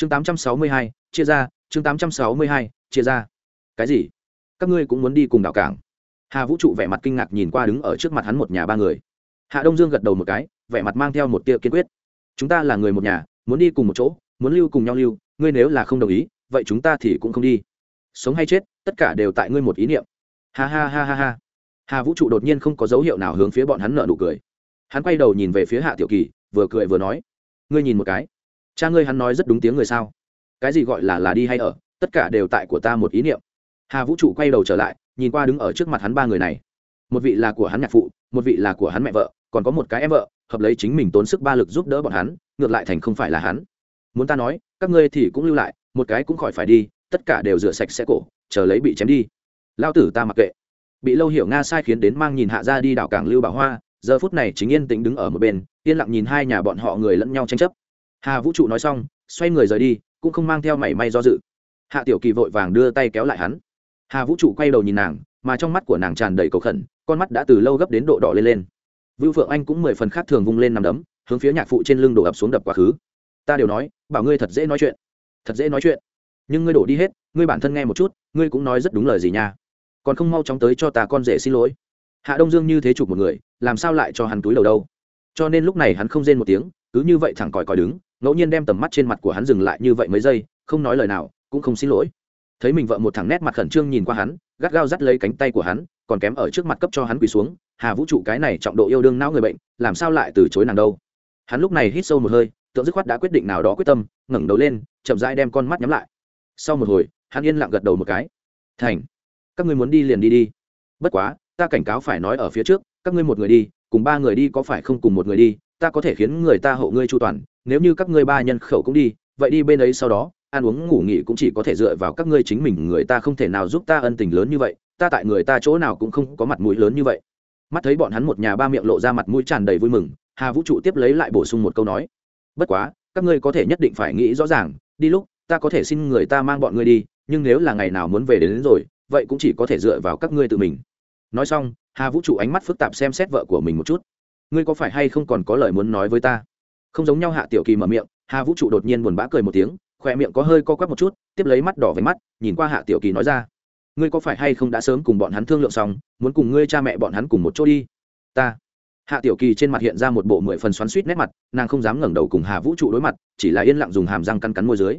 chương tám trăm sáu mươi hai, chia ra, chương tám trăm sáu mươi hai, chia ra. Cái gì? Các ngươi cũng muốn đi cùng đảo cảng? Hà vũ trụ vẻ mặt kinh ngạc nhìn qua đứng ở trước mặt hắn một nhà ba người. Hạ đông dương gật đầu một cái, vẻ mặt mang theo một tia kiên quyết. Chúng ta là người một nhà, muốn đi cùng một chỗ, muốn lưu cùng nhau lưu, ngươi nếu là không đồng ý, vậy chúng ta thì cũng không đi. Sống hay chết, tất cả đều tại ngươi một ý niệm. Ha ha ha ha ha. Hà vũ trụ đột nhiên không có dấu hiệu nào hướng phía bọn hắn nợ nụ cười. Hắn quay đầu nhìn về phía hạ tiểu kỳ, vừa cười vừa nói, ngươi nhìn một cái cha ngươi hắn nói rất đúng tiếng người sao? Cái gì gọi là là đi hay ở, tất cả đều tại của ta một ý niệm. Hà vũ trụ quay đầu trở lại, nhìn qua đứng ở trước mặt hắn ba người này. Một vị là của hắn nhạc phụ, một vị là của hắn mẹ vợ, còn có một cái em vợ, hợp lấy chính mình tốn sức ba lực giúp đỡ bọn hắn, ngược lại thành không phải là hắn. Muốn ta nói, các ngươi thì cũng lưu lại, một cái cũng khỏi phải đi, tất cả đều rửa sạch sẽ cổ, chờ lấy bị chém đi. Lao tử ta mặc kệ. Bị lâu hiểu nga sai khiến đến mang nhìn hạ ra đi đảo cảng lưu bảo hoa, giờ phút này chính yên tĩnh đứng ở một bên, yên lặng nhìn hai nhà bọn họ người lẫn nhau tranh chấp hà vũ trụ nói xong, xoay người rời đi, cũng không mang theo mảy may do dự. Hạ tiểu kỳ vội vàng đưa tay kéo lại hắn. Hà vũ trụ quay đầu nhìn nàng, mà trong mắt của nàng tràn đầy cầu khẩn, con mắt đã từ lâu gấp đến độ đỏ lên lên. Vưu phượng anh cũng mười phần khác thường vung lên nằm đấm, hướng phía nhạc phụ trên lưng đổ ập xuống đập quá khứ. Ta đều nói, bảo ngươi thật dễ nói chuyện, thật dễ nói chuyện. Nhưng ngươi đổ đi hết, ngươi bản thân nghe một chút, ngươi cũng nói rất đúng lời gì nha. Còn không mau chóng tới cho ta con rể xin lỗi. Hạ đông dương như thế chụp một người, làm sao lại cho hắn túi đầu đâu? Cho nên lúc này hắn không rên một tiếng cứ như vậy thẳng còi còi đứng, ngẫu nhiên đem tầm mắt trên mặt của hắn dừng lại như vậy mấy giây, không nói lời nào, cũng không xin lỗi. Thấy mình vợ một thằng nét mặt khẩn trương nhìn qua hắn, gắt gao dắt lấy cánh tay của hắn, còn kém ở trước mặt cấp cho hắn quỳ xuống, hà vũ trụ, cái này trọng độ yêu đương não người bệnh, làm sao lại từ chối nàng đâu? Hắn lúc này hít sâu một hơi, tượng dứt khoát đã quyết định nào đó quyết tâm, ngẩng đầu lên, chậm rãi đem con mắt nhắm lại. Sau một hồi, hắn yên lặng gật đầu một cái. Thành, các ngươi muốn đi liền đi đi. Bất quá, ta cảnh cáo phải nói ở phía trước, các ngươi một người đi, cùng ba người đi có phải không cùng một người đi ta có thể khiến người ta hộ ngươi chu toàn nếu như các ngươi ba nhân khẩu cũng đi vậy đi bên ấy sau đó ăn uống ngủ nghỉ cũng chỉ có thể dựa vào các ngươi chính mình người ta không thể nào giúp ta ân tình lớn như vậy ta tại người ta chỗ nào cũng không có mặt mũi lớn như vậy. Mắt thấy bọn hắn một nhà ba miệng lộ ra mặt mũi tràn đầy vui mừng hà vũ trụ tiếp lấy lại bổ sung một câu nói bất quá các ngươi có thể nhất định phải nghĩ rõ ràng đi lúc ta có thể xin người ta mang bọn ngươi đi nhưng nếu là ngày nào muốn về đến, đến rồi vậy cũng chỉ có thể dựa vào các ngươi tự mình. Nói xong hà vũ trụ ánh mắt phức tạp xem xét vợ của mình một chút ngươi có phải hay không còn có lời muốn nói với ta? Không giống nhau hạ tiểu kỳ mở miệng, hà vũ trụ đột nhiên buồn bã cười một tiếng, khỏe miệng có hơi co quắp một chút, tiếp lấy mắt đỏ với mắt, nhìn qua hạ tiểu kỳ nói ra, ngươi có phải hay không đã sớm cùng bọn hắn thương lượng xong, muốn cùng ngươi cha mẹ bọn hắn cùng một chỗ đi? Ta. Hạ tiểu kỳ trên mặt hiện ra một bộ mười phần xoắn suýt nét mặt, nàng không dám ngẩng đầu cùng hà vũ trụ đối mặt, chỉ là yên lặng dùng hàm răng cắn cắn môi dưới.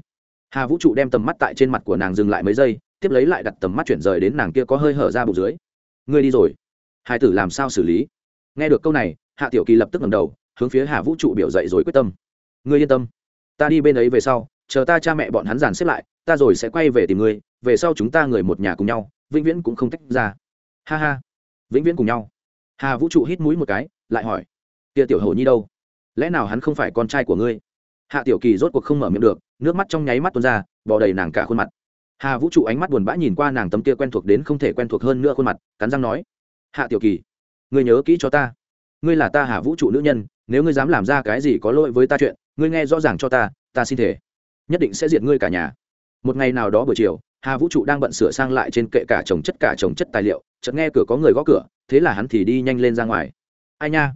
Hà vũ trụ đem tầm mắt tại trên mặt của nàng dừng lại mấy giây, tiếp lấy lại đặt tầm mắt chuyển rời đến nàng kia có hơi hở ra bụng dưới. Ngươi đi rồi. Hai tử làm sao xử lý? Nghe được câu này hạ tiểu kỳ lập tức ngẩng đầu, hướng phía hà vũ trụ biểu dậy rồi quyết tâm. Ngươi yên tâm, ta đi bên ấy về sau, chờ ta cha mẹ bọn hắn giàn xếp lại, ta rồi sẽ quay về tìm ngươi, về sau chúng ta người một nhà cùng nhau, vĩnh viễn cũng không tách ra. Ha ha, vĩnh viễn cùng nhau. Hà vũ trụ hít mũi một cái, lại hỏi, kia tiểu hổ nhi đâu? Lẽ nào hắn không phải con trai của ngươi? Hạ tiểu kỳ rốt cuộc không mở miệng được, nước mắt trong nháy mắt tuôn ra, bò đầy nàng cả khuôn mặt. Hà vũ trụ ánh mắt buồn bã nhìn qua nàng tấm kia quen thuộc đến không thể quen thuộc hơn nữa khuôn mặt, cắn răng nói, hạ tiểu kỳ, ngươi nhớ kỹ cho ta ngươi là ta hà vũ trụ nữ nhân, nếu ngươi dám làm ra cái gì có lỗi với ta chuyện, ngươi nghe rõ ràng cho ta ta xin thể nhất định sẽ diệt ngươi cả nhà. Một ngày nào đó buổi chiều, hà vũ trụ đang bận sửa sang lại trên kệ cả trồng chất cả trồng chất tài liệu, chợt nghe cửa có người gõ cửa, thế là hắn thì đi nhanh lên ra ngoài. Ai nha?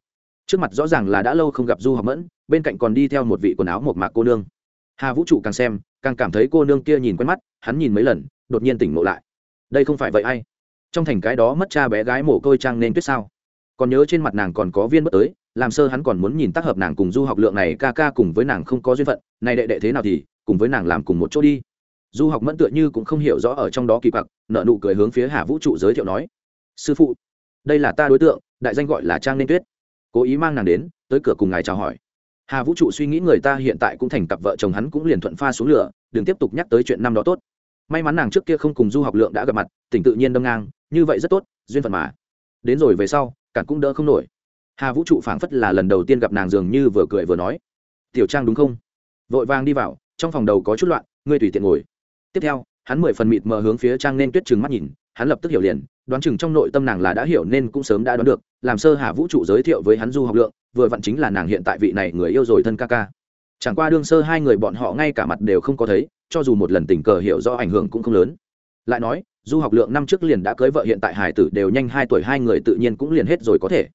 Trước mặt rõ ràng là đã lâu không gặp du học mẫn, bên cạnh còn đi theo một vị quần áo một mạc cô nương. Hà vũ trụ càng xem, càng cảm thấy cô nương kia nhìn quen mắt, hắn nhìn mấy lần, đột nhiên tỉnh ngộ lại. Đây không phải vậy ai? Trong thành cái đó mất cha bé gái mồ côi trang nên tuyết sao? Còn nhớ trên mặt nàng còn có viên bất tới, làm sơ hắn còn muốn nhìn tác hợp nàng cùng du học lượng này ca ca cùng với nàng không có duyên phận, này đệ đệ thế nào thì, cùng với nàng làm cùng một chỗ đi. Du học mẫn tựa như cũng không hiểu rõ ở trong đó kỳ quặc nợ nụ cười hướng phía hà vũ trụ giới thiệu nói, sư phụ, đây là ta đối tượng, đại danh gọi là trang nên tuyết. Cố ý mang nàng đến, tới cửa cùng ngài chào hỏi. Hà vũ trụ suy nghĩ người ta hiện tại cũng thành cặp vợ chồng hắn cũng liền thuận pha xuống lửa, đừng tiếp tục nhắc tới chuyện năm đó tốt. May mắn nàng trước kia không cùng du học lượng đã gặp mặt tỉnh tự nhiên đâm ngang, như vậy rất tốt, duyên phận mà. Đến rồi về sau cản cũng đỡ không nổi. Hà vũ trụ phảng phất là lần đầu tiên gặp nàng dường như vừa cười vừa nói. Tiểu trang đúng không? Vội vàng đi vào, trong phòng đầu có chút loạn, ngươi tùy tiện ngồi. Tiếp theo, hắn mười phần mịt mờ hướng phía trang nên tuyết trừng mắt nhìn, hắn lập tức hiểu liền, đoán chừng trong nội tâm nàng là đã hiểu nên cũng sớm đã đoán được, làm sơ hà vũ trụ giới thiệu với hắn du học lượng, vừa vặn chính là nàng hiện tại vị này người yêu rồi thân ca ca. Chẳng qua đương sơ hai người bọn họ ngay cả mặt đều không có thấy, cho dù một lần tình cờ hiểu do ảnh hưởng cũng không lớn. Lại nói du học lượng năm trước liền đã cưới vợ, hiện tại hải tử đều nhanh hai tuổi, hai người tự nhiên cũng liền hết rồi có thể.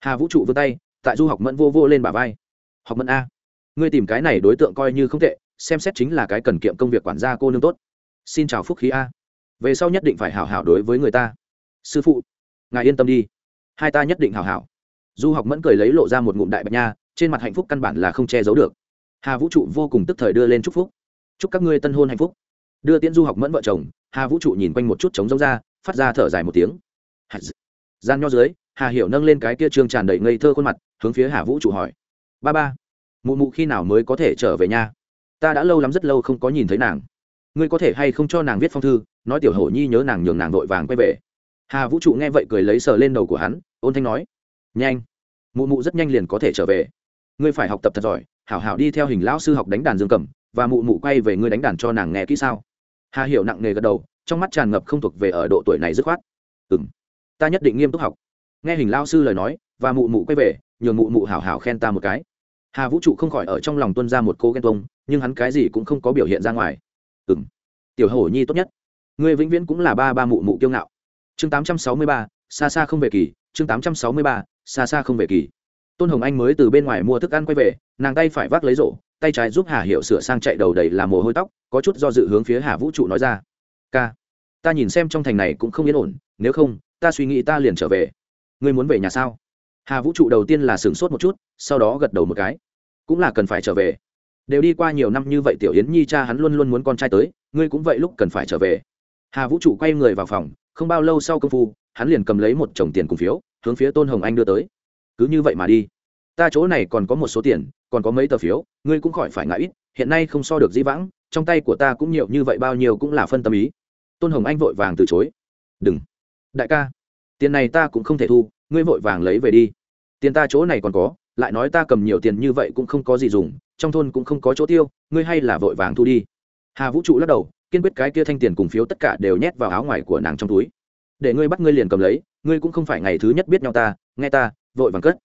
Hà vũ trụ vươn tay, tại du học mẫn vô vô lên bà vai. Học mẫn a. Ngươi tìm cái này đối tượng coi như không tệ, xem xét chính là cái cần kiệm công việc quản gia cô nương tốt. Xin chào phúc khí a. Về sau nhất định phải hảo hảo đối với người ta. Sư phụ, ngài yên tâm đi. Hai ta nhất định hảo hảo. Du học mẫn cười lấy lộ ra một ngụm đại bạch nha, trên mặt hạnh phúc căn bản là không che giấu được. Hà vũ trụ vô cùng tức thời đưa lên chúc phúc. Chúc các ngươi tân hôn hạnh phúc. Đưa tiễn du học mẫn vợ chồng hà vũ trụ nhìn quanh một chút trống rỗng ra, phát ra thở dài một tiếng. Gian nho dưới, hà hiểu nâng lên cái kia trương tràn đầy ngây thơ khuôn mặt, hướng phía hà vũ trụ hỏi. Ba ba, mụ mụ khi nào mới có thể trở về nhà? Ta đã lâu lắm rất lâu không có nhìn thấy nàng. Ngươi có thể hay không cho nàng viết phong thư, nói tiểu hổ nhi nhớ nàng nhường nàng vội vàng quay về. Hà vũ trụ nghe vậy cười lấy sờ lên đầu của hắn, ôn thanh nói. Nhanh, mụ mụ rất nhanh liền có thể trở về. Ngươi phải học tập thật giỏi, hảo hảo đi theo hình lão sư học đánh đàn dương cầm, và mụ mụ quay về ngươi đánh đàn cho nàng nghe kỹ sao hà hiểu nặng nề gật đầu, trong mắt tràn ngập không thuộc về ở độ tuổi này dứt khoát. Ừ m ta nhất định nghiêm túc học. Nghe hình lao sư lời nói, và mụ mụ quay về, nhường mụ mụ hảo hảo khen ta một cái. Hà vũ trụ không khỏi ở trong lòng tuân ra một cô ghen tuông, nhưng hắn cái gì cũng không có biểu hiện ra ngoài. Ừ m tiểu hổ nhi tốt nhất. Ngươi vĩnh viễn cũng là ba ba mụ mụ kiêu ngạo. Chương tám trăm sáu mươi ba xa xa không về kỳ. Chương tám trăm sáu mươi ba xa xa không về kỳ. Tôn hồng anh mới từ bên ngoài mua thức ăn quay về, nàng tay phải vác lấy rổ, tay trái giúp hà hiệu sửa sang chạy đầu đầy làm mồ hôi tóc có chút do dự hướng phía hà vũ trụ nói ra. Ca, ta nhìn xem trong thành này cũng không yên ổn, nếu không, ta suy nghĩ ta liền trở về. Ngươi muốn về nhà sao? Hà vũ trụ đầu tiên là sửng sốt một chút, sau đó gật đầu một cái. Cũng là cần phải trở về. Đều đi qua nhiều năm như vậy tiểu yến nhi cha hắn luôn luôn muốn con trai tới, ngươi cũng vậy lúc cần phải trở về. Hà vũ trụ quay người vào phòng, không bao lâu sau công phu, hắn liền cầm lấy một chồng tiền cùng phiếu, hướng phía tôn hồng anh đưa tới. Cứ như vậy mà đi. Ta chỗ này còn có một số tiền, còn có mấy tờ phiếu, ngươi cũng khỏi phải ngại ít hiện nay không so được di vãng, trong tay của ta cũng nhiều như vậy, bao nhiêu cũng là phân tâm ý. Tôn hồng anh vội vàng từ chối. Đừng. Đại ca, tiền này ta cũng không thể thu, ngươi vội vàng lấy về đi. Tiền ta chỗ này còn có, lại nói ta cầm nhiều tiền như vậy cũng không có gì dùng, trong thôn cũng không có chỗ tiêu, ngươi hay là vội vàng thu đi. Hà vũ trụ lắc đầu, kiên quyết cái kia thanh tiền cùng phiếu tất cả đều nhét vào áo ngoài của nàng trong túi. Để ngươi bắt ngươi liền cầm lấy, ngươi cũng không phải ngày thứ nhất biết nhau ta, nghe ta, vội vàng cất.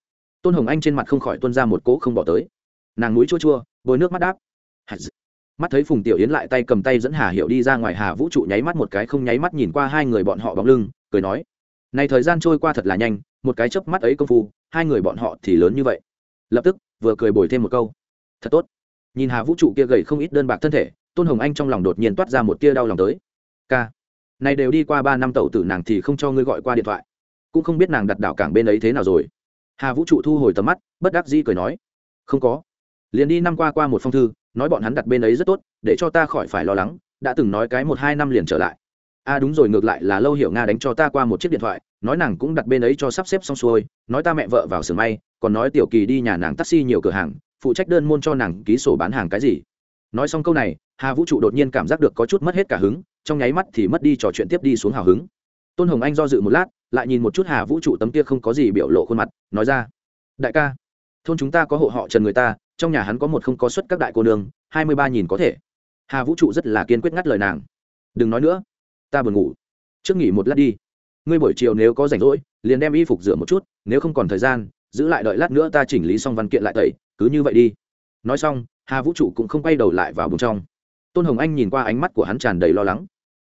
Tôn hồng anh trên mặt không khỏi tuân ra một cỗ không bỏ tới. Nàng núi chua chua, bồi nước mắt đáp mắt thấy phùng tiểu yến lại tay cầm tay dẫn hà hiệu đi ra ngoài, hà vũ trụ nháy mắt một cái, không nháy mắt nhìn qua hai người bọn họ bóng lưng, cười nói, này thời gian trôi qua thật là nhanh, một cái chớp mắt ấy công phu, hai người bọn họ thì lớn như vậy. Lập tức, vừa cười bồi thêm một câu, thật tốt. Nhìn hà vũ trụ kia gầy không ít đơn bạc thân thể, tôn hồng anh trong lòng đột nhiên toát ra một tia đau lòng tới. Ca, này đều đi qua ba năm tẩu tử nàng thì không cho ngươi gọi qua điện thoại, cũng không biết nàng đặt đảo cảng bên ấy thế nào rồi. Hà vũ trụ thu hồi tầm mắt, bất đắc dĩ cười nói, không có. Liền đi năm qua qua một phong thư nói bọn hắn đặt bên ấy rất tốt, để cho ta khỏi phải lo lắng, đã từng nói cái một hai năm liền trở lại. A à đúng rồi, ngược lại là lâu hiểu nga đánh cho ta qua một chiếc điện thoại, nói nàng cũng đặt bên ấy cho sắp xếp xong xuôi, nói ta mẹ vợ vào sưởng may, còn nói tiểu kỳ đi nhà nàng taxi nhiều cửa hàng, phụ trách đơn môn cho nàng ký sổ bán hàng cái gì. Nói xong câu này, hà vũ trụ đột nhiên cảm giác được có chút mất hết cả hứng, trong nháy mắt thì mất đi trò chuyện tiếp đi xuống hào hứng. Tôn hồng anh do dự một lát, lại nhìn một chút hà vũ trụ tấm kia không có gì biểu lộ khuôn mặt, nói ra, đại ca thôn chúng ta có hộ họ trần người ta, trong nhà hắn có một không có suất các đại cô nương, hai mươi ba nhìn có thể. Hà vũ trụ rất là kiên quyết ngắt lời nàng. Đừng nói nữa, ta buồn ngủ. Trước nghỉ một lát đi. Ngươi buổi chiều nếu có rảnh rỗi, liền đem y phục rửa một chút, nếu không còn thời gian, giữ lại đợi lát nữa ta chỉnh lý xong văn kiện lại tẩy, cứ như vậy đi. Nói xong, hà vũ trụ cũng không quay đầu lại vào bùng trong. Tôn hồng anh nhìn qua ánh mắt của hắn tràn đầy lo lắng.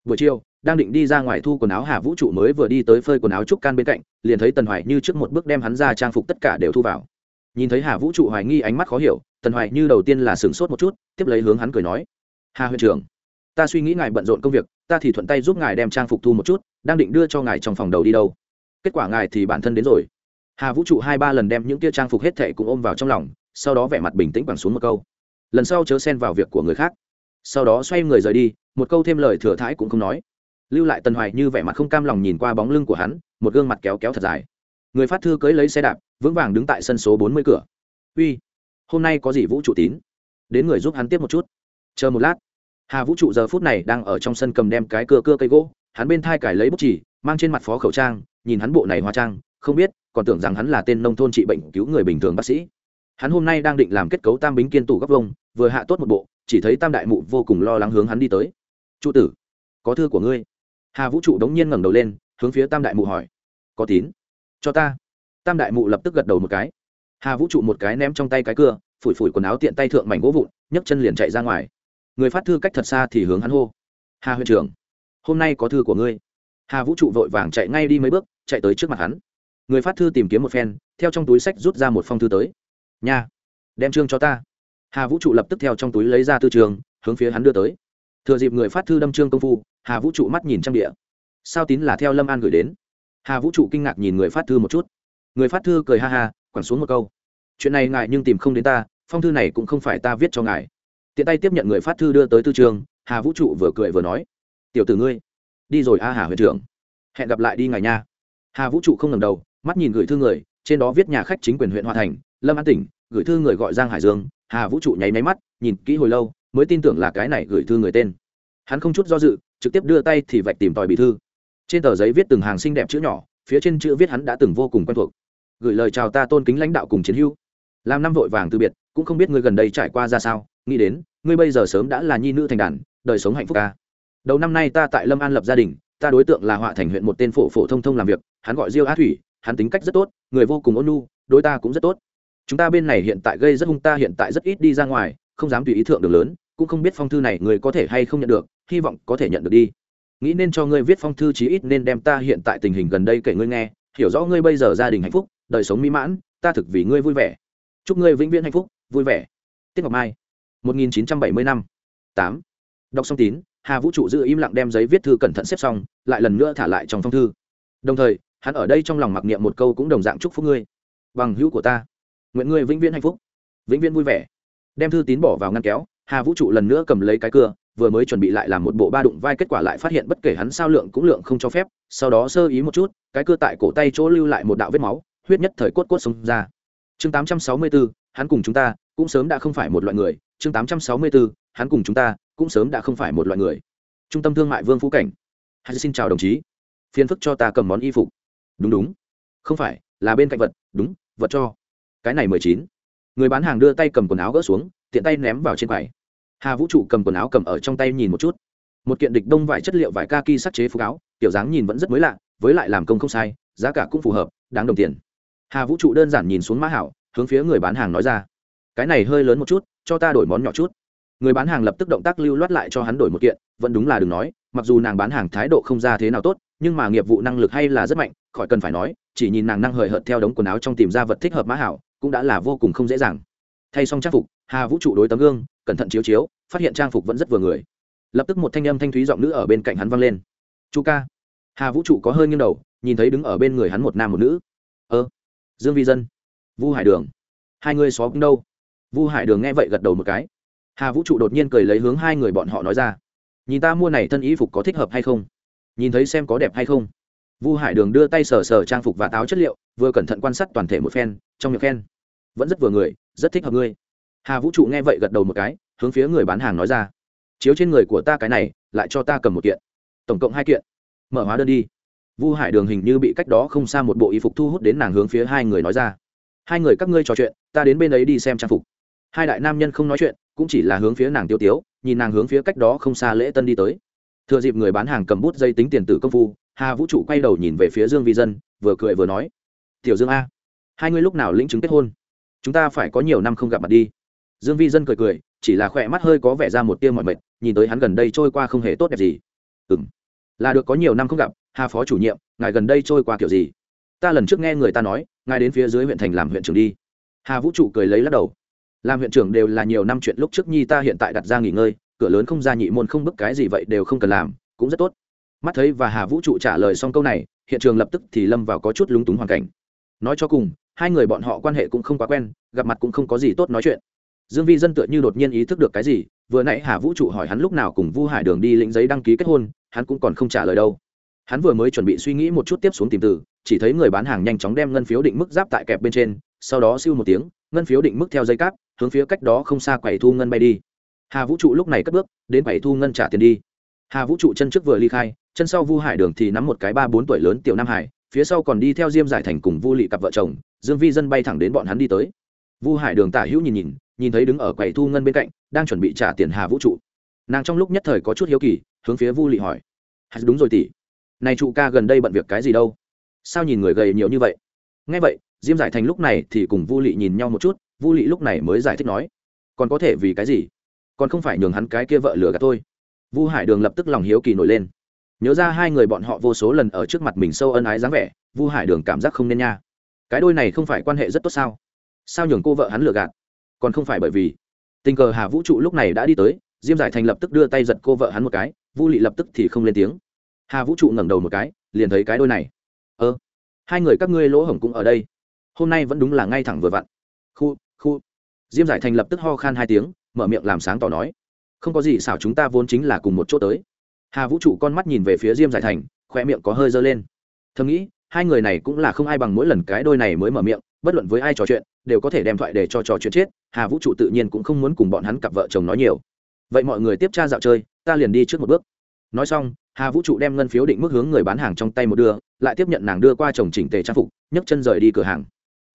Buổi chiều, đang định đi ra ngoài thu quần áo, hà vũ trụ mới vừa đi tới phơi quần áo trúc can bên cạnh, liền thấy tần hoài như trước một bước đem hắn ra trang phục tất cả đều thu vào nhìn thấy hà vũ trụ hoài nghi ánh mắt khó hiểu, tần hoài như đầu tiên là sửng sốt một chút, tiếp lấy hướng hắn cười nói, hà huyện trưởng, ta suy nghĩ ngài bận rộn công việc, ta thì thuận tay giúp ngài đem trang phục thu một chút, đang định đưa cho ngài trong phòng đầu đi đâu. Kết quả ngài thì bản thân đến rồi. Hà vũ trụ hai ba lần đem những kia trang phục hết thệ cũng ôm vào trong lòng, sau đó vẻ mặt bình tĩnh bằng xuống một câu, lần sau chớ xen vào việc của người khác. Sau đó xoay người rời đi, một câu thêm lời thừa thãi cũng không nói. Lưu lại tần hoài như vẻ mặt không cam lòng nhìn qua bóng lưng của hắn, một gương mặt kéo kéo thật dài người phát thư cưới lấy xe đạp, vững vàng đứng tại sân số bốn mươi cửa. Uy, hôm nay có gì vũ trụ tín? Đến người giúp hắn tiếp một chút. Chờ một lát. Hà vũ trụ giờ phút này đang ở trong sân cầm đem cái cưa cưa cây gỗ, hắn bên thai cải lấy bút chỉ mang trên mặt phó khẩu trang, nhìn hắn bộ này hóa trang, không biết, còn tưởng rằng hắn là tên nông thôn trị bệnh cứu người bình thường bác sĩ. Hắn hôm nay đang định làm kết cấu tam bính kiên tủ góc vông vừa hạ tốt một bộ, chỉ thấy tam đại mụ vô cùng lo lắng hướng hắn đi tới. Trụ tử, có thư của ngươi. Hà vũ trụ đống nhiên ngẩng đầu lên, hướng phía tam đại mụ hỏi. Có tín? Cho ta. Tam đại mụ lập tức gật đầu một cái. Hà vũ trụ một cái ném trong tay cái cưa, phủi phủi quần áo tiện tay thượng mảnh gỗ vụn, nhấc chân liền chạy ra ngoài. Người phát thư cách thật xa thì hướng hắn hô. Hà huyện trưởng, hôm nay có thư của ngươi. Hà vũ trụ vội vàng chạy ngay đi mấy bước, chạy tới trước mặt hắn. Người phát thư tìm kiếm một phen, theo trong túi sách rút ra một phong thư tới. Nha, đem trương cho ta. Hà vũ trụ lập tức theo trong túi lấy ra tư trường, hướng phía hắn đưa tới. Thừa dịp người phát thư đâm trương công phu, hà vũ trụ mắt nhìn trang địa. Sao tín là theo lâm an gửi đến? Hà vũ trụ kinh ngạc nhìn người phát thư một chút. Người phát thư cười ha ha, quẳng xuống một câu. Chuyện này ngại nhưng tìm không đến ta, phong thư này cũng không phải ta viết cho ngài. Tiện tay tiếp nhận người phát thư đưa tới tư trường, hà vũ trụ vừa cười vừa nói. Tiểu tử ngươi, đi rồi a hà huyện trưởng. Hẹn gặp lại đi ngài nha. Hà vũ trụ không ngầm đầu, mắt nhìn gửi thư người, trên đó viết nhà khách chính quyền huyện hoa thành, lâm an tỉnh, gửi thư người gọi giang hải dương. Hà vũ trụ nháy máy mắt, nhìn kỹ hồi lâu, mới tin tưởng là cái này gửi thư người tên. Hắn không chút do dự, trực tiếp đưa tay thì vạch tìm tòi bị thư trên tờ giấy viết từng hàng xinh đẹp chữ nhỏ, phía trên chữ viết hắn đã từng vô cùng quen thuộc. Gửi lời chào ta tôn kính lãnh đạo cùng chiến hữu. Làm năm vội vàng từ biệt, cũng không biết ngươi gần đây trải qua ra sao, nghĩ đến, ngươi bây giờ sớm đã là nhi nữ thành đàn, đời sống hạnh phúc ca đầu năm nay ta tại lâm an lập gia đình, ta đối tượng là họa thành huyện một tên phổ phổ thông thông làm việc, hắn gọi diêu á thủy, hắn tính cách rất tốt, người vô cùng ôn nhu, đối ta cũng rất tốt. Chúng ta bên này hiện tại gây rất hung ta hiện tại rất ít đi ra ngoài, không dám tùy ý thượng đường lớn, cũng không biết phong thư này người có thể hay không nhận được, hy vọng có thể nhận được đi nghĩ nên cho ngươi viết phong thư chí ít nên đem ta hiện tại tình hình gần đây kể ngươi nghe, hiểu rõ ngươi bây giờ gia đình hạnh phúc, đời sống mỹ mãn, ta thực vì ngươi vui vẻ. Chúc ngươi vĩnh viễn hạnh phúc, vui vẻ. Tiết ngọc mai 1970 năm 8. đọc xong tín, hà vũ trụ giữ im lặng đem giấy viết thư cẩn thận xếp xong, lại lần nữa thả lại trong phong thư. Đồng thời, hắn ở đây trong lòng mặc niệm một câu cũng đồng dạng chúc phúc ngươi. Bằng hữu của ta, nguyện ngươi vĩnh viễn hạnh phúc, vĩnh viễn vui vẻ. Đem thư tín bỏ vào ngăn kéo, hà vũ trụ lần nữa cầm lấy cái cưa vừa mới chuẩn bị lại làm một bộ ba đụng vai kết quả lại phát hiện bất kể hắn sao lượng cũng lượng không cho phép sau đó sơ ý một chút cái cưa tại cổ tay chỗ lưu lại một đạo vết máu huyết nhất thời cốt cốt sống ra. Chương 864, hắn cùng chúng ta cũng sớm đã không phải một loại người. Chương 864, hắn cùng chúng ta cũng sớm đã không phải một loại người. Trung tâm thương mại vương phú cảnh. Hãy xin chào đồng chí. Phiền phức cho ta cầm món y phục. Đúng đúng. Không phải là bên cạnh vật. Đúng vật cho. Cái này mười chín. Người bán hàng đưa tay cầm quần áo gỡ xuống tiện tay ném vào trên quầy hà vũ trụ cầm quần áo cầm ở trong tay nhìn một chút. Một kiện địch đông vải chất liệu vải kaki sắc chế phục áo, kiểu dáng nhìn vẫn rất mới lạ, với lại làm công không sai, giá cả cũng phù hợp, đáng đồng tiền. Hà vũ trụ đơn giản nhìn xuống mã hảo, hướng phía người bán hàng nói ra. Cái này hơi lớn một chút, cho ta đổi món nhỏ chút. Người bán hàng lập tức động tác lưu loát lại cho hắn đổi một kiện, vẫn đúng là đừng nói, mặc dù nàng bán hàng thái độ không ra thế nào tốt, nhưng mà nghiệp vụ năng lực hay là rất mạnh, khỏi cần phải nói, chỉ nhìn nàng năng hời hợt theo đống quần áo trong tìm ra vật thích hợp mã hảo, cũng đã là vô cùng không dễ dàng. Thay xong trang phục, hà vũ trụ đối tấm gương cẩn thận chiếu chiếu, phát hiện trang phục vẫn rất vừa người. Lập tức một thanh âm thanh thúy giọng nữ ở bên cạnh hắn vang lên. Chu ca. Hà vũ trụ có hơi nghiêng đầu, nhìn thấy đứng ở bên người hắn một nam một nữ. Ơ, dương vi dân. Vu hải đường. Hai người xó cũng đâu? Vu hải đường nghe vậy gật đầu một cái. Hà vũ trụ đột nhiên cười lấy hướng hai người bọn họ nói ra. Nhìn ta mua này thân y phục có thích hợp hay không? Nhìn thấy xem có đẹp hay không? Vu hải đường đưa tay sờ sờ trang phục và táo chất liệu, vừa cẩn thận quan sát toàn thể một phen, trong miệng khen, vẫn rất vừa người, rất thích hợp ngươi hà vũ trụ nghe vậy gật đầu một cái, hướng phía người bán hàng nói ra. Chiếu trên người của ta cái này, lại cho ta cầm một kiện. Tổng cộng hai kiện. Mở hóa đơn đi. Vu hải đường hình như bị cách đó không xa một bộ y phục thu hút đến nàng hướng phía hai người nói ra. Hai người các ngươi trò chuyện, ta đến bên ấy đi xem trang phục. Hai đại nam nhân không nói chuyện, cũng chỉ là hướng phía nàng tiêu tiếu, nhìn nàng hướng phía cách đó không xa lễ tân đi tới. Thừa dịp người bán hàng cầm bút dây tính tiền tử công phu, hà vũ trụ quay đầu nhìn về phía dương vi dân, vừa cười vừa nói, tiểu dương a, hai ngươi lúc nào lĩnh chứng kết hôn? Chúng ta phải có nhiều năm không gặp mặt đi dương vi dân cười cười, chỉ là khỏe mắt hơi có vẻ ra một tia mọi mệt, nhìn tới hắn gần đây trôi qua không hề tốt đẹp gì. Ừ m là được có nhiều năm không gặp, hà phó chủ nhiệm, ngài gần đây trôi qua kiểu gì? Ta lần trước nghe người ta nói, ngài đến phía dưới huyện thành làm huyện trưởng đi. Hà vũ trụ cười lấy lắc đầu. Làm huyện trưởng đều là nhiều năm chuyện lúc trước nhi ta hiện tại đặt ra nghỉ ngơi, cửa lớn không ra nhị môn không bức cái gì vậy đều không cần làm, cũng rất tốt. Mắt thấy và hà vũ trụ trả lời xong câu này, hiện trường lập tức thì lâm vào có chút lúng túng hoàn cảnh. Nói cho cùng, hai người bọn họ quan hệ cũng không quá quen, gặp mặt cũng không có gì tốt nói chuyện dương vi dân tựa như đột nhiên ý thức được cái gì, vừa nãy hà vũ trụ hỏi hắn lúc nào cùng vu hải đường đi lĩnh giấy đăng ký kết hôn, hắn cũng còn không trả lời đâu. Hắn vừa mới chuẩn bị suy nghĩ một chút tiếp xuống tìm từ, chỉ thấy người bán hàng nhanh chóng đem ngân phiếu định mức giáp tại kẹp bên trên, sau đó siêu một tiếng, ngân phiếu định mức theo dây cáp, hướng phía cách đó không xa quầy thu ngân bay đi. Hà vũ trụ lúc này cất bước, đến quầy thu ngân trả tiền đi. Hà vũ trụ chân trước vừa ly khai, chân sau vu hải đường thì nắm một cái ba bốn tuổi lớn tiểu nam hải, phía sau còn đi theo diêm giải thành cùng vu lị cặp vợ chồng, dương vi dân bay thẳng đến bọn hắn đi tới. Vu hải đường tả hữu nhìn nhìn nhìn thấy đứng ở quầy thu ngân bên cạnh, đang chuẩn bị trả tiền hà vũ trụ. Nàng trong lúc nhất thời có chút hiếu kỳ, hướng phía vu lị hỏi. Hạt đúng rồi tỷ. Này trụ ca gần đây bận việc cái gì đâu? Sao nhìn người gầy nhiều như vậy? Ngay vậy, diêm giải thành lúc này thì cùng vu lị nhìn nhau một chút, vu lị lúc này mới giải thích nói. Còn có thể vì cái gì? Còn không phải nhường hắn cái kia vợ lừa gạt tôi. Vu hải đường lập tức lòng hiếu kỳ nổi lên. Nhớ ra hai người bọn họ vô số lần ở trước mặt mình sâu ân ái dáng vẻ, vu hải đường cảm giác không nên nha. Cái đôi này không phải quan hệ rất tốt sao? Sao nhường cô vợ hắn lừa gạt? Còn không phải bởi vì tình cờ hà vũ trụ lúc này đã đi tới, diêm giải thành lập tức đưa tay giật cô vợ hắn một cái, vu lị lập tức thì không lên tiếng. Hà vũ trụ ngẩng đầu một cái, liền thấy cái đôi này. Ơ, hai người các ngươi lỗ hổng cũng ở đây. Hôm nay vẫn đúng là ngay thẳng vừa vặn. Khu khu. Diêm giải thành lập tức ho khan hai tiếng, mở miệng làm sáng tỏ nói. Không có gì, xảo chúng ta vốn chính là cùng một chỗ tới. Hà vũ trụ con mắt nhìn về phía diêm giải thành khoe miệng có hơi dơ lên. Thầm nghĩ, hai người này cũng là không ai bằng mỗi lần cái đôi này mới mở miệng, bất luận với ai trò chuyện đều có thể đem thoại để cho trò chuyện chết, hà vũ trụ tự nhiên cũng không muốn cùng bọn hắn cặp vợ chồng nói nhiều. Vậy mọi người tiếp tra dạo chơi, ta liền đi trước một bước. Nói xong, hà vũ trụ đem ngân phiếu định mức hướng người bán hàng trong tay một đưa, lại tiếp nhận nàng đưa qua chồng chỉnh tề trang phục, nhấc chân rời đi cửa hàng.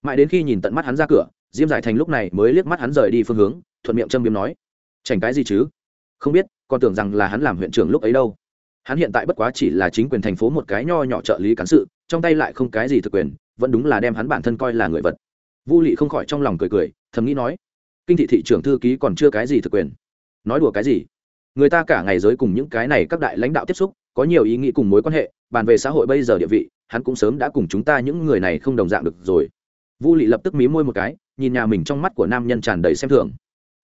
Mãi đến khi nhìn tận mắt hắn ra cửa, diêm giải thành lúc này mới liếc mắt hắn rời đi phương hướng, thuận miệng châm biếm nói, chảnh cái gì chứ? Không biết, còn tưởng rằng là hắn làm huyện trưởng lúc ấy đâu. Hắn hiện tại bất quá chỉ là chính quyền thành phố một cái nho nhỏ trợ lý cán sự, trong tay lại không cái gì thực quyền, vẫn đúng là đem hắn bản thân coi là người vật vu lị không khỏi trong lòng cười cười, thầm nghĩ nói, kinh thị thị trưởng thư ký còn chưa cái gì thực quyền. Nói đùa cái gì? Người ta cả ngày giới cùng những cái này các đại lãnh đạo tiếp xúc, có nhiều ý nghĩ cùng mối quan hệ, bàn về xã hội bây giờ địa vị, hắn cũng sớm đã cùng chúng ta những người này không đồng dạng được rồi. Vu lị lập tức mí môi một cái, nhìn nhà mình trong mắt của nam nhân tràn đầy xem thường.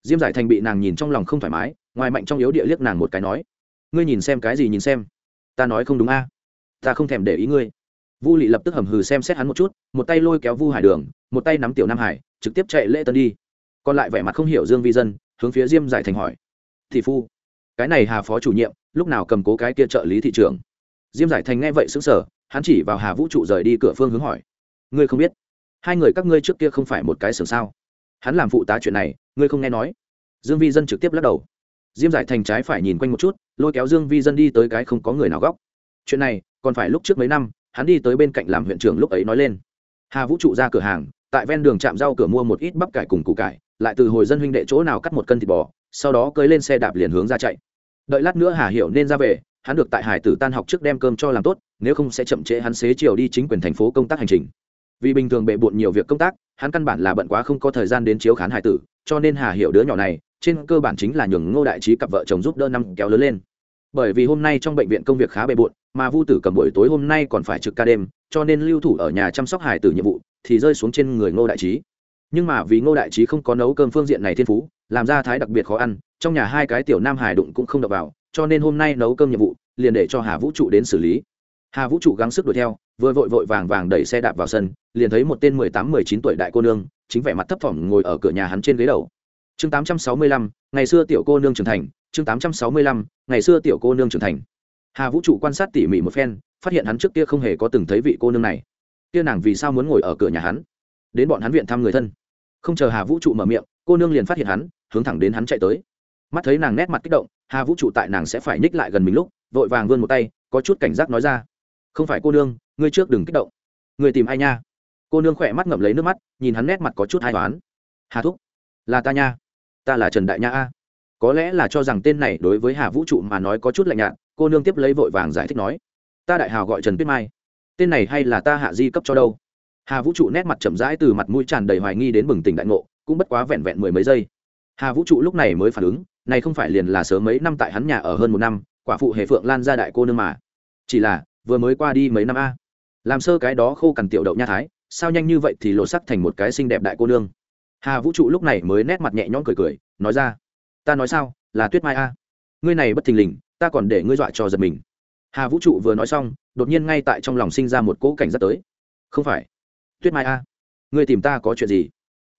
Diêm giải thành bị nàng nhìn trong lòng không thoải mái, ngoài mạnh trong yếu địa liếc nàng một cái nói, ngươi nhìn xem cái gì nhìn xem? Ta nói không đúng a. Ta không thèm để ý ngươi vu lị lập tức hầm hừ xem xét hắn một chút, một tay lôi kéo vu hải đường, một tay nắm tiểu nam hải, trực tiếp chạy lễ tân đi. Còn lại vẻ mặt không hiểu dương vi dân, hướng phía diêm giải thành hỏi, thị phu, cái này hà phó chủ nhiệm, lúc nào cầm cố cái kia trợ lý thị trường diêm giải thành nghe vậy xứng sở hắn chỉ vào hà vũ trụ rời đi cửa phương hướng hỏi, ngươi không biết, hai người các ngươi trước kia không phải một cái xưởng sao? Hắn làm phụ tá chuyện này, ngươi không nghe nói? Dương vi dân trực tiếp lắc đầu. Diêm giải thành trái phải nhìn quanh một chút, lôi kéo dương vi dân đi tới cái không có người nào góc. Chuyện này, còn phải lúc trước mấy năm hắn đi tới bên cạnh làm huyện trưởng lúc ấy nói lên. Hà vũ trụ ra cửa hàng, tại ven đường chạm rau cửa mua một ít bắp cải cùng củ cải, lại từ hồi dân huynh đệ chỗ nào cắt một cân thịt bò, sau đó cưới lên xe đạp liền hướng ra chạy. Đợi lát nữa hà hiểu nên ra về, hắn được tại hải tử tan học trước đem cơm cho làm tốt, nếu không sẽ chậm trễ hắn xế chiều đi chính quyền thành phố công tác hành trình. Vì bình thường bệ bộn nhiều việc công tác, hắn căn bản là bận quá không có thời gian đến chiếu khán hải tử, cho nên hà hiểu đứa nhỏ này, trên cơ bản chính là nhường ngô đại trí cặp vợ chồng giúp đỡ năm kéo lớn lên. Bởi vì hôm nay trong bệnh viện công việc khá bề bộn mà vu tử cầm buổi tối hôm nay còn phải trực ca đêm, cho nên lưu thủ ở nhà chăm sóc hải tử nhiệm vụ, thì rơi xuống trên người ngô đại trí. Nhưng mà vì ngô đại trí không có nấu cơm phương diện này thiên phú, làm ra thái đặc biệt khó ăn, trong nhà hai cái tiểu nam hải đụng cũng không đập vào, cho nên hôm nay nấu cơm nhiệm vụ, liền để cho hà vũ trụ đến xử lý. Hà vũ trụ gắng sức đuổi theo, vừa vội vội vàng vàng đẩy xe đạp vào sân, liền thấy một tên mười tám, mười chín tuổi đại cô nương, chính vẻ mặt thấp thỏm ngồi ở cửa nhà hắn trên ghế đầu. Chương tám trăm sáu mươi lăm, ngày xưa tiểu cô nương trưởng thành, chương tám trăm sáu mươi lăm, ngày xưa tiểu cô nương trưởng thành hà vũ trụ quan sát tỉ mỉ một phen, phát hiện hắn trước kia không hề có từng thấy vị cô nương này. Kia nàng vì sao muốn ngồi ở cửa nhà hắn? Đến bọn hắn viện thăm người thân. Không chờ hà vũ trụ mở miệng, cô nương liền phát hiện hắn, hướng thẳng đến hắn chạy tới. Mắt thấy nàng nét mặt kích động, hà vũ trụ tại nàng sẽ phải nhích lại gần mình lúc, vội vàng vươn một tay, có chút cảnh giác nói ra. Không phải cô nương, ngươi trước đừng kích động. Người tìm ai nha? Cô nương khỏe mắt ngậm lấy nước mắt, nhìn hắn nét mặt có chút hai toán hà thúc, là ta nha. Ta là trần đại nha a. Có lẽ là cho rằng tên này đối với hà vũ trụ mà nói có chút lạnh nhạt cô nương tiếp lấy vội vàng giải thích nói, ta đại hào gọi trần tuyết mai. Tên này hay là ta hạ di cấp cho đâu? Hà vũ trụ nét mặt chậm rãi từ mặt mũi tràn đầy hoài nghi đến bừng tỉnh đại ngộ, cũng bất quá vẹn vẹn mười mấy giây. Hà vũ trụ lúc này mới phản ứng, này không phải liền là sớm mấy năm tại hắn nhà ở hơn một năm, quả phụ hề phượng lan ra đại cô nương mà. Chỉ là, vừa mới qua đi mấy năm a. Làm sơ cái đó khô cằn tiểu đậu nha thái, sao nhanh như vậy thì lộ sắc thành một cái xinh đẹp đại cô nương. Hà vũ trụ lúc này mới nét mặt nhẹ nhõm cười cười, nói ra, ta nói sao, là tuyết mai a. Ngươi này bất thình lình ta còn để ngươi dọa cho giật mình. Hà vũ trụ vừa nói xong, đột nhiên ngay tại trong lòng sinh ra một cỗ cảnh giác tới. Không phải. Tuyết mai a. Ngươi tìm ta có chuyện gì?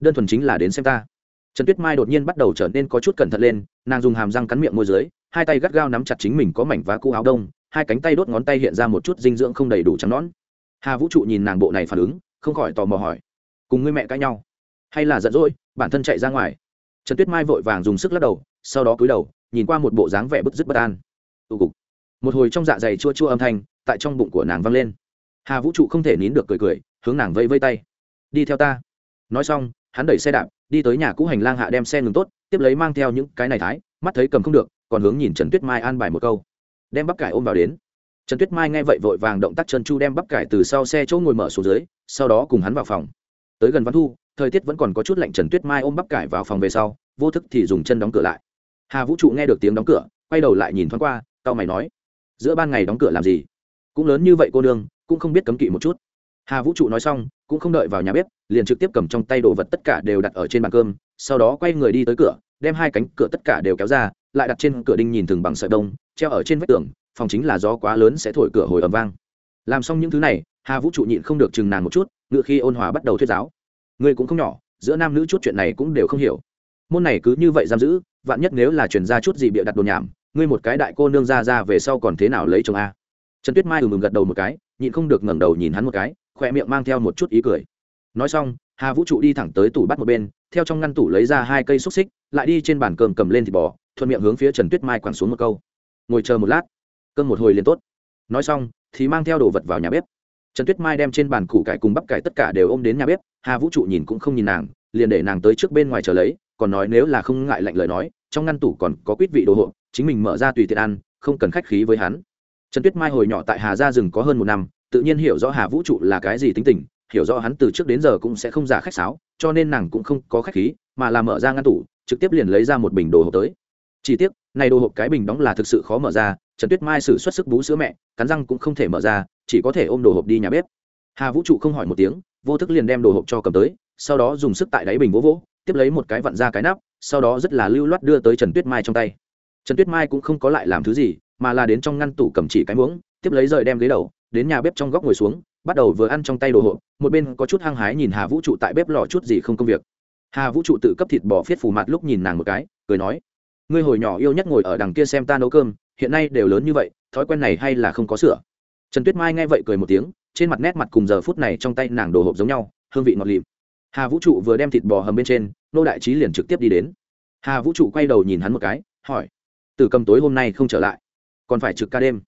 Đơn thuần chính là đến xem ta. Trần tuyết mai đột nhiên bắt đầu trở nên có chút cẩn thận lên, nàng dùng hàm răng cắn miệng môi dưới, hai tay gắt gao nắm chặt chính mình có mảnh vá cũ áo đông, hai cánh tay đốt ngón tay hiện ra một chút dinh dưỡng không đầy đủ trắng nón hà vũ trụ nhìn nàng bộ này phản ứng, không khỏi tò mò hỏi, cùng ngươi mẹ cãi nhau? Hay là giận dỗi, bản thân chạy ra ngoài? Trần tuyết mai vội vàng dùng sức lắc đầu, sau đó cúi đầu, nhìn qua một bộ dáng vẻ bức dứt bất an tụ cục một hồi trong dạ dày chua chua âm thanh tại trong bụng của nàng vang lên. Hà vũ trụ không thể nín được cười cười, hướng nàng vây vây tay. Đi theo ta. Nói xong, hắn đẩy xe đạp, đi tới nhà cũ hành lang hạ đem xe ngừng tốt, tiếp lấy mang theo những cái này thái, mắt thấy cầm không được, còn hướng nhìn trần tuyết mai an bài một câu. Đem bắp cải ôm vào đến. Trần tuyết mai nghe vậy vội vàng động tác chân chu đem bắp cải từ sau xe chỗ ngồi mở xuống dưới, sau đó cùng hắn vào phòng. Tới gần văn thu, thời tiết vẫn còn có chút lạnh, trần tuyết mai ôm bắp cải vào phòng về sau, vô thức thì dùng chân đóng cửa lại. Hà vũ trụ nghe được tiếng đóng cửa, quay đầu lại nhìn thoáng qua tao mày nói, giữa ban ngày đóng cửa làm gì? Cũng lớn như vậy cô đương cũng không biết cấm kỵ một chút. Hà vũ trụ nói xong, cũng không đợi vào nhà bếp, liền trực tiếp cầm trong tay đồ vật tất cả đều đặt ở trên bàn cơm, sau đó quay người đi tới cửa, đem hai cánh cửa tất cả đều kéo ra, lại đặt trên cửa đinh nhìn thường bằng sợi đông treo ở trên vách tường, phòng chính là gió quá lớn sẽ thổi cửa hồi ầm vang. Làm xong những thứ này, hà vũ trụ nhịn không được chừng nàng một chút, ngựa khi ôn hòa bắt đầu thuyết giáo. Người cũng không nhỏ, giữa nam nữ chút chuyện này cũng đều không hiểu. Môn này cứ như vậy giam giữ, vạn nhất nếu là chuyển ra chút gì bịa đặt đồn nhảm ngươi một cái đại cô nương ra ra về sau còn thế nào lấy chồng a? Trần tuyết mai ừ mừng gật đầu một cái, nhịn không được ngẩng đầu nhìn hắn một cái, khỏe miệng mang theo một chút ý cười. Nói xong, hà vũ trụ đi thẳng tới tủ bắt một bên, theo trong ngăn tủ lấy ra hai cây xúc xích, lại đi trên bàn cơm cầm lên thịt bò, thuận miệng hướng phía trần tuyết mai quẳng xuống một câu. Ngồi chờ một lát, cơm một hồi liền tốt. Nói xong, thì mang theo đồ vật vào nhà bếp. Trần tuyết mai đem trên bàn củ cải cùng bắp cải tất cả đều ôm đến nhà bếp, hà vũ trụ nhìn cũng không nhìn nàng, liền để nàng tới trước bên ngoài chờ lấy, còn nói nếu là không ngại lạnh lời nói trong ngăn tủ còn có quýt vị đồ hộ, chính mình mở ra tùy tiện ăn, không cần khách khí với hắn. Trần tuyết mai hồi nhỏ tại hà gia rừng có hơn một năm, tự nhiên hiểu rõ hà vũ trụ là cái gì tính tình, hiểu rõ hắn từ trước đến giờ cũng sẽ không giả khách sáo, cho nên nàng cũng không có khách khí, mà là mở ra ngăn tủ, trực tiếp liền lấy ra một bình đồ hộp tới. Chỉ tiếc, này đồ hộp cái bình đóng là thực sự khó mở ra, trần tuyết mai xử xuất sức bú sữa mẹ, cắn răng cũng không thể mở ra, chỉ có thể ôm đồ hộp đi nhà bếp. Hà vũ trụ không hỏi một tiếng, vô thức liền đem đồ hộp cho cầm tới, sau đó dùng sức tại đáy bình vỗ vỗ, tiếp lấy một cái vặn ra cái nắp sau đó rất là lưu loát đưa tới trần tuyết mai trong tay. Trần tuyết mai cũng không có lại làm thứ gì, mà là đến trong ngăn tủ cầm chỉ cái muỗng, tiếp lấy rời đem ghế đầu, đến nhà bếp trong góc ngồi xuống, bắt đầu vừa ăn trong tay đồ hộp, một bên có chút hăng hái nhìn hà vũ trụ tại bếp lò chút gì không công việc. Hà vũ trụ tự cấp thịt bò phiết phù mặt lúc nhìn nàng một cái, cười nói, ngươi hồi nhỏ yêu nhất ngồi ở đằng kia xem ta nấu cơm, hiện nay đều lớn như vậy, thói quen này hay là không có sửa? Trần tuyết mai nghe vậy cười một tiếng, trên mặt nét mặt cùng giờ phút này trong tay nàng đồ hộp giống nhau, hương vị ngọt lịm. Hà vũ trụ vừa đem thịt bò hầm bên trên nô đại trí liền trực tiếp đi đến. Hà vũ trụ quay đầu nhìn hắn một cái, hỏi, từ cầm tối hôm nay không trở lại, còn phải trực ca đêm?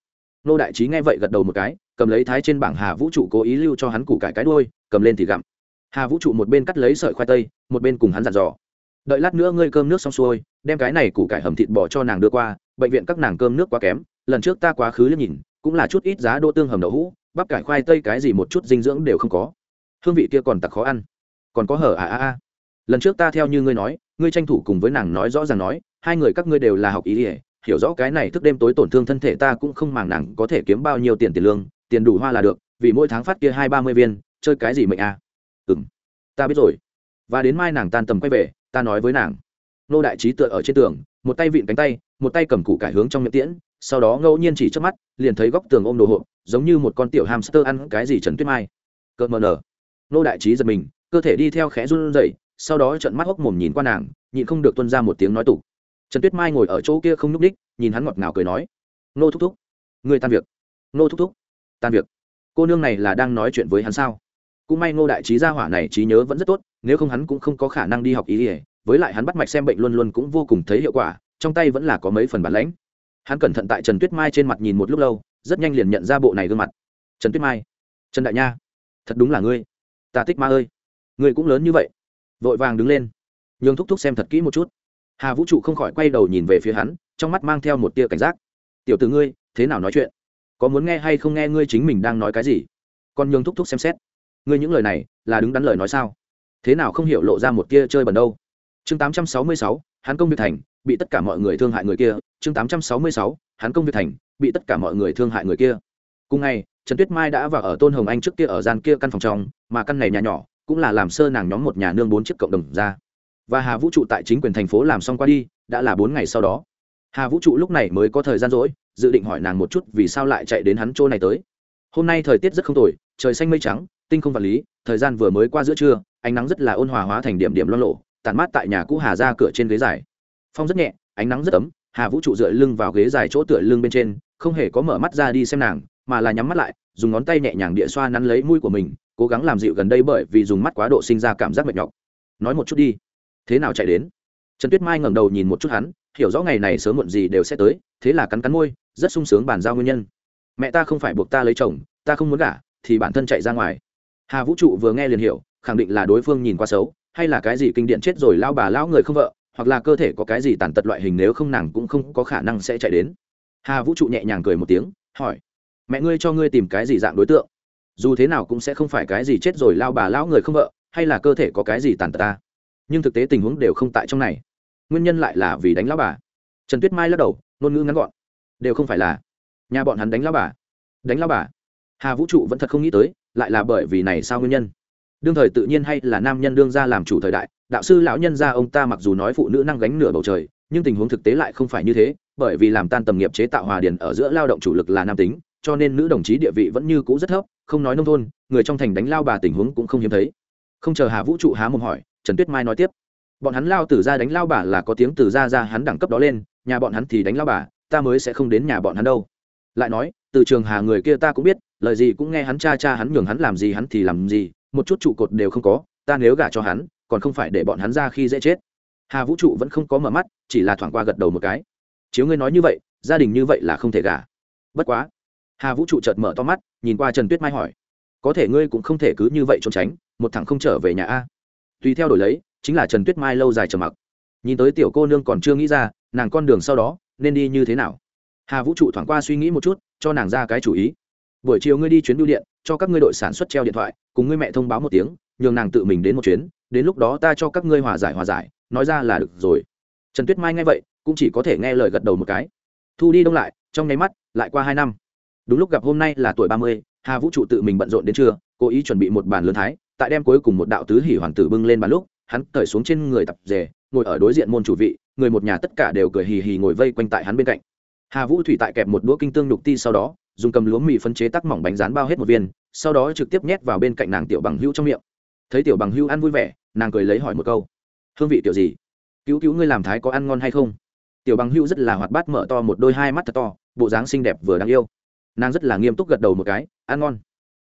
Nô đại trí nghe vậy gật đầu một cái, cầm lấy thái trên bảng hà vũ trụ cố ý lưu cho hắn củ cải cái đôi cầm lên thì gặm. Hà vũ trụ một bên cắt lấy sợi khoai tây, một bên cùng hắn dặn dò, đợi lát nữa ngươi cơm nước xong xuôi, đem cái này củ cải hầm thịt bò cho nàng đưa qua, bệnh viện các nàng cơm nước quá kém, lần trước ta quá khứ liếc nhìn, cũng là chút ít giá đô tương hầm đậu hũ, bắp cải khoai tây cái gì một chút dinh dưỡng đều không có. Hương vị kia còn tặc khó ăn, còn có hở à à à lần trước ta theo như ngươi nói, ngươi tranh thủ cùng với nàng nói rõ ràng nói, hai người các ngươi đều là học ý ỉa hiểu rõ cái này thức đêm tối tổn thương thân thể ta cũng không màng nàng có thể kiếm bao nhiêu tiền tiền lương, tiền đủ hoa là được, vì mỗi tháng phát kia hai ba mươi viên, chơi cái gì mệnh à ừ m ta biết rồi. Và đến mai nàng tan tầm quay về, ta nói với nàng. Nô đại trí tựa ở trên tường, một tay vịn cánh tay, một tay cầm củ cải hướng trong miệng tiễn, sau đó ngẫu nhiên chỉ trước mắt, liền thấy góc tường ôm đồ hộp, giống như một con tiểu hamster ăn cái gì trần tuyết mai. Cợt mờ nở. Nô đại trí giật mình, cơ thể đi theo khẽ run rẩy sau đó trận mắt hốc mồm nhìn qua nàng, nhịn không được tuân ra một tiếng nói tục. Trần tuyết mai ngồi ở chỗ kia không nhúc ních nhìn hắn ngọt ngào cười nói nô thúc thúc, người tan việc. Nô thúc thúc, tan việc? Cô nương này là đang nói chuyện với hắn sao? Cũng may ngô đại trí gia hỏa này trí nhớ vẫn rất tốt, nếu không hắn cũng không có khả năng đi học ý ỉa với lại hắn bắt mạch xem bệnh luôn luôn cũng vô cùng thấy hiệu quả, trong tay vẫn là có mấy phần bản lãnh. Hắn cẩn thận tại trần tuyết mai trên mặt nhìn một lúc lâu, rất nhanh liền nhận ra bộ này gương mặt. Trần tuyết mai, trần đại nha, thật đúng là ngươi. Ta tích ma ơi, ngươi cũng lớn như vậy vội vàng đứng lên. Nhường thúc thúc xem thật kỹ một chút. Hà vũ trụ không khỏi quay đầu nhìn về phía hắn, trong mắt mang theo một tia cảnh giác. Tiểu t ử ngươi, thế nào nói chuyện? Có muốn nghe hay không nghe ngươi chính mình đang nói cái gì? Còn nhường thúc thúc xem xét. Ngươi những lời này là đứng đắn lời nói sao? Thế nào không hiểu lộ ra một tia chơi bẩn đâu? Chương tám trăm sáu mươi sáu hắn công việc thành, bị tất cả mọi người thương hại người kia. Chương tám trăm sáu mươi sáu hắn công việc thành, bị tất cả mọi người thương hại người kia. Cùng ngày, trần tuyết mai đã vào ở tôn hồng anh trước kia ở gian kia căn phòng trong, mà căn này nhà nhỏ cũng là làm sơ nàng nhóm một nhà nương bốn chiếc cộng đồng ra. Và hà vũ trụ tại chính quyền thành phố làm xong qua đi, đã là bốn ngày sau đó. Hà vũ trụ lúc này mới có thời gian rỗi, dự định hỏi nàng một chút vì sao lại chạy đến hắn chỗ này tới. Hôm nay thời tiết rất không tồi, trời xanh mây trắng, tinh không vật lý, thời gian vừa mới qua giữa trưa, ánh nắng rất là ôn hòa hóa thành điểm điểm lo lộ tàn mát tại nhà cũ hà ra cửa trên ghế dài. Phong rất nhẹ, ánh nắng rất ấm, hà vũ trụ dựa lưng vào ghế dài chỗ tựa lưng bên trên, không hề có mở mắt ra đi xem nàng, mà là nhắm mắt lại, dùng ngón tay nhẹ nhàng địa xoa nắn lấy mũi của mình cố gắng làm dịu gần đây bởi vì dùng mắt quá độ sinh ra cảm giác mệt nhọc. Nói một chút đi. Thế nào chạy đến? Trần tuyết mai ngẩng đầu nhìn một chút hắn, hiểu rõ ngày này sớm muộn gì đều sẽ tới, thế là cắn cắn môi, rất sung sướng bàn giao nguyên nhân. Mẹ ta không phải buộc ta lấy chồng, ta không muốn gả, thì bản thân chạy ra ngoài. Hà vũ trụ vừa nghe liền hiểu, khẳng định là đối phương nhìn qua xấu, hay là cái gì kinh điện chết rồi lao bà lão người không vợ, hoặc là cơ thể có cái gì tàn tật loại hình nếu không nàng cũng không có khả năng sẽ chạy đến. Hà vũ trụ nhẹ nhàng cười một tiếng, hỏi, mẹ ngươi cho ngươi tìm cái gì dạng đối tượng? Dù thế nào cũng sẽ không phải cái gì chết rồi lao bà lão người không vợ, hay là cơ thể có cái gì tàn tật ta. Nhưng thực tế tình huống đều không tại trong này. Nguyên nhân lại là vì đánh lão bà. Trần tuyết mai lắc đầu, ngôn ngữ ngắn gọn. Đều không phải là. Nhà bọn hắn đánh lão bà. Đánh lão bà. Hà vũ trụ vẫn thật không nghĩ tới, lại là bởi vì này sao nguyên nhân. Đương thời tự nhiên hay là nam nhân đương ra làm chủ thời đại, đạo sư lão nhân gia ông ta mặc dù nói phụ nữ năng gánh nửa bầu trời, nhưng tình huống thực tế lại không phải như thế, bởi vì làm tan tầm nghiệp chế tạo hòa điền ở giữa lao động chủ lực là nam tính, cho nên nữ đồng chí địa vị vẫn như cũ rất thấp không nói nông thôn, người trong thành đánh lao bà tình huống cũng không hiếm thấy. Không chờ hà vũ trụ há mồm hỏi, trần tuyết mai nói tiếp. Bọn hắn lao tử ra đánh lao bà là có tiếng từ ra ra hắn đẳng cấp đó lên, nhà bọn hắn thì đánh lao bà, ta mới sẽ không đến nhà bọn hắn đâu. Lại nói, từ trường hà người kia ta cũng biết, lời gì cũng nghe hắn cha cha hắn nhường hắn làm gì hắn thì làm gì, một chút trụ cột đều không có, ta nếu gả cho hắn, còn không phải để bọn hắn ra khi dễ chết. Hà vũ trụ vẫn không có mở mắt, chỉ là thoảng qua gật đầu một cái. Chiếu ngươi nói như vậy, gia đình như vậy là không thể gả. Bất quá hà vũ trụ chợt mở to mắt, nhìn qua trần tuyết mai hỏi, có thể ngươi cũng không thể cứ như vậy trốn tránh, một thằng không trở về nhà a? Tùy theo đổi lấy, chính là trần tuyết mai lâu dài trầm mặc. Nhìn tới tiểu cô nương còn chưa nghĩ ra, nàng con đường sau đó nên đi như thế nào? Hà vũ trụ thoảng qua suy nghĩ một chút, cho nàng ra cái chủ ý. Buổi chiều ngươi đi chuyến bưu điện, cho các ngươi đội sản xuất treo điện thoại, cùng ngươi mẹ thông báo một tiếng, nhường nàng tự mình đến một chuyến, đến lúc đó ta cho các ngươi hòa giải hòa giải, nói ra là được rồi. Trần tuyết mai nghe vậy, cũng chỉ có thể nghe lời gật đầu một cái. Thu đi đông lại, trong nháy mắt, lại qua hai năm đúng lúc gặp hôm nay là tuổi ba mươi, hà vũ trụ tự mình bận rộn đến trưa, cố ý chuẩn bị một bàn lớn thái, tại đem cuối cùng một đạo tứ hỉ hoàng tử bưng lên bàn lúc, hắn cởi xuống trên người tập rề ngồi ở đối diện môn chủ vị, người một nhà tất cả đều cười hì hì ngồi vây quanh tại hắn bên cạnh. Hà vũ thủy tại kẹp một đũa kinh tương nhục ti sau đó, dùng cầm lúa mì phân chế tắc mỏng bánh rán bao hết một viên, sau đó trực tiếp nhét vào bên cạnh nàng tiểu bằng hữu trong miệng. Thấy tiểu bằng hữu ăn vui vẻ, nàng cười lấy hỏi một câu. Hương vị tiểu gì? Cứu cứu ngươi làm thái có ăn ngon hay không? Tiểu bằng hữu rất là hoạt bát mở to một đôi hai mắt thật to, bộ dáng xinh đẹp vừa đáng yêu nàng rất là nghiêm túc gật đầu một cái, ăn ngon.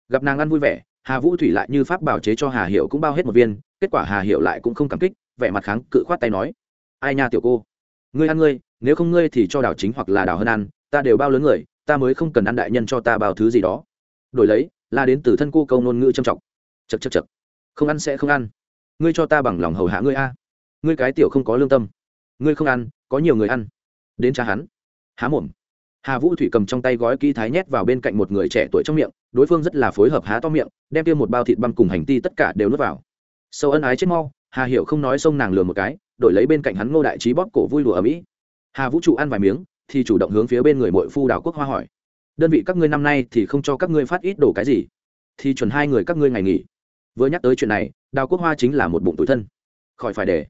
Gặp nàng ăn vui vẻ, hà vũ thủy lại như pháp bảo chế cho hà hiệu cũng bao hết một viên, kết quả hà hiệu lại cũng không cảm kích, vẻ mặt kháng cự khoát tay nói, ai nha tiểu cô, ngươi ăn ngươi, nếu không ngươi thì cho đào chính hoặc là đào hơn ăn, ta đều bao lớn người, ta mới không cần ăn đại nhân cho ta bao thứ gì đó. Đổi lấy là đến từ thân cô câu ngôn ngữ trầm trọng chật chật chật không ăn sẽ không ăn, ngươi cho ta bằng lòng hầu hạ ngươi a, ngươi cái tiểu không có lương tâm, ngươi không ăn, có nhiều người ăn, đến cha hắn, há mồm hà vũ thủy cầm trong tay gói kỹ thái nhét vào bên cạnh một người trẻ tuổi trong miệng, đối phương rất là phối hợp há to miệng, đem tiêm một bao thịt băm cùng hành ti tất cả đều nuốt vào. Sâu ân ái chết mau, hà hiểu không nói xông nàng lừa một cái, đổi lấy bên cạnh hắn ngô đại trí bóp cổ vui đùa ở mỹ hà vũ trụ ăn vài miếng, thì chủ động hướng phía bên người mội phu đào quốc hoa hỏi. Đơn vị các ngươi năm nay thì không cho các ngươi phát ít đồ cái gì. Thì chuẩn hai người các ngươi ngày nghỉ. Vừa nhắc tới chuyện này, đào quốc hoa chính là một bụng tủi thân. Khỏi phải để.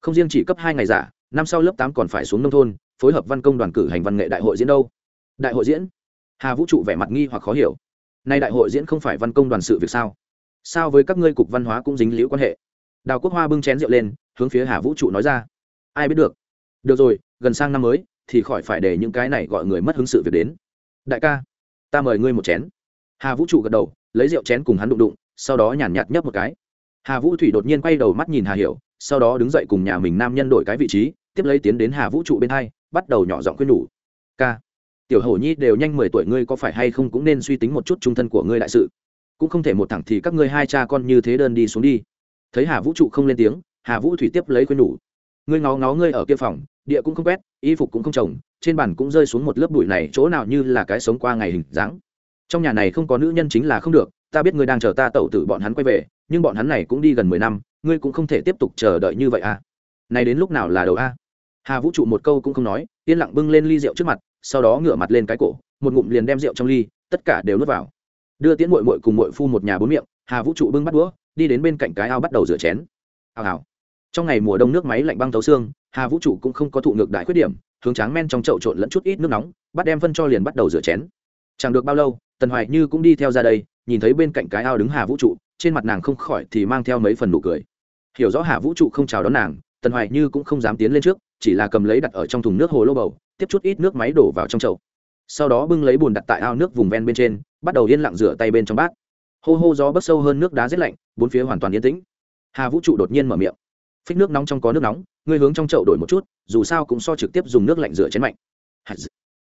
Không riêng chỉ cấp hai ngày giả, năm sau lớp tám còn phải xuống nông thôn, phối hợp văn công đoàn cử hành văn nghệ đại hội diễn đâu đại hội diễn? Hà vũ trụ vẻ mặt nghi hoặc khó hiểu. Nay đại hội diễn không phải văn công đoàn sự việc sao? Sao với các ngươi cục văn hóa cũng dính liễu quan hệ? Đào quốc hoa bưng chén rượu lên, hướng phía hà vũ trụ nói ra. Ai biết được? Được rồi, gần sang năm mới, thì khỏi phải để những cái này gọi người mất hứng sự việc đến. Đại ca, ta mời ngươi một chén. Hà vũ trụ gật đầu, lấy rượu chén cùng hắn đụng đụng, sau đó nhàn nhạt nhấp một cái. Hà vũ thủy đột nhiên quay đầu mắt nhìn hà hiểu, sau đó đứng dậy cùng nhà mình nam nhân đổi cái vị trí, tiếp lấy tiến đến hà vũ trụ bên hai, bắt đầu nhỏ giọng khuyên nhủ. Ca tiểu hổ nhi đều nhanh mười tuổi, ngươi có phải hay không cũng nên suy tính một chút trung thân của ngươi đại sự. Cũng không thể một thẳng thì các ngươi hai cha con như thế đơn đi xuống đi. Thấy hà vũ trụ không lên tiếng, hà vũ thủy tiếp lấy khuyên nhủ. Ngươi ngó ngó ngươi ở kia phòng, địa cũng không quét, y phục cũng không trồng, trên bàn cũng rơi xuống một lớp bụi này, chỗ nào như là cái sống qua ngày hình dáng. Trong nhà này không có nữ nhân chính là không được, ta biết ngươi đang chờ ta tẩu tử bọn hắn quay về, nhưng bọn hắn này cũng đi gần mười năm, ngươi cũng không thể tiếp tục chờ đợi như vậy à. Này đến lúc nào là đầu a? Hà vũ trụ một câu cũng không nói, yên lặng bưng lên ly rượu trước mặt sau đó ngửa mặt lên cái cổ, một ngụm liền đem rượu trong ly, tất cả đều nuốt vào. Đưa tiễn mội mội cùng mội phu một nhà bốn miệng, hà vũ trụ bưng bắt đũa, đi đến bên cạnh cái ao bắt đầu rửa chén. Hào hào. Trong ngày mùa đông nước máy lạnh băng thấu xương, hà vũ trụ cũng không có thụ ngược đại khuyết điểm, hướng tráng men trong chậu trộn lẫn chút ít nước nóng, bắt đem phân cho liền bắt đầu rửa chén. Chẳng được bao lâu, tần hoài như cũng đi theo ra đây, nhìn thấy bên cạnh cái ao đứng hà vũ trụ, trên mặt nàng không khỏi thì mang theo mấy phần nụ cười. Hiểu rõ hà vũ trụ không chào đón nàng, tần hoài như cũng không dám tiến lên trước, chỉ là cầm lấy đặt ở trong thùng nước hồ lô bầu tiếp chút ít nước máy đổ vào trong chậu. Sau đó bưng lấy bùn đặt tại ao nước vùng ven bên trên, bắt đầu yên lặng rửa tay bên trong bát. Hô hô gió bấc sâu hơn nước đá rét lạnh, bốn phía hoàn toàn yên tĩnh. Hà vũ trụ đột nhiên mở miệng. Phích nước nóng trong có nước nóng, ngươi hướng trong chậu đổi một chút, dù sao cũng so trực tiếp dùng nước lạnh rửa chén mạnh.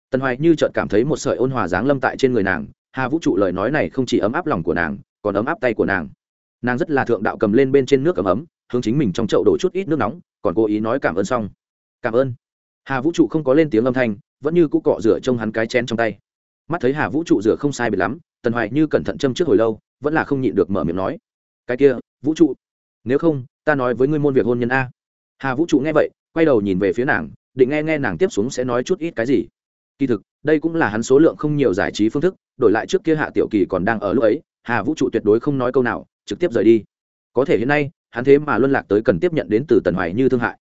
Tần hoài như chợt cảm thấy một sợi ôn hòa dáng lâm tại trên người nàng, hà vũ trụ lời nói này không chỉ ấm áp lòng của nàng, còn ấm áp tay của nàng. Nàng rất là thượng đạo cầm lên bên trên nước ấm ấm, hướng chính mình trong chậu đổ chút ít nước nóng, còn cố ý nói cảm ơn xong. Cảm ơn hà vũ trụ không có lên tiếng âm thanh, vẫn như cũ cọ rửa trông hắn cái chén trong tay. Mắt thấy hà vũ trụ rửa không sai biệt lắm, tần hoài như cẩn thận châm trước hồi lâu, vẫn là không nhịn được mở miệng nói. Cái kia, vũ trụ, nếu không, ta nói với ngươi môn việc hôn nhân a. Hà vũ trụ nghe vậy, quay đầu nhìn về phía nàng, định nghe nghe nàng tiếp xuống sẽ nói chút ít cái gì. Kỳ thực, đây cũng là hắn số lượng không nhiều giải trí phương thức, đổi lại trước kia hạ tiểu kỳ còn đang ở lúc ấy, hà vũ trụ tuyệt đối không nói câu nào, trực tiếp rời đi. Có thể hiện nay, hắn thế mà luân lạc tới cần tiếp nhận đến từ tần hoài như thương hại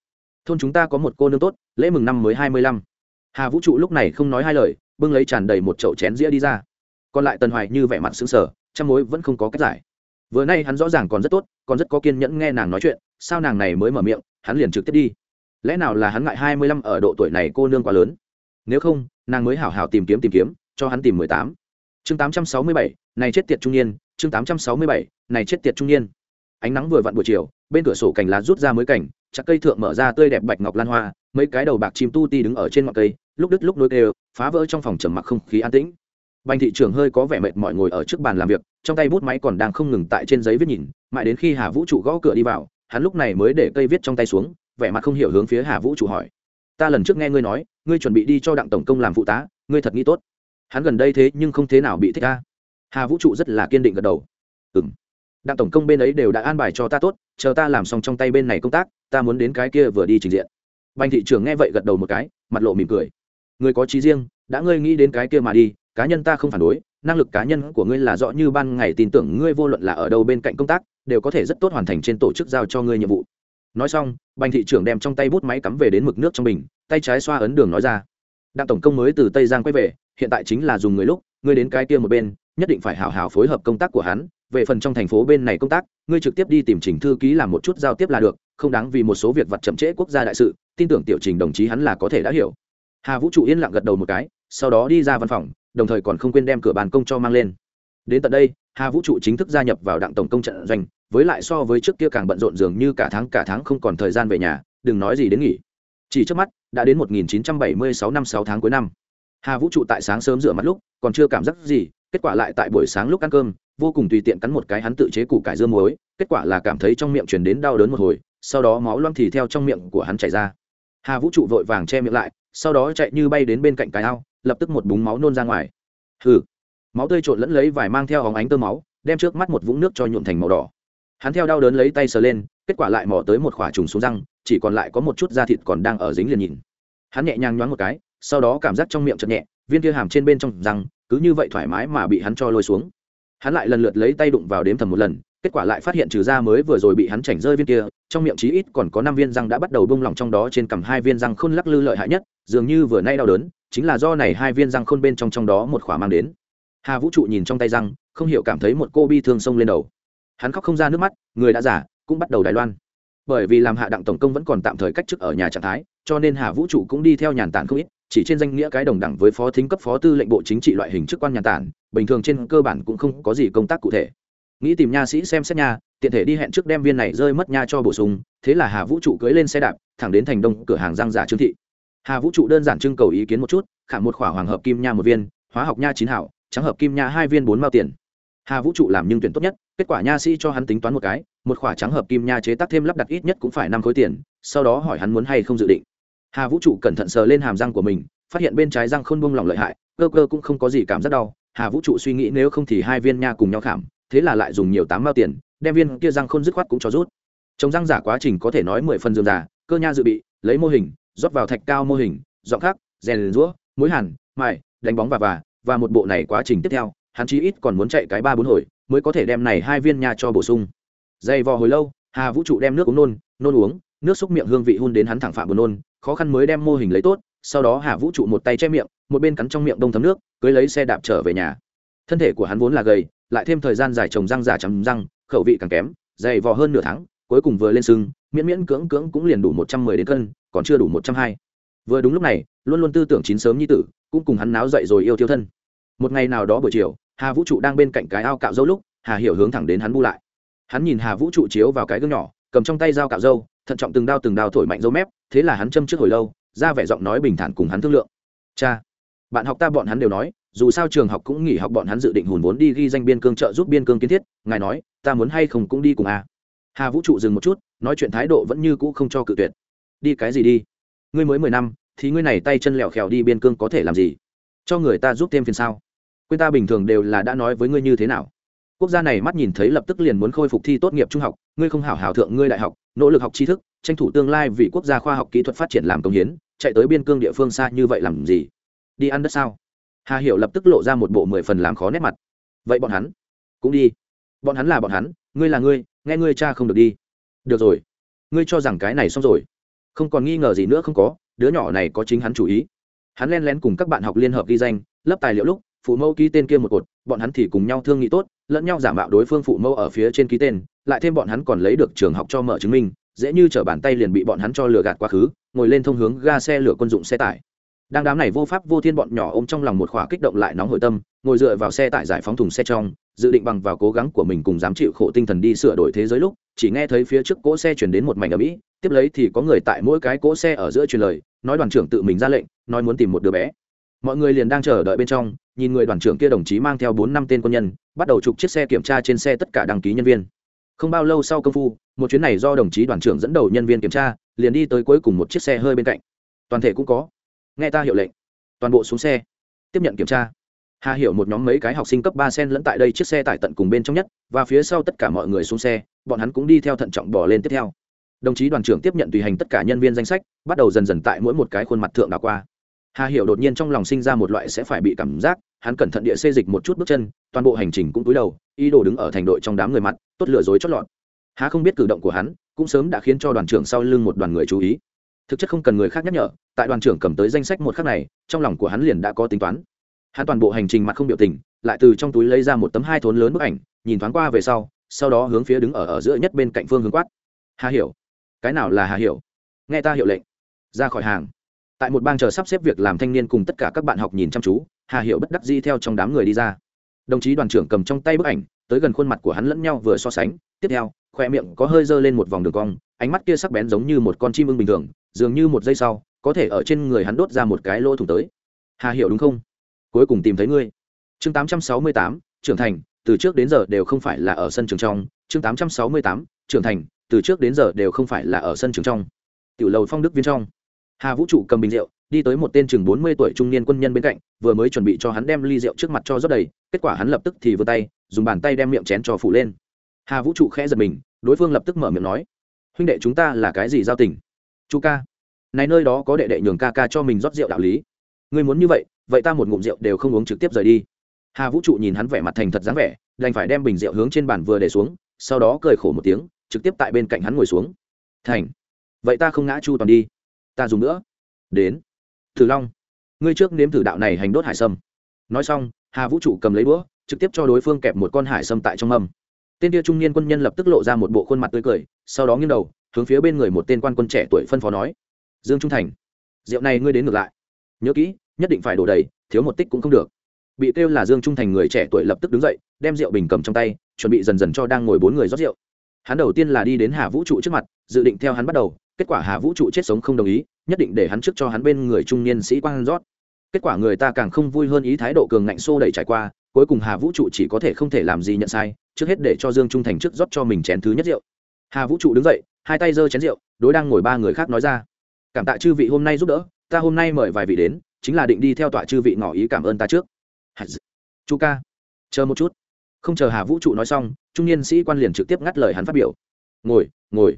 thôn chúng ta có một cô nương tốt, lễ mừng năm mới hai mươi lăm. Hà vũ trụ lúc này không nói hai lời, bưng lấy tràn đầy một chậu chén dĩa đi ra. Còn lại tần hoài như vẻ mặt xứng sở chăm mối vẫn không có cách giải. Vừa nay hắn rõ ràng còn rất tốt, còn rất có kiên nhẫn nghe nàng nói chuyện, sao nàng này mới mở miệng, hắn liền trực tiếp đi. Lẽ nào là hắn ngại hai mươi lăm ở độ tuổi này cô nương quá lớn? Nếu không, nàng mới hảo hảo tìm kiếm tìm kiếm, cho hắn tìm mười tám. Chương tám trăm sáu mươi bảy, này chết tiệt trung niên, chương tám trăm sáu mươi bảy, này chết tiệt trung niên. Ánh nắng vừa vặn buổi chiều, bên cửa sổ cành lá rút ra mới cảnh chặt cây thượng mở ra tươi đẹp bạch ngọc lan hoa, mấy cái đầu bạc chim tu ti đứng ở trên ngọn cây, lúc đứt lúc nối kêu phá vỡ trong phòng trầm mặc không khí an tĩnh. Bành thị trưởng hơi có vẻ mệt mỏi ngồi ở trước bàn làm việc, trong tay bút máy còn đang không ngừng tại trên giấy viết nhìn, mãi đến khi hà vũ trụ gõ cửa đi vào, hắn lúc này mới để cây viết trong tay xuống, vẻ mặt không hiểu hướng phía hà vũ trụ hỏi. Ta lần trước nghe ngươi nói, ngươi chuẩn bị đi cho đặng tổng công làm phụ tá, ngươi thật nghĩ tốt. Hắn gần đây thế nhưng không thế nào bị thích ta. Hà vũ trụ rất là kiên định gật đầu. Ừ m đặng tổng công bên ấy đều đã an bài cho ta tốt, chờ ta làm xong trong tay bên này công tác, ta muốn đến cái kia vừa đi trình diện. Bành thị trưởng nghe vậy gật đầu một cái, mặt lộ mỉm cười. Người có trí riêng, đã ngươi nghĩ đến cái kia mà đi, cá nhân ta không phản đối, năng lực cá nhân của ngươi là rõ như ban ngày tin tưởng ngươi vô luận là ở đâu bên cạnh công tác, đều có thể rất tốt hoàn thành trên tổ chức giao cho ngươi nhiệm vụ. Nói xong, bành thị trưởng đem trong tay bút máy cắm về đến mực nước trong bình, tay trái xoa ấn đường nói ra. Đặng tổng công mới từ tây giang quay về, hiện tại chính là dùng người lúc, ngươi đến cái kia một bên, nhất định phải hào hào phối hợp công tác của hắn về phần trong thành phố bên này công tác, ngươi trực tiếp đi tìm trình thư ký làm một chút giao tiếp là được, không đáng vì một số việc vặt chậm trễ quốc gia đại sự, tin tưởng tiểu trình đồng chí hắn là có thể đã hiểu. Hà vũ trụ yên lặng gật đầu một cái, sau đó đi ra văn phòng, đồng thời còn không quên đem cửa bàn công cho mang lên. Đến tận đây, hà vũ trụ chính thức gia nhập vào đảng tổng công trận doanh, với lại so với trước kia càng bận rộn dường như cả tháng cả tháng không còn thời gian về nhà, đừng nói gì đến nghỉ. Chỉ trước mắt, đã đến 1976 năm 6 tháng cuối năm. Hà vũ trụ tại sáng sớm rửa mặt lúc, còn chưa cảm giác gì, kết quả lại tại buổi sáng lúc ăn cơm vô cùng tùy tiện cắn một cái hắn tự chế củ cải dưa muối, kết quả là cảm thấy trong miệng chuyển đến đau đớn một hồi, sau đó máu loang thì theo trong miệng của hắn chảy ra. Hà vũ trụ vội vàng che miệng lại, sau đó chạy như bay đến bên cạnh cái ao, lập tức một búng máu nôn ra ngoài. Hừ. Máu tươi trộn lẫn lấy vài mang theo hóng ánh tơ máu, đem trước mắt một vũng nước cho nhuộm thành màu đỏ. Hắn theo đau đớn lấy tay sờ lên, kết quả lại mò tới một khỏa trùng xuống răng, chỉ còn lại có một chút da thịt còn đang ở dính liền nhìn. Hắn nhẹ nhàng nhoáng một cái, sau đó cảm giác trong miệng chật nhẹ, viên kia hàm trên bên trong răng, cứ như vậy thoải mái mà bị hắn cho lôi xuống hắn lại lần lượt lấy tay đụng vào đếm thầm một lần, kết quả lại phát hiện trừ ra mới vừa rồi bị hắn chảnh rơi viên kia, trong miệng chí ít còn có năm viên răng đã bắt đầu bung lỏng trong đó trên cầm hai viên răng khôn lắc lư lợi hại nhất, dường như vừa nay đau đớn, chính là do này hai viên răng khôn bên trong trong đó một khỏa mang đến. Hà vũ trụ nhìn trong tay răng, không hiểu cảm thấy một cô bi thương sông lên đầu. Hắn khóc không ra nước mắt, người đã giả cũng bắt đầu đài loan. Bởi vì làm hạ đặng tổng công vẫn còn tạm thời cách chức ở nhà trạng thái, cho nên hà vũ trụ cũng đi theo nhàn tản không ít chỉ trên danh nghĩa cái đồng đẳng với phó thính cấp phó tư lệnh bộ chính trị loại hình chức quan nhàn tản, bình thường trên cơ bản cũng không có gì công tác cụ thể. Nghĩ tìm nha sĩ xem xét nha, tiện thể đi hẹn trước đem viên này rơi mất nha cho bổ sung, thế là hà vũ trụ cưới lên xe đạp, thẳng đến thành đông, cửa hàng răng giả trương thị. Hà vũ trụ đơn giản trưng cầu ý kiến một chút khảm một khỏa hoàng hợp kim nha một viên, hóa học nha chín hảo, trắng hợp kim nha hai viên bốn mao tiền. Hà vũ trụ làm nhưng tuyển tốt nhất, kết quả nha sĩ cho hắn tính toán một cái, một khỏa trắng hợp kim nha chế tác thêm lắp đặt ít nhất cũng phải năm khối tiền, sau đó hỏi hắn muốn hay không dự định hà vũ trụ cẩn thận sờ lên hàm răng của mình, phát hiện bên trái răng khôn buông lỏng lợi hại, cơ cơ cũng không có gì cảm giác đau. Hà vũ trụ suy nghĩ nếu không thì hai viên nha cùng nhau khảm, thế là lại dùng nhiều tám mao tiền, đem viên kia răng khôn dứt khoát cũng cho rút. Trồng răng giả quá trình có thể nói mười phần dườm giả cơ nha dự bị, lấy mô hình, rót vào thạch cao mô hình, giọng khác rèn rũa mối hàn mài đánh bóng và và và một bộ này quá trình tiếp theo, hắn chí ít còn muốn chạy cái ba bốn hồi mới có thể đem này hai viên nha cho bổ sung. Dày vò hồi lâu, hà vũ trụ đem nước uống nôn nôn uống, nước xúc miệng hương vị hun đến hắn thẳng phạm buồn nôn khó khăn mới đem mô hình lấy tốt, sau đó hà vũ trụ một tay che miệng, một bên cắn trong miệng đông thấm nước, cưới lấy xe đạp trở về nhà. Thân thể của hắn vốn là gầy, lại thêm thời gian dài trồng răng giả chấm răng, khẩu vị càng kém, dày vò hơn nửa tháng, cuối cùng vừa lên sưng miễn miễn cưỡng cưỡng cũng liền đủ một trăm mười đến cân, còn chưa đủ một trăm hai. Vừa đúng lúc này, luôn luôn tư tưởng chín sớm như tử, cũng cùng hắn náo dậy rồi yêu thiêu thân. Một ngày nào đó buổi chiều, hà vũ trụ đang bên cạnh cái ao cạo dâu lúc, hà hiểu hướng thẳng đến hắn bu lại. Hắn nhìn hà vũ trụ chiếu vào cái gương nhỏ, cầm trong tay dao cạo dâu thận trọng từng đao từng đao thổi mạnh dấu mép, thế là hắn châm trước hồi lâu, ra vẻ giọng nói bình thản cùng hắn thương lượng. Cha, bạn học ta bọn hắn đều nói, dù sao trường học cũng nghỉ học bọn hắn dự định hùn vốn đi ghi danh biên cương trợ giúp biên cương kiến thiết, ngài nói, ta muốn hay không cũng đi cùng à. hà vũ trụ dừng một chút, nói chuyện thái độ vẫn như cũ không cho cự tuyệt. Đi cái gì đi? Ngươi mới mười năm, thì ngươi này tay chân lẹo khèo đi biên cương có thể làm gì? Cho người ta giúp thêm phiền sao? Quên ta bình thường đều là đã nói với ngươi như thế nào. Quốc gia này mắt nhìn thấy lập tức liền muốn khôi phục thi tốt nghiệp trung học, ngươi không hảo hảo thượng ngươi đại học nỗ lực học tri thức, tranh thủ tương lai vì quốc gia khoa học kỹ thuật phát triển làm công hiến, chạy tới biên cương địa phương xa như vậy làm gì? Đi ăn đất sao? Hà hiểu lập tức lộ ra một bộ mười phần làm khó nét mặt. Vậy bọn hắn? Cũng đi. Bọn hắn là bọn hắn, ngươi là ngươi, nghe ngươi cha không được đi. Được rồi. Ngươi cho rằng cái này xong rồi. Không còn nghi ngờ gì nữa không có, đứa nhỏ này có chính hắn chủ ý. Hắn len lén cùng các bạn học liên hợp ghi danh, lấp tài liệu lúc, phụ mẫu ký tên kia một cột, bọn hắn thì cùng nhau thương nghị tốt lẫn nhau giả mạo đối phương phụ mẫu ở phía trên ký tên, lại thêm bọn hắn còn lấy được trường học cho mở chứng minh, dễ như t bàn tay liền bị bọn hắn cho lừa gạt quá khứ, ngồi lên thông hướng ga xe lửa quân dụng xe tải. Đang đám này vô pháp vô thiên bọn nhỏ ôm trong lòng một khỏa kích động lại nóng hội tâm, ngồi dựa vào xe tải giải phóng thùng xe trong, dự định bằng vào cố gắng của mình cùng dám chịu khổ tinh thần đi sửa đổi thế giới lúc, chỉ nghe thấy phía trước cỗ xe chuyển đến một mảnh ở mỹ tiếp lấy thì có người tại mỗi cái cỗ xe ở giữa truyền lời, nói đoàn trưởng tự mình ra lệnh, nói muốn tìm một đứa bé mọi người liền đang chờ đợi bên trong, nhìn người đoàn trưởng kia đồng chí mang theo bốn năm tên quân nhân, bắt đầu chụp chiếc xe kiểm tra trên xe tất cả đăng ký nhân viên. Không bao lâu sau công phu, một chuyến này do đồng chí đoàn trưởng dẫn đầu nhân viên kiểm tra, liền đi tới cuối cùng một chiếc xe hơi bên cạnh. Toàn thể cũng có. Nghe ta hiệu lệnh. Toàn bộ xuống xe. Tiếp nhận kiểm tra. Hà hiểu một nhóm mấy cái học sinh cấp ba sen lẫn tại đây chiếc xe tải tận cùng bên trong nhất, và phía sau tất cả mọi người xuống xe, bọn hắn cũng đi theo thận trọng bỏ lên tiếp theo. Đồng chí đoàn trưởng tiếp nhận tùy hành tất cả nhân viên danh sách, bắt đầu dần dần tại mỗi một cái khuôn mặt thượng đảo qua hà hiểu đột nhiên trong lòng sinh ra một loại sẽ phải bị cảm giác, hắn cẩn thận địa xê dịch một chút bước chân, toàn bộ hành trình cũng cúi đầu, ý đồ đứng ở thành đội trong đám người mặt, tốt lừa dối chót lọt. Hà không biết cử động của hắn, cũng sớm đã khiến cho đoàn trưởng sau lưng một đoàn người chú ý. Thực chất không cần người khác nhắc nhở, tại đoàn trưởng cầm tới danh sách một khắc này, trong lòng của hắn liền đã có tính toán. Hắn toàn bộ hành trình mặt không biểu tình, lại từ trong túi lấy ra một tấm hai thốn lớn bức ảnh, nhìn thoáng qua về sau sau đó hướng phía đứng ở ở giữa nhất bên cạnh phương hướng quát. Hà hiểu. Cái nào là hà hiểu? Nghe ta hiệu lệnh. Ra khỏi hàng tại một bang chờ sắp xếp việc làm thanh niên cùng tất cả các bạn học nhìn chăm chú hà hiệu bất đắc di theo trong đám người đi ra. Đồng chí đoàn trưởng cầm trong tay bức ảnh tới gần khuôn mặt của hắn lẫn nhau vừa so sánh. Tiếp theo khoe miệng có hơi dơ lên một vòng đường cong ánh mắt kia sắc bén giống như một con chim ưng bình thường dường như một giây sau có thể ở trên người hắn đốt ra một cái lỗ thủng tới. Hà Hiệu đúng không? Cuối cùng tìm thấy ngươi. Chương 868, trưởng thành từ trước đến giờ đều không phải là ở sân trường trong. Chương 868, trưởng thành từ trước đến giờ đều không phải là ở sân trường trong. Tiểu lầu phong đức viên trong hà vũ trụ cầm bình rượu, đi tới một tên chừng bốn mươi tuổi trung niên quân nhân bên cạnh, vừa mới chuẩn bị cho hắn đem ly rượu trước mặt cho rót đầy, kết quả hắn lập tức thì vươn tay, dùng bàn tay đem miệng chén cho phủ lên. Hà vũ trụ khẽ giật mình, đối phương lập tức mở miệng nói, huynh đệ chúng ta là cái gì giao tình? Chu ca. Này nơi đó có đệ đệ nhường ca ca cho mình rót rượu đạo lý. Ngươi muốn như vậy vậy ta một ngụm rượu đều không uống trực tiếp rời đi. Hà vũ trụ nhìn hắn vẻ mặt thành thật dáng vẻ, đành phải đem bình rượu hướng trên bàn vừa để xuống, sau đó cười khổ một tiếng, trực tiếp tại bên cạnh hắn ngồi xuống. Thành, vậy ta không ngã chu toàn đi ta dùng nữa. Đến. Thử long, ngươi trước nếm thử đạo này hành đốt hải sâm. Nói xong, hà vũ trụ cầm lấy đũa, trực tiếp cho đối phương kẹp một con hải sâm tại trong mâm. Tên kia trung niên quân nhân lập tức lộ ra một bộ khuôn mặt tươi cười, sau đó nghiêng đầu, hướng phía bên người một tên quan quân trẻ tuổi phân phó nói, dương trung thành, rượu này ngươi đến ngược lại. Nhớ kỹ, nhất định phải đổ đầy, thiếu một tích cũng không được. Bị kêu là dương trung thành người trẻ tuổi lập tức đứng dậy, đem rượu bình cầm trong tay, chuẩn bị dần dần cho đang ngồi bốn người rót rượu. Hắn đầu tiên là đi đến hà vũ trụ trước mặt, dự định theo hắn bắt đầu kết quả hà vũ trụ chết sống không đồng ý, nhất định để hắn trước cho hắn bên người trung niên sĩ quan rót. Kết quả người ta càng không vui hơn ý thái độ cường ngạnh xô đẩy trải qua, cuối cùng hà vũ trụ chỉ có thể không thể làm gì nhận sai, trước hết để cho dương trung thành trước rót cho mình chén thứ nhất rượu. Hà vũ trụ đứng dậy, hai tay giơ chén rượu, đối đang ngồi ba người khác nói ra. Cảm tạ chư vị hôm nay giúp đỡ, ta hôm nay mời vài vị đến, chính là định đi theo tọa chư vị ngỏ ý cảm ơn ta trước. Chu ca, chờ một chút. Không chờ hà vũ trụ nói xong, trung niên sĩ quan liền trực tiếp ngắt lời hắn phát biểu. Ngồi ngồi.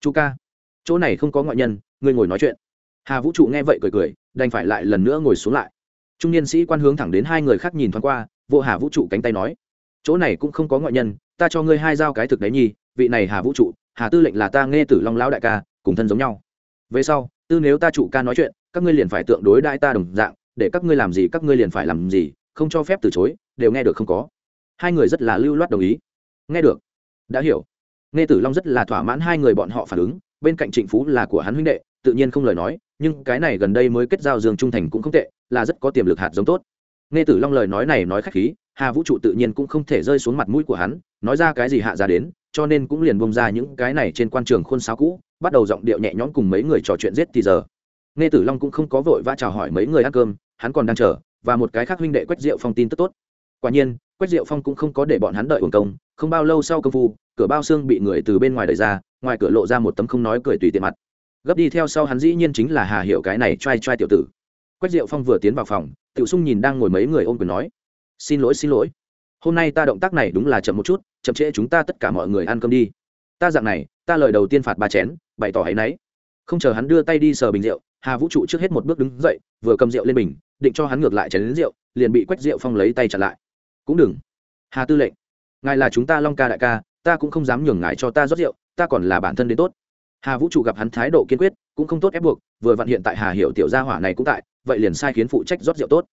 Chu ca chỗ này không có ngoại nhân ngươi ngồi nói chuyện. Hà vũ trụ nghe vậy cười cười, đành phải lại lần nữa ngồi xuống lại. Trung niên sĩ quan hướng thẳng đến hai người khác nhìn thoáng qua, vô hà vũ trụ cánh tay nói, chỗ này cũng không có ngoại nhân, ta cho ngươi hai giao cái thực đấy nhi vị này hà vũ trụ, hà tư lệnh là ta nghe tử long lão đại ca, cùng thân giống nhau. Về sau, tư nếu ta trụ ca nói chuyện, các ngươi liền phải tượng đối đại ta đồng dạng, để các ngươi làm gì các ngươi liền phải làm gì, không cho phép từ chối, đều nghe được không có. Hai người rất là lưu loát đồng ý. Nghe được. Đã hiểu. Nghe tử long rất là thỏa mãn hai người bọn họ phản ứng bên cạnh trịnh phú là của hắn huynh đệ, tự nhiên không lời nói, nhưng cái này gần đây mới kết giao dương trung thành cũng không tệ, là rất có tiềm lực hạt giống tốt. Nghe tử long lời nói này nói khách khí, hà vũ trụ tự nhiên cũng không thể rơi xuống mặt mũi của hắn, nói ra cái gì hạ ra đến, cho nên cũng liền bông ra những cái này trên quan trường khuôn sáo cũ, bắt đầu giọng điệu nhẹ nhõm cùng mấy người trò chuyện giết thì giờ. Nghe tử long cũng không có vội vã chào hỏi mấy người ăn cơm, hắn còn đang chờ, và một cái khác huynh đệ quách diệu phong tin tức tốt. Quả nhiên, quách diệu phong cũng không có để bọn hắn đợi uổng công, không bao lâu sau công phu, cửa bao xương bị người từ bên ngoài đẩy ra ngoài cửa lộ ra một tấm không nói cười tùy tiện mặt. Gấp đi theo sau hắn dĩ nhiên chính là hà hiệu cái này t r a i t r a i tiểu tử. Quách diệu phong vừa tiến vào phòng, tiểu sung nhìn đang ngồi mấy người ôm quyền nói, xin lỗi xin lỗi. Hôm nay ta động tác này đúng là chậm một chút, chậm trễ chúng ta tất cả mọi người ăn cơm đi. Ta dạng này, ta lời đầu tiên phạt ba chén, bày tỏ ấ y n ấ y không chờ hắn đưa tay đi sờ bình rượu, hà vũ trụ trước hết một bước đứng dậy, vừa cầm rượu lên bình, định cho hắn ngược lại chén đến rượu, liền bị quách rượu phong lấy tay chặn lại. Cũng đừng. Hà tư lệnh, ngài là chúng ta long ca đại ca ta cũng không dám nhường ngài cho ta rót rượu, ta còn là bản thân đến tốt. Hà vũ trụ gặp hắn thái độ kiên quyết, cũng không tốt ép buộc, vừa vặn hiện tại hà hiểu tiểu gia hỏa này cũng tại, vậy liền sai khiến phụ trách rót rượu tốt.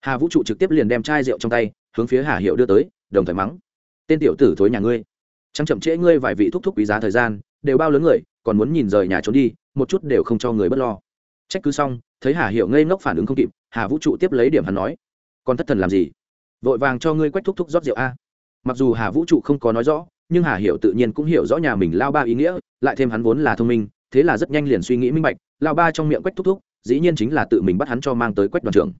Hà vũ trụ trực tiếp liền đem chai rượu trong tay, hướng phía hà Hiểu đưa tới, đồng thời mắng. Tên tiểu tử thối nhà ngươi. Chẳng chậm trễ ngươi vài vị thúc thúc quý giá thời gian, đều bao lớn người, còn muốn nhìn rời nhà trốn đi, một chút đều không cho người bất lo. Trách cứ xong, thấy hà Hiểu ngây ngốc phản ứng không kịp, hà vũ trụ tiếp lấy điểm hắn nói. Còn thất thần làm gì? Vội vàng cho ngươi quách thúc thúc rót rượu a. Mặc dù hà vũ trụ không có nói rõ nhưng hà hiệu tự nhiên cũng hiểu rõ nhà mình lao ba ý nghĩa, lại thêm hắn vốn là thông minh, thế là rất nhanh liền suy nghĩ minh bạch, lao ba trong miệng quách thúc thúc, dĩ nhiên chính là tự mình bắt hắn cho mang tới quách đoàn trưởng.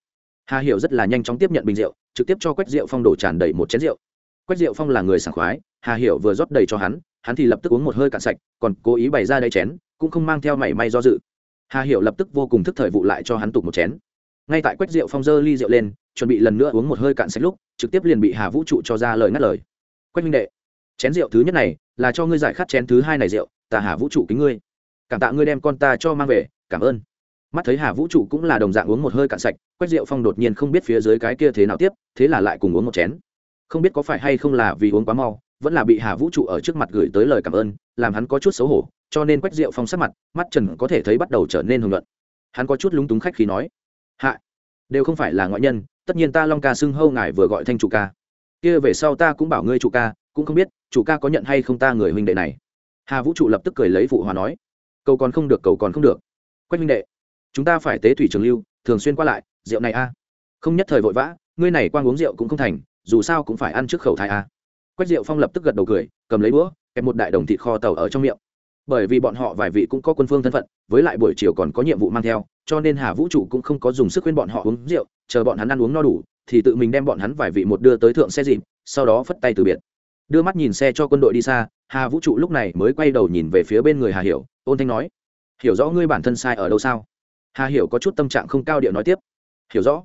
Hà hiểu rất là nhanh chóng tiếp nhận bình rượu, trực tiếp cho quách rượu phong đổ tràn đầy một chén rượu. Quách rượu phong là người sảng khoái, hà hiểu vừa rót đầy cho hắn hắn thì lập tức uống một hơi cạn sạch, còn cố ý bày ra đầy chén, cũng không mang theo mảy may do dự. Hà hiểu lập tức vô cùng thức thời vụ lại cho hắn tục một chén. Ngay tại quách rượu phong dơ ly rượu lên, chuẩn bị lần nữa uống một hơi cạn sạch lúc, trực tiếp liền bị hà vũ trụ cho ra lời ngắt lời. Quách minh đệ chén rượu thứ nhất này là cho ngươi giải khát chén thứ hai này rượu, ta hà vũ trụ kính ngươi. Cảm tạ ngươi đem con ta cho mang về, cảm ơn. Mắt thấy hà vũ trụ cũng là đồng dạng uống một hơi cạn sạch, quách rượu phong đột nhiên không biết phía dưới cái kia thế nào tiếp, thế là lại cùng uống một chén. Không biết có phải hay không là vì uống quá mau, vẫn là bị hà vũ trụ ở trước mặt gửi tới lời cảm ơn, làm hắn có chút xấu hổ, cho nên quách rượu phong sắc mặt, mắt trần có thể thấy bắt đầu trở nên hưởng luận hắn có chút lúng túng khách khi nói, hạ, đều không phải là ngoại nhân, tất nhiên ta long ca xưng hâu ngài vừa gọi thanh trụ ca. Kia về sau ta cũng bảo ngươi trụ ca cũng không biết chủ ca có nhận hay không ta người huynh đệ này. Hà vũ trụ lập tức cười lấy phụ hòa nói, cầu còn không được, cầu còn không được. Quách huynh đệ, chúng ta phải tế thủy trường lưu, thường xuyên qua lại, rượu này a. Không nhất thời vội vã, ngươi này quan uống rượu cũng không thành, dù sao cũng phải ăn trước khẩu thai a. Quách rượu phong lập tức gật đầu cười, cầm lấy búa kẹp một đại đồng thịt kho tàu ở trong miệng. Bởi vì bọn họ vài vị cũng có quân phương thân phận, với lại buổi chiều còn có nhiệm vụ mang theo, cho nên hà vũ trụ cũng không có dùng sức khuyên bọn họ uống rượu, chờ bọn hắn ăn uống no đủ, thì tự mình đem bọn hắn vài vị một đưa tới thượng xe dịp, sau đó phất tay từ biệt đưa mắt nhìn xe cho quân đội đi xa, hà vũ trụ lúc này mới quay đầu nhìn về phía bên người hà hiểu, ôn thanh nói, hiểu rõ ngươi bản thân sai ở đâu sao? Hà hiểu có chút tâm trạng không cao điệu nói tiếp, hiểu rõ,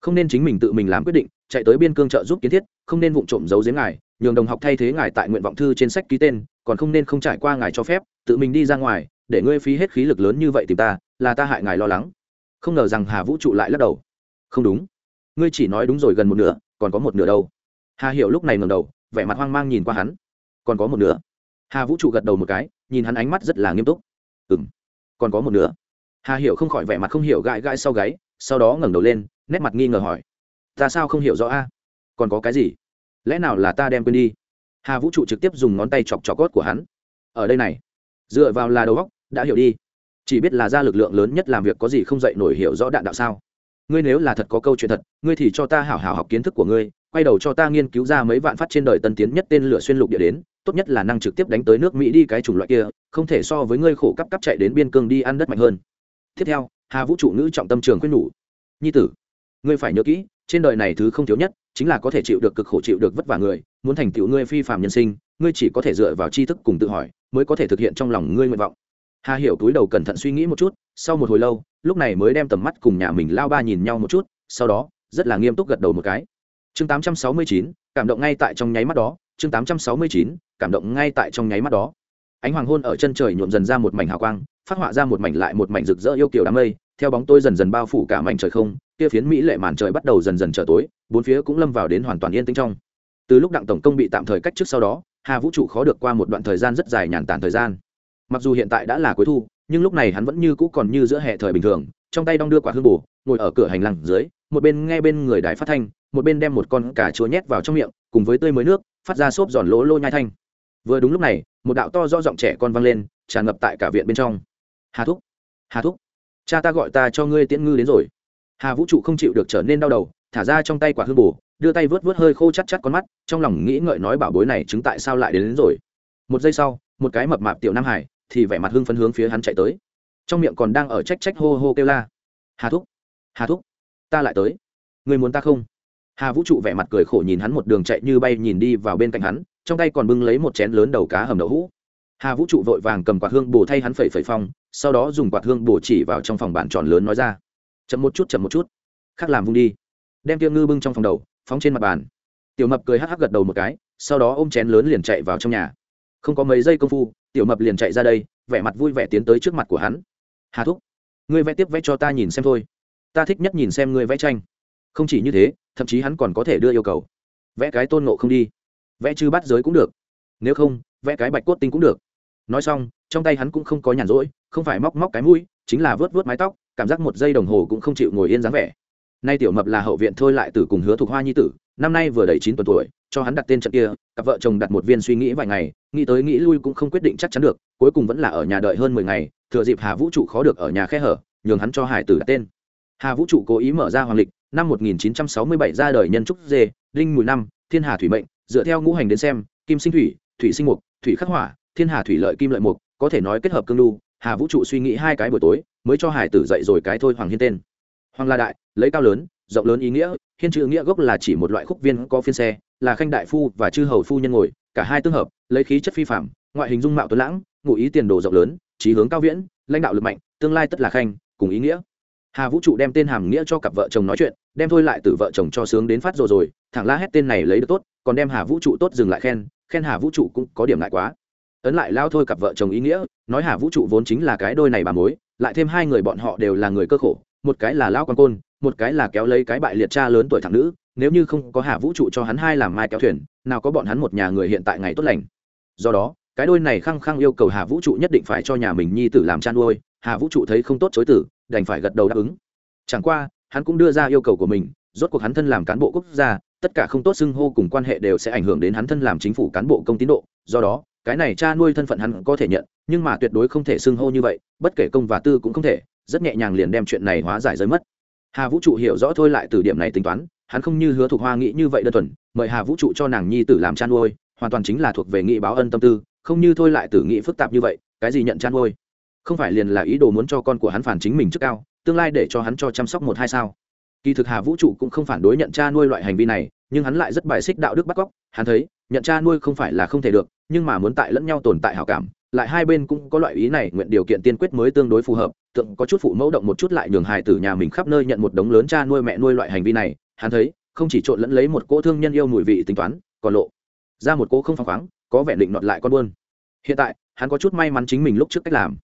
không nên chính mình tự mình làm quyết định, chạy tới biên cương trợ giúp kiến thiết, không nên vụng trộm giấu giếm ngài, nhường đồng học thay thế ngài tại nguyện vọng thư trên sách ký tên, còn không nên không trải qua ngài cho phép, tự mình đi ra ngoài, để ngươi phí hết khí lực lớn như vậy tìm ta, là ta hại ngài lo lắng. Không ngờ rằng hà vũ trụ lại lắc đầu, không đúng, ngươi chỉ nói đúng rồi gần một nửa, còn có một nửa đâu. Hà hiểu lúc này ngầm đầu vẻ mặt hoang mang nhìn qua hắn. Còn có một nửa. Hà vũ trụ gật đầu một cái, nhìn hắn ánh mắt rất là nghiêm túc. Ừ m còn có một nửa. Hà hiểu không khỏi vẻ mặt không hiểu gãi gãi sau gáy, sau đó ngẩng đầu lên, nét mặt nghi ngờ hỏi. Ta sao không hiểu rõ a? Còn có cái gì? Lẽ nào là ta đem quên đi? Hà vũ trụ trực tiếp dùng ngón tay chọc chọc cốt của hắn. Ở đây này, dựa vào là đầu góc đã hiểu đi. Chỉ biết là ra lực lượng lớn nhất làm việc có gì không dạy nổi hiểu rõ đạn đạo sao? Ngươi nếu là thật có câu chuyện thật, ngươi thì cho ta hảo hảo học kiến thức của ngươi quay đầu cho ta nghiên cứu ra mấy vạn phát trên đời tân tiến nhất tên lửa xuyên lục địa đến, tốt nhất là năng trực tiếp đánh tới nước mỹ đi cái chủng loại kia, không thể so với ngươi khổ cấp cấp chạy đến biên cương đi ăn đất mạnh hơn. Tiếp theo, hà vũ trụ ngữ trọng tâm trường khuyên nhủ. Nhi tử, ngươi phải nhớ kỹ, trên đời này thứ không thiếu nhất chính là có thể chịu được cực khổ chịu được vất vả người, muốn thành tựu ngươi phi phạm nhân sinh, ngươi chỉ có thể dựa vào tri thức cùng tự hỏi, mới có thể thực hiện trong lòng ngươi nguyện vọng. Hà hiểu túi đầu cẩn thận suy nghĩ một chút, sau một hồi lâu, lúc này mới đem tầm mắt cùng nhà mình lao ba nhìn nhau một chút, sau đó, rất là nghiêm túc gật đầu một cái chương 869, cảm động ngay tại trong nháy mắt đó. Chương 869, cảm động ngay tại trong nháy mắt đó. Ánh hoàng hôn ở chân trời nhuộm dần ra một mảnh hào quang phát họa ra một mảnh lại một mảnh rực rỡ yêu kiều đám mây. Theo bóng tôi dần dần bao phủ cả mảnh trời không kia phiến mỹ lệ màn trời bắt đầu dần dần trở tối bốn phía cũng lâm vào đến hoàn toàn yên tĩnh trong. Từ lúc đặng tổng công bị tạm thời cách trước sau đó hà vũ trụ khó được qua một đoạn thời gian rất dài nhàn tản thời gian. Mặc dù hiện tại đã là cuối thu nhưng lúc này hắn vẫn như cũ còn như giữa hè thời bình thường trong tay đong đưa quả hương bù ngồi ở cửa hành lang dưới một bên nghe bên người đài phát thanh một bên đem một con cà chua nhét vào trong miệng cùng với tươi mới nước phát ra xốp giòn lỗ lô nhai thanh. Vừa đúng lúc này một đạo to do giọng trẻ con vang lên tràn ngập tại cả viện bên trong. Hà thúc hà thúc cha ta gọi ta cho ngươi tiễn ngư đến rồi. Hà vũ trụ không chịu được trở nên đau đầu thả ra trong tay quả hương bù đưa tay vớt vớt hơi khô chắt chắt con mắt trong lòng nghĩ ngợi nói bảo bối này chứng tại sao lại đến, đến rồi. Một giây sau một cái mập mạp tiểu nam hải thì vẻ mặt hưng phấn hướng phía hắn chạy tới. Trong miệng còn đang ở trách trách hô hô kêu la. Hà thúc hà thúc ta lại tới. Người muốn ta không? Hà vũ trụ vẻ mặt cười khổ nhìn hắn một đường chạy như bay nhìn đi vào bên cạnh hắn, trong tay còn bưng lấy một chén lớn đầu cá hầm đậu hũ. Hà vũ trụ vội vàng cầm quạt hương bổ thay hắn phẩy phẩy phong, sau đó dùng quạt hương bổ chỉ vào trong phòng bàn tròn lớn nói ra. Chậm một chút, chậm một chút. Khác làm vung đi. Đem tiêu ngư bưng trong phòng đầu, phóng trên mặt bàn. Tiểu mập cười hắc hắc gật đầu một cái, sau đó ôm chén lớn liền chạy vào trong nhà. Không có mấy giây công phu, tiểu mập liền chạy ra đây, vẻ mặt vui vẻ tiến tới trước mặt của hắn. Hà thúc, ngươi vẽ tiếp vẽ cho ta nhìn xem thôi ta thích nhất nhìn xem ngươi vẽ tranh. Không chỉ như thế, thậm chí hắn còn có thể đưa yêu cầu. Vẽ cái tôn nộ không đi. Vẽ chư bát giới cũng được. Nếu không, vẽ cái bạch cốt tinh cũng được. Nói xong, trong tay hắn cũng không có nhàn rỗi, không phải móc móc cái mũi, chính là vớt vớt mái tóc, cảm giác một giây đồng hồ cũng không chịu ngồi yên dáng vẻ. Nay tiểu mập là hậu viện thôi lại từ cùng hứa thuộc hoa nhi tử, năm nay vừa đầy chín tuần tuổi, cho hắn đặt tên trận kia, cặp vợ chồng đặt một viên suy nghĩ vài ngày, nghĩ tới nghĩ lui cũng không quyết định chắc chắn được, cuối cùng vẫn là ở nhà đợi hơn mười ngày, thừa dịp hà vũ trụ khó được ở nhà khe hở, nhường hắn cho hải tử đặt tên hà vũ trụ cố ý mở ra hoàng lịch, năm 1967 ra đời nhân trúc dê đinh mùi năm, thiên hà thủy mệnh, dựa theo ngũ hành đến xem, kim sinh thủy thủy sinh mục, thủy khắc hỏa, thiên hà thủy lợi kim lợi mục, có thể nói kết hợp cương lưu. hà vũ trụ suy nghĩ hai cái buổi tối, mới cho hải tử dậy rồi cái thôi hoàng hiên tên hoàng la đại, lấy cao lớn, rộng lớn ý nghĩa, hiên chữ nghĩa gốc là chỉ một loại khúc viên có phiên xe, là khanh đại phu và chư hầu phu nhân ngồi, cả hai tương hợp, lấy khí chất phi phạm ngoại hình dung mạo tuấn lãng, ngụ ý tiền đồ rộng lớn trí hướng cao viễn, lãnh đạo lực mạnh, tương lai tất là khanh, cùng ý nghĩa hà vũ trụ đem tên hàm nghĩa cho cặp vợ chồng nói chuyện, đem thôi lại từ vợ chồng cho sướng đến phát rồi rồi, thẳng la hét tên này lấy được tốt, còn đem hà vũ trụ tốt dừng lại khen khen hà vũ trụ cũng có điểm lại quá. Ấn lại lao thôi cặp vợ chồng ý nghĩa, nói hà vũ trụ vốn chính là cái đôi này bà mối, lại thêm hai người bọn họ đều là người cơ khổ, một cái là lao quan côn, một cái là kéo lấy cái bại liệt cha lớn tuổi thằng nữ, nếu như không có hà vũ trụ cho hắn hai làm mai kéo thuyền, nào có bọn hắn một nhà người hiện tại ngày tốt lành. Do đó, cái đôi này khăng khăng yêu cầu hà vũ trụ nhất định phải cho nhà mình nhi tử làm chăn nuôi, hà vũ trụ thấy không tốt chối tử đành phải gật đầu đáp ứng. Chẳng qua, hắn cũng đưa ra yêu cầu của mình, rốt cuộc hắn thân làm cán bộ quốc gia, tất cả không tốt xưng hô cùng quan hệ đều sẽ ảnh hưởng đến hắn thân làm chính phủ cán bộ công tín độ. Do đó, cái này cha nuôi thân phận hắn có thể nhận, nhưng mà tuyệt đối không thể xưng hô như vậy, bất kể công và tư cũng không thể, rất nhẹ nhàng liền đem chuyện này hóa giải rơi mất. Hà vũ trụ hiểu rõ thôi lại từ điểm này tính toán, hắn không như hứa thuộc hoa nghĩ như vậy đơn thuần, mời hà vũ trụ cho nàng nhi tử làm chăn nuôi, hoàn toàn chính là thuộc về nghị báo ân tâm tư, không như thôi lại tử nghị phức tạp như vậy, cái gì nhận chăn nuôi? Không phải liền là ý đồ muốn cho con của hắn phản chính mình trước cao, tương lai để cho hắn cho chăm sóc một hai sao. Kỳ thực hà vũ trụ cũng không phản đối nhận cha nuôi loại hành vi này, nhưng hắn lại rất bài xích đạo đức bắt cóc. Hắn thấy, nhận cha nuôi không phải là không thể được, nhưng mà muốn tại lẫn nhau tồn tại hảo cảm, lại hai bên cũng có loại ý này, nguyện điều kiện tiên quyết mới tương đối phù hợp, tượng có chút phụ mẫu động một chút lại nhường hài tử nhà mình khắp nơi nhận một đống lớn cha nuôi mẹ nuôi loại hành vi này. Hắn thấy, không chỉ trộn lẫn lấy một cỗ thương nhân yêu mùi vị tính toán, còn lộ ra một cỗ không phăng khoáng, có vẻ định nọt lại con buôn. Hiện tại, hắn có chút may mắn chính mình lúc trước cách làm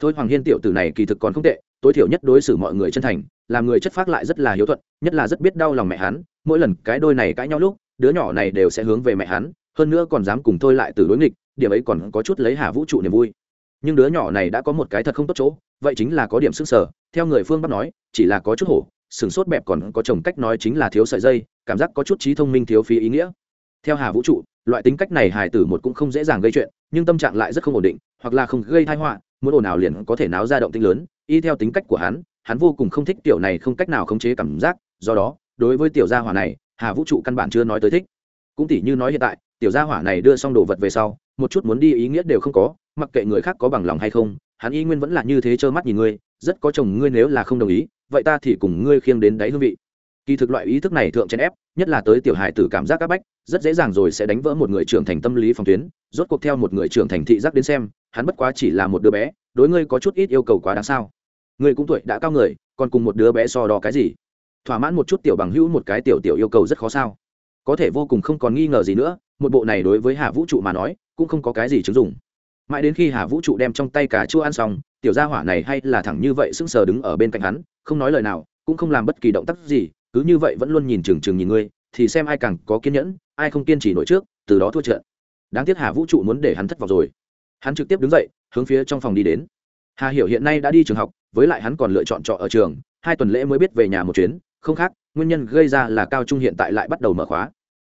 thôi hoàng hiên tiểu tử này kỳ thực còn không tệ, tối thiểu nhất đối xử mọi người chân thành, làm người chất phác lại rất là hiếu thuận, nhất là rất biết đau lòng mẹ hắn, mỗi lần cái đôi này cãi nhau lúc, đứa nhỏ này đều sẽ hướng về mẹ hắn, hơn nữa còn dám cùng thôi lại từ đối nghịch, điểm ấy còn có chút lấy hà vũ trụ niềm vui. Nhưng đứa nhỏ này đã có một cái thật không tốt chỗ, vậy chính là có điểm sức sở, theo người phương bắc nói, chỉ là có chút hổ, sừng sốt bẹp còn có chồng cách nói chính là thiếu sợi dây, cảm giác có chút trí thông minh thiếu phí ý nghĩa. Theo hà vũ trụ, loại tính cách này hài tử một cũng không dễ dàng gây chuyện, nhưng tâm trạng lại rất không ổn định, hoặc là không gây thai họa muốn ồn ào liền có thể náo ra động tinh lớn, y theo tính cách của hắn hắn vô cùng không thích tiểu này không cách nào khống chế cảm giác, do đó, đối với tiểu gia hỏa này, hà vũ trụ căn bản chưa nói tới thích. Cũng tỉ như nói hiện tại, tiểu gia hỏa này đưa xong đồ vật về sau, một chút muốn đi ý nghĩa đều không có, mặc kệ người khác có bằng lòng hay không, hắn y nguyên vẫn là như thế trơ mắt nhìn ngươi, rất có chồng ngươi nếu là không đồng ý, vậy ta thì cùng ngươi khiêng đến đáy hương vị. Kỳ thực loại ý thức này thượng chèn ép nhất là tới tiểu hài tử cảm giác các bách, rất dễ dàng rồi sẽ đánh vỡ một người trưởng thành tâm lý phòng tuyến, rốt cuộc theo một người trưởng thành thị giác đến xem, hắn bất quá chỉ là một đứa bé, đối ngươi có chút ít yêu cầu quá đáng sao. Ngươi cũng tuổi đã cao người, còn cùng một đứa bé so đo cái gì? Thỏa mãn một chút tiểu bằng hữu một cái tiểu tiểu yêu cầu rất khó sao? Có thể vô cùng không còn nghi ngờ gì nữa, một bộ này đối với hà vũ trụ mà nói, cũng không có cái gì chứng dụng. Mãi đến khi hà vũ trụ đem trong tay cà chua ăn xong, tiểu gia hỏa này hay là thẳng như vậy sững sờ đứng ở bên cạnh hắn, không nói lời nào, cũng không làm bất kỳ động tác gì cứ như vậy vẫn luôn nhìn chừng chừng nhìn ngươi, thì xem ai càng có kiên nhẫn, ai không kiên trì nổi trước, từ đó thua trận. Đáng tiếc hà vũ trụ muốn để hắn thất vọng rồi. Hắn trực tiếp đứng dậy, hướng phía trong phòng đi đến. Hà hiểu hiện nay đã đi trường học, với lại hắn còn lựa chọn trọ ở trường, hai tuần lễ mới biết về nhà một chuyến, không khác, nguyên nhân gây ra là cao trung hiện tại lại bắt đầu mở khóa.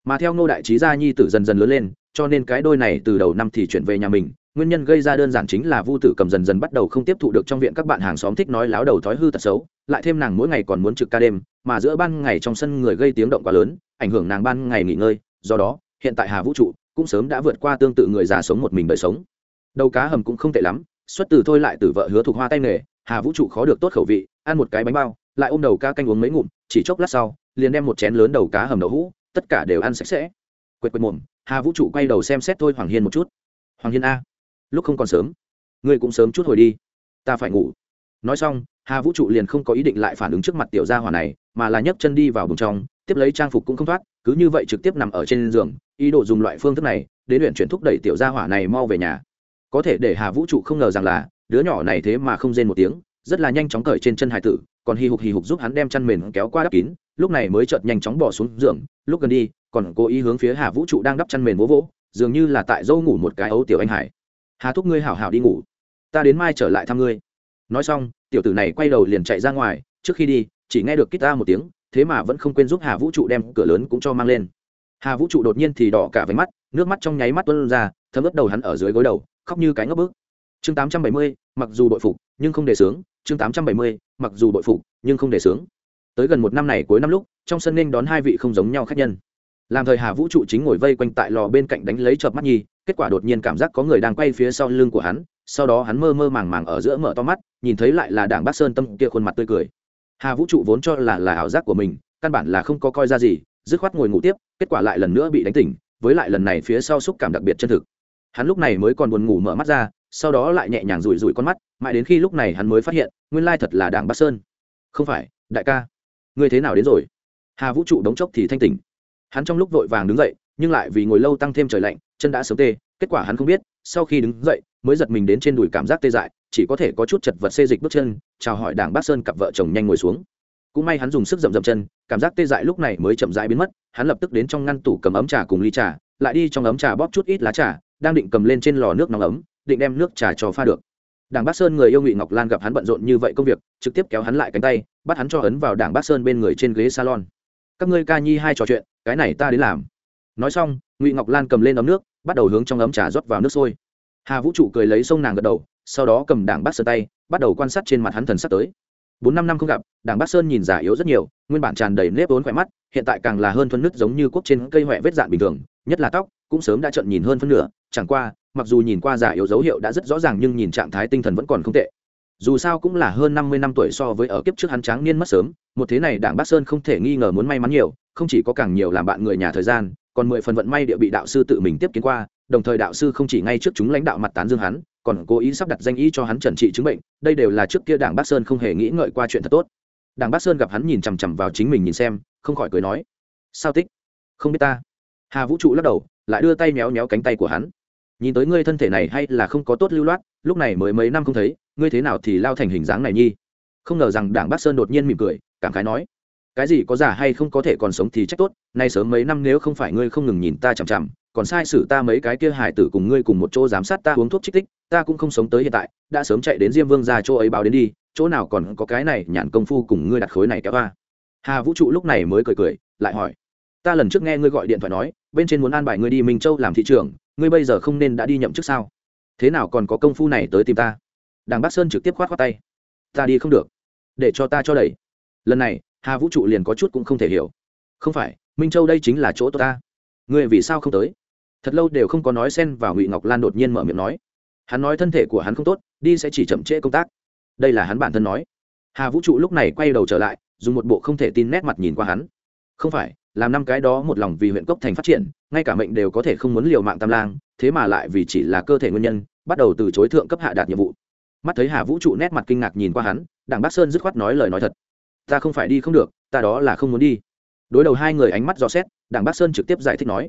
Mà theo ngô đại trí gia nhi tử dần dần lớn lên, cho nên cái đôi này từ đầu năm thì chuyển về nhà mình, nguyên nhân gây ra đơn giản chính là vu tử cầm dần dần bắt đầu không tiếp thụ được trong viện các bạn hàng xóm thích nói láo đầu thói hư tật xấu, lại thêm nàng mỗi ngày còn muốn trực ca đêm mà giữa ban ngày trong sân người gây tiếng động quá lớn, ảnh hưởng nàng ban ngày nghỉ ngơi, do đó, hiện tại hà vũ trụ cũng sớm đã vượt qua tương tự người già sống một mình đời sống. Đầu cá hầm cũng không tệ lắm, xuất từ thôi lại từ vợ hứa thuộc hoa tay nghề, hà vũ trụ khó được tốt khẩu vị, ăn một cái bánh bao, lại ôm đầu cá canh uống mấy ngụm, chỉ chốc lát sau, liền đem một chén lớn đầu cá hầm đậu hũ, tất cả đều ăn sạch sẽ. Quệt quệt mồm, hà vũ trụ quay đầu xem xét thôi hoàng hiên một chút. Hoàng hiên a, lúc không còn sớm, ngươi cũng sớm chút hồi đi, ta phải ngủ nói xong, hà vũ trụ liền không có ý định lại phản ứng trước mặt tiểu gia hỏa này, mà là nhấc chân đi vào bùng trong, tiếp lấy trang phục cũng không thoát, cứ như vậy trực tiếp nằm ở trên giường, ý đồ dùng loại phương thức này đến luyện chuyển thúc đẩy tiểu gia hỏa này mau về nhà. Có thể để hà vũ trụ không ngờ rằng là, đứa nhỏ này thế mà không rên một tiếng, rất là nhanh chóng cởi trên chân hải tử, còn hì hục hì hục giúp hắn đem chăn mền kéo qua đắp kín, lúc này mới chợt nhanh chóng bỏ xuống giường, lúc gần đi, còn cố ý hướng phía hà vũ trụ đang đắp chăn mền vỗ vỗ, dường như là tại dâu ngủ một cái ấu tiểu anh hải. Hà thúc ngươi hảo hảo đi ngủ, ta đến mai trở lại thăm ngươi nói xong, tiểu tử này quay đầu liền chạy ra ngoài, trước khi đi, chỉ nghe được kít ta một tiếng, thế mà vẫn không quên giúp hà vũ trụ đem cửa lớn cũng cho mang lên. Hà vũ trụ đột nhiên thì đỏ cả váy mắt, nước mắt trong nháy mắt tuân ra, thấm ướt đầu hắn ở dưới gối đầu, khóc như cái ngốc bức. Chương tám trăm bảy mươi, mặc dù bội phục, nhưng không đề sướng. Chương tám trăm bảy mươi, mặc dù bội phục, nhưng không đề sướng. Tới gần một năm này cuối năm lúc, trong sân ninh đón hai vị không giống nhau khách nhân. Làm thời hà vũ trụ chính ngồi vây quanh tại lò bên cạnh đánh lấy chợp mắt nhi, kết quả đột nhiên cảm giác có người đang quay phía sau lưng của hắn sau đó hắn mơ mơ màng màng ở giữa mở to mắt, nhìn thấy lại là đảng bắc sơn tâm kia khuôn mặt tươi cười. Hà vũ trụ vốn cho là là ảo giác của mình, căn bản là không có coi ra gì, dứt khoát ngồi ngủ tiếp, kết quả lại lần nữa bị đánh tỉnh, với lại lần này phía sau xúc cảm đặc biệt chân thực. Hắn lúc này mới còn buồn ngủ mở mắt ra, sau đó lại nhẹ nhàng rủi rủi con mắt, mãi đến khi lúc này hắn mới phát hiện, nguyên lai thật là đảng bắc sơn. Không phải, đại ca, ngươi thế nào đến rồi? Hà vũ trụ đống chốc thì thanh tỉnh. Hắn trong lúc vội vàng đứng dậy, nhưng lại vì ngồi lâu tăng thêm trời lạnh, chân đã sớm tê, kết quả hắn không biết, sau khi đứng dậy mới giật mình đến trên đùi cảm giác tê dại, chỉ có thể có chút chật vật xê dịch bước chân, chào hỏi đảng bác sơn cặp vợ chồng nhanh ngồi xuống. Cũng may hắn dùng sức dậm dậm chân, cảm giác tê dại lúc này mới chậm rãi biến mất, hắn lập tức đến trong ngăn tủ cầm ấm trà cùng ly trà, lại đi trong ấm trà bóp chút ít lá trà, đang định cầm lên trên lò nước nóng ấm, định đem nước trà cho pha được. Đảng bác sơn người yêu ngụy ngọc lan gặp hắn bận rộn như vậy công việc, trực tiếp kéo hắn lại cánh tay, bắt hắn cho ấn vào đảng bác sơn bên người trên ghế salon. Các ngươi ca nhi hai trò chuyện, cái này ta đến làm. Nói xong, ngụy ngọc lan cầm lên ấm nước, bắt đầu hướng trong ấm trà rót vào nước sôi hà vũ trụ cười lấy sông nàng gật đầu, sau đó cầm đảng bác sơn tay, bắt đầu quan sát trên mặt hắn thần sắp tới. Bốn năm năm không gặp, đảng bác sơn nhìn già yếu rất nhiều, nguyên bản tràn đầy nếp ốn khỏe mắt, hiện tại càng là hơn phân nứt giống như quốc trên cây huệ vết dạn bình thường, nhất là tóc, cũng sớm đã trận nhìn hơn phân nửa, chẳng qua, mặc dù nhìn qua già yếu dấu hiệu đã rất rõ ràng nhưng nhìn trạng thái tinh thần vẫn còn không tệ. Dù sao cũng là hơn năm mươi năm tuổi so với ở kiếp trước hắn tráng niên mất sớm, một thế này đảng bắc sơn không thể nghi ngờ muốn may mắn nhiều, không chỉ có càng nhiều làm bạn người nhà thời gian còn mười phần vận may địa bị đạo sư tự mình tiếp kiến qua, đồng thời đạo sư không chỉ ngay trước chúng lãnh đạo mặt tán dương hắn, còn cố ý sắp đặt danh ý cho hắn trần trị chứng bệnh, đây đều là trước kia đảng bắc sơn không hề nghĩ ngợi qua chuyện thật tốt. Đảng bắc sơn gặp hắn nhìn chằm chằm vào chính mình nhìn xem, không khỏi cười nói, sao tích? Không biết ta? Hà vũ trụ lắc đầu, lại đưa tay méo méo cánh tay của hắn. Nhìn tới ngươi thân thể này hay là không có tốt lưu loát, lúc này mới mấy năm không thấy, ngươi thế nào thì lao thành hình dáng này nhi? Không ngờ rằng đảng bắc sơn đột nhiên mỉm cười, cảm khái nói cái gì có giả hay không có thể còn sống thì trách tốt, nay sớm mấy năm nếu không phải ngươi không ngừng nhìn ta chằm chằm, còn sai xử ta mấy cái kia hải tử cùng ngươi cùng một chỗ giám sát ta uống thuốc trích tích ta cũng không sống tới hiện tại, đã sớm chạy đến diêm vương ra chỗ ấy báo đến đi, chỗ nào còn có cái này nhàn công phu cùng ngươi đặt khối này kéo ra hà vũ trụ lúc này mới cười cười, lại hỏi, ta lần trước nghe ngươi gọi điện thoại nói, bên trên muốn an bài ngươi đi minh châu làm thị trường ngươi bây giờ không nên đã đi nhậm chức sao? Thế nào còn có công phu này tới tìm ta? Đảng bắc sơn trực tiếp khoát khoát tay, ta đi không được, để cho ta cho đẩy. Lần này hà vũ trụ liền có chút cũng không thể hiểu. Không phải, minh châu đây chính là chỗ tôi ta. Ngươi vì sao không tới? Thật lâu đều không có nói xen vào ngụy ngọc lan đột nhiên mở miệng nói. Hắn nói thân thể của hắn không tốt, đi sẽ chỉ chậm trễ công tác. Đây là hắn bản thân nói. Hà vũ trụ lúc này quay đầu trở lại, dùng một bộ không thể tin nét mặt nhìn qua hắn. Không phải, làm năm cái đó một lòng vì huyện cốc thành phát triển, ngay cả mệnh đều có thể không muốn liều mạng tam lang, thế mà lại vì chỉ là cơ thể nguyên nhân, bắt đầu từ chối thượng cấp hạ đạt nhiệm vụ. Mắt thấy hà vũ trụ nét mặt kinh ngạc nhìn qua hắn đảng bác sơn dứt khoát nói lời nói thật ta không phải đi không được, ta đó là không muốn đi. Đối đầu hai người ánh mắt dò xét, đảng bác sơn trực tiếp giải thích nói.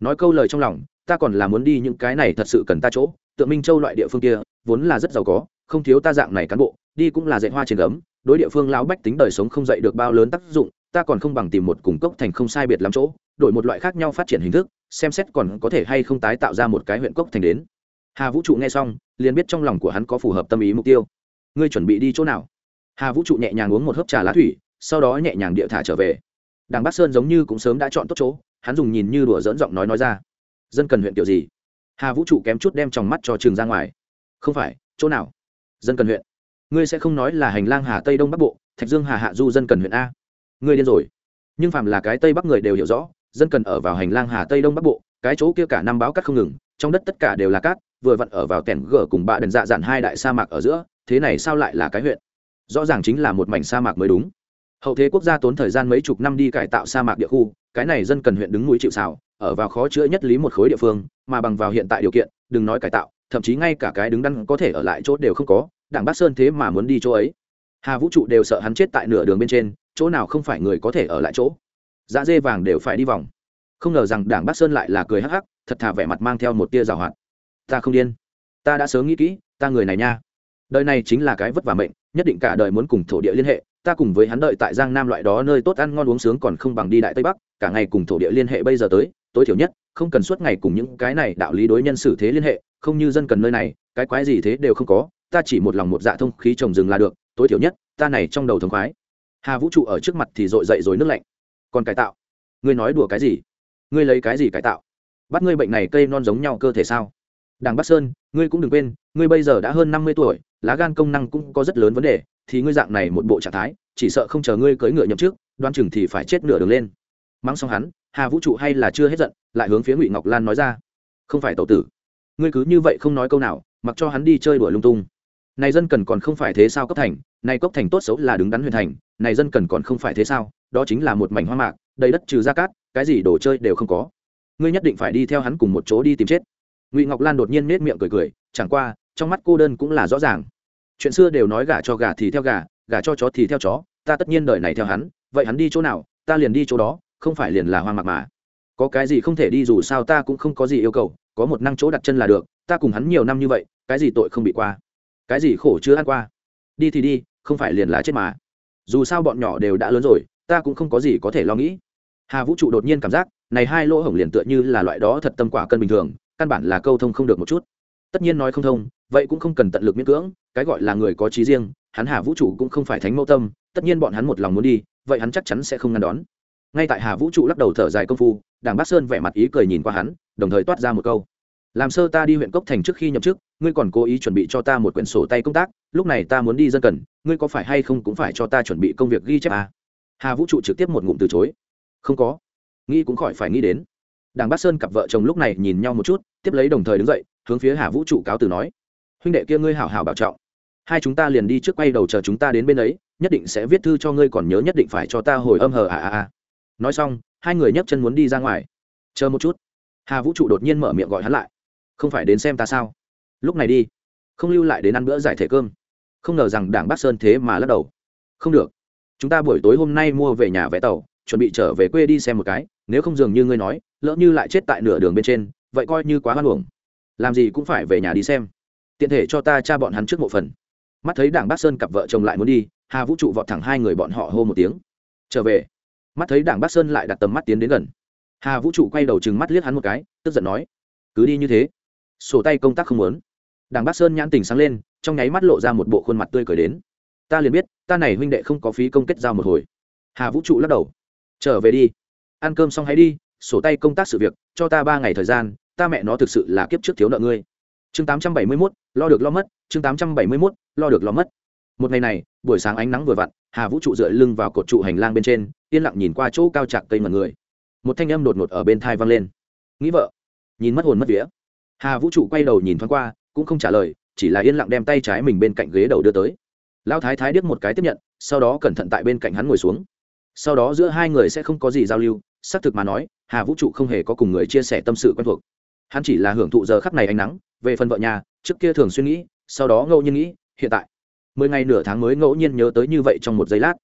Nói câu lời trong lòng, ta còn là muốn đi những cái này thật sự cần ta chỗ, tượng minh châu loại địa phương kia, vốn là rất giàu có, không thiếu ta dạng này cán bộ, đi cũng là dạy hoa trên gấm, đối địa phương lão bách tính đời sống không dạy được bao lớn tác dụng, ta còn không bằng tìm một cung cốc thành không sai biệt lắm chỗ, đổi một loại khác nhau phát triển hình thức, xem xét còn có thể hay không tái tạo ra một cái huyện cốc thành đến. Hà vũ trụ nghe xong, liền biết trong lòng của hắn có phù hợp tâm ý mục tiêu. Ngươi chuẩn bị đi chỗ nào? Hà vũ trụ nhẹ nhàng uống một hớp trà lá thủy, sau đó nhẹ nhàng địa thả trở về. Đảng bắc sơn giống như cũng sớm đã chọn tốt chỗ, hắn dùng nhìn như đùa dỡn giọng nói nói ra. Dân cần huyện kiểu gì? Hà vũ trụ kém chút đem tròng mắt cho trường ra ngoài. Không phải, chỗ nào? Dân cần huyện. Ngươi sẽ không nói là hành lang hà tây đông bắc bộ, thạch dương hà hạ du dân cần huyện a. Ngươi điên rồi. Nhưng phạm là cái tây bắc người đều hiểu rõ, dân cần ở vào hành lang hà tây đông bắc bộ, cái chỗ kia cả năm báo cắt không ngừng, trong đất tất cả đều là cát, vừa vặn ở vào tẻn gở cùng bạ đần dạ dạn hai đại sa mạc ở giữa, thế này sao lại là cái huyện? Rõ ràng chính là một mảnh sa mạc mới đúng. Hậu thế quốc gia tốn thời gian mấy chục năm đi cải tạo sa mạc địa khu, cái này dân cần huyện đứng núi chịu xào ở vào khó chữa nhất lý một khối địa phương, mà bằng vào hiện tại điều kiện, đừng nói cải tạo, thậm chí ngay cả cái đứng đắn có thể ở lại chỗ đều không có, đảng bắc sơn thế mà muốn đi chỗ ấy. Hà vũ trụ đều sợ hắn chết tại nửa đường bên trên, chỗ nào không phải người có thể ở lại chỗ. Dạ dê vàng đều phải đi vòng. Không ngờ rằng đảng bắc sơn lại là cười hắc hắc, thật thà vẻ mặt mang theo một tia rào hoạt. Ta không điên. Ta đã sớm nghĩ kỹ, ta người này nha đời này chính là cái vất vả mệnh, nhất định cả đời muốn cùng thổ địa liên hệ, ta cùng với hắn đợi tại giang nam loại đó nơi tốt ăn ngon uống sướng còn không bằng đi đại tây bắc, cả ngày cùng thổ địa liên hệ bây giờ tới, tối thiểu nhất, không cần suốt ngày cùng những cái này đạo lý đối nhân xử thế liên hệ, không như dân cần nơi này, cái quái gì thế đều không có, ta chỉ một lòng một dạ thông khí trồng rừng là được, tối thiểu nhất, ta này trong đầu thống khoái. Hà vũ trụ ở trước mặt thì dội dậy rồi nước lạnh. Còn cải tạo? Ngươi nói đùa cái gì? Ngươi lấy cái gì cải tạo? Bắt ngươi bệnh này cây non giống nhau cơ thể sao? Đảng bắc sơn, ngươi cũng đừng quên, ngươi bây giờ đã hơn năm mươi tuổi lá gan công năng cũng có rất lớn vấn đề, thì ngươi dạng này một bộ trạng thái, chỉ sợ không chờ ngươi cưỡi ngựa nhậm trước đoan chừng thì phải chết nửa đường lên. Mắng xong hắn, hà vũ trụ hay là chưa hết giận, lại hướng phía ngụy ngọc lan nói ra. Không phải tẩu tử. Ngươi cứ như vậy không nói câu nào, mặc cho hắn đi chơi đùa lung tung. Này dân cần còn không phải thế sao cấp thành, này cốc thành tốt xấu là đứng đắn huyền thành, này dân cần còn không phải thế sao, đó chính là một mảnh hoa mạc, đầy đất trừ ra cát, cái gì đồ chơi đều không có. Ngươi nhất định phải đi theo hắn cùng một chỗ đi tìm chết. Ngụy ngọc lan đột nhiên nết miệng cười cười, chẳng qua trong mắt cô đơn cũng là rõ ràng. Chuyện xưa đều nói gả cho gà thì theo gà gả cho chó thì theo chó, ta tất nhiên đời này theo hắn, vậy hắn đi chỗ nào, ta liền đi chỗ đó, không phải liền là hoang mạc mà. Có cái gì không thể đi dù sao ta cũng không có gì yêu cầu, có một năng chỗ đặt chân là được, ta cùng hắn nhiều năm như vậy, cái gì tội không bị qua. Cái gì khổ chưa ăn qua. Đi thì đi, không phải liền là chết mà. Dù sao bọn nhỏ đều đã lớn rồi, ta cũng không có gì có thể lo nghĩ. Hà vũ trụ đột nhiên cảm giác, này hai lỗ hổng liền tựa như là loại đó thật tâm quả cân bình thường, căn bản là câu thông không được một chút. Tất nhiên nói không thông vậy cũng không cần tận lực miễn cưỡng, cái gọi là người có trí riêng, hắn hà vũ trụ cũng không phải thánh mẫu tâm, tất nhiên bọn hắn một lòng muốn đi, vậy hắn chắc chắn sẽ không ngăn đón. Ngay tại hà vũ trụ lắc đầu thở dài công phu, đảng bác sơn vẻ mặt ý cười nhìn qua hắn, đồng thời toát ra một câu. Làm sơ ta đi huyện cốc thành trước khi nhậm chức, ngươi còn cố ý chuẩn bị cho ta một quyển sổ tay công tác, lúc này ta muốn đi dân cần, ngươi có phải hay không cũng phải cho ta chuẩn bị công việc ghi chép à? hà vũ trụ trực tiếp một ngụm từ chối. Không có. Nghĩ cũng khỏi phải nghĩ đến. Đảng bắc sơn cặp vợ chồng lúc này nhìn nhau một chút, tiếp lấy đồng thời đứng dậy, hướng phía hà vũ trụ cáo từ nói huynh đệ kia ngươi hảo hảo bảo trọng. Hai chúng ta liền đi trước quay đầu chờ chúng ta đến bên ấy, nhất định sẽ viết thư cho ngươi còn nhớ nhất định phải cho ta hồi âm hờ à à à. Nói xong, hai người nhấc chân muốn đi ra ngoài. Chờ một chút. Hà vũ trụ đột nhiên mở miệng gọi hắn lại. Không phải đến xem ta sao? Lúc này đi. Không lưu lại đến ăn bữa giải thể cơm. Không ngờ rằng đảng bắc sơn thế mà lắc đầu. Không được. Chúng ta buổi tối hôm nay mua về nhà vé tàu, chuẩn bị trở về quê đi xem một cái, nếu không dường như ngươi nói, lỡ như lại chết tại nửa đường bên trên, vậy coi như quá hoan hưởng làm gì cũng phải về nhà đi xem tiện thể cho ta cha bọn hắn trước một phần. Mắt thấy đảng bắc sơn cặp vợ chồng lại muốn đi, hà vũ trụ vọt thẳng hai người bọn họ hô một tiếng. Trở về. Mắt thấy đảng bắc sơn lại đặt tầm mắt tiến đến gần. Hà vũ trụ quay đầu chừng mắt liếc hắn một cái, tức giận nói, cứ đi như thế. Sổ tay công tác không muốn. Đảng bắc sơn nhãn tình sáng lên, trong nháy mắt lộ ra một bộ khuôn mặt tươi cười đến. Ta liền biết, ta này huynh đệ không có phí công kết giao một hồi. Hà vũ trụ lắc đầu. Trở về đi. Ăn cơm xong hãy đi, sổ tay công tác sự việc, cho ta ba ngày thời gian, ta mẹ nó thực sự là kiếp trước thiếu nợ ngươi chương tám trăm bảy mươi mốt, lo được lo mất, chương tám trăm bảy mươi mốt, lo được lo mất. Một ngày này, buổi sáng ánh nắng vừa vặn, hà vũ trụ dựa lưng vào cột trụ hành lang bên trên, yên lặng nhìn qua chỗ cao chạc cây mật người. Một thanh âm đột ngột ở bên thai vang lên. Nghĩ vợ. Nhìn mất hồn mất vía. Hà vũ trụ quay đầu nhìn thoáng qua, cũng không trả lời, chỉ là yên lặng đem tay trái mình bên cạnh ghế đầu đưa tới. Lão thái thái điếc một cái tiếp nhận, sau đó cẩn thận tại bên cạnh hắn ngồi xuống. Sau đó giữa hai người sẽ không có gì giao lưu, xác thực mà nói, hà vũ trụ không hề có cùng người chia sẻ tâm sự quen thuộc. Hắn chỉ là hưởng thụ giờ khắc này ánh nắng về phần vợ nhà, trước kia thường suy nghĩ, sau đó ngẫu nhiên nghĩ, hiện tại. Mười ngày nửa tháng mới ngẫu nhiên nhớ tới như vậy trong một giây lát.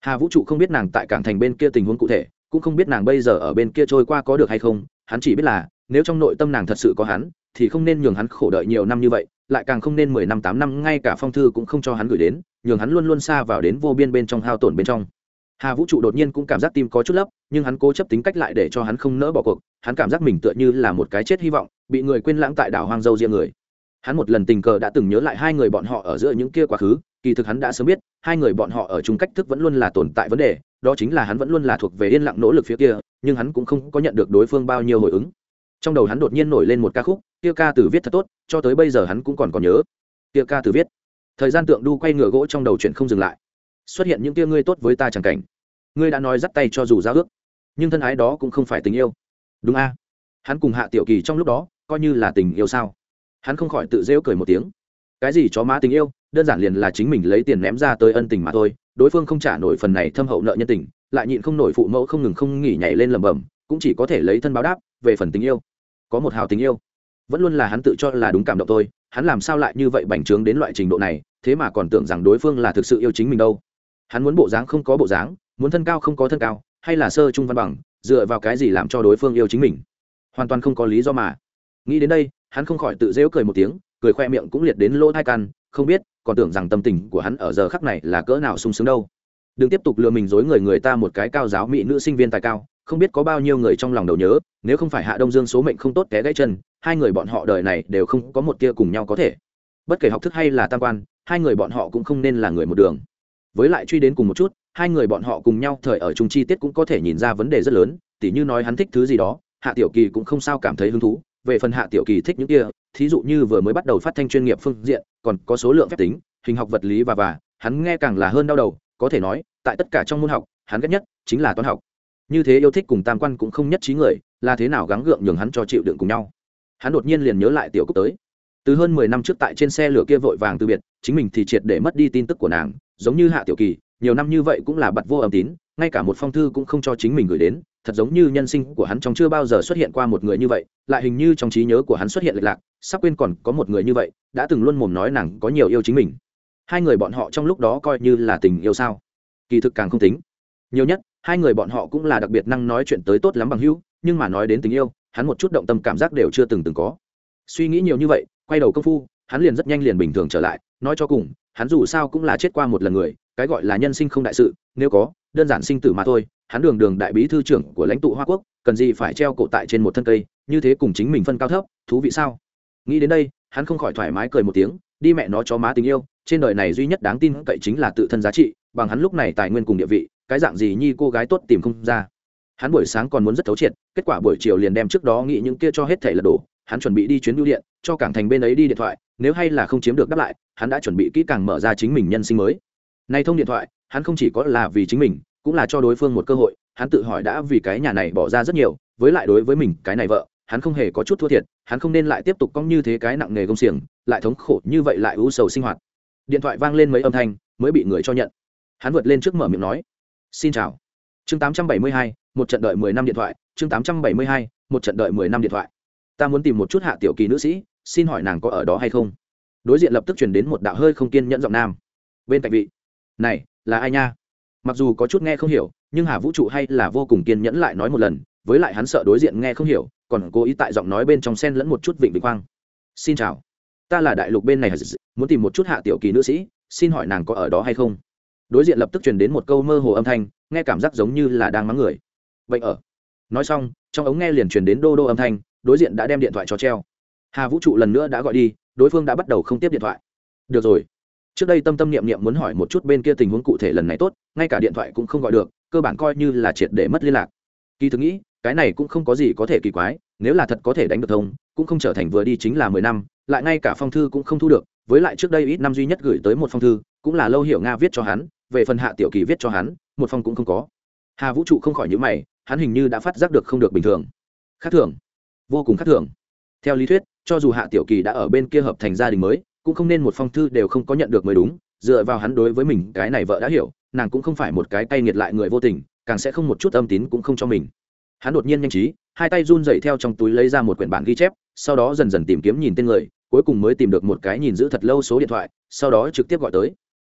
Hà vũ trụ không biết nàng tại cảng thành bên kia tình huống cụ thể, cũng không biết nàng bây giờ ở bên kia trôi qua có được hay không, hắn chỉ biết là, nếu trong nội tâm nàng thật sự có hắn, thì không nên nhường hắn khổ đợi nhiều năm như vậy, lại càng không nên mười năm tám năm, ngay cả phong thư cũng không cho hắn gửi đến, nhường hắn luôn luôn xa vào đến vô biên bên trong hao tổn bên trong hà vũ trụ đột nhiên cũng cảm giác tim có chút lấp, nhưng hắn cố chấp tính cách lại để cho hắn không nỡ bỏ cuộc, hắn cảm giác mình tựa như là một cái chết hy vọng, bị người quên lãng tại đảo hoang dâu riêng người. Hắn một lần tình cờ đã từng nhớ lại hai người bọn họ ở giữa những kia quá khứ, kỳ thực hắn đã sớm biết, hai người bọn họ ở chung cách thức vẫn luôn là tồn tại vấn đề, đó chính là hắn vẫn luôn là thuộc về yên lặng nỗ lực phía kia, nhưng hắn cũng không có nhận được đối phương bao nhiêu hồi ứng. Trong đầu hắn đột nhiên nổi lên một ca khúc, kia ca từ viết thật tốt, cho tới bây giờ hắn cũng còn còn nhớ. Kia ca từ viết. Thời gian tượng đu quay ngựa gỗ trong đầu chuyện không dừng lại xuất hiện những kia ngươi tốt với ta chẳng cảnh. Ngươi đã nói dắt tay cho dù ra ước, nhưng thân ái đó cũng không phải tình yêu. Đúng a? Hắn cùng hạ tiểu kỳ trong lúc đó, coi như là tình yêu sao? Hắn không khỏi tự rêu cười một tiếng. Cái gì chó má tình yêu, đơn giản liền là chính mình lấy tiền ném ra tới ân tình mà thôi. Đối phương không trả nổi phần này thâm hậu nợ nhân tình, lại nhịn không nổi phụ mẫu không ngừng không nghỉ nhảy lên lẩm bẩm, cũng chỉ có thể lấy thân báo đáp về phần tình yêu. Có một hào tình yêu. Vẫn luôn là hắn tự cho là đúng cảm động thôi. Hắn làm sao lại như vậy bành trướng đến loại trình độ này, thế mà còn tưởng rằng đối phương là thực sự yêu chính mình đâu hắn muốn bộ dáng không có bộ dáng, muốn thân cao không có thân cao, hay là sơ trung văn bằng, dựa vào cái gì làm cho đối phương yêu chính mình? Hoàn toàn không có lý do mà. Nghĩ đến đây, hắn không khỏi tự dễu cười một tiếng, cười khoe miệng cũng liệt đến lỗ thai căn, không biết, còn tưởng rằng tâm tình của hắn ở giờ khắc này là cỡ nào sung sướng đâu. Đừng tiếp tục lừa mình dối người người ta một cái cao giáo mỹ nữ sinh viên tài cao, không biết có bao nhiêu người trong lòng đầu nhớ, nếu không phải hạ đông dương số mệnh không tốt té gãy chân, hai người bọn họ đời này đều không có một tia cùng nhau có thể. Bất kể học thức hay là tam quan, hai người bọn họ cũng không nên là người một đường với lại truy đến cùng một chút, hai người bọn họ cùng nhau thời ở chung chi tiết cũng có thể nhìn ra vấn đề rất lớn, tỉ như nói hắn thích thứ gì đó, hạ tiểu kỳ cũng không sao cảm thấy hứng thú. Về phần hạ tiểu kỳ thích những kia, thí dụ như vừa mới bắt đầu phát thanh chuyên nghiệp phương diện, còn có số lượng phép tính, hình học vật lý và và, hắn nghe càng là hơn đau đầu, có thể nói, tại tất cả trong môn học, hắn ghét nhất chính là toán học. Như thế yêu thích cùng tam quan cũng không nhất trí người, là thế nào gắng gượng nhường hắn cho chịu đựng cùng nhau. Hắn đột nhiên liền nhớ lại tiểu cúc tới từ hơn mười năm trước tại trên xe lửa kia vội vàng từ biệt, chính mình thì triệt để mất đi tin tức của nàng, giống như hạ tiểu kỳ, nhiều năm như vậy cũng là bặt vô âm tín, ngay cả một phong thư cũng không cho chính mình gửi đến, thật giống như nhân sinh của hắn trong chưa bao giờ xuất hiện qua một người như vậy, lại hình như trong trí nhớ của hắn xuất hiện lệch lạc, sắp quên còn có một người như vậy, đã từng luôn mồm nói nàng có nhiều yêu chính mình. Hai người bọn họ trong lúc đó coi như là tình yêu sao? Kỳ thực càng không tính. Nhiều nhất, hai người bọn họ cũng là đặc biệt năng nói chuyện tới tốt lắm bằng hữu, nhưng mà nói đến tình yêu, hắn một chút động tâm cảm giác đều chưa từng từng có. Suy nghĩ nhiều như vậy quay đầu công phu, hắn liền rất nhanh liền bình thường trở lại, nói cho cùng, hắn dù sao cũng là chết qua một lần người, cái gọi là nhân sinh không đại sự, nếu có, đơn giản sinh tử mà thôi, hắn đường đường đại bí thư trưởng của lãnh tụ hoa quốc, cần gì phải treo cổ tại trên một thân cây, như thế cùng chính mình phân cao thấp, thú vị sao? Nghĩ đến đây, hắn không khỏi thoải mái cười một tiếng, đi mẹ nó cho má tình yêu, trên đời này duy nhất đáng tin cậy chính là tự thân giá trị, bằng hắn lúc này tài nguyên cùng địa vị, cái dạng gì nhi cô gái tốt tìm không ra. Hắn buổi sáng còn muốn rất thấu triệt, kết quả buổi chiều liền đem trước đó nghĩ những kia cho hết thể lật đổ hắn chuẩn bị đi chuyến bưu điện cho cảng thành bên ấy đi điện thoại nếu hay là không chiếm được đáp lại hắn đã chuẩn bị kỹ càng mở ra chính mình nhân sinh mới. Nay thông điện thoại hắn không chỉ có là vì chính mình cũng là cho đối phương một cơ hội hắn tự hỏi đã vì cái nhà này bỏ ra rất nhiều với lại đối với mình cái này vợ hắn không hề có chút thua thiệt hắn không nên lại tiếp tục cong như thế cái nặng nghề công xiềng lại thống khổ như vậy lại u sầu sinh hoạt. Điện thoại vang lên mấy âm thanh mới bị người cho nhận. Hắn vượt lên trước mở miệng nói xin chào. Chương 872, một trận đợi mười năm điện thoại chương 872, một trận đợi mười năm điện thoại ta muốn tìm một chút hạ tiểu kỳ nữ sĩ, xin hỏi nàng có ở đó hay không? Đối diện lập tức chuyển đến một đạo hơi không kiên nhẫn giọng nam. Bên cạnh vị, này, là ai nha? Mặc dù có chút nghe không hiểu, nhưng hà vũ trụ hay là vô cùng kiên nhẫn lại nói một lần, với lại hắn sợ đối diện nghe không hiểu, còn cố ý tại giọng nói bên trong sen lẫn một chút vịnh vịnh quang. Xin chào, ta là đại lục bên này, muốn tìm một chút hạ tiểu kỳ nữ sĩ, xin hỏi nàng có ở đó hay không? Đối diện lập tức truyền đến một câu mơ hồ âm thanh, nghe cảm giác giống như là đang mắng người. Vậy ở. Nói xong, trong ống nghe liền truyền đến đô đô âm thanh đối diện đã đem điện thoại cho treo. Hà vũ trụ lần nữa đã gọi đi, đối phương đã bắt đầu không tiếp điện thoại. Được rồi. Trước đây tâm tâm niệm niệm muốn hỏi một chút bên kia tình huống cụ thể lần này tốt, ngay cả điện thoại cũng không gọi được, cơ bản coi như là triệt để mất liên lạc. Kỳ thực nghĩ, cái này cũng không có gì có thể kỳ quái, nếu là thật có thể đánh được thông, cũng không trở thành vừa đi chính là mười năm, lại ngay cả phong thư cũng không thu được, với lại trước đây ít năm duy nhất gửi tới một phong thư, cũng là lâu hiểu nga viết cho hắn, về phần hạ tiểu kỳ viết cho hắn, một phong cũng không có. Hà vũ trụ không khỏi nhữ mày, hắn hình như đã phát giác được không được bình thường. Khác thường vô cùng khác thường. Theo lý thuyết, cho dù hạ tiểu kỳ đã ở bên kia hợp thành gia đình mới, cũng không nên một phong thư đều không có nhận được mới đúng, dựa vào hắn đối với mình cái này vợ đã hiểu, nàng cũng không phải một cái tay nghiệt lại người vô tình, càng sẽ không một chút âm tín cũng không cho mình. Hắn đột nhiên nhanh trí, hai tay run dậy theo trong túi lấy ra một quyển bản ghi chép, sau đó dần dần tìm kiếm nhìn tên người, cuối cùng mới tìm được một cái nhìn giữ thật lâu số điện thoại, sau đó trực tiếp gọi tới.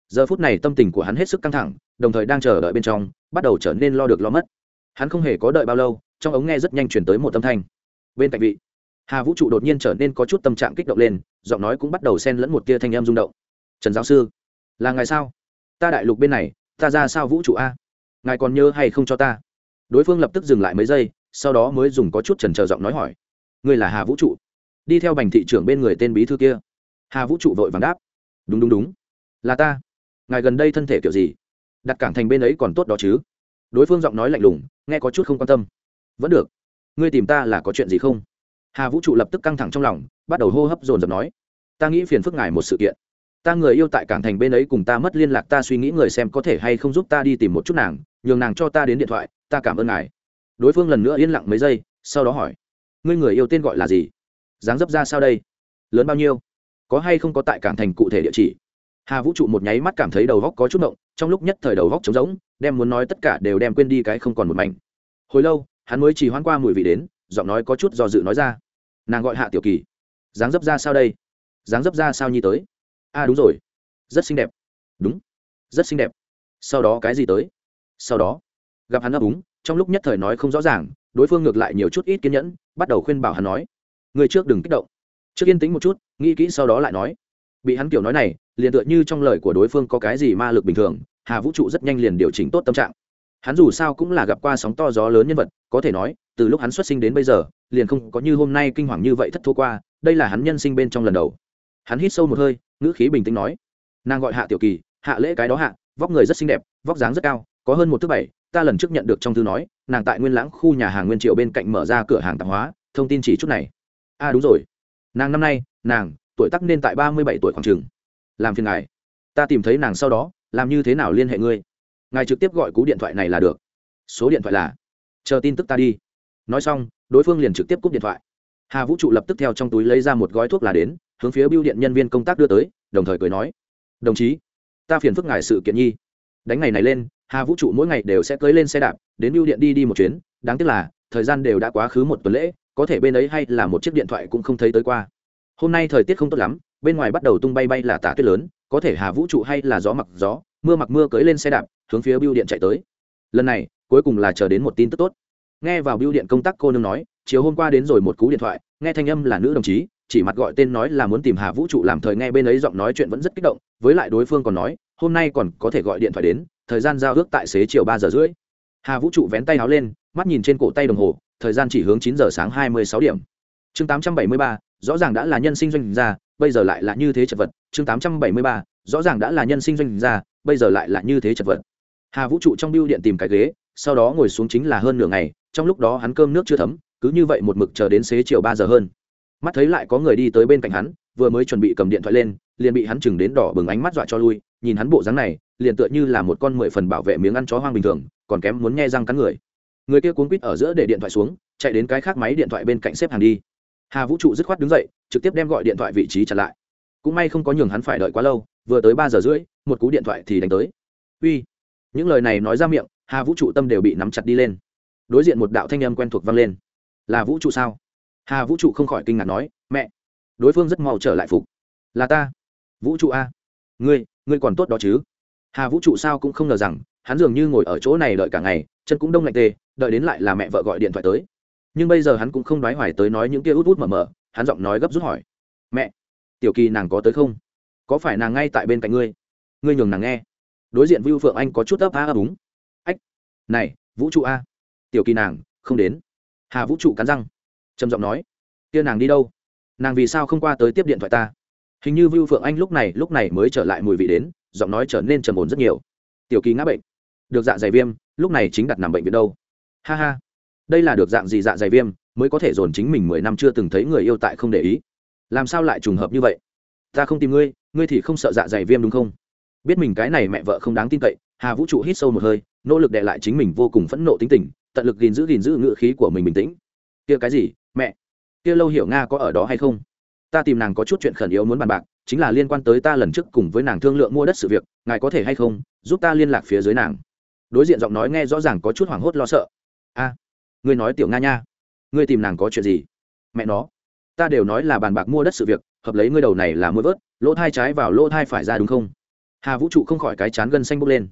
Giờ phút này tâm tình của hắn hết sức căng thẳng, đồng thời đang chờ đợi bên trong, bắt đầu trở nên lo được lo mất. Hắn không hề có đợi bao lâu, trong ống nghe rất nhanh chuyển tới một âm thanh bên cạnh vị. Hà vũ trụ đột nhiên trở nên có chút tâm trạng kích động lên, giọng nói cũng bắt đầu xen lẫn một tia thanh em rung động. Trần giáo sư, là ngài sao? Ta đại lục bên này, ta ra sao vũ trụ a? Ngài còn nhớ hay không cho ta? Đối phương lập tức dừng lại mấy giây, sau đó mới dùng có chút trần trờ giọng nói hỏi. Người là hà vũ trụ? Đi theo bành thị trưởng bên người tên bí thư kia. Hà vũ trụ vội vàng đáp. Đúng đúng đúng. Là ta. Ngài gần đây thân thể kiểu gì? Đặt cảng thành bên ấy còn tốt đó chứ? Đối phương giọng nói lạnh lùng, nghe có chút không quan tâm. Vẫn được ngươi tìm ta là có chuyện gì không? Hà vũ trụ lập tức căng thẳng trong lòng, bắt đầu hô hấp dồn dập nói, ta nghĩ phiền phức ngài một sự kiện. Ta người yêu tại cảng thành bên ấy cùng ta mất liên lạc, ta suy nghĩ người xem có thể hay không giúp ta đi tìm một chút nàng, nhường nàng cho ta đến điện thoại, ta cảm ơn ngài. Đối phương lần nữa yên lặng mấy giây, sau đó hỏi, ngươi người yêu tên gọi là gì? Dáng dấp ra sao đây? Lớn bao nhiêu? Có hay không có tại cảng thành cụ thể địa chỉ? Hà vũ trụ một nháy mắt cảm thấy đầu góc có chút động, trong lúc nhất thời đầu góc trống rỗng, đem muốn nói tất cả đều đem quên đi cái không còn một mảnh. Hồi lâu hắn mới chỉ hoãn qua mùi vị đến giọng nói có chút do dự nói ra. Nàng gọi hạ tiểu kỳ. Dáng dấp ra sao đây? Dáng dấp ra sao nhi tới? A à, đúng rồi. Rất xinh đẹp. Đúng. Rất xinh đẹp. Sau đó cái gì tới? Sau đó gặp hắn ấp úng trong lúc nhất thời nói không rõ ràng đối phương ngược lại nhiều chút ít kiên nhẫn bắt đầu khuyên bảo hắn nói người trước đừng kích động. Trước yên tĩnh một chút nghĩ kỹ sau đó lại nói bị hắn kiểu nói này liền tựa như trong lời của đối phương có cái gì ma lực bình thường hà vũ trụ rất nhanh liền điều chỉnh tốt tâm trạng hắn dù sao cũng là gặp qua sóng to gió lớn nhân vật, có thể nói, từ lúc hắn xuất sinh đến bây giờ, liền không có như hôm nay kinh hoàng như vậy thất thua qua, đây là hắn nhân sinh bên trong lần đầu. Hắn hít sâu một hơi, ngữ khí bình tĩnh nói, nàng gọi hạ tiểu kỳ, hạ lễ cái đó hạ, vóc người rất xinh đẹp, vóc dáng rất cao, có hơn một thứ bảy, ta lần trước nhận được trong thư nói, nàng tại nguyên lãng khu nhà hàng nguyên triệu bên cạnh mở ra cửa hàng tạp hóa, thông tin chỉ chút này. A à đúng rồi. Nàng năm nay, nàng, tuổi tắc nên tại ba mươi bảy tuổi khoảng trường làm phiền ngài. Ta tìm thấy nàng sau đó, làm như thế nào liên hệ ngươi? Ngài trực tiếp gọi cú điện thoại này là được. Số điện thoại là, chờ tin tức ta đi. Nói xong, đối phương liền trực tiếp cúp điện thoại. Hà vũ trụ lập tức theo trong túi lấy ra một gói thuốc là đến, hướng phía biêu điện nhân viên công tác đưa tới, đồng thời cười nói, đồng chí, ta phiền phức ngài sự kiện nhi. Đánh ngày này lên, hà vũ trụ mỗi ngày đều sẽ cưới lên xe đạp, đến biêu điện đi đi một chuyến, đáng tiếc là, thời gian đều đã quá khứ một tuần lễ, có thể bên ấy hay là một chiếc điện thoại cũng không thấy tới qua. Hôm nay thời tiết không tốt lắm bên ngoài bắt đầu tung bay bay là tả tuyết lớn, có thể hà vũ trụ hay là gió mặc gió, mưa mặc mưa cưới lên xe đạp, hướng phía biêu điện chạy tới. Lần này, cuối cùng là chờ đến một tin tức tốt. Nghe vào biêu điện công tác cô nương nói, chiều hôm qua đến rồi một cú điện thoại, nghe thanh âm là nữ đồng chí, chỉ mặt gọi tên nói là muốn tìm hà vũ trụ làm thời nghe bên ấy giọng nói chuyện vẫn rất kích động, với lại đối phương còn nói, hôm nay còn có thể gọi điện thoại đến, thời gian giao ước tại xế chiều ba giờ rưỡi. Hà vũ trụ vén tay áo lên, mắt nhìn trên cổ tay đồng hồ, thời gian chỉ hướng chín giờ sáng hai mươi sáu điểm. Chương tám trăm bảy mươi ba rõ ràng đã là nhân sinh doanh gia, bây giờ lại là như thế chật vật. Chương tám trăm bảy mươi ba, rõ ràng đã là nhân sinh doanh gia, bây giờ lại là như thế chật vật. Hà vũ trụ trong biêu điện tìm cái ghế, sau đó ngồi xuống chính là hơn nửa ngày, trong lúc đó hắn cơm nước chưa thấm, cứ như vậy một mực chờ đến xế chiều ba giờ hơn. Mắt thấy lại có người đi tới bên cạnh hắn, vừa mới chuẩn bị cầm điện thoại lên, liền bị hắn chừng đến đỏ bừng ánh mắt dọa cho lui, nhìn hắn bộ dáng này, liền tựa như là một con mười phần bảo vệ miếng ăn chó hoang bình thường, còn kém muốn nghe răng cắn người. Người kia cuốn quýt ở giữa để điện thoại xuống, chạy đến cái khác máy điện thoại bên cạnh xếp hàng đi hà vũ trụ dứt khoát đứng dậy, trực tiếp đem gọi điện thoại vị trí trả lại. Cũng may không có nhường hắn phải đợi quá lâu, vừa tới ba giờ rưỡi, một cú điện thoại thì đánh tới. Uy. Những lời này nói ra miệng, hà vũ trụ tâm đều bị nắm chặt đi lên. Đối diện một đạo thanh âm quen thuộc vang lên. Là vũ trụ sao? Hà vũ trụ không khỏi kinh ngạc nói, mẹ. Đối phương rất mau trở lại phục. Là ta. Vũ trụ a. Ngươi ngươi còn tốt đó chứ? Hà vũ trụ sao cũng không ngờ rằng, hắn dường như ngồi ở chỗ này đợi cả ngày, chân cũng đông lạnh tê, đợi đến lại là mẹ vợ gọi điện thoại tới nhưng bây giờ hắn cũng không đoái hoài tới nói những kia út út mở mở, hắn giọng nói gấp rút hỏi. Mẹ, tiểu kỳ nàng có tới không? Có phải nàng ngay tại bên cạnh ngươi? Ngươi nhường nàng nghe. Đối diện vưu phượng anh có chút ấp a ấp ách, này, vũ trụ a. Tiểu kỳ nàng, không đến. Hà vũ trụ cắn răng. Trầm giọng nói. Kia nàng đi đâu? Nàng vì sao không qua tới tiếp điện thoại ta? Hình như vưu phượng anh lúc này lúc này mới trở lại mùi vị đến, giọng nói trở nên trầm ổn rất nhiều. Tiểu kỳ ngã bệnh. Được dạ dày viêm, lúc này chính đặt nằm bệnh viện đâu? Ha ha đây là được dạng gì dạ dày viêm, mới có thể dồn chính mình mười năm chưa từng thấy người yêu tại không để ý? Làm sao lại trùng hợp như vậy? Ta không tìm ngươi ngươi thì không sợ dạ dày viêm đúng không? Biết mình cái này mẹ vợ không đáng tin cậy, hà vũ trụ hít sâu một hơi, nỗ lực đệ lại chính mình vô cùng phẫn nộ tính tình, tận lực gìn giữ gìn giữ ngựa khí của mình bình tĩnh. Kia cái gì, mẹ? Kia lâu hiểu nga có ở đó hay không? Ta tìm nàng có chút chuyện khẩn yếu muốn bàn bạc, chính là liên quan tới ta lần trước cùng với nàng thương lượng mua đất sự việc, ngài có thể hay không giúp ta liên lạc phía dưới nàng? Đối diện giọng nói nghe rõ ràng có chút hoảng hốt lo sợ. A ngươi nói tiểu nga nha. Ngươi tìm nàng có chuyện gì? Mẹ nó. Ta đều nói là bàn bạc mua đất sự việc, hợp lấy ngươi đầu này là mua vớt, lỗ thai trái vào lỗ thai phải ra đúng không? Hà vũ trụ không khỏi cái chán gân xanh bốc lên.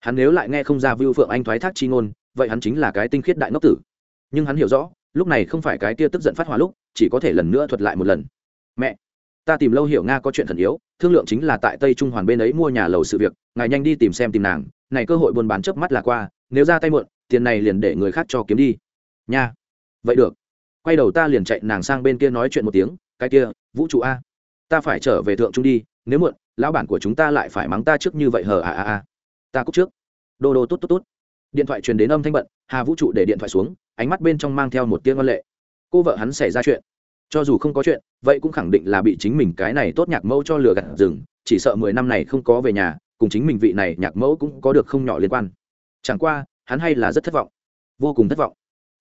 Hắn nếu lại nghe không ra vưu phượng anh thoái thác chi ngôn, vậy hắn chính là cái tinh khiết đại ngốc tử. Nhưng hắn hiểu rõ, lúc này không phải cái kia tức giận phát hỏa lúc, chỉ có thể lần nữa thuật lại một lần. Mẹ, ta tìm lâu hiểu nga có chuyện thần yếu, thương lượng chính là tại tây trung hoàn bên ấy mua nhà lầu sự việc, ngài nhanh đi tìm xem tìm nàng, này cơ hội buôn bán chớp mắt là qua, nếu ra tay muộn, tiền này liền để người khác cho kiếm đi nha. Vậy được. Quay đầu ta liền chạy nàng sang bên kia nói chuyện một tiếng, cái kia, vũ trụ a, ta phải trở về thượng trung đi, nếu muộn, lão bản của chúng ta lại phải mắng ta trước như vậy hờ à à à ta cúc trước. Đô đô tốt tốt tốt điện thoại truyền đến âm thanh bận, hà vũ trụ để điện thoại xuống, ánh mắt bên trong mang theo một tiếng văn lệ. Cô vợ hắn xảy ra chuyện. Cho dù không có chuyện, vậy cũng khẳng định là bị chính mình cái này tốt nhạc mẫu cho lừa gạt rừng, chỉ sợ mười năm này không có về nhà, cùng chính mình vị này nhạc mẫu cũng có được không nhỏ liên quan. Chẳng qua, hắn hay là rất thất vọng. Vô cùng thất vọng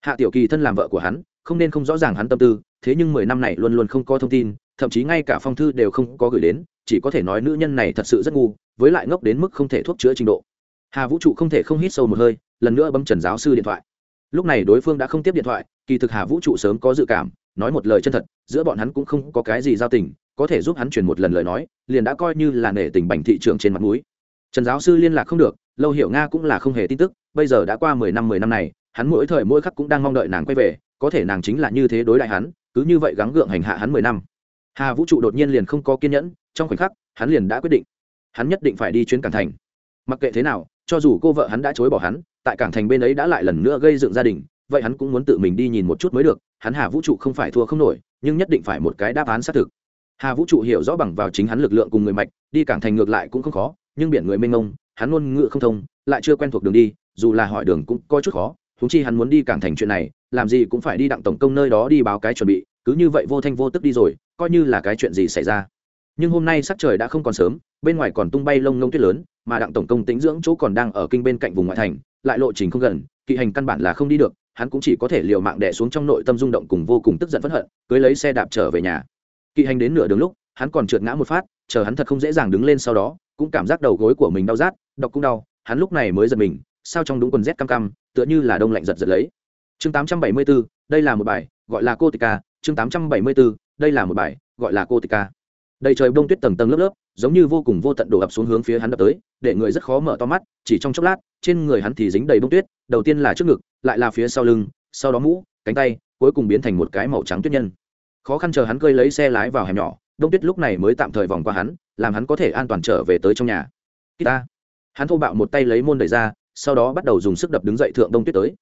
hạ tiểu kỳ thân làm vợ của hắn, không nên không rõ ràng hắn tâm tư, thế nhưng mười năm này luôn luôn không có thông tin, thậm chí ngay cả phong thư đều không có gửi đến, chỉ có thể nói nữ nhân này thật sự rất ngu, với lại ngốc đến mức không thể thuốc chữa trình độ. Hà vũ trụ không thể không hít sâu một hơi, lần nữa bấm trần giáo sư điện thoại. Lúc này đối phương đã không tiếp điện thoại, kỳ thực hà vũ trụ sớm có dự cảm, nói một lời chân thật, giữa bọn hắn cũng không có cái gì giao tình, có thể giúp hắn truyền một lần lời nói, liền đã coi như là nể tình bành thị trường trên mặt núi trần giáo sư liên lạc không được, lâu hiểu nga cũng là không hề tin tức, bây giờ đã qua mười năm mười năm này hắn mỗi thời mỗi khắc cũng đang mong đợi nàng quay về, có thể nàng chính là như thế đối đại hắn, cứ như vậy gắng gượng hành hạ hắn mười năm. Hà vũ trụ đột nhiên liền không có kiên nhẫn, trong khoảnh khắc, hắn liền đã quyết định. Hắn nhất định phải đi chuyến cảng thành. Mặc kệ thế nào, cho dù cô vợ hắn đã chối bỏ hắn, tại cảng thành bên ấy đã lại lần nữa gây dựng gia đình, vậy hắn cũng muốn tự mình đi nhìn một chút mới được, hắn hà vũ trụ không phải thua không nổi, nhưng nhất định phải một cái đáp án xác thực. Hà vũ trụ hiểu rõ bằng vào chính hắn lực lượng cùng người mạch, đi cảng thành ngược lại cũng không khó, nhưng biển người mênh mông, hắn ngôn ngữ không thông, lại chưa quen thuộc đường đi, dù là hỏi đường cũng có chút khó huống chi hắn muốn đi cảng thành chuyện này, làm gì cũng phải đi đặng tổng công nơi đó đi báo cái chuẩn bị, cứ như vậy vô thanh vô tức đi rồi, coi như là cái chuyện gì xảy ra. Nhưng hôm nay sắc trời đã không còn sớm, bên ngoài còn tung bay lông lông tuyết lớn, mà đặng tổng công tính dưỡng chỗ còn đang ở kinh bên cạnh vùng ngoại thành, lại lộ trình không gần, kỵ hành căn bản là không đi được, hắn cũng chỉ có thể liều mạng đẻ xuống trong nội tâm rung động cùng vô cùng tức giận phẫn hận, cưới lấy xe đạp trở về nhà. Kỵ hành đến nửa đường lúc, hắn còn trượt ngã một phát, chờ hắn thật không dễ dàng đứng lên sau đó, cũng cảm giác đầu gối của mình đau rát, đọc cũng đau, hắn lúc này mới giật mình, sao trong đúng quần rét cam cam tựa như là đông lạnh giật giật lấy. Chương 874, đây là một bài gọi là cô chương 874, đây là một bài gọi là cô đây đầy trời bông tuyết tầng tầng lớp lớp giống như vô cùng vô tận đổ ập xuống hướng phía hắn đập tới để người rất khó mở to mắt chỉ trong chốc lát trên người hắn thì dính đầy bông tuyết đầu tiên là trước ngực lại là phía sau lưng sau đó mũ cánh tay cuối cùng biến thành một cái màu trắng tuyết nhân. Khó khăn chờ hắn cơi lấy xe lái vào hẻm nhỏ đông tuyết lúc này mới tạm thời vòng qua hắn làm hắn có thể an toàn trở về tới trong nhà. Ta hắn thô bạo một tay lấy môn đẩy ra sau đó bắt đầu dùng sức đập đứng dậy thượng đông tuyết tới.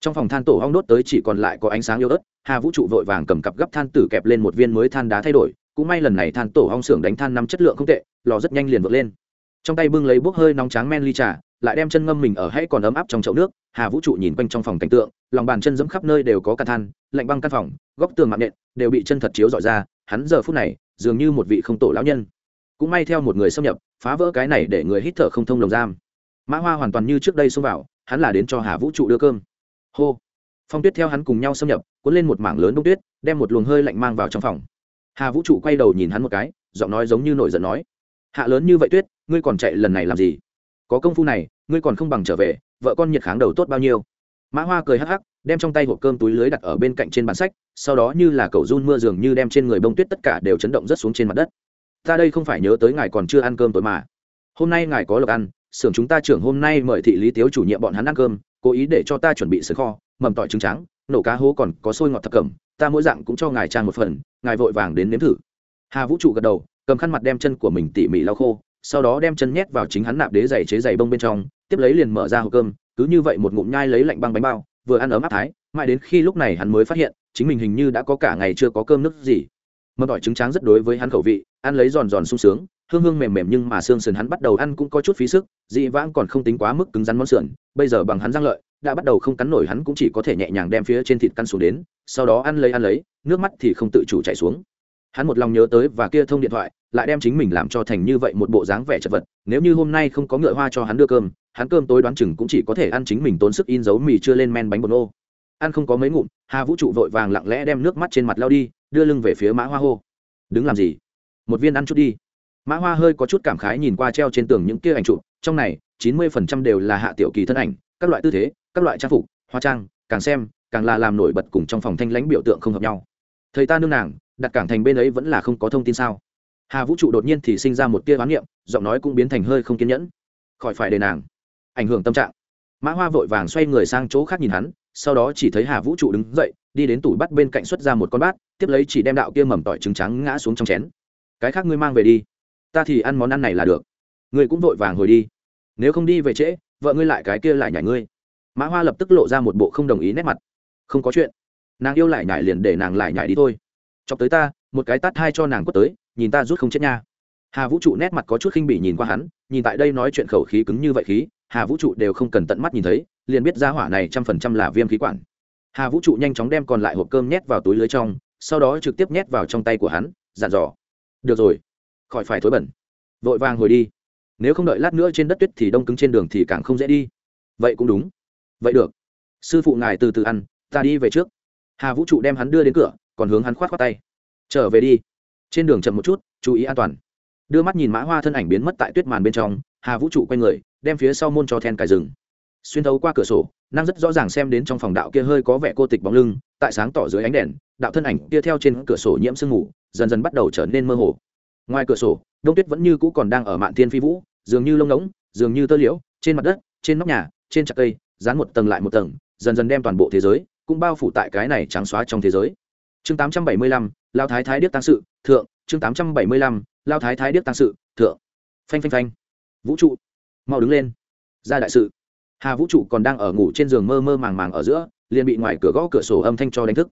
Trong phòng than tổ hong đốt tới chỉ còn lại có ánh sáng yếu ớt, hà vũ trụ vội vàng cầm cặp gấp than tử kẹp lên một viên mới than đá thay đổi, cũng may lần này than tổ hong xưởng đánh than năm chất lượng không tệ, lò rất nhanh liền vượt lên. Trong tay bưng lấy bốc hơi nóng tráng men ly trà, lại đem chân ngâm mình ở hãy còn ấm áp trong chậu nước, hà vũ trụ nhìn quanh trong phòng cảnh tượng, lòng bàn chân dẫm khắp nơi đều có cả than, lạnh băng căn phòng, góc tường mạng nện, đều bị chân thật chiếu dọi ra, hắn giờ phút này, dường như một vị không tổ lão nhân. Cũng may theo một người xâm nhập, phá vỡ cái này để người hít thở không thông lồng giam mã hoa hoàn toàn như trước đây xông vào, hắn là đến cho hà vũ trụ đưa cơm. Hô. Phong tuyết theo hắn cùng nhau xâm nhập, cuốn lên một mảng lớn đông tuyết, đem một luồng hơi lạnh mang vào trong phòng. Hà vũ trụ quay đầu nhìn hắn một cái, giọng nói giống như nổi giận nói, hạ lớn như vậy tuyết, ngươi còn chạy lần này làm gì? Có công phu này, ngươi còn không bằng trở về, vợ con nhiệt kháng đầu tốt bao nhiêu? Mã hoa cười hắc hắc, đem trong tay hộp cơm túi lưới đặt ở bên cạnh trên bàn sách, sau đó như là cầu run mưa dường như đem trên người bông tuyết tất cả đều chấn động rất xuống trên mặt đất. Ta đây không phải nhớ tới ngài còn chưa ăn cơm tối mà. Hôm nay ngài có lộc ăn xưởng chúng ta trưởng hôm nay mời thị lý tiếu chủ nhiệm bọn hắn ăn cơm, cố ý để cho ta chuẩn bị sữa kho, mầm tỏi trứng trắng, nổ cá hố còn có sôi ngọt thập cẩm, ta mỗi dạng cũng cho ngài trang một phần, ngài vội vàng đến nếm thử. Hà vũ trụ gật đầu, cầm khăn mặt đem chân của mình tỉ mỉ lau khô, sau đó đem chân nhét vào chính hắn nạp đế giày chế giày bông bên trong, tiếp lấy liền mở ra hộp cơm, cứ như vậy một ngụm nhai lấy lạnh băng bánh bao, vừa ăn ấm áp thái, mãi đến khi lúc này hắn mới phát hiện, chính mình hình như đã có cả ngày chưa có cơm nước gì mâm tỏi trứng trắng rất đối với hắn khẩu vị, ăn lấy giòn giòn sung sướng, hương hương mềm mềm nhưng mà xương sườn hắn bắt đầu ăn cũng có chút phí sức, dị vãng còn không tính quá mức cứng rắn món sườn, bây giờ bằng hắn răng lợi, đã bắt đầu không cắn nổi hắn cũng chỉ có thể nhẹ nhàng đem phía trên thịt căn xuống đến, sau đó ăn lấy ăn lấy, nước mắt thì không tự chủ chảy xuống. Hắn một lòng nhớ tới và kia thông điện thoại, lại đem chính mình làm cho thành như vậy một bộ dáng vẻ chật vật, nếu như hôm nay không có ngựa hoa cho hắn đưa cơm, hắn cơm tối đoán chừng cũng chỉ có thể ăn chính mình tốn sức in dấu mì chưa lên men bánh bột ô ăn không có mấy ngụm, hà vũ trụ vội vàng lặng lẽ đem nước mắt trên mặt lao đi đưa lưng về phía mã hoa hô. Đứng làm gì? Một viên ăn chút đi. Mã hoa hơi có chút cảm khái nhìn qua treo trên tường những kia ảnh chụp, trong này, chín mươi phần trăm đều là hạ tiểu kỳ thân ảnh, các loại tư thế, các loại trang phục hoa trang, càng xem, càng là làm nổi bật cùng trong phòng thanh lãnh biểu tượng không hợp nhau. Thầy ta nương nàng, đặt cảng thành bên ấy vẫn là không có thông tin sao? Hà vũ trụ đột nhiên thì sinh ra một tia oán niệm, giọng nói cũng biến thành hơi không kiên nhẫn. Khỏi phải để nàng. Ảnh hưởng tâm trạng. Mã hoa vội vàng xoay người sang chỗ khác nhìn hắn sau đó chỉ thấy hà vũ trụ đứng dậy, đi đến tủ bắt bên cạnh xuất ra một con bát, tiếp lấy chỉ đem đạo kia mầm tỏi trứng trắng ngã xuống trong chén. Cái khác ngươi mang về đi, ta thì ăn món ăn này là được. Ngươi cũng vội vàng hồi đi. Nếu không đi về trễ, vợ ngươi lại cái kia lại nhảy ngươi. Mã hoa lập tức lộ ra một bộ không đồng ý nét mặt. Không có chuyện, nàng yêu lại nhảy liền để nàng lại nhảy đi thôi. Chọc tới ta, một cái tát hai cho nàng quất tới, nhìn ta rút không chết nha. Hà vũ trụ nét mặt có chút khinh bỉ nhìn qua hắn, nhìn tại đây nói chuyện khẩu khí cứng như vậy khí, hà vũ trụ đều không cần tận mắt nhìn thấy liền biết ra hỏa này trăm phần trăm là viêm khí quản. Hà vũ trụ nhanh chóng đem còn lại hộp cơm nhét vào túi lưới trong, sau đó trực tiếp nhét vào trong tay của hắn, dặn dò. Được rồi, khỏi phải thối bẩn. Vội vàng hồi đi. Nếu không đợi lát nữa trên đất tuyết thì đông cứng trên đường thì càng không dễ đi. Vậy cũng đúng. Vậy được. Sư phụ ngài từ từ ăn, ta đi về trước. Hà vũ trụ đem hắn đưa đến cửa, còn hướng hắn khoát khoát tay. Trở về đi. Trên đường chậm một chút, chú ý an toàn. Đưa mắt nhìn mã hoa thân ảnh biến mất tại tuyết màn bên trong, hà vũ trụ quay người, đem phía sau môn cho then cài rừng xuyên thấu qua cửa sổ năng rất rõ ràng xem đến trong phòng đạo kia hơi có vẻ cô tịch bóng lưng tại sáng tỏ dưới ánh đèn đạo thân ảnh kia theo trên cửa sổ nhiễm sương mù dần dần bắt đầu trở nên mơ hồ. Ngoài cửa sổ đông tuyết vẫn như cũ còn đang ở mạn thiên phi vũ dường như lông ngỗng dường như tơ liễu trên mặt đất trên nóc nhà trên chặt cây dán một tầng lại một tầng dần dần đem toàn bộ thế giới cũng bao phủ tại cái này trắng xóa trong thế giới. Chương 875, lao thái thái điếc tăng sự thượng. Chương 875, lao thái thái điếc tăng sự thượng. Phanh phanh phanh. Vũ trụ. Mau đứng lên. Ra đại sự hà vũ trụ còn đang ở ngủ trên giường mơ mơ màng màng ở giữa, liền bị ngoài cửa gõ cửa sổ âm thanh cho đánh thức.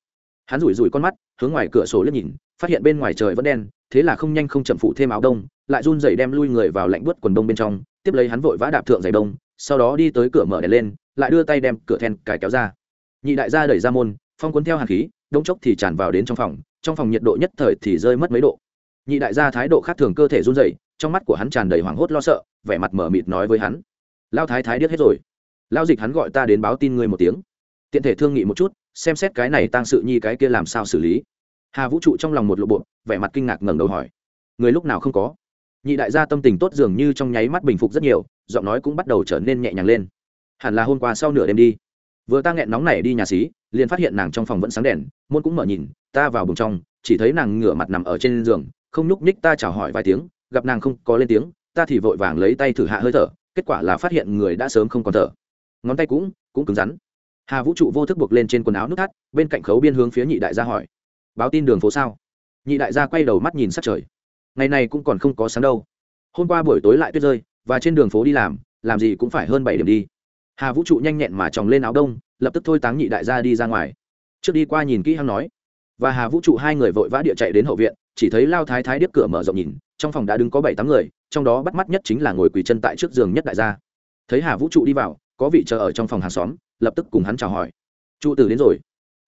Hắn rủi rủi con mắt, hướng ngoài cửa sổ liếc nhìn, phát hiện bên ngoài trời vẫn đen, thế là không nhanh không chậm phụ thêm áo đông, lại run dậy đem lui người vào lạnh bớt quần đông bên trong, tiếp lấy hắn vội vã đạp thượng giày đông, sau đó đi tới cửa mở đèn lên, lại đưa tay đem cửa then cài kéo ra. Nhị đại gia đẩy ra môn, phong cuốn theo hàn khí đông chốc thì tràn vào đến trong phòng trong phòng nhiệt độ nhất thời thì rơi mất mấy độ. Nhị đại gia thái độ khác thường cơ thể run dậy trong mắt của hắn tràn đầy hoảng hốt lo sợ, vẻ mặt mở mịt nói với hắn. Lao thái thái điếc hết rồi lao dịch hắn gọi ta đến báo tin ngươi một tiếng. Tiện thể thương nghị một chút, xem xét cái này tăng sự nhi cái kia làm sao xử lý. Hà vũ trụ trong lòng một lộ bộ, vẻ mặt kinh ngạc ngẩng đầu hỏi. Người lúc nào không có? Nhị đại gia tâm tình tốt dường như trong nháy mắt bình phục rất nhiều, giọng nói cũng bắt đầu trở nên nhẹ nhàng lên. Hẳn là hôm qua sau nửa đêm đi. Vừa ta nghẹn nóng này đi nhà xí, liền phát hiện nàng trong phòng vẫn sáng đèn, môn cũng mở nhìn, ta vào bùng trong, chỉ thấy nàng ngửa mặt nằm ở trên giường, không nhúc nhích ta chào hỏi vài tiếng, gặp nàng không có lên tiếng, ta thì vội vàng lấy tay thử hạ hơi thở, kết quả là phát hiện người đã sớm không còn thở ngón tay cũng cũng cứng rắn. Hà vũ trụ vô thức buộc lên trên quần áo nút thắt, bên cạnh khấu biên hướng phía nhị đại gia hỏi, báo tin đường phố sao? Nhị đại gia quay đầu mắt nhìn sát trời. Ngày này cũng còn không có sáng đâu. Hôm qua buổi tối lại tuyết rơi, và trên đường phố đi làm làm gì cũng phải hơn bảy điểm đi. Hà vũ trụ nhanh nhẹn mà tròng lên áo đông, lập tức thôi táng nhị đại gia đi ra ngoài. Trước đi qua nhìn kỹ hăng nói, và hà vũ trụ hai người vội vã địa chạy đến hậu viện, chỉ thấy lao thái thái điếc cửa mở rộng nhìn, trong phòng đã đứng có bảy tám người, trong đó bắt mắt nhất chính là ngồi quỳ chân tại trước giường nhất đại gia. Thấy hà vũ trụ đi vào có vị chờ ở trong phòng hàng xóm, lập tức cùng hắn chào hỏi. Trụ tử đến rồi.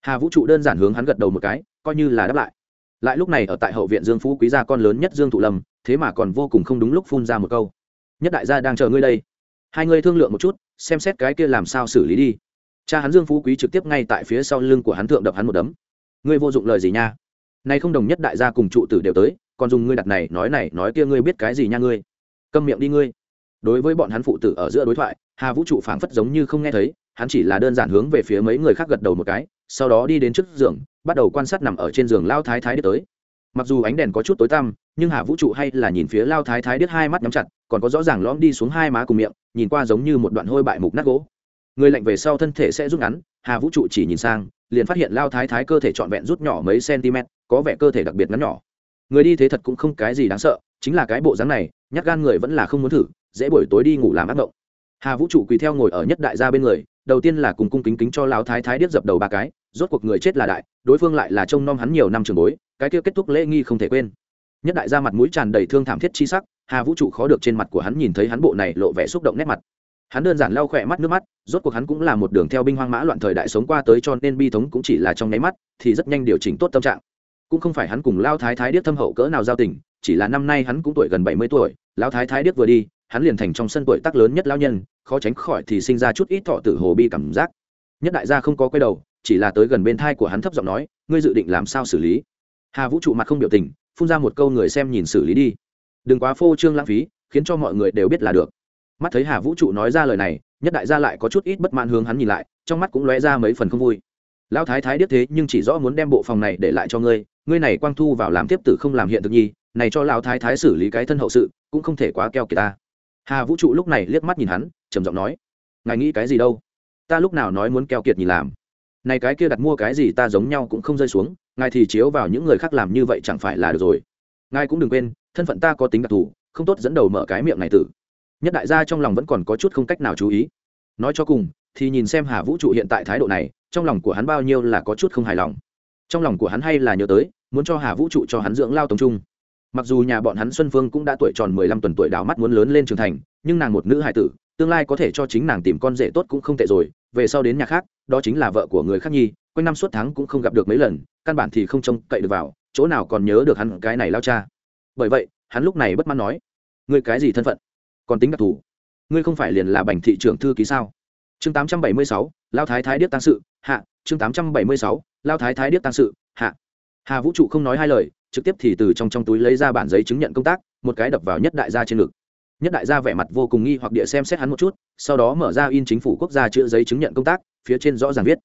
Hà vũ trụ đơn giản hướng hắn gật đầu một cái, coi như là đáp lại. Lại lúc này ở tại hậu viện dương phú quý gia con lớn nhất dương thụ lâm, thế mà còn vô cùng không đúng lúc phun ra một câu. Nhất đại gia đang chờ ngươi đây. Hai ngươi thương lượng một chút, xem xét cái kia làm sao xử lý đi. Cha hắn dương phú quý trực tiếp ngay tại phía sau lưng của hắn thượng đập hắn một đấm. Ngươi vô dụng lời gì nha? Nay không đồng nhất đại gia cùng trụ tử đều tới, còn dùng ngươi đặt này, nói này, nói kia ngươi biết cái gì nha ngươi? Câm miệng đi ngươi đối với bọn hắn phụ tử ở giữa đối thoại, hà vũ trụ phảng phất giống như không nghe thấy, hắn chỉ là đơn giản hướng về phía mấy người khác gật đầu một cái, sau đó đi đến trước giường, bắt đầu quan sát nằm ở trên giường lao thái thái đi tới. Mặc dù ánh đèn có chút tối tăm, nhưng hà vũ trụ hay là nhìn phía lao thái thái điếc hai mắt nhắm chặt, còn có rõ ràng lõm đi xuống hai má cùng miệng, nhìn qua giống như một đoạn hôi bại mục nát gỗ. Người lạnh về sau thân thể sẽ rút ngắn, hà vũ trụ chỉ nhìn sang, liền phát hiện lao thái thái cơ thể trọn vẹn rút nhỏ mấy cm, có vẻ cơ thể đặc biệt ngắn nhỏ. Người đi thế thật cũng không cái gì đáng sợ, chính là cái bộ dáng này nhắc gan người vẫn là không muốn thử dễ buổi tối đi ngủ làm ác mộng hà vũ trụ quỳ theo ngồi ở nhất đại gia bên người, đầu tiên là cùng cung kính kính cho lão thái thái điếc dập đầu ba cái, rốt cuộc người chết là đại, đối phương lại là trông nom hắn nhiều năm trường bối, cái kia kết thúc lễ nghi không thể quên. Nhất đại gia mặt mũi tràn đầy thương thảm thiết chi sắc, hà vũ trụ khó được trên mặt của hắn nhìn thấy hắn bộ này lộ vẻ xúc động nét mặt. Hắn đơn giản lau khỏe mắt nước mắt, rốt cuộc hắn cũng là một đường theo binh hoang mã loạn thời đại sống qua tới cho nên bi thống cũng chỉ là trong nháy mắt, thì rất nhanh điều chỉnh tốt tâm trạng. Cũng không phải hắn cùng lao thái thái điếc thâm hậu cỡ nào giao tình, chỉ là năm nay hắn cũng tuổi gần bảy mươi tuổi lao thái thái điếc vừa đi hắn liền thành trong sân tuổi tác lớn nhất lao nhân, khó tránh khỏi thì sinh ra chút ít thọ tử hồ bi cảm giác. Nhất đại gia không có quay đầu, chỉ là tới gần bên thai của hắn thấp giọng nói, ngươi dự định làm sao xử lý? Hà vũ trụ mặt không biểu tình, phun ra một câu người xem nhìn xử lý đi. Đừng quá phô trương lãng phí, khiến cho mọi người đều biết là được. Mắt thấy hà vũ trụ nói ra lời này, nhất đại gia lại có chút ít bất mãn hướng hắn nhìn lại, trong mắt cũng lóe ra mấy phần không vui. Lão thái thái điếc thế, nhưng chỉ rõ muốn đem bộ phòng này để lại cho ngươi ngươi này quang thu vào làm tiếp tử không làm hiện thực nhi, này cho lão thái thái xử lý cái thân hậu sự, cũng không thể quá keo kiệt ta hà vũ trụ lúc này liếc mắt nhìn hắn trầm giọng nói ngài nghĩ cái gì đâu ta lúc nào nói muốn keo kiệt nhìn làm này cái kia đặt mua cái gì ta giống nhau cũng không rơi xuống ngài thì chiếu vào những người khác làm như vậy chẳng phải là được rồi ngài cũng đừng quên thân phận ta có tính đặc thù không tốt dẫn đầu mở cái miệng này tử nhất đại gia trong lòng vẫn còn có chút không cách nào chú ý nói cho cùng thì nhìn xem hà vũ trụ hiện tại thái độ này trong lòng của hắn bao nhiêu là có chút không hài lòng trong lòng của hắn hay là nhớ tới muốn cho hà vũ trụ cho hắn dưỡng lao tống trung mặc dù nhà bọn hắn xuân phương cũng đã tuổi tròn mười lăm tuần tuổi đào mắt muốn lớn lên trưởng thành, nhưng nàng một nữ hài tử, tương lai có thể cho chính nàng tìm con rể tốt cũng không tệ rồi, về sau đến nhà khác, đó chính là vợ của người khác nhi, quanh năm suốt tháng cũng không gặp được mấy lần, căn bản thì không trông cậy được vào, chỗ nào còn nhớ được hắn cái này lao cha. Bởi vậy, hắn lúc này bất mãn nói, ngươi cái gì thân phận? Còn tính đặc thù? Ngươi không phải liền là bành thị trưởng thư ký sao? Chương tám trăm bảy mươi sáu, lao thái thái điếc tăng sự, hạ, chương tám trăm bảy mươi sáu, lao thái thái điếc tăng sự, hạ. Hà vũ trụ không nói hai lời trực tiếp thì từ trong trong túi lấy ra bản giấy chứng nhận công tác, một cái đập vào nhất đại gia trên ngực. Nhất đại gia vẻ mặt vô cùng nghi hoặc địa xem xét hắn một chút, sau đó mở ra in chính phủ quốc gia chữ giấy chứng nhận công tác, phía trên rõ ràng viết.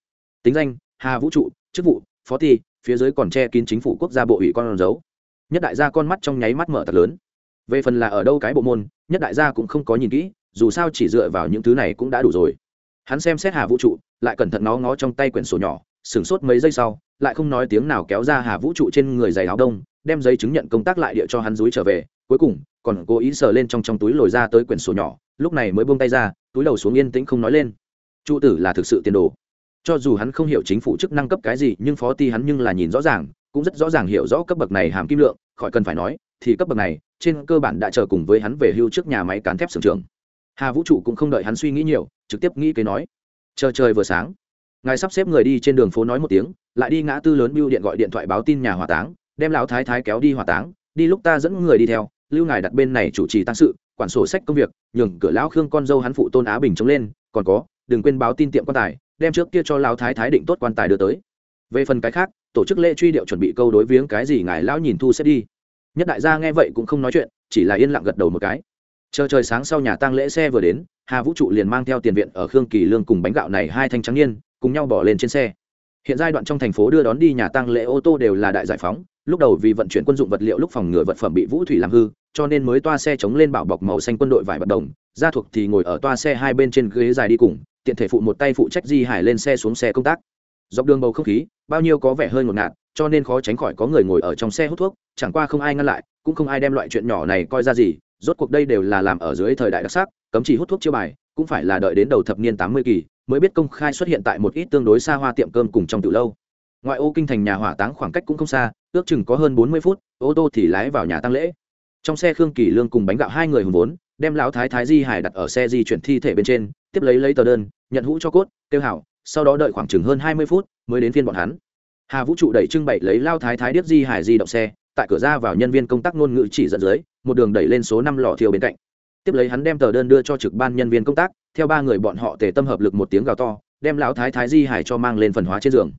Tính danh, hà vũ trụ, chức vụ, phó ty phía dưới còn che kín chính phủ quốc gia bộ ủy con dấu. Nhất đại gia con mắt trong nháy mắt mở thật lớn. Về phần là ở đâu cái bộ môn, nhất đại gia cũng không có nhìn kỹ, dù sao chỉ dựa vào những thứ này cũng đã đủ rồi. Hắn xem xét hà vũ trụ, lại cẩn thận nó ngó trong tay quyển sổ nhỏ sửng sốt mấy giây sau, lại không nói tiếng nào kéo ra hà vũ trụ trên người giày áo đông, đem giấy chứng nhận công tác lại địa cho hắn dúi trở về, cuối cùng, còn cố ý sờ lên trong trong túi lồi ra tới quyển sổ nhỏ, lúc này mới buông tay ra, túi đầu xuống yên tĩnh không nói lên. Trụ tử là thực sự tiền đồ. Cho dù hắn không hiểu chính phủ chức năng cấp cái gì, nhưng phó ti hắn nhưng là nhìn rõ ràng, cũng rất rõ ràng hiểu rõ cấp bậc này hàm kim lượng, khỏi cần phải nói, thì cấp bậc này, trên cơ bản đã chờ cùng với hắn về hưu trước nhà máy cán thép sưởng trường hà vũ trụ cũng không đợi hắn suy nghĩ nhiều, trực tiếp nghĩ kế nói. Chờ trời vừa sáng ngài sắp xếp người đi trên đường phố nói một tiếng, lại đi ngã tư lớn bưu điện gọi điện thoại báo tin nhà hỏa táng, đem lão thái thái kéo đi hỏa táng, đi lúc ta dẫn người đi theo, lưu ngài đặt bên này chủ trì tăng sự, quản sổ sách công việc, nhường cửa lão khương con dâu hắn phụ tôn á bình chống lên, còn có, đừng quên báo tin tiệm quan tài, đem trước kia cho lão thái thái định tốt quan tài đưa tới. Về phần cái khác, tổ chức lễ truy điệu chuẩn bị câu đối viếng cái gì ngài lão nhìn thu xếp đi. Nhất đại gia nghe vậy cũng không nói chuyện, chỉ là yên lặng gật đầu một cái. Chờ trời sáng sau nhà tang lễ xe vừa đến, hà vũ trụ liền mang theo tiền viện ở khương kỳ lương cùng bánh gạo này hai thanh trắng niên cùng nhau bỏ lên trên xe. Hiện giai đoạn trong thành phố đưa đón đi nhà tang lễ ô tô đều là đại giải phóng, lúc đầu vì vận chuyển quân dụng vật liệu lúc phòng ngừa vật phẩm bị vũ thủy làm hư, cho nên mới toa xe chống lên bảo bọc màu xanh quân đội vải bật đồng, gia thuộc thì ngồi ở toa xe hai bên trên ghế dài đi cùng, tiện thể phụ một tay phụ trách di hải lên xe xuống xe công tác. Dọc đường bầu không khí, bao nhiêu có vẻ hơi ngột ngạt, cho nên khó tránh khỏi có người ngồi ở trong xe hút thuốc, chẳng qua không ai ngăn lại, cũng không ai đem loại chuyện nhỏ này coi ra gì, rốt cuộc đây đều là làm ở dưới thời đại đặc sắc, cấm chỉ hút thuốc chiêu bài, cũng phải là đợi đến đầu thập niên tám mươi kỳ mới biết công khai xuất hiện tại một ít tương đối xa hoa tiệm cơm cùng trong từ lâu. Ngoại ô kinh thành nhà hỏa táng khoảng cách cũng không xa, ước chừng có hơn bốn mươi phút, ô tô thì lái vào nhà tăng lễ. Trong xe khương kỳ lương cùng bánh gạo hai người hùng vốn, đem lão thái thái di hải đặt ở xe di chuyển thi thể bên trên, tiếp lấy lấy tờ đơn, nhận hũ cho cốt tiêu hảo, sau đó đợi khoảng chừng hơn hai mươi phút mới đến phiên bọn hắn. Hà vũ trụ đẩy trưng bày lấy lao thái thái điếc di hải di động xe, tại cửa ra vào nhân viên công tác ngôn ngữ chỉ dẫn dưới, một đường đẩy lên số năm lò thiêu bên cạnh. Tiếp lấy hắn đem tờ đơn đưa cho trực ban nhân viên công tác theo ba người bọn họ tề tâm hợp lực một tiếng gào to, đem lão thái thái di hải cho mang lên phần hóa trên giường.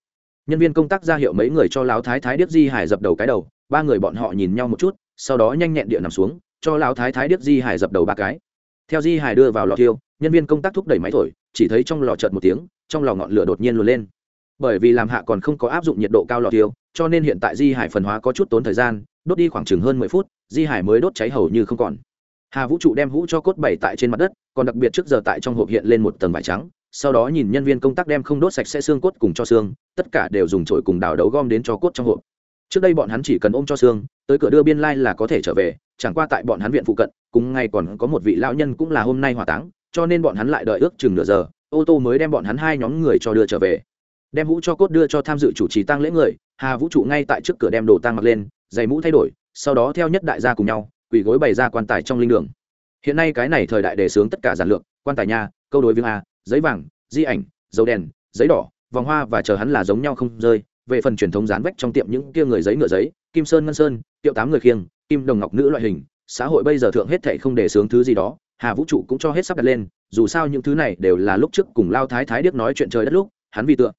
Nhân viên công tác ra hiệu mấy người cho lão thái thái điếc di hải dập đầu cái đầu, ba người bọn họ nhìn nhau một chút, sau đó nhanh nhẹn địa nằm xuống, cho lão thái thái điếc di hải dập đầu ba cái. Theo di hải đưa vào lò thiêu, nhân viên công tác thúc đẩy máy thổi, chỉ thấy trong lò chợt một tiếng, trong lò ngọn lửa đột nhiên luồn lên. Bởi vì làm hạ còn không có áp dụng nhiệt độ cao lò thiêu, cho nên hiện tại di hải phần hóa có chút tốn thời gian, đốt đi khoảng chừng hơn mười phút, di hải mới đốt cháy hầu như không còn hà vũ trụ đem hũ cho cốt bày tại trên mặt đất, còn đặc biệt trước giờ tại trong hộp hiện lên một tầng vải trắng, sau đó nhìn nhân viên công tác đem không đốt sạch sẽ xương cốt cùng cho xương, tất cả đều dùng chổi cùng đào đấu gom đến cho cốt trong hộp. Trước đây bọn hắn chỉ cần ôm cho xương, tới cửa đưa biên lai là có thể trở về, chẳng qua tại bọn hắn viện phụ cận, cùng ngay còn có một vị lão nhân cũng là hôm nay hỏa táng, cho nên bọn hắn lại đợi ước chừng nửa giờ, ô tô mới đem bọn hắn hai nhóm người cho đưa trở về. Đem hũ cho cốt đưa cho tham dự chủ trì tăng lễ người, hà vũ trụ ngay tại trước cửa đem đồ tăng mặc lên, giày mũ thay đổi, sau đó theo nhất đại gia cùng nhau quỳ gối bày ra quan tài trong linh đường. Hiện nay cái này thời đại đề xướng tất cả giản lược, quan tài nha, câu đối viếng a, giấy vàng, di ảnh dầu đèn, giấy đỏ, vòng hoa và chờ hắn là giống nhau không rơi. Về phần truyền thống dán vách trong tiệm những kia người giấy ngựa giấy, kim sơn ngân sơn, tiệu tám người khiêng, kim đồng ngọc nữ loại hình, xã hội bây giờ thượng hết thệ không đề xướng thứ gì đó, hà vũ trụ cũng cho hết sắp đặt lên, dù sao những thứ này đều là lúc trước cùng lao thái thái điếc nói chuyện trời đất lúc, hắn vì tựa.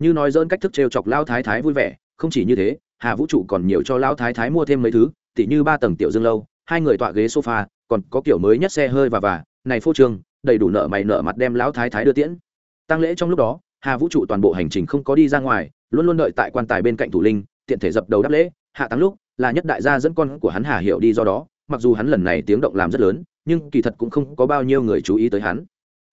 Như nói dỡn cách thức trêu chọc lao thái thái vui vẻ, không chỉ như thế, hà vũ trụ còn nhiều cho lao thái thái mua thêm mấy thứ, tỉ như ba tầng tiểu dương lâu hai người tọa ghế sofa, còn có kiểu mới nhất xe hơi và và, này phô trương, đầy đủ nợ mày nợ mặt đem lão thái thái đưa tiễn. Tăng lễ trong lúc đó, hà vũ trụ toàn bộ hành trình không có đi ra ngoài, luôn luôn đợi tại quan tài bên cạnh thủ linh, tiện thể dập đầu đáp lễ. Hạ tăng lúc, là nhất đại gia dẫn con của hắn hà hiểu đi do đó, mặc dù hắn lần này tiếng động làm rất lớn, nhưng kỳ thật cũng không có bao nhiêu người chú ý tới hắn.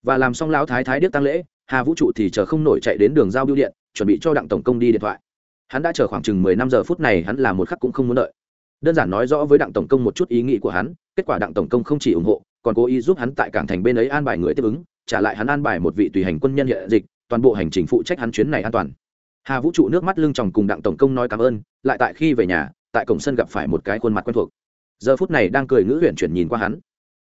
Và làm xong lão thái thái điếc tăng lễ, hà vũ trụ thì chờ không nổi chạy đến đường giao biêu điện, chuẩn bị cho đặng tổng công đi điện thoại. Hắn đã chờ khoảng chừng mười năm giờ phút này, hắn là một khắc cũng không muốn đợi đơn giản nói rõ với đặng tổng công một chút ý nghĩ của hắn, kết quả đặng tổng công không chỉ ủng hộ, còn cố ý giúp hắn tại cảng thành bên ấy an bài người tiếp ứng, trả lại hắn an bài một vị tùy hành quân nhân hiện dịch, toàn bộ hành trình phụ trách hắn chuyến này an toàn. Hà vũ trụ nước mắt lưng tròng cùng đặng tổng công nói cảm ơn, lại tại khi về nhà, tại cổng sân gặp phải một cái khuôn mặt quen thuộc. Giờ phút này đang cười ngữ huyện chuyển nhìn qua hắn.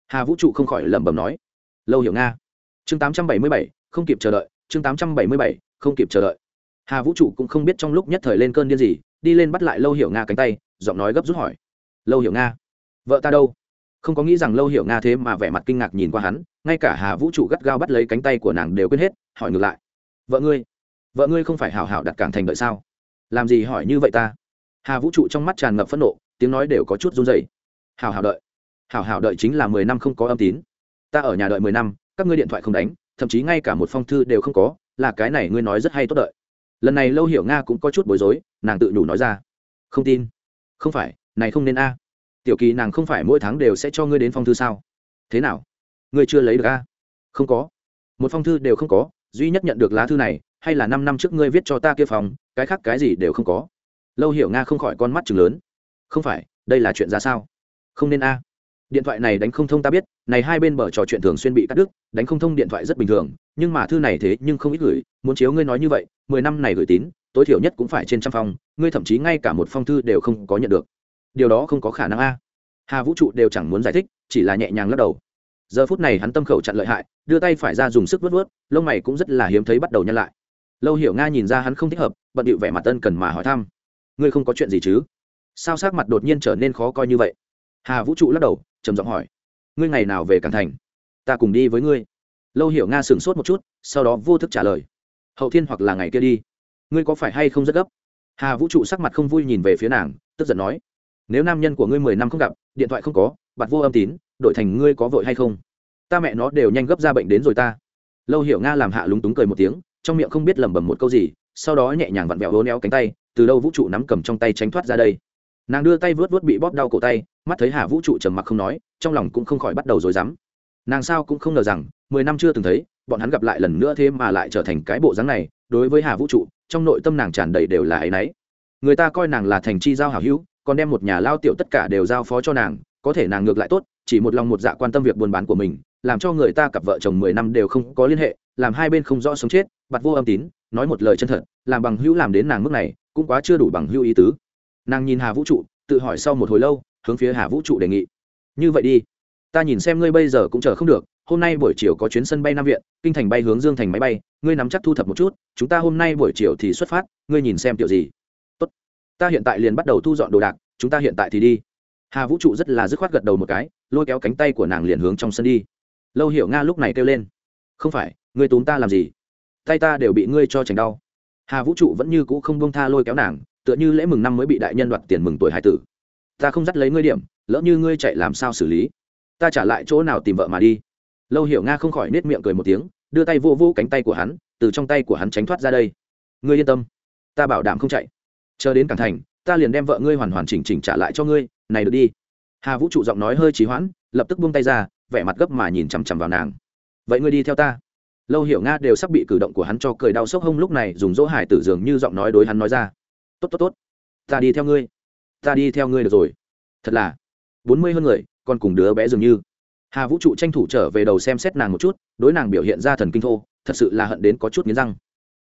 Hà vũ trụ không khỏi lẩm bẩm nói, lâu hiểu nga, chương tám trăm bảy mươi bảy, không kịp chờ đợi, chương tám trăm bảy mươi bảy, không kịp chờ đợi. Hà vũ trụ cũng không biết trong lúc nhất thời lên cơn điên gì, đi lên bắt lại lâu hiểu nga cánh tay giọng nói gấp rút hỏi. Lâu hiểu nga, vợ ta đâu? Không có nghĩ rằng lâu hiểu nga thế mà vẻ mặt kinh ngạc nhìn qua hắn, ngay cả hà vũ trụ gắt gao bắt lấy cánh tay của nàng đều quên hết, hỏi ngược lại. Vợ ngươi vợ ngươi không phải hào hào đặt cảng thành đợi sao? Làm gì hỏi như vậy ta? Hà vũ trụ trong mắt tràn ngập phẫn nộ, tiếng nói đều có chút run dày hào hào đợi hào hào đợi chính là mười năm không có âm tín. Ta ở nhà đợi mười năm, các ngươi điện thoại không đánh, thậm chí ngay cả một phong thư đều không có, là cái này ngươi nói rất hay tốt đợi. Lần này lâu hiểu nga cũng có chút bối rối, nàng tự nhủ nói ra. Không tin không phải, này không nên a. Tiểu kỳ nàng không phải mỗi tháng đều sẽ cho ngươi đến phong thư sao? Thế nào? Ngươi chưa lấy được a? Không có. Một phong thư đều không có, duy nhất nhận được lá thư này, hay là năm năm trước ngươi viết cho ta kia phòng, cái khác cái gì đều không có. Lâu hiểu nga không khỏi con mắt chừng lớn. Không phải, đây là chuyện ra sao? Không nên a điện thoại này đánh không thông ta biết, này hai bên bờ trò chuyện thường xuyên bị cắt đứt, đánh không thông điện thoại rất bình thường, nhưng mà thư này thế nhưng không ít gửi, muốn chiếu ngươi nói như vậy, mười năm này gửi tín, tối thiểu nhất cũng phải trên trăm phong, ngươi thậm chí ngay cả một phong thư đều không có nhận được. Điều đó không có khả năng a. Hà vũ trụ đều chẳng muốn giải thích, chỉ là nhẹ nhàng lắc đầu. Giờ phút này hắn tâm khẩu chặn lợi hại, đưa tay phải ra dùng sức vớt vớt lông mày cũng rất là hiếm thấy bắt đầu nhăn lại. Lâu hiểu nga nhìn ra hắn không thích hợp, bận điệu vẻ mặt ân cần mà hỏi thăm. Ngươi không có chuyện gì chứ? Sao sắc mặt đột nhiên trở nên khó coi như vậy? Hà vũ trụ lắc đầu trầm giọng hỏi, ngươi ngày nào về cảng thành? Ta cùng đi với ngươi. Lâu hiểu nga sửng sốt một chút, sau đó vô thức trả lời, hậu thiên hoặc là ngày kia đi. Ngươi có phải hay không rất gấp? Hà vũ trụ sắc mặt không vui nhìn về phía nàng, tức giận nói, nếu nam nhân của ngươi mười năm không gặp, điện thoại không có bặt vô âm tín, đổi thành ngươi có vội hay không? Ta mẹ nó đều nhanh gấp ra bệnh đến rồi ta. Lâu hiểu nga làm hạ lúng túng cười một tiếng, trong miệng không biết lẩm bẩm một câu gì, sau đó nhẹ nhàng vặn vẹo hố neo cánh tay, từ đâu vũ trụ nắm cầm trong tay tránh thoát ra đây nàng đưa tay vớt vớt bị bóp đau cổ tay, mắt thấy hà vũ trụ trầm mặc không nói, trong lòng cũng không khỏi bắt đầu rối rắm. Nàng sao cũng không ngờ rằng, mười năm chưa từng thấy, bọn hắn gặp lại lần nữa thế mà lại trở thành cái bộ dáng này, đối với hà vũ trụ, trong nội tâm nàng tràn đầy đều là áy náy. Người ta coi nàng là thành chi giao hảo hữu, còn đem một nhà lao tiểu tất cả đều giao phó cho nàng, có thể nàng ngược lại tốt, chỉ một lòng một dạ quan tâm việc buôn bán của mình, làm cho người ta cặp vợ chồng mười năm đều không có liên hệ, làm hai bên không rõ sống chết, bặt vô âm tín, nói một lời chân thật, làm bằng hữu làm đến nàng mức này, cũng quá chưa đủ bằng hữu ý tứ nàng nhìn hà vũ trụ, tự hỏi sau một hồi lâu, hướng phía hà vũ trụ đề nghị. Như vậy đi. Ta nhìn xem ngươi bây giờ cũng chờ không được, hôm nay buổi chiều có chuyến sân bay nam viện, kinh thành bay hướng dương thành máy bay, ngươi nắm chắc thu thập một chút, chúng ta hôm nay buổi chiều thì xuất phát, ngươi nhìn xem kiểu gì. Tốt. Ta hiện tại liền bắt đầu thu dọn đồ đạc, chúng ta hiện tại thì đi. Hà vũ trụ rất là dứt khoát gật đầu một cái, lôi kéo cánh tay của nàng liền hướng trong sân đi. Lâu hiểu nga lúc này kêu lên. Không phải, ngươi túm ta làm gì? Tay ta đều bị ngươi cho chành đau. Hà vũ trụ vẫn như cũ không bông tha lôi kéo nàng tựa như lễ mừng năm mới bị đại nhân đoạt tiền mừng tuổi hải tử. Ta không dắt lấy ngươi điểm, lỡ như ngươi chạy làm sao xử lý? Ta trả lại chỗ nào tìm vợ mà đi? Lâu hiểu nga không khỏi nết miệng cười một tiếng, đưa tay vô vô cánh tay của hắn, từ trong tay của hắn tránh thoát ra đây. Ngươi yên tâm, ta bảo đảm không chạy. Chờ đến cảng thành, ta liền đem vợ ngươi hoàn hoàn chỉnh chỉnh trả lại cho ngươi, này được đi. Hà vũ trụ giọng nói hơi trì hoãn, lập tức buông tay ra, vẻ mặt gấp mà nhìn chằm chằm vào nàng. Vậy ngươi đi theo ta. Lâu hiểu nga đều sắp bị cử động của hắn cho cười đau sốc hông lúc này, dùng dỗ hải tử dường như giọng nói đối hắn nói ra tốt tốt tốt. Ta đi theo ngươi. Ta đi theo ngươi được rồi. Thật là. Bốn mươi hơn người, còn cùng đứa bé dường như. Hà vũ trụ tranh thủ trở về đầu xem xét nàng một chút, đối nàng biểu hiện ra thần kinh thô, thật sự là hận đến có chút nghiến răng.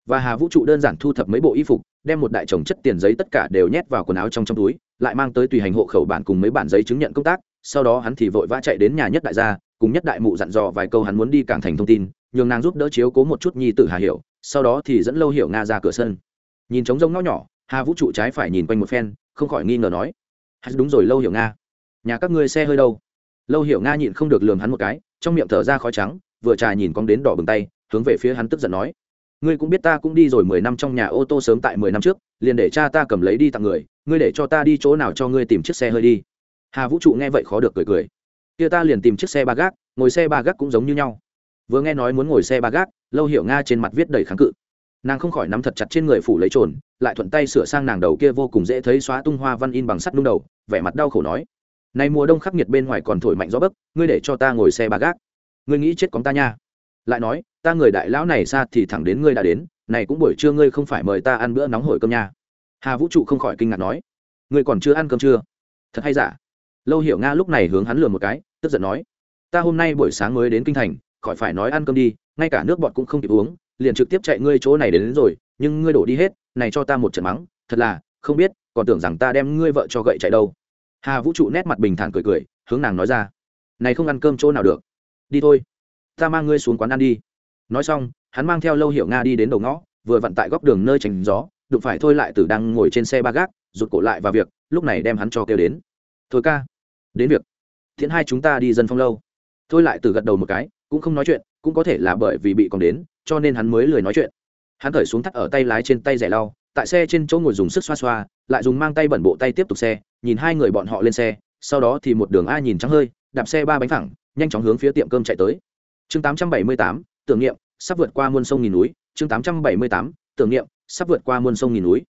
Và hà vũ trụ đơn giản thu thập mấy bộ y phục, đem một đại chồng chất tiền giấy tất cả đều nhét vào quần áo trong trong túi, lại mang tới tùy hành hộ khẩu bản cùng mấy bản giấy chứng nhận công tác, sau đó hắn thì vội vã chạy đến nhà nhất đại gia, cùng nhất đại mụ dặn dò vài câu hắn muốn đi cảng thành thông tin, nhường nàng giúp đỡ chiếu cố một chút nhi tử hà hiểu, sau đó thì dẫn lâu hiểu nga ra cửa sân. Nhìn trống rông ngõ nhỏ hà vũ trụ trái phải nhìn quanh một phen, không khỏi nghi ngờ nói hắn đúng rồi, lâu hiểu nga. Nhà các ngươi xe hơi đâu? Lâu hiểu nga nhịn không được lườm hắn một cái, trong miệng thở ra khói trắng, vừa trà nhìn con đến đỏ bừng tay, hướng về phía hắn tức giận nói, ngươi cũng biết ta cũng đi rồi mười năm trong nhà ô tô sớm tại mười năm trước, liền để cha ta cầm lấy đi tặng người, ngươi để cho ta đi chỗ nào cho ngươi tìm chiếc xe hơi đi. Hà vũ trụ nghe vậy khó được cười cười. Kia ta liền tìm chiếc xe ba gác, ngồi xe ba gác cũng giống như nhau. Vừa nghe nói muốn ngồi xe ba gác, lâu hiểu nga trên mặt viết đầy kháng cự nàng không khỏi nắm thật chặt trên người phủ lấy trồn, lại thuận tay sửa sang nàng đầu kia vô cùng dễ thấy xóa tung hoa văn in bằng sắt nung đầu, vẻ mặt đau khổ nói. Này mùa đông khắc nghiệt bên ngoài còn thổi mạnh gió bấc ngươi để cho ta ngồi xe ba gác. Ngươi nghĩ chết cóng ta nha. Lại nói, ta người đại lão này xa thì thẳng đến ngươi đã đến, này cũng buổi trưa ngươi không phải mời ta ăn bữa nóng hổi cơm nha. Hà vũ trụ không khỏi kinh ngạc nói. Ngươi còn chưa ăn cơm chưa? Thật hay giả? Lâu hiểu nga lúc này hướng hắn lừa một cái, tức giận nói. Ta hôm nay buổi sáng mới đến kinh thành, khỏi phải nói ăn cơm đi, ngay cả nước bọt cũng không kịp uống liền trực tiếp chạy ngươi chỗ này đến, đến rồi nhưng ngươi đổ đi hết này cho ta một trận mắng thật là không biết còn tưởng rằng ta đem ngươi vợ cho gậy chạy đâu. Hà vũ trụ nét mặt bình thản cười cười hướng nàng nói ra này không ăn cơm chỗ nào được. Đi thôi ta mang ngươi xuống quán ăn đi. Nói xong hắn mang theo lâu hiểu nga đi đến đầu ngõ vừa vặn tại góc đường nơi tránh gió đụng phải thôi lại tử đang ngồi trên xe ba gác rụt cổ lại vào việc lúc này đem hắn cho kêu đến. Thôi ca đến việc. Thiện hai chúng ta đi dân phong lâu. Thôi lại tử gật đầu một cái cũng không nói chuyện cũng có thể là bởi vì bị còn đến cho nên hắn mới lười nói chuyện. Hắn thởi xuống thắt ở tay lái trên tay rẻ lau tại xe trên chỗ ngồi dùng sức xoa xoa lại dùng mang tay bẩn bộ tay tiếp tục xe nhìn hai người bọn họ lên xe sau đó thì một đường a nhìn trắng hơi đạp xe ba bánh thẳng nhanh chóng hướng phía tiệm cơm chạy tới. Chương 878, tưởng niệm sắp vượt qua muôn sông nghìn núi. Chương 878, tưởng niệm sắp vượt qua muôn sông nghìn núi.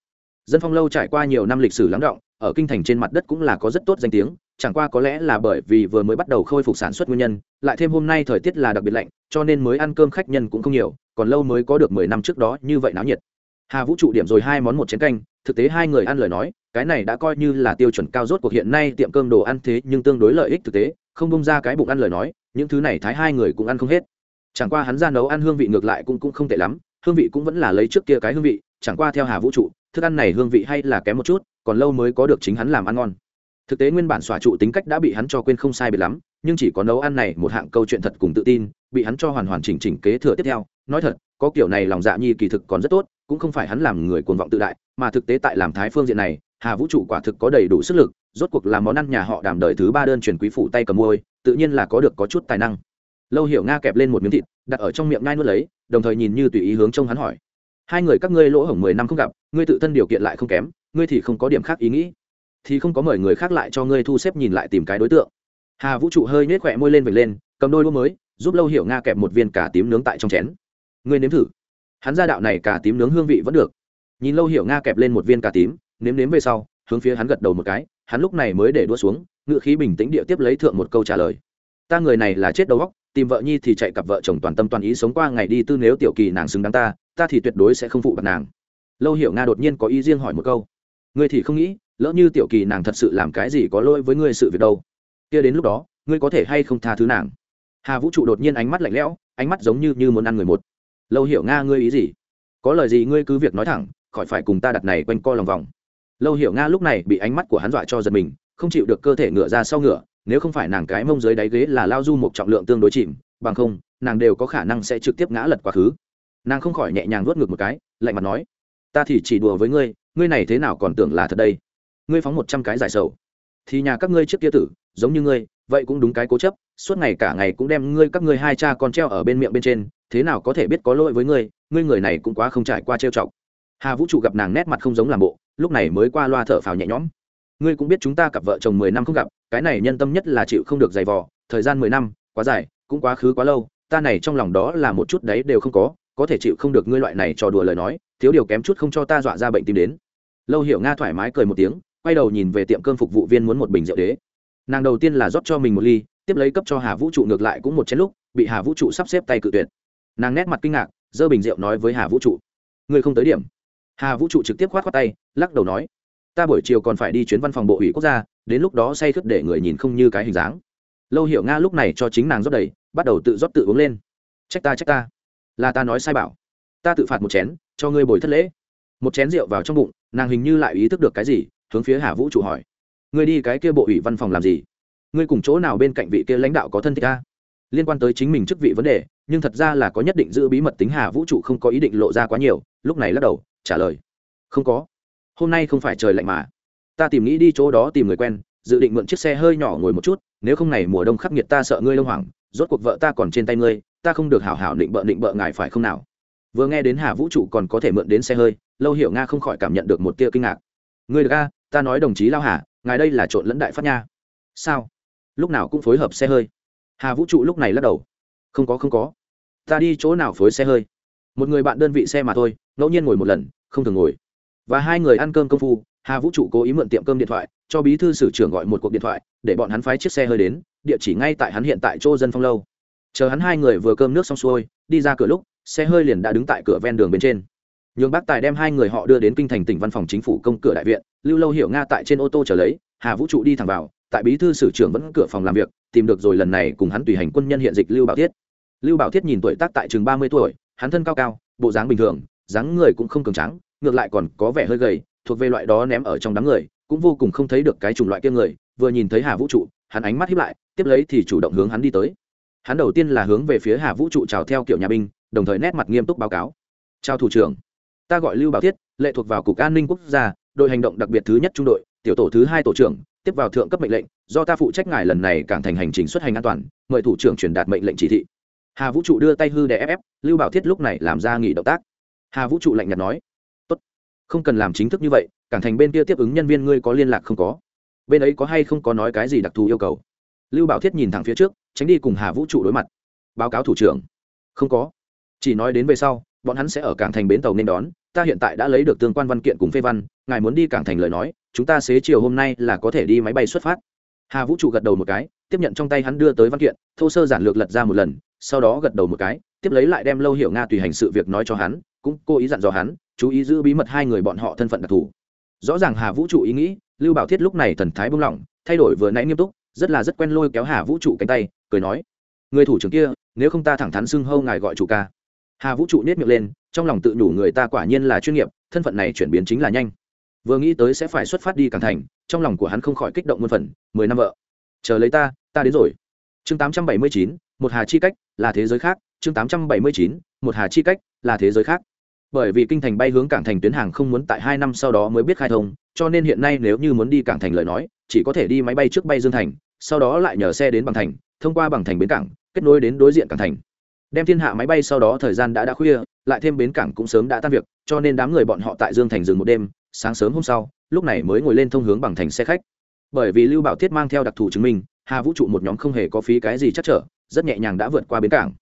Dân phong lâu trải qua nhiều năm lịch sử lắng động ở kinh thành trên mặt đất cũng là có rất tốt danh tiếng chẳng qua có lẽ là bởi vì vừa mới bắt đầu khôi phục sản xuất nguyên nhân lại thêm hôm nay thời tiết là đặc biệt lạnh cho nên mới ăn cơm khách nhân cũng không nhiều còn lâu mới có được mười năm trước đó như vậy náo nhiệt. Hà vũ trụ điểm rồi hai món một chén canh, thực tế hai người ăn lời nói, cái này đã coi như là tiêu chuẩn cao rốt cuộc hiện nay tiệm cơm đồ ăn thế nhưng tương đối lợi ích thực tế, không bông ra cái bụng ăn lời nói, những thứ này thái hai người cũng ăn không hết. Chẳng qua hắn ra nấu ăn hương vị ngược lại cũng cũng không tệ lắm, hương vị cũng vẫn là lấy trước kia cái hương vị, chẳng qua theo hà vũ trụ, thức ăn này hương vị hay là kém một chút, còn lâu mới có được chính hắn làm ăn ngon. Thực tế nguyên bản xòa trụ tính cách đã bị hắn cho quên không sai biệt lắm nhưng chỉ có nấu ăn này một hạng câu chuyện thật cùng tự tin, bị hắn cho hoàn hoàn chỉnh chỉnh kế thừa tiếp theo. Nói thật, có kiểu này lòng dạ nhi kỳ thực còn rất tốt, cũng không phải hắn làm người cuồng vọng tự đại, mà thực tế tại làm thái phương diện này, hà vũ trụ quả thực có đầy đủ sức lực, rốt cuộc làm món ăn nhà họ đàm đời thứ ba đơn truyền quý phủ tay cầm môi, tự nhiên là có được có chút tài năng. Lâu hiểu nga kẹp lên một miếng thịt, đặt ở trong miệng ngai nuốt lấy, đồng thời nhìn như tùy ý hướng trông hắn hỏi. Hai người các ngươi lỗ hổng mười năm không gặp, ngươi tự thân điều kiện lại không kém, ngươi thì không có điểm khác ý nghĩ. Thì không có mời người khác lại cho ngươi thu xếp nhìn lại tìm cái đối tượng hà vũ trụ hơi nhếch khỏe môi lên vệt lên, cầm đôi đũa mới, giúp lâu hiểu nga kẹp một viên cà tím nướng tại trong chén. Ngươi nếm thử. Hắn ra đạo này cà tím nướng hương vị vẫn được. Nhìn lâu hiểu nga kẹp lên một viên cà tím, nếm nếm về sau, hướng phía hắn gật đầu một cái, hắn lúc này mới để đua xuống ngự khí bình tĩnh địa tiếp lấy thượng một câu trả lời. Ta người này là chết đầu góc tìm vợ nhi thì chạy cặp vợ chồng toàn tâm toàn ý sống qua ngày đi tư nếu tiểu kỳ nàng xứng đáng ta ta thì tuyệt đối sẽ không phụ bạc nàng. Lâu hiểu nga đột nhiên có ý riêng hỏi một câu. Ngươi thì không nghĩ, lỡ như tiểu kỳ nàng thật sự làm cái gì có lỗi với ngươi sự việc đâu? Kia đến lúc đó, ngươi có thể hay không tha thứ nàng? Hà vũ trụ đột nhiên ánh mắt lạnh lẽo, ánh mắt giống như như muốn ăn người một. Lâu hiểu nga, ngươi ý gì? Có lời gì ngươi cứ việc nói thẳng, khỏi phải cùng ta đặt này quanh co lòng vòng. Lâu hiểu nga lúc này bị ánh mắt của hắn dọa cho giật mình, không chịu được cơ thể ngựa ra sau ngựa, nếu không phải nàng cái mông dưới đáy ghế là lao du một trọng lượng tương đối chìm, bằng không, nàng đều có khả năng sẽ trực tiếp ngã lật quá khứ. Nàng không khỏi nhẹ nhàng vuốt ngược một cái, lạnh mặt nói, ta thì chỉ đùa với ngươi ngươi này thế nào còn tưởng là thật đây? Ngươi phóng một trăm cái giải sầu. Thì nhà các ngươi trước kia tử giống như ngươi, vậy cũng đúng cái cố chấp, suốt ngày cả ngày cũng đem ngươi các ngươi hai cha con treo ở bên miệng bên trên, thế nào có thể biết có lỗi với ngươi ngươi người này cũng quá không trải qua trêu chọc. Hà vũ trụ gặp nàng nét mặt không giống làm bộ, lúc này mới qua loa thở phào nhẹ nhõm. Ngươi cũng biết chúng ta cặp vợ chồng mười năm không gặp, cái này nhân tâm nhất là chịu không được giày vò, thời gian mười năm, quá dài, cũng quá khứ quá lâu, ta này trong lòng đó là một chút đấy đều không có có thể chịu không được ngươi loại này trò đùa lời nói, thiếu điều kém chút không cho ta dọa ra bệnh tim đến. Lâu hiểu nga thoải mái cười một tiếng, quay đầu nhìn về tiệm cơm phục vụ viên muốn một bình rượu đế nàng đầu tiên là rót cho mình một ly, tiếp lấy cấp cho hà vũ trụ ngược lại cũng một chén lúc, bị hà vũ trụ sắp xếp tay cự tuyệt. Nàng nét mặt kinh ngạc, giơ bình rượu nói với hà vũ trụ, ngươi không tới điểm. Hà vũ trụ trực tiếp khoát khoát tay, lắc đầu nói, ta buổi chiều còn phải đi chuyến văn phòng bộ ủy quốc gia, đến lúc đó say khướt để người nhìn không như cái hình dáng. Lâu hiểu nga lúc này cho chính nàng rót đầy, bắt đầu tự rót tự uống lên. Trách ta trách ta. Là ta nói sai bảo. Ta tự phạt một chén, cho ngươi bồi thất lễ. Một chén rượu vào trong bụng, nàng hình như lại ý thức được cái gì, hướng phía hà vũ trụ hỏi ngươi đi cái kia bộ ủy văn phòng làm gì? Ngươi cùng chỗ nào bên cạnh vị kia lãnh đạo có thân thích ta? Liên quan tới chính mình chức vị vấn đề, nhưng thật ra là có nhất định giữ bí mật tính hà vũ trụ không có ý định lộ ra quá nhiều, lúc này lắc đầu, trả lời. Không có. Hôm nay không phải trời lạnh mà. Ta tìm nghĩ đi chỗ đó tìm người quen, dự định mượn chiếc xe hơi nhỏ ngồi một chút, nếu không này mùa đông khắc nghiệt ta sợ ngươi lông hoảng, rốt cuộc vợ ta còn trên tay ngươi, ta không được hảo hảo định bợ định bợ ngài phải không nào? Vừa nghe đến hà vũ trụ còn có thể mượn đến xe hơi, lâu hiểu nga không khỏi cảm nhận được một tia kinh ngạc. Ngươi được a, ta nói đồng chí lao hà ngài đây là trộn lẫn đại phát nha. Sao? Lúc nào cũng phối hợp xe hơi. Hà vũ trụ lúc này lắc đầu. Không có không có. Ta đi chỗ nào phối xe hơi? Một người bạn đơn vị xe mà thôi, ngẫu nhiên ngồi một lần, không thường ngồi. Và hai người ăn cơm công phu, hà vũ trụ cố ý mượn tiệm cơm điện thoại, cho bí thư sử trưởng gọi một cuộc điện thoại, để bọn hắn phái chiếc xe hơi đến, địa chỉ ngay tại hắn hiện tại chỗ dân phong lâu. Chờ hắn hai người vừa cơm nước xong xuôi, đi ra cửa lúc, xe hơi liền đã đứng tại cửa ven đường bên trên nhường bác tài đem hai người họ đưa đến kinh thành tỉnh văn phòng chính phủ công cửa đại viện, lưu lâu hiểu nga tại trên ô tô trở lấy, hà vũ trụ đi thẳng vào, tại bí thư sử trưởng vẫn cửa phòng làm việc, tìm được rồi lần này cùng hắn tùy hành quân nhân hiện dịch lưu bảo thiết. Lưu bảo thiết nhìn tuổi tác tại chừng ba mươi tuổi, hắn thân cao cao, bộ dáng bình thường, dáng người cũng không cường trắng ngược lại còn có vẻ hơi gầy, thuộc về loại đó ném ở trong đám người, cũng vô cùng không thấy được cái chủng loại kia người, vừa nhìn thấy hà vũ trụ, hắn ánh mắt hiếp lại, tiếp lấy thì chủ động hướng hắn đi tới. Hắn đầu tiên là hướng về phía hà vũ trụ chào theo kiểu nhà binh, đồng thời nét mặt nghiêm túc báo cáo. Chào thủ trưởng ta gọi lưu bảo thiết, lệ thuộc vào cục an ninh quốc gia, đội hành động đặc biệt thứ nhất trung đội, tiểu tổ thứ hai tổ trưởng, tiếp vào thượng cấp mệnh lệnh, do ta phụ trách ngài lần này cảng thành hành trình xuất hành an toàn, mời thủ trưởng truyền đạt mệnh lệnh chỉ thị. Hà vũ trụ đưa tay hư để ép ép, lưu bảo thiết lúc này làm ra nghỉ động tác. Hà vũ trụ lạnh nhạt nói, tốt, không cần làm chính thức như vậy cảng thành bên kia tiếp ứng nhân viên ngươi có liên lạc không có. Bên ấy có hay không có nói cái gì đặc thù yêu cầu? Lưu bảo thiết nhìn thẳng phía trước, tránh đi cùng hà vũ trụ đối mặt. Báo cáo thủ trưởng. Không có, chỉ nói đến về sau, bọn hắn sẽ ở cảng thành bến tàu nên đón ta hiện tại đã lấy được tương quan văn kiện cùng phê văn, ngài muốn đi cảng thành lời nói, chúng ta xế chiều hôm nay là có thể đi máy bay xuất phát. Hà vũ trụ gật đầu một cái, tiếp nhận trong tay hắn đưa tới văn kiện, thô sơ giản lược lật ra một lần, sau đó gật đầu một cái, tiếp lấy lại đem lâu hiểu nga tùy hành sự việc nói cho hắn, cũng cố ý dặn dò hắn, chú ý giữ bí mật hai người bọn họ thân phận đặc thù. Rõ ràng hà vũ trụ ý nghĩ, lưu bảo thiết lúc này thần thái buông lỏng, thay đổi vừa nãy nghiêm túc, rất là rất quen lôi kéo hà vũ trụ cánh tay, cười nói, người thủ trưởng kia, nếu không ta thẳng thắn xưng hâu ngài gọi chủ ca hà vũ trụ nết miệng lên, trong lòng tự nhủ người ta quả nhiên là chuyên nghiệp, thân phận này chuyển biến chính là nhanh. Vừa nghĩ tới sẽ phải xuất phát đi càng thành, trong lòng của hắn không khỏi kích động muôn phần, mười năm vợ. Chờ lấy ta ta đến rồi. Chương tám trăm bảy mươi chín, một hà chi cách, là thế giới khác. Chương tám trăm bảy mươi chín, một hà chi cách, là thế giới khác. Bởi vì kinh thành bay hướng cảng thành tuyến hàng không muốn tại hai năm sau đó mới biết khai thông, cho nên hiện nay nếu như muốn đi cảng thành lời nói, chỉ có thể đi máy bay trước bay dương thành, sau đó lại nhờ xe đến bằng thành, thông qua bằng thành bến cảng, kết nối đến đối diện cảng thành đem thiên hạ máy bay sau đó thời gian đã đã khuya, lại thêm bến cảng cũng sớm đã tan việc, cho nên đám người bọn họ tại dương thành dừng một đêm, sáng sớm hôm sau, lúc này mới ngồi lên thông hướng bằng thành xe khách. Bởi vì lưu bảo thiết mang theo đặc thù chứng minh, hà vũ trụ một nhóm không hề có phí cái gì chắc trở, rất nhẹ nhàng đã vượt qua bến cảng.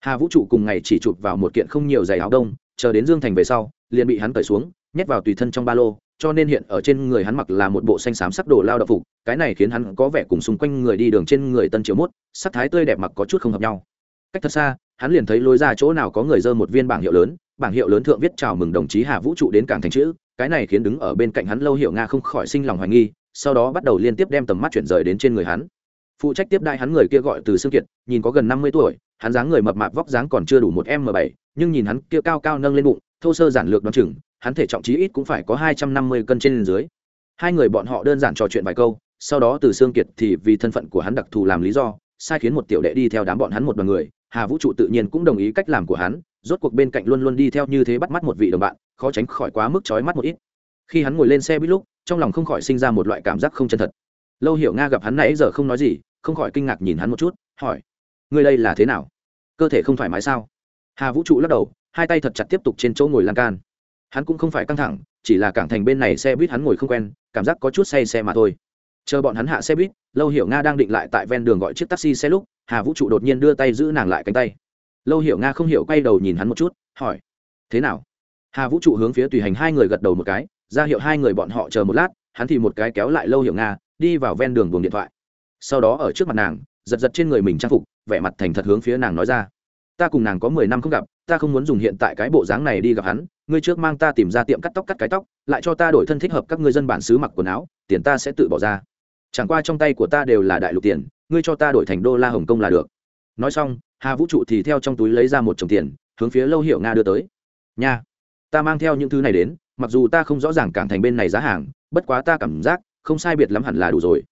Hà vũ trụ cùng ngày chỉ chụp vào một kiện không nhiều giày áo đông, chờ đến dương thành về sau, liền bị hắn cởi xuống, nhét vào tùy thân trong ba lô, cho nên hiện ở trên người hắn mặc là một bộ xanh xám sắc đồ lao động phục, cái này khiến hắn có vẻ cùng xung quanh người đi đường trên người tân chiếu mốt, sắc thái tươi đẹp mặc có chút không hợp nhau. Cách thật xa hắn liền thấy lối ra chỗ nào có người dơ một viên bảng hiệu lớn, bảng hiệu lớn thượng viết chào mừng đồng chí hà vũ trụ đến cảng thành chữ, cái này khiến đứng ở bên cạnh hắn lâu hiệu nga không khỏi sinh lòng hoài nghi, sau đó bắt đầu liên tiếp đem tầm mắt chuyển rời đến trên người hắn. Phụ trách tiếp đai hắn người kia gọi từ sương kiệt, nhìn có gần năm mươi tuổi, hắn dáng người mập mạp vóc dáng còn chưa đủ một m bảy, nhưng nhìn hắn kia cao cao nâng lên bụng, thô sơ giản lược đ o chừng, hắn thể trọng chí ít cũng phải có hai trăm năm mươi cân trên dưới. Hai người bọn họ đơn giản trò chuyện vài câu, sau đó từ sương kiệt thì vì thân phận của hắn đặc thù làm lý do, sai khiến một tiểu đệ đi theo đám bọn hắn một đoàn người hà vũ trụ tự nhiên cũng đồng ý cách làm của hắn, rốt cuộc bên cạnh luôn luôn đi theo như thế bắt mắt một vị đồng bạn, khó tránh khỏi quá mức trói mắt một ít. Khi hắn ngồi lên xe buýt lúc, trong lòng không khỏi sinh ra một loại cảm giác không chân thật. Lâu hiểu nga gặp hắn nãy giờ không nói gì, không khỏi kinh ngạc nhìn hắn một chút, hỏi người đây là thế nào? Cơ thể không thoải mái sao? Hà vũ trụ lắc đầu, hai tay thật chặt tiếp tục trên chỗ ngồi lan can. Hắn cũng không phải căng thẳng, chỉ là cảng thành bên này xe buýt hắn ngồi không quen, cảm giác có chút say xe mà thôi chờ bọn hắn hạ xe buýt, lâu hiểu nga đang định lại tại ven đường gọi chiếc taxi xe lúc, hà vũ trụ đột nhiên đưa tay giữ nàng lại cánh tay. Lâu hiểu nga không hiểu quay đầu nhìn hắn một chút, hỏi, thế nào? Hà vũ trụ hướng phía tùy hành hai người gật đầu một cái, ra hiệu hai người bọn họ chờ một lát, hắn thì một cái kéo lại lâu hiểu nga, đi vào ven đường buồng điện thoại. Sau đó ở trước mặt nàng, giật giật trên người mình trang phục, vẻ mặt thành thật hướng phía nàng nói ra, ta cùng nàng có mười năm không gặp, ta không muốn dùng hiện tại cái bộ dáng này đi gặp hắn, ngươi trước mang ta tìm ra tiệm cắt tóc cắt cái tóc, lại cho ta đổi thân thích hợp các ngươi dân bản xứ mặc quần áo, tiền ta sẽ tự bỏ ra chẳng qua trong tay của ta đều là đại lục tiền ngươi cho ta đổi thành đô la hồng kông là được. Nói xong hà vũ trụ thì theo trong túi lấy ra một chồng tiền hướng phía lâu hiệu nga đưa tới. Nha ta mang theo những thứ này đến mặc dù ta không rõ ràng cảng thành bên này giá hàng bất quá ta cảm giác không sai biệt lắm hẳn là đủ rồi.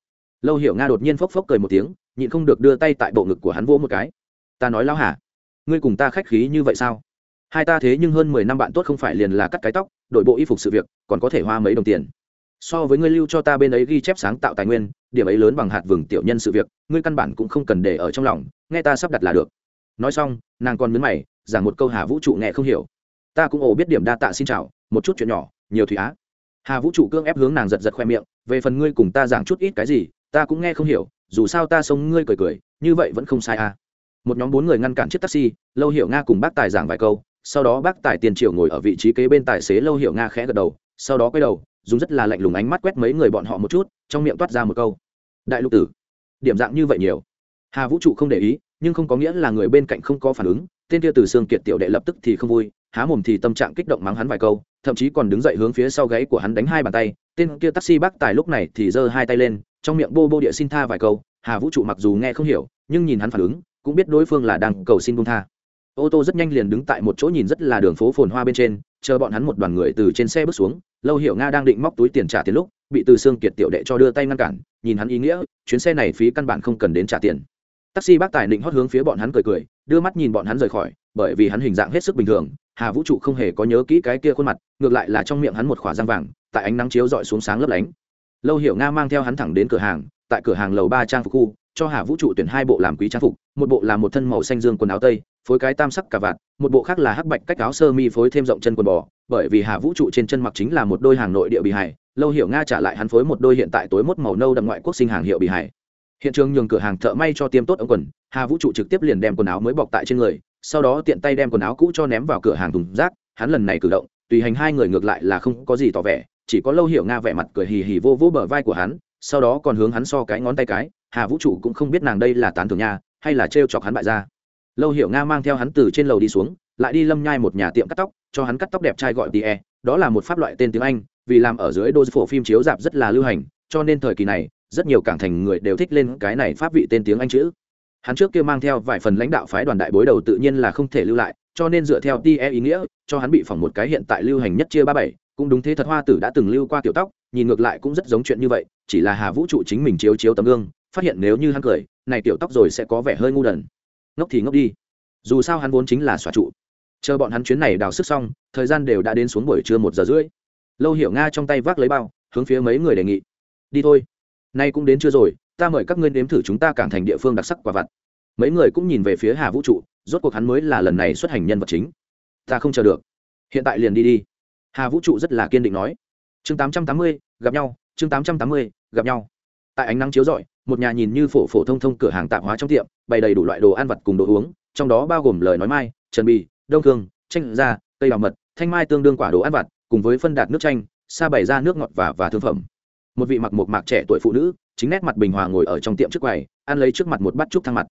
Lâu hiểu nga đột nhiên phốc phốc cười một tiếng nhịn không được đưa tay tại bộ ngực của hắn vỗ một cái. Ta nói lão Hà, ngươi cùng ta khách khí như vậy sao? Hai ta thế nhưng hơn mười năm bạn tốt không phải liền là cắt cái tóc đội bộ y phục sự việc còn có thể hoa mấy đồng tiền so với ngươi lưu cho ta bên ấy ghi chép sáng tạo tài nguyên, điểm ấy lớn bằng hạt vừng tiểu nhân sự việc, ngươi căn bản cũng không cần để ở trong lòng, nghe ta sắp đặt là được. Nói xong, nàng còn nhấn mày, giảng một câu hà vũ trụ nghe không hiểu. Ta cũng ồ biết điểm đa tạ xin chào, một chút chuyện nhỏ, nhiều thủy á. Hà vũ trụ cương ép hướng nàng giật giật khoe miệng, về phần ngươi cùng ta giảng chút ít cái gì, ta cũng nghe không hiểu, dù sao ta sống ngươi cười cười, như vậy vẫn không sai à. Một nhóm bốn người ngăn cản chiếc taxi, lâu hiểu nga cùng bác tài giảng vài câu, sau đó bác tài tiền triệu ngồi ở vị trí kế bên tài xế lâu hiểu nga khẽ gật đầu, sau đó quay đầu dùng rất là lạnh lùng ánh mắt quét mấy người bọn họ một chút, trong miệng toát ra một câu. Đại lục tử, điểm dạng như vậy nhiều. Hà vũ trụ không để ý, nhưng không có nghĩa là người bên cạnh không có phản ứng, tên kia từ xương kiệt tiểu đệ lập tức thì không vui, há mồm thì tâm trạng kích động mắng hắn vài câu, thậm chí còn đứng dậy hướng phía sau gáy của hắn đánh hai bàn tay, tên kia taxi bác tài lúc này thì giơ hai tay lên, trong miệng bô bô địa xin tha vài câu, hà vũ trụ mặc dù nghe không hiểu, nhưng nhìn hắn phản ứng, cũng biết đối phương là đang cầu xin buông tha ô tô rất nhanh liền đứng tại một chỗ nhìn rất là đường phố phồn hoa bên trên, chờ bọn hắn một đoàn người từ trên xe bước xuống, lâu hiểu nga đang định móc túi tiền trả tiền lúc, bị từ xương kiệt tiểu đệ cho đưa tay ngăn cản, nhìn hắn ý nghĩa, chuyến xe này phí căn bản không cần đến trả tiền. Taxi bác tài định hót hướng phía bọn hắn cười cười, đưa mắt nhìn bọn hắn rời khỏi, bởi vì hắn hình dạng hết sức bình thường, hà vũ trụ không hề có nhớ kỹ cái kia khuôn mặt, ngược lại là trong miệng hắn một khỏa răng vàng, tại ánh nắng chiếu dọi xuống sáng lấp lánh. Lâu hiểu nga mang theo hắn thẳng đến cửa hàng, tại cửa hàng lầu ba trang phục khu, cho hà vũ trụ tuyển hai bộ làm quý trang phục, một bộ là một thân màu xanh dương quần áo tây phối cái tam sắc cà vạt, một bộ khác là hắc bạch cách áo sơ mi phối thêm rộng chân quần bò, bởi vì hà vũ trụ trên chân mặc chính là một đôi hàng nội địa bị hải lâu hiểu nga trả lại hắn phối một đôi hiện tại tối mốt màu nâu đậm ngoại quốc sinh hàng hiệu bị hải hiện trường nhường cửa hàng thợ may cho tiêm tốt ống quần, hà vũ trụ trực tiếp liền đem quần áo mới bọc tại trên người, sau đó tiện tay đem quần áo cũ cho ném vào cửa hàng thùng rác, hắn lần này cử động, tùy hành hai người ngược lại là không có gì tỏ vẻ, chỉ có lâu hiểu nga vẻ mặt cười hì hì vô vô bờ vai của hắn, sau đó còn hướng hắn so cái ngón tay cái, hà vũ trụ cũng không biết nàng đây là tán thưởng nha, hay là trêu chọc hắn bại ra lâu hiểu nga mang theo hắn từ trên lầu đi xuống, lại đi lâm nhai một nhà tiệm cắt tóc, cho hắn cắt tóc đẹp trai gọi tie đó là một pháp loại tên tiếng anh, vì làm ở dưới đô phổ phim chiếu dạp rất là lưu hành, cho nên thời kỳ này, rất nhiều cảng thành người đều thích lên cái này pháp vị tên tiếng anh chữ. Hắn trước kia mang theo vài phần lãnh đạo phái đoàn đại bối đầu tự nhiên là không thể lưu lại, cho nên dựa theo tie ý nghĩa, cho hắn bị phỏng một cái hiện tại lưu hành nhất chia ba bảy, cũng đúng thế thật hoa tử đã từng lưu qua tiểu tóc, nhìn ngược lại cũng rất giống chuyện như vậy, chỉ là hà vũ trụ chính mình chiếu chiếu tấm gương, phát hiện nếu như hắn cười, này tiểu tóc rồi sẽ có vẻ hơi ngu đần ngốc thì ngốc đi. Dù sao hắn vốn chính là xóa trụ. Chờ bọn hắn chuyến này đào sức xong, thời gian đều đã đến xuống buổi trưa một giờ rưỡi. Lâu hiểu nga trong tay vác lấy bao, hướng phía mấy người đề nghị. Đi thôi. Nay cũng đến chưa rồi, ta mời các ngươi nếm thử chúng ta cảng thành địa phương đặc sắc quả vặt. Mấy người cũng nhìn về phía hà vũ trụ, rốt cuộc hắn mới là lần này xuất hành nhân vật chính. Ta không chờ được. Hiện tại liền đi đi. Hà vũ trụ rất là kiên định nói. Chương tám trăm tám mươi, gặp nhau, chương tám trăm tám mươi, gặp nhau. Tại ánh nắng chiếu rọi một nhà nhìn như phổ phổ thông thông cửa hàng tạp hóa trong tiệm, bày đầy đủ loại đồ ăn vặt cùng đồ uống, trong đó bao gồm lời nói mai, trần bì, đông thương chanh da, cây đào mật, thanh mai tương đương quả đồ ăn vặt, cùng với phân đạt nước chanh xa bày ra nước ngọt và và thương phẩm. Một vị mặc một mạc trẻ tuổi phụ nữ, chính nét mặt bình hòa ngồi ở trong tiệm trước quầy, ăn lấy trước mặt một bát trúc thang mặt.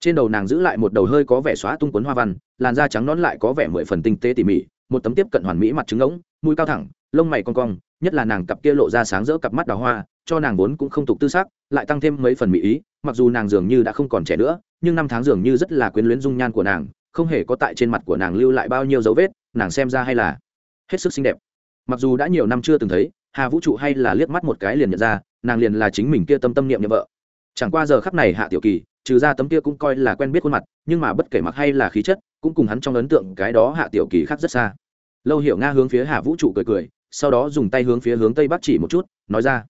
Trên đầu nàng giữ lại một đầu hơi có vẻ xóa tung quấn hoa văn, làn da trắng nón lại có vẻ mười phần tinh tế tỉ mỉ, một tấm tiếp cận hoàn mỹ mặt trứng ngỗng, mũi cao thẳng, lông mày cong cong, nhất là nàng cặp kia lộ ra sáng rỡ cặp mắt đào hoa cho nàng vốn cũng không tục tư sắc, lại tăng thêm mấy phần mỹ ý mặc dù nàng dường như đã không còn trẻ nữa nhưng năm tháng dường như rất là quyến luyến dung nhan của nàng không hề có tại trên mặt của nàng lưu lại bao nhiêu dấu vết nàng xem ra hay là hết sức xinh đẹp. Mặc dù đã nhiều năm chưa từng thấy hà vũ trụ hay là liếc mắt một cái liền nhận ra nàng liền là chính mình kia tâm tâm niệm niệm vợ. Chẳng qua giờ khắc này hạ tiểu kỳ trừ ra tấm kia cũng coi là quen biết khuôn mặt nhưng mà bất kể mặc hay là khí chất cũng cùng hắn trong ấn tượng cái đó hạ tiểu kỳ khác rất xa. Lâu hiểu nga hướng phía hà vũ trụ cười cười sau đó dùng tay hướng phía hướng tây bắc chỉ một chút nói ra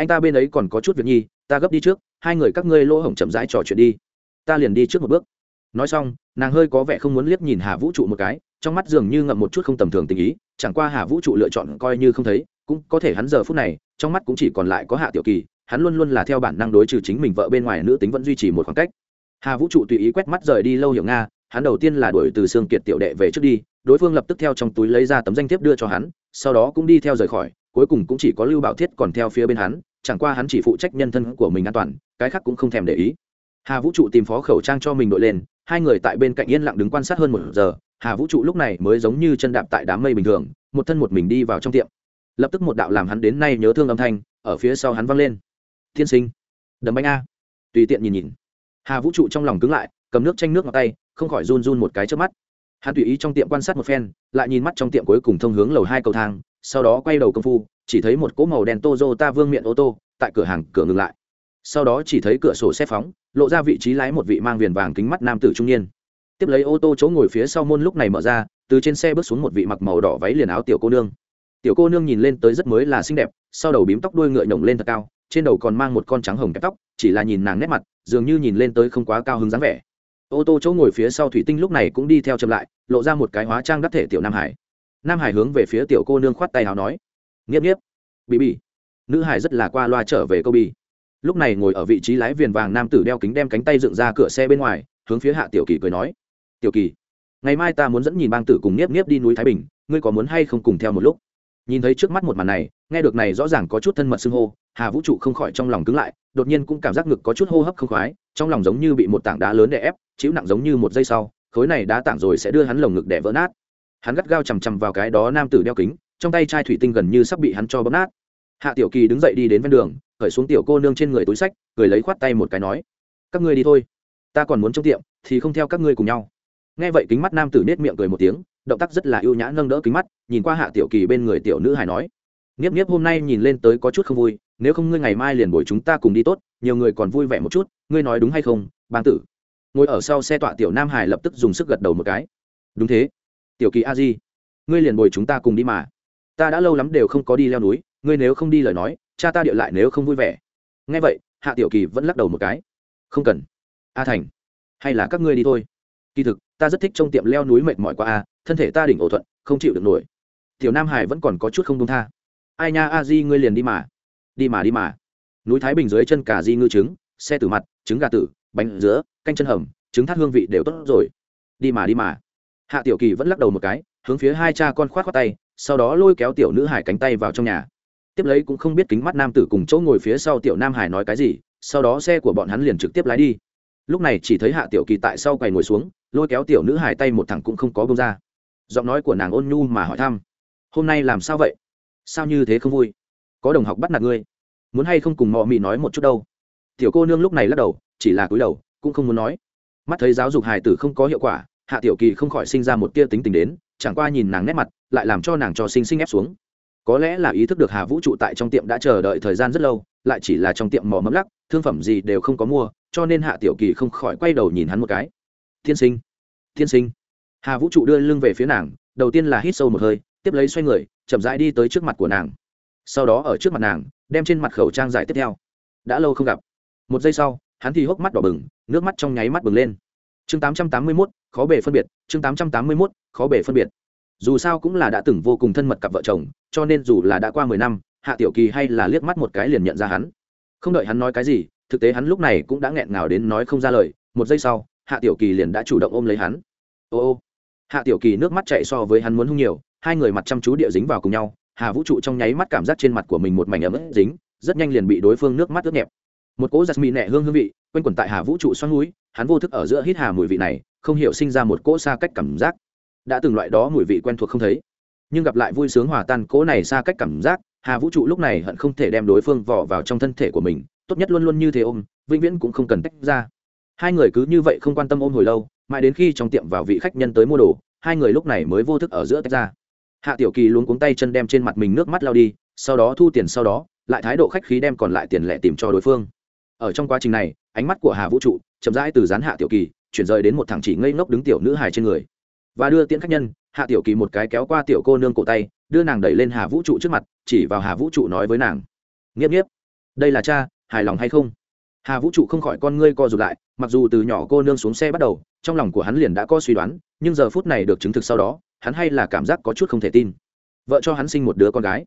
anh ta bên ấy còn có chút việc nhi, ta gấp đi trước, hai người các ngươi lỗ hổng chậm rãi trò chuyện đi. Ta liền đi trước một bước. Nói xong, nàng hơi có vẻ không muốn liếc nhìn hà vũ trụ một cái, trong mắt dường như ngậm một chút không tầm thường tình ý, chẳng qua hà vũ trụ lựa chọn coi như không thấy, cũng có thể hắn giờ phút này, trong mắt cũng chỉ còn lại có hạ tiểu kỳ, hắn luôn luôn là theo bản năng đối trừ chính mình vợ bên ngoài nữ tính vẫn duy trì một khoảng cách. Hà vũ trụ tùy ý quét mắt rời đi lâu hiểu nga, hắn đầu tiên là đuổi từ xương kiệt tiểu đệ về trước đi, đối phương lập tức theo trong túi lấy ra tấm danh thiếp đưa cho hắn, sau đó cũng đi theo rời khỏi cuối cùng cũng chỉ có lưu bảo thiết còn theo phía bên hắn, chẳng qua hắn chỉ phụ trách nhân thân của mình an toàn, cái khác cũng không thèm để ý. Hà vũ trụ tìm phó khẩu trang cho mình đội lên, hai người tại bên cạnh yên lặng đứng quan sát hơn một giờ, hà vũ trụ lúc này mới giống như chân đạp tại đám mây bình thường, một thân một mình đi vào trong tiệm. Lập tức một đạo làm hắn đến nay nhớ thương âm thanh, ở phía sau hắn vang lên. Thiên sinh. Đấm bánh a. Tùy tiện nhìn nhìn. Hà vũ trụ trong lòng cứng lại, cầm nước chanh nước vào tay, không khỏi run run một cái trước mắt hắn tùy ý trong tiệm quan sát một phen, lại nhìn mắt trong tiệm cuối cùng thông hướng lầu hai cầu thang, sau đó quay đầu công phu, chỉ thấy một cỗ màu đen Toyota vương miệng ô tô tại cửa hàng cửa ngừng lại. Sau đó chỉ thấy cửa sổ xe phóng, lộ ra vị trí lái một vị mang viền vàng kính mắt nam tử trung niên. Tiếp lấy ô tô chỗ ngồi phía sau môn lúc này mở ra, từ trên xe bước xuống một vị mặc màu đỏ váy liền áo tiểu cô nương. Tiểu cô nương nhìn lên tới rất mới là xinh đẹp, sau đầu bím tóc đuôi ngựa nhổng lên thật cao, trên đầu còn mang một con trắng hồng kẹp tóc, chỉ là nhìn nàng nét mặt, dường như nhìn lên tới không quá cao hứng dáng vẻ ô tô chỗ ngồi phía sau thủy tinh lúc này cũng đi theo chậm lại, lộ ra một cái hóa trang đắc thể tiểu nam hải. Nam hải hướng về phía tiểu cô nương khoát tay hào nói, nghiếp nghiếp bị bị nữ hải rất là qua loa trở về câu bi lúc này ngồi ở vị trí lái viền vàng nam tử đeo kính đem cánh tay dựng ra cửa xe bên ngoài, hướng phía hạ tiểu kỳ cười nói, tiểu kỳ, ngày mai ta muốn dẫn nhìn bang tử cùng nghiếp nghiếp đi núi thái bình, ngươi có muốn hay không cùng theo một lúc? Nhìn thấy trước mắt một màn này, nghe được này rõ ràng có chút thân mật xưng hô, hà vũ trụ không khỏi trong lòng cứng lại, đột nhiên cũng cảm giác ngực có chút hô hấp không khoái, trong lòng giống như bị một tảng đá lớn đè ép chịu nặng giống như một giây sau, khối này đá tảng rồi sẽ đưa hắn lồng ngực đẻ vỡ nát. Hắn gắt gao chằm chằm vào cái đó nam tử đeo kính, trong tay chai thủy tinh gần như sắp bị hắn cho bấm nát. Hạ tiểu kỳ đứng dậy đi đến ven đường khởi xuống tiểu cô nương trên người túi sách, cười lấy khoát tay một cái nói, các ngươi đi thôi, ta còn muốn trong tiệm, thì không theo các ngươi cùng nhau. Nghe vậy kính mắt nam tử nết miệng cười một tiếng, động tác rất là ưu nhã nâng đỡ kính mắt, nhìn qua hạ tiểu kỳ bên người tiểu nữ hài nói, nghiếp nghiếp hôm nay nhìn lên tới có chút không vui, nếu không ngươi ngày mai liền buổi chúng ta cùng đi tốt, nhiều người còn vui vẻ một chút, ngươi nói đúng hay không, bang tử? Ngồi ở sau xe tọa tiểu nam hải lập tức dùng sức gật đầu một cái. Đúng thế. Tiểu kỳ a di, ngươi liền bồi chúng ta cùng đi mà. Ta đã lâu lắm đều không có đi leo núi, ngươi nếu không đi lời nói, cha ta điệu lại nếu không vui vẻ. Nghe vậy, hạ tiểu kỳ vẫn lắc đầu một cái. Không cần. A thành, hay là các ngươi đi thôi. Kỳ thực, ta rất thích trong tiệm leo núi mệt mỏi qua a, thân thể ta đỉnh ổ thuận, không chịu được nổi. Tiểu nam hải vẫn còn có chút không đông tha. Ai nha a di, ngươi liền đi mà. Đi mà đi mà. Núi thái bình dưới chân cả di ngư trứng, xe tử mặt, trứng gà tử bánh giữa, canh chân hầm, trứng thắt hương vị đều tốt rồi. Đi mà đi mà. Hạ tiểu kỳ vẫn lắc đầu một cái, hướng phía hai cha con khoát khoát tay, sau đó lôi kéo tiểu nữ hải cánh tay vào trong nhà. Tiếp lấy cũng không biết kính mắt nam tử cùng chỗ ngồi phía sau tiểu nam hải nói cái gì, sau đó xe của bọn hắn liền trực tiếp lái đi. Lúc này chỉ thấy hạ tiểu kỳ tại sau quầy ngồi xuống, lôi kéo tiểu nữ hải tay một thằng cũng không có bông ra. Giọng nói của nàng ôn nhu mà hỏi thăm. Hôm nay làm sao vậy? Sao như thế không vui? Có đồng học bắt nạt ngươi? Muốn hay không cùng mọ mị nói một chút đâu? Tiểu cô nương lúc này lắc đầu chỉ là cúi đầu, cũng không muốn nói. Mắt thấy giáo dục hài tử không có hiệu quả, hạ tiểu kỳ không khỏi sinh ra một tia tính tình đến, chẳng qua nhìn nàng nét mặt, lại làm cho nàng cho sinh sinh ép xuống. Có lẽ là ý thức được hà vũ trụ tại trong tiệm đã chờ đợi thời gian rất lâu, lại chỉ là trong tiệm mò mẫm lắc, thương phẩm gì đều không có mua, cho nên hạ tiểu kỳ không khỏi quay đầu nhìn hắn một cái. Thiên sinh thiên sinh. Hà vũ trụ đưa lưng về phía nàng, đầu tiên là hít sâu một hơi, tiếp lấy xoay người, chậm rãi đi tới trước mặt của nàng. Sau đó ở trước mặt nàng, đem trên mặt khẩu trang giải tiếp theo. Đã lâu không gặp. Một giây sau hắn thì hốc mắt đỏ bừng, nước mắt trong nháy mắt bừng lên. Chương tám trăm tám mươi mốt, khó bể phân biệt, chương tám trăm tám mươi mốt, khó bể phân biệt. Dù sao cũng là đã từng vô cùng thân mật cặp vợ chồng, cho nên dù là đã qua mười năm, hạ tiểu kỳ hay là liếc mắt một cái liền nhận ra hắn. Không đợi hắn nói cái gì, thực tế hắn lúc này cũng đã nghẹn ngào đến nói không ra lời, một giây sau, hạ tiểu kỳ liền đã chủ động ôm lấy hắn. Ô ô. Hạ tiểu kỳ nước mắt chạy so với hắn muốn hung nhiều, hai người mặt chăm chú địa dính vào cùng nhau, hà vũ trụ trong nháy mắt cảm giác trên mặt của mình một mảnh ấm ướt dính, rất nhanh liền bị đối phương nước mắt ướt nhẹp một cỗ giặt mì nẹ hương hương vị, quanh quẩn tại hà vũ trụ xoắn núi, hắn vô thức ở giữa hít hà mùi vị này, không hiểu sinh ra một cỗ xa cách cảm giác. Đã từng loại đó mùi vị quen thuộc không thấy, nhưng gặp lại vui sướng hòa tan cỗ này xa cách cảm giác, hà vũ trụ lúc này hận không thể đem đối phương vỏ vào trong thân thể của mình, tốt nhất luôn luôn như thế ôm, vĩnh viễn cũng không cần tách ra. Hai người cứ như vậy không quan tâm ôm hồi lâu, mãi đến khi trong tiệm vào vị khách nhân tới mua đồ, hai người lúc này mới vô thức ở giữa tách ra. Hạ tiểu kỳ luống cuống tay chân đem trên mặt mình nước mắt lao đi, sau đó thu tiền sau đó, lại thái độ khách khí đem còn lại tiền lẻ tìm cho đối phương ở trong quá trình này, ánh mắt của hà vũ trụ chậm rãi từ dán hạ tiểu kỳ chuyển rời đến một thằng chỉ ngây ngốc đứng tiểu nữ hài trên người. Và đưa tiễn khách nhân, hạ tiểu kỳ một cái kéo qua tiểu cô nương cổ tay, đưa nàng đẩy lên hà vũ trụ trước mặt, chỉ vào hà vũ trụ nói với nàng. Nghiếp nghiếp, đây là cha, hài lòng hay không? Hà vũ trụ không khỏi con ngươi co rụt lại, mặc dù từ nhỏ cô nương xuống xe bắt đầu, trong lòng của hắn liền đã có suy đoán, nhưng giờ phút này được chứng thực sau đó, hắn hay là cảm giác có chút không thể tin. Vợ cho hắn sinh một đứa con gái.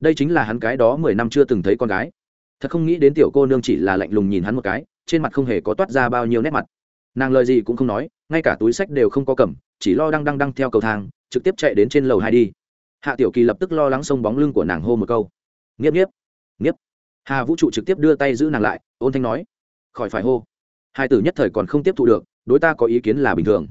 Đây chính là hắn cái đó mười năm chưa từng thấy con gái thật không nghĩ đến tiểu cô nương chỉ là lạnh lùng nhìn hắn một cái, trên mặt không hề có toát ra bao nhiêu nét mặt. Nàng lời gì cũng không nói, ngay cả túi sách đều không có cầm, chỉ lo đang đang đang theo cầu thang, trực tiếp chạy đến trên lầu hai đi. Hạ tiểu kỳ lập tức lo lắng xông bóng lưng của nàng hô một câu. Nghiếp nghiếp nghiếp. Hà vũ trụ trực tiếp đưa tay giữ nàng lại, ôn thanh nói, khỏi phải hô. Hai tử nhất thời còn không tiếp thu được, đối ta có ý kiến là bình thường.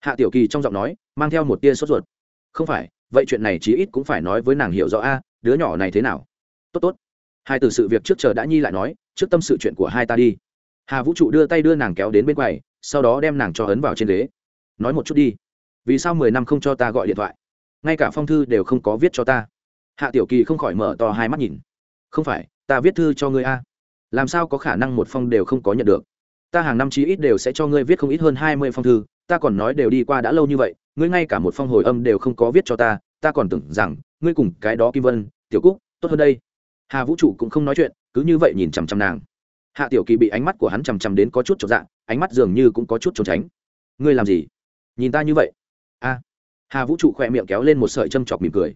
Hạ tiểu kỳ trong giọng nói, mang theo một tia sốt ruột. Không phải, vậy chuyện này chí ít cũng phải nói với nàng hiểu rõ a, đứa nhỏ này thế nào? Tốt tốt hai từ sự việc trước chờ đã nhi lại nói, trước tâm sự chuyện của hai ta đi. Hà vũ trụ đưa tay đưa nàng kéo đến bên quầy, sau đó đem nàng cho ấn vào trên ghế. Nói một chút đi. Vì sao mười năm không cho ta gọi điện thoại? Ngay cả phong thư đều không có viết cho ta. Hạ tiểu kỳ không khỏi mở to hai mắt nhìn. Không phải, ta viết thư cho ngươi a. Làm sao có khả năng một phong đều không có nhận được? Ta hàng năm chí ít đều sẽ cho ngươi viết không ít hơn hai mươi phong thư, ta còn nói đều đi qua đã lâu như vậy, ngươi ngay cả một phong hồi âm đều không có viết cho ta ta còn tưởng rằng, ngươi cùng cái đó kim vân, tiểu cúc, tốt hơn đây hà vũ trụ cũng không nói chuyện, cứ như vậy nhìn chằm chằm nàng. Hạ tiểu kỳ bị ánh mắt của hắn chằm chằm đến có chút trọn dạng ánh mắt dường như cũng có chút trốn tránh. Ngươi làm gì? Nhìn ta như vậy? A. Hà vũ trụ khỏe miệng kéo lên một sợi châm chọc mỉm cười.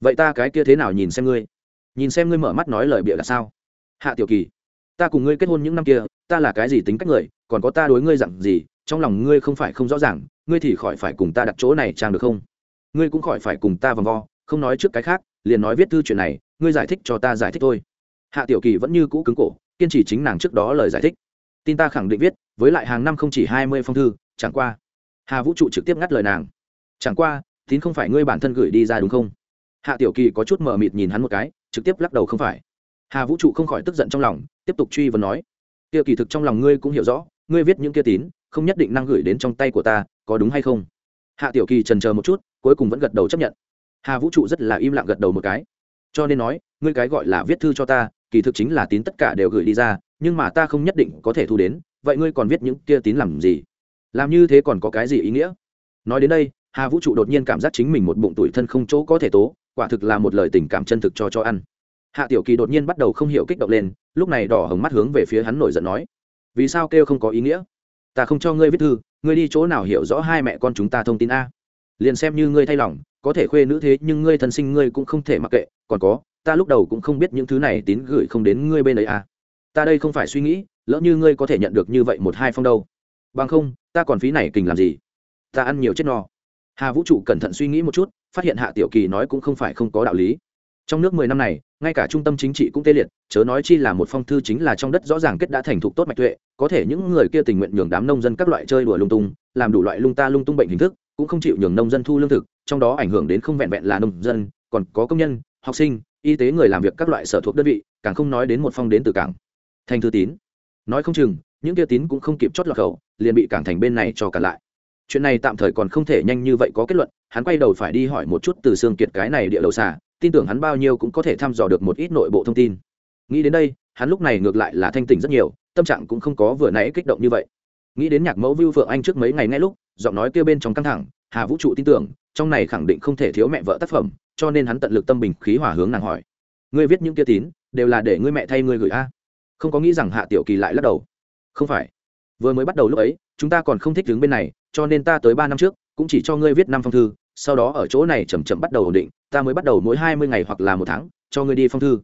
Vậy ta cái kia thế nào nhìn xem ngươi? Nhìn xem ngươi mở mắt nói lời bịa là sao? Hạ tiểu kỳ, ta cùng ngươi kết hôn những năm kia, ta là cái gì tính cách người, còn có ta đối ngươi dặn gì, trong lòng ngươi không phải không rõ ràng, ngươi thì khỏi phải cùng ta đặt chỗ này trang được không? Ngươi cũng khỏi phải cùng ta vòng vo, không nói trước cái khác, liền nói viết thư chuyện này ngươi giải thích cho ta giải thích thôi. Hạ tiểu kỳ vẫn như cũ cứng cổ, kiên trì chính nàng trước đó lời giải thích. Tin ta khẳng định viết, với lại hàng năm không chỉ hai mươi phong thư, chẳng qua. Hà vũ trụ trực tiếp ngắt lời nàng. Chẳng qua, tín không phải ngươi bản thân gửi đi ra đúng không? Hạ tiểu kỳ có chút mờ mịt nhìn hắn một cái, trực tiếp lắc đầu không phải. Hà vũ trụ không khỏi tức giận trong lòng, tiếp tục truy vấn nói. Kia kỳ thực trong lòng ngươi cũng hiểu rõ, ngươi viết những kia tín, không nhất định năng gửi đến trong tay của ta, có đúng hay không? Hạ tiểu kỳ trần chờ một chút, cuối cùng vẫn gật đầu chấp nhận. Hà vũ trụ rất là im lặng gật đầu một cái cho nên nói, ngươi cái gọi là viết thư cho ta, kỳ thực chính là tín tất cả đều gửi đi ra, nhưng mà ta không nhất định có thể thu đến, vậy ngươi còn viết những kia tín làm gì? Làm như thế còn có cái gì ý nghĩa? Nói đến đây, hà vũ trụ đột nhiên cảm giác chính mình một bụng tuổi thân không chỗ có thể tố, quả thực là một lời tình cảm chân thực cho cho ăn. Hạ tiểu kỳ đột nhiên bắt đầu không hiểu kích động lên, lúc này đỏ hồng mắt hướng về phía hắn nổi giận nói, vì sao kêu không có ý nghĩa? Ta không cho ngươi viết thư, ngươi đi chỗ nào hiểu rõ hai mẹ con chúng ta thông tin a? Liền xem như ngươi thay lòng, có thể khuê nữ thế nhưng ngươi thân sinh ngươi cũng không thể mặc kệ còn có, ta lúc đầu cũng không biết những thứ này tín gửi không đến ngươi bên ấy à. Ta đây không phải suy nghĩ, lỡ như ngươi có thể nhận được như vậy một hai phong đâu. Bằng không, ta còn phí này kình làm gì? Ta ăn nhiều chết no. Hà vũ trụ cẩn thận suy nghĩ một chút, phát hiện hạ tiểu kỳ nói cũng không phải không có đạo lý. Trong nước mười năm này, ngay cả trung tâm chính trị cũng tê liệt, chớ nói chi là một phong thư chính là trong đất rõ ràng kết đã thành thục tốt mạch tuệ, có thể những người kia tình nguyện nhường đám nông dân các loại chơi đùa lung tung, làm đủ loại lung ta lung tung bệnh hình thức, cũng không chịu nhường nông dân thu lương thực, trong đó ảnh hưởng đến không vẹn vẹn là nông dân, còn có công nhân học sinh, y tế người làm việc các loại sở thuộc đơn vị, càng không nói đến một phong đến từ cảng. Thành thư tín. Nói không chừng, những kia tín cũng không kịp chót lọt khẩu, liền bị cảng thành bên này cho cả lại. Chuyện này tạm thời còn không thể nhanh như vậy có kết luận, hắn quay đầu phải đi hỏi một chút từ xương kiệt cái này địa đầu xả tin tưởng hắn bao nhiêu cũng có thể thăm dò được một ít nội bộ thông tin. Nghĩ đến đây, hắn lúc này ngược lại là thanh tỉnh rất nhiều, tâm trạng cũng không có vừa nãy kích động như vậy. Nghĩ đến nhạc mẫu vưu phượng anh trước mấy ngày ngay lúc, giọng nói kêu bên trong căng thẳng hà vũ trụ tin tưởng, trong này khẳng định không thể thiếu mẹ vợ tác phẩm, cho nên hắn tận lực tâm bình khí hỏa hướng nàng hỏi. Ngươi viết những kia tín, đều là để ngươi mẹ thay ngươi gửi a? Không có nghĩ rằng hạ tiểu kỳ lại lắc đầu. Không phải. Vừa mới bắt đầu lúc ấy, chúng ta còn không thích đứng bên này, cho nên ta tới ba năm trước, cũng chỉ cho ngươi viết năm phong thư, sau đó ở chỗ này chầm chậm bắt đầu ổn định, ta mới bắt đầu mỗi hai mươi ngày hoặc là một tháng, cho ngươi đi phong thư.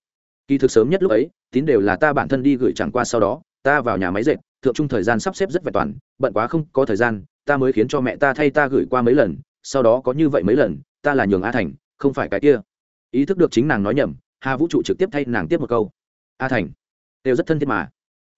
Kỳ thực sớm nhất lúc ấy, tín đều là ta bản thân đi gửi chẳng qua sau đó, ta vào nhà máy dệt, thượng trung thời gian sắp xếp rất vẹn toàn, bận quá không có thời gian ta mới khiến cho mẹ ta thay ta gửi qua mấy lần, sau đó có như vậy mấy lần, ta là nhường a thành, không phải cái kia. Ý thức được chính nàng nói nhầm, hà vũ trụ trực tiếp thay nàng tiếp một câu. A thành, đều rất thân thiết mà.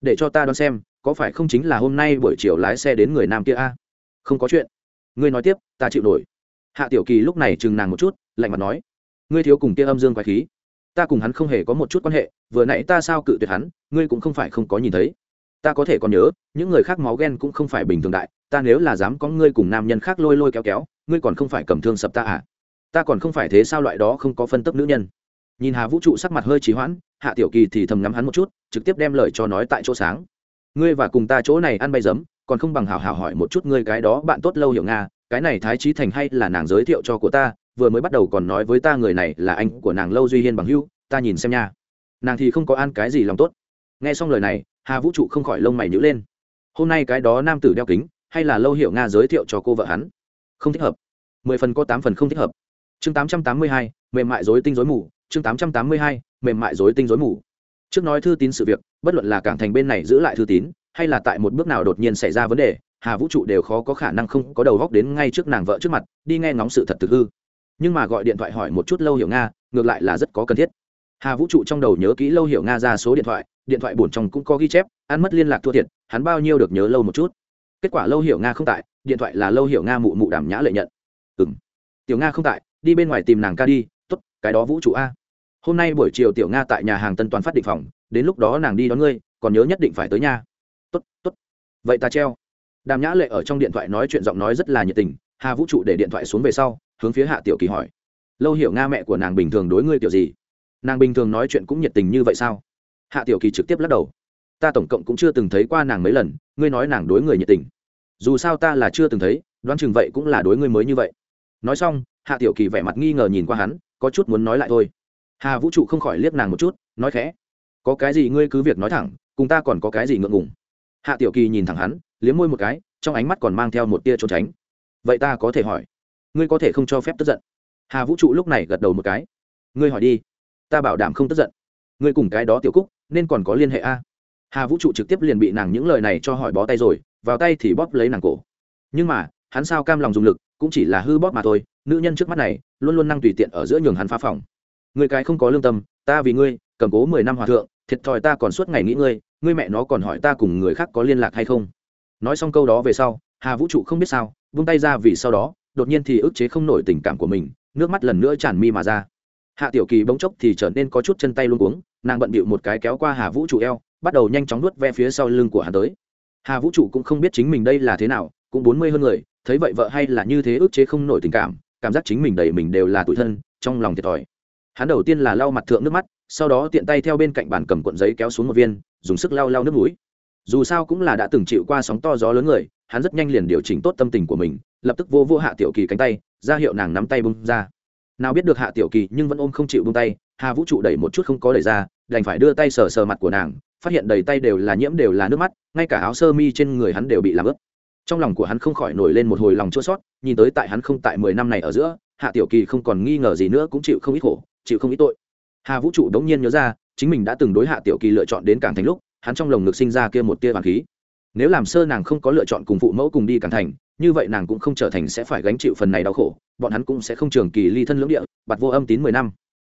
Để cho ta đoán xem, có phải không chính là hôm nay buổi chiều lái xe đến người nam kia a? Không có chuyện. Ngươi nói tiếp, ta chịu nổi. Hạ tiểu kỳ lúc này chừng nàng một chút, lạnh mặt nói. Ngươi thiếu cùng kia âm dương quái khí. Ta cùng hắn không hề có một chút quan hệ, vừa nãy ta sao cự tuyệt hắn, ngươi cũng không phải không có nhìn thấy ta có thể còn nhớ, những người khác máu ghen cũng không phải bình thường đại, ta nếu là dám có ngươi cùng nam nhân khác lôi lôi kéo kéo, ngươi còn không phải cầm thương sập ta à? Ta còn không phải thế sao loại đó không có phân tấp nữ nhân. Nhìn hà vũ trụ sắc mặt hơi trì hoãn, hạ tiểu kỳ thì thầm ngắm hắn một chút, trực tiếp đem lời cho nói tại chỗ sáng. Ngươi và cùng ta chỗ này ăn bay giấm, còn không bằng hào hào hỏi một chút ngươi cái đó bạn tốt lâu hiểu nga, cái này thái trí thành hay là nàng giới thiệu cho của ta, vừa mới bắt đầu còn nói với ta người này là anh của nàng lâu duy hiên bằng hưu ta nhìn xem nha. Nàng thì không có ăn cái gì lòng tốt. Nghe xong lời này hà vũ trụ không khỏi lông mày nhữ lên. Hôm nay cái đó nam tử đeo kính, hay là lâu hiểu nga giới thiệu cho cô vợ hắn? Không thích hợp. Mười phần có tám phần không thích hợp. Chương tám trăm tám mươi hai, mềm mại dối tinh dối mù. Chương tám trăm tám mươi hai, mềm mại dối tinh dối mù. Trước nói thư tín sự việc, bất luận là cảng thành bên này giữ lại thư tín, hay là tại một bước nào đột nhiên xảy ra vấn đề, hà vũ trụ đều khó có khả năng không có đầu góc đến ngay trước nàng vợ trước mặt, đi nghe ngóng sự thật thực hư. Nhưng mà gọi điện thoại hỏi một chút lâu hiểu nga, ngược lại là rất có cần thiết. Hà vũ trụ trong đầu nhớ kỹ lâu hiểu nga ra số điện thoại điện thoại bổn trong cũng có ghi chép, ăn mất liên lạc thua thiệt, hắn bao nhiêu được nhớ lâu một chút. Kết quả lâu hiểu nga không tại, điện thoại là lâu hiểu nga mụ mụ đảm nhã lợi nhận. Ừ m tiểu nga không tại, đi bên ngoài tìm nàng ca đi t ố t cái đó vũ trụ a. Hôm nay buổi chiều tiểu nga tại nhà hàng tân toàn phát định phòng, đến lúc đó nàng đi đón ngươi, còn nhớ nhất định phải tới nhà t ố t t ố t vậy ta treo. Đàm nhã lệ ở trong điện thoại nói chuyện giọng nói rất là nhiệt tình, hà vũ trụ để điện thoại xuống về sau, hướng phía hạ tiểu kỳ hỏi. Lâu hiểu nga mẹ của nàng bình thường đối ngươi kiểu gì? Nàng bình thường nói chuyện cũng nhiệt tình như vậy sao? Hạ tiểu kỳ trực tiếp lắc đầu. Ta tổng cộng cũng chưa từng thấy qua nàng mấy lần, ngươi nói nàng đối người nhiệt tình. Dù sao ta là chưa từng thấy, đoán chừng vậy cũng là đối ngươi mới như vậy. Nói xong, hạ tiểu kỳ vẻ mặt nghi ngờ nhìn qua hắn, có chút muốn nói lại thôi. Hà vũ trụ không khỏi liếc nàng một chút, nói khẽ. Có cái gì ngươi cứ việc nói thẳng, cùng ta còn có cái gì ngượng ngùng. Hạ tiểu kỳ nhìn thẳng hắn, liếm môi một cái, trong ánh mắt còn mang theo một tia trốn tránh. Vậy ta có thể hỏi, ngươi có thể không cho phép tức giận? Hà vũ trụ lúc này gật đầu một cái. Ngươi hỏi đi, ta bảo đảm không tức giận ngươi cùng cái đó tiểu cúc, nên còn có liên hệ a? Hà vũ trụ trực tiếp liền bị nàng những lời này cho hỏi bó tay rồi, vào tay thì bóp lấy nàng cổ. Nhưng mà, hắn sao cam lòng dùng lực, cũng chỉ là hư bóp mà thôi, nữ nhân trước mắt này, luôn luôn năng tùy tiện ở giữa nhường hắn phá phòng. Người cái không có lương tâm, ta vì ngươi, cầm cố mười năm hòa thượng, thiệt thòi ta còn suốt ngày nghĩ ngươi ngươi mẹ nó còn hỏi ta cùng người khác có liên lạc hay không? Nói xong câu đó về sau, hà vũ trụ không biết sao, vung tay ra vì sau đó, đột nhiên thì ức chế không nổi tình cảm của mình, nước mắt lần nữa tràn mi mà ra hạ tiểu kỳ bỗng chốc thì trở nên có chút chân tay luôn cuống, nàng bận bịu một cái kéo qua hà vũ trụ eo bắt đầu nhanh chóng nuốt ve phía sau lưng của hắn tới. Hà vũ trụ cũng không biết chính mình đây là thế nào cũng bốn mươi hơn người thấy vậy vợ hay là như thế ức chế không nổi tình cảm cảm giác chính mình đầy mình đều là tủi thân trong lòng thiệt thòi. Hắn đầu tiên là lau mặt thượng nước mắt sau đó tiện tay theo bên cạnh bàn cầm cuộn giấy kéo xuống một viên dùng sức lau lau nước mũi. Dù sao cũng là đã từng chịu qua sóng to gió lớn người hắn rất nhanh liền điều chỉnh tốt tâm tình của mình lập tức vô vô hạ tiểu kỳ cánh tay ra hiệu nàng nắm tay bung ra nào biết được hạ tiểu kỳ nhưng vẫn ôm không chịu bung tay, hà vũ trụ đẩy một chút không có đẩy ra, đành phải đưa tay sờ sờ mặt của nàng, phát hiện đầy tay đều là nhiễm đều là nước mắt, ngay cả áo sơ mi trên người hắn đều bị làm ướt. Trong lòng của hắn không khỏi nổi lên một hồi lòng chua sót nhìn tới tại hắn không tại mười năm này ở giữa, hạ tiểu kỳ không còn nghi ngờ gì nữa cũng chịu không ít khổ, chịu không ít tội. Hà vũ trụ đống nhiên nhớ ra, chính mình đã từng đối hạ tiểu kỳ lựa chọn đến cảng thành lúc, hắn trong lồng ngực sinh ra kia một tia vàng khí. Nếu làm sơ nàng không có lựa chọn cùng phụ mẫu cùng đi cảng thành như vậy nàng cũng không trở thành sẽ phải gánh chịu phần này đau khổ, bọn hắn cũng sẽ không trường kỳ ly thân lưỡng địa bặt vô âm tín mười năm.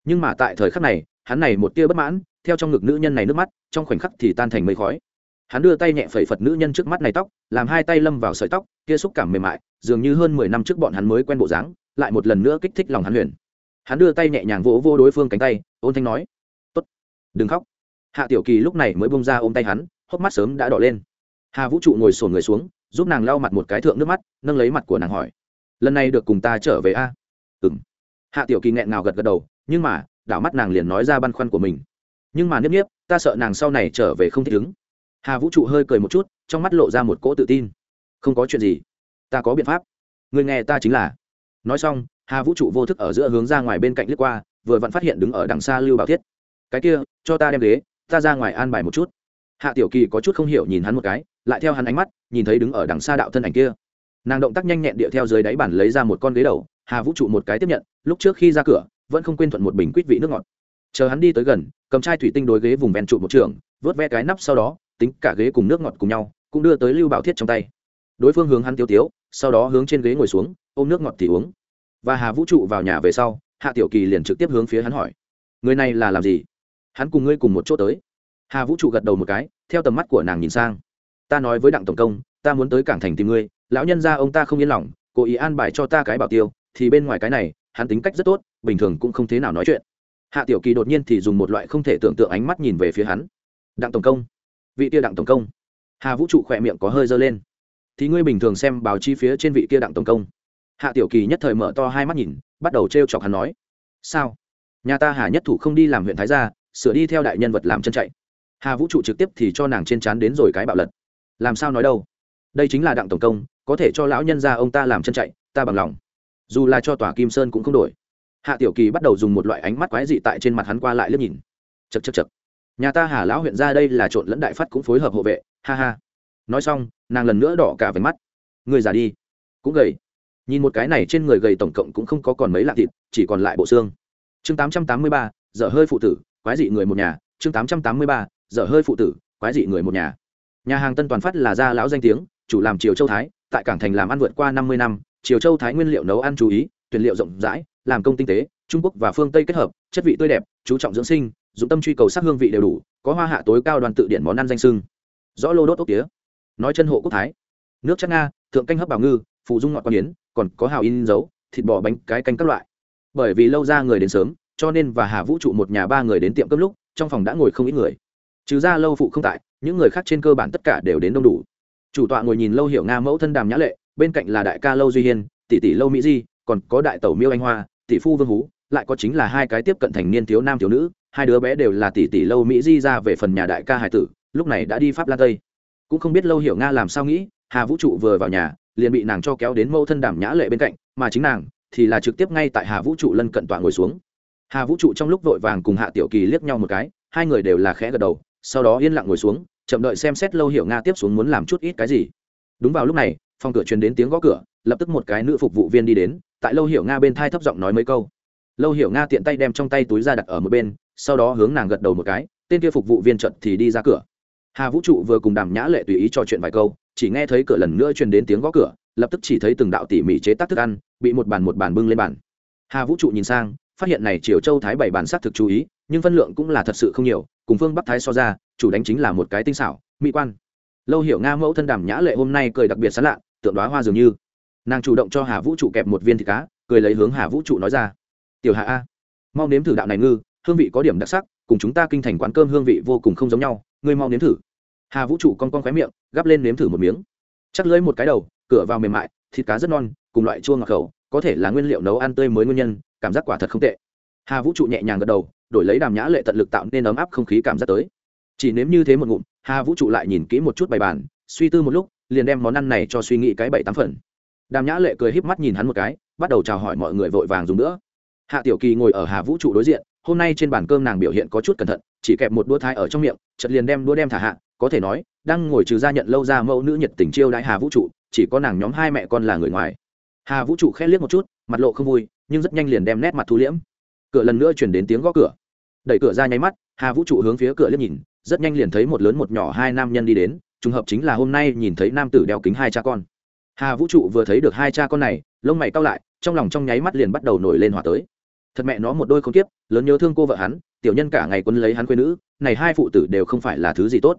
Nhưng mà tại thời khắc này, hắn này một tia bất mãn, theo trong ngực nữ nhân này nước mắt, trong khoảnh khắc thì tan thành mây khói. Hắn đưa tay nhẹ phẩy phật nữ nhân trước mắt này tóc, làm hai tay lâm vào sợi tóc, kia xúc cảm mềm mại, dường như hơn mười năm trước bọn hắn mới quen bộ dáng, lại một lần nữa kích thích lòng hắn huyền. Hắn đưa tay nhẹ nhàng vỗ vô đối phương cánh tay, ôn thanh nói, tốt, đừng khóc. Hạ tiểu kỳ lúc này mới bông ra ôm tay hắn, hốc mắt sớm đã đỏ lên. Hà vũ trụ ngồi sổn người xuống giúp nàng lau mặt một cái thượng nước mắt, nâng lấy mặt của nàng hỏi, lần này được cùng ta trở về a? À? ừng hạ tiểu kỳ nghẹn ngào gật gật đầu, nhưng mà, đảo mắt nàng liền nói ra băn khoăn của mình. Nhưng mà nếp nếp ta sợ nàng sau này trở về không thích ứng. Hà vũ trụ hơi cười một chút, trong mắt lộ ra một cỗ tự tin. Không có chuyện gì, ta có biện pháp. Người nghe ta chính là. Nói xong, hà vũ trụ vô thức ở giữa hướng ra ngoài bên cạnh lướt qua, vừa vặn phát hiện đứng ở đằng xa lưu bảo thiết. Cái kia, cho ta đem ghế, ta ra ngoài an bài một chút. Hạ tiểu kỳ có chút không hiểu nhìn hắn một cái lại theo hắn ánh mắt, nhìn thấy đứng ở đằng xa đạo thân ảnh kia. Nàng động tác nhanh nhẹn địa theo dưới đáy bản lấy ra một con ghế đầu, hà vũ trụ một cái tiếp nhận, lúc trước khi ra cửa, vẫn không quên thuận một bình quýt vị nước ngọt. Chờ hắn đi tới gần, cầm chai thủy tinh đối ghế vùng ven trụ một trường, vớt ve cái nắp sau đó, tính cả ghế cùng nước ngọt cùng nhau, cũng đưa tới lưu bảo thiết trong tay. Đối phương hướng hắn tiêu tiếu, sau đó hướng trên ghế ngồi xuống, ôm nước ngọt thì uống. Và hà vũ trụ vào nhà về sau, hạ tiểu kỳ liền trực tiếp hướng phía hắn hỏi, người này là làm gì? Hắn cùng ngươi cùng một chỗ tới. Hà vũ trụ gật đầu một cái, theo tầm mắt của nàng nhìn sang ta nói với đặng tổng công, ta muốn tới cảng thành tìm ngươi, lão nhân ra ông ta không yên lòng, cố ý an bài cho ta cái bảo tiêu, thì bên ngoài cái này, hắn tính cách rất tốt, bình thường cũng không thế nào nói chuyện. Hạ tiểu kỳ đột nhiên thì dùng một loại không thể tưởng tượng ánh mắt nhìn về phía hắn. Đặng tổng công, vị kia đặng tổng công. Hà vũ trụ khỏe miệng có hơi dơ lên. Thì ngươi bình thường xem báo chi phía trên vị kia đặng tổng công. Hạ tiểu kỳ nhất thời mở to hai mắt nhìn, bắt đầu t r e o chọc hắn nói. Sao? Nhà ta hà nhất thủ không đi làm huyện thái gia, sửa đi theo đại nhân vật làm chân chạy. Hà vũ trụ trực tiếp thì cho nàng trên c h á n đến rồi cái bạo lật làm sao nói đâu? Đây chính là đặng tổng công, có thể cho lão nhân ra ông ta làm chân chạy, ta bằng lòng. Dù là cho tòa kim sơn cũng không đổi. Hạ tiểu kỳ bắt đầu dùng một loại ánh mắt quái dị tại trên mặt hắn qua lại liếc nhìn. Chật chật chật nhà ta hà lão huyện ra đây là trộn lẫn đại phát cũng phối hợp hộ vệ, ha ha. Nói xong, nàng lần nữa đỏ cả váy mắt. Người già đi. Cũng gầy. Nhìn một cái này trên người gầy tổng cộng cũng không có còn mấy lạ thịt, chỉ còn lại bộ xương. Chương tám trăm tám mươi ba, dở hơi phụ tử, quái dị người một nhà. Chương tám trăm tám mươi ba, dở hơi phụ tử, quái dị người một nhà nhà hàng tân toàn phát là gia lão danh tiếng, chủ làm triều châu thái, tại cảng thành làm ăn vượt qua năm mươi năm, triều châu thái nguyên liệu nấu ăn chú ý, tuyển liệu rộng rãi, làm công tinh tế, trung quốc và phương tây kết hợp, chất vị tươi đẹp, chú trọng dưỡng sinh, dụng tâm truy cầu sắc hương vị đều đủ, có hoa hạ tối cao đoàn tự điển món ăn danh sưng. Rõ lô đốt ốc tía. Nói chân hộ quốc thái. Nước chắc nga, thượng canh hấp bảo ngư, phụ dung ngọt quan yến, còn có hào in dấu, thịt bò bánh, cái canh các loại. Bởi vì lâu ra người đến sớm, cho nên và hà vũ trụ một nhà ba người đến tiệm cơm lúc, trong phòng đã ngồi không ít người. Trừ ra lâu phụ không tại những người khác trên cơ bản tất cả đều đến đông đủ. Chủ tọa ngồi nhìn lâu hiểu nga mẫu thân đàm nhã lệ, bên cạnh là đại ca lâu duy hiên, tỷ tỷ lâu mỹ di, còn có đại tẩu miêu anh hoa, tỷ phu vương hú, lại có chính là hai cái tiếp cận thành niên thiếu nam thiếu nữ, hai đứa bé đều là tỷ tỷ lâu mỹ di ra về phần nhà đại ca hải tử, lúc này đã đi pháp lan tây. Cũng không biết lâu hiểu nga làm sao nghĩ, hà vũ trụ vừa vào nhà, liền bị nàng cho kéo đến mẫu thân đàm nhã lệ bên cạnh, mà chính nàng thì là trực tiếp ngay tại hà vũ trụ lân cận tọa ngồi xuống. Hà vũ trụ trong lúc vội vàng cùng hạ tiểu kỳ liếc nhau một cái, hai người đều là khẽ gật đầu, sau đó yên lặng ngồi xuống chậm đợi xem xét lâu hiểu nga tiếp xuống muốn làm chút ít cái gì. Đúng vào lúc này, phòng cửa truyền đến tiếng gõ cửa, lập tức một cái nữ phục vụ viên đi đến, tại lâu hiểu nga bên thai thấp giọng nói mấy câu. Lâu hiểu nga tiện tay đem trong tay túi ra đặt ở một bên, sau đó hướng nàng gật đầu một cái, tên kia phục vụ viên trận thì đi ra cửa. Hà vũ trụ vừa cùng đàm nhã lệ tùy ý trò chuyện vài câu, chỉ nghe thấy cửa lần nữa truyền đến tiếng gõ cửa, lập tức chỉ thấy từng đạo tỉ mỉ chế tác thức ăn, bị một bàn một bàn bưng lên bàn. Hà vũ trụ nhìn sang, phát hiện này triều châu thái bảy bàn sát thực chú ý, nhưng phân lượng cũng là thật sự không nhiều, cùng phương bắc thái so ra chủ đánh chính là một cái tinh xảo, mỹ quan. Lâu hiểu nga mẫu thân đàm nhã lệ hôm nay cười đặc biệt sán lạ, tượng đoá hoa dường như. Nàng chủ động cho hà vũ trụ kẹp một viên thịt cá, cười lấy hướng hà vũ trụ nói ra. Tiểu hạ a, mau nếm thử đạo này ngư, hương vị có điểm đặc sắc, cùng chúng ta kinh thành quán cơm hương vị vô cùng không giống nhau, ngươi mau nếm thử. Hà vũ trụ con con khóe miệng, gắp lên nếm thử một miếng. Chắc lưỡi một cái đầu, cửa vào mềm mại, thịt cá rất non, cùng loại chua ngọt khẩu, có thể là nguyên liệu nấu ăn tươi mới nguyên nhân, cảm giác quả thật không tệ. Hà vũ trụ nhẹ nhàng gật đầu, đổi lấy đàm nhã lệ tận lực tạo nên ấm áp không khí cảm giác tới chỉ nếm như thế một ngụm, hà vũ trụ lại nhìn kỹ một chút bài bàn suy tư một lúc, liền đem món ăn này cho suy nghĩ cái bảy tám phần. Đàm nhã lệ cười híp mắt nhìn hắn một cái, bắt đầu chào hỏi mọi người vội vàng dùng nữa. Hạ tiểu kỳ ngồi ở hà vũ trụ đối diện, hôm nay trên bàn cơm nàng biểu hiện có chút cẩn thận, chỉ kẹp một đũa thái ở trong miệng chật liền đem đũa đem thả hạ, có thể nói, đang ngồi trừ ra nhận lâu ra mẫu nữ nhiệt tình chiêu đãi hà vũ trụ, chỉ có nàng nhóm hai mẹ con là người ngoài. Hà vũ trụ khét liếc một chút, mặt lộ không vui, nhưng rất nhanh liền đem nét mặt thu liễm. Cửa lần nữa chuyển đến tiếng gõ cửa. Đẩy cửa ra nháy mắt, hà vũ trụ hướng phía cửa liếc nhìn rất nhanh liền thấy một lớn một nhỏ hai nam nhân đi đến, trùng hợp chính là hôm nay nhìn thấy nam tử đeo kính hai cha con. Hà vũ trụ vừa thấy được hai cha con này, lông mày cao lại, trong lòng trong nháy mắt liền bắt đầu nổi lên hỏa tới. Thật mẹ nó một đôi không tiếp lớn nhớ thương cô vợ hắn, tiểu nhân cả ngày quân lấy hắn quê nữ, này hai phụ tử đều không phải là thứ gì tốt.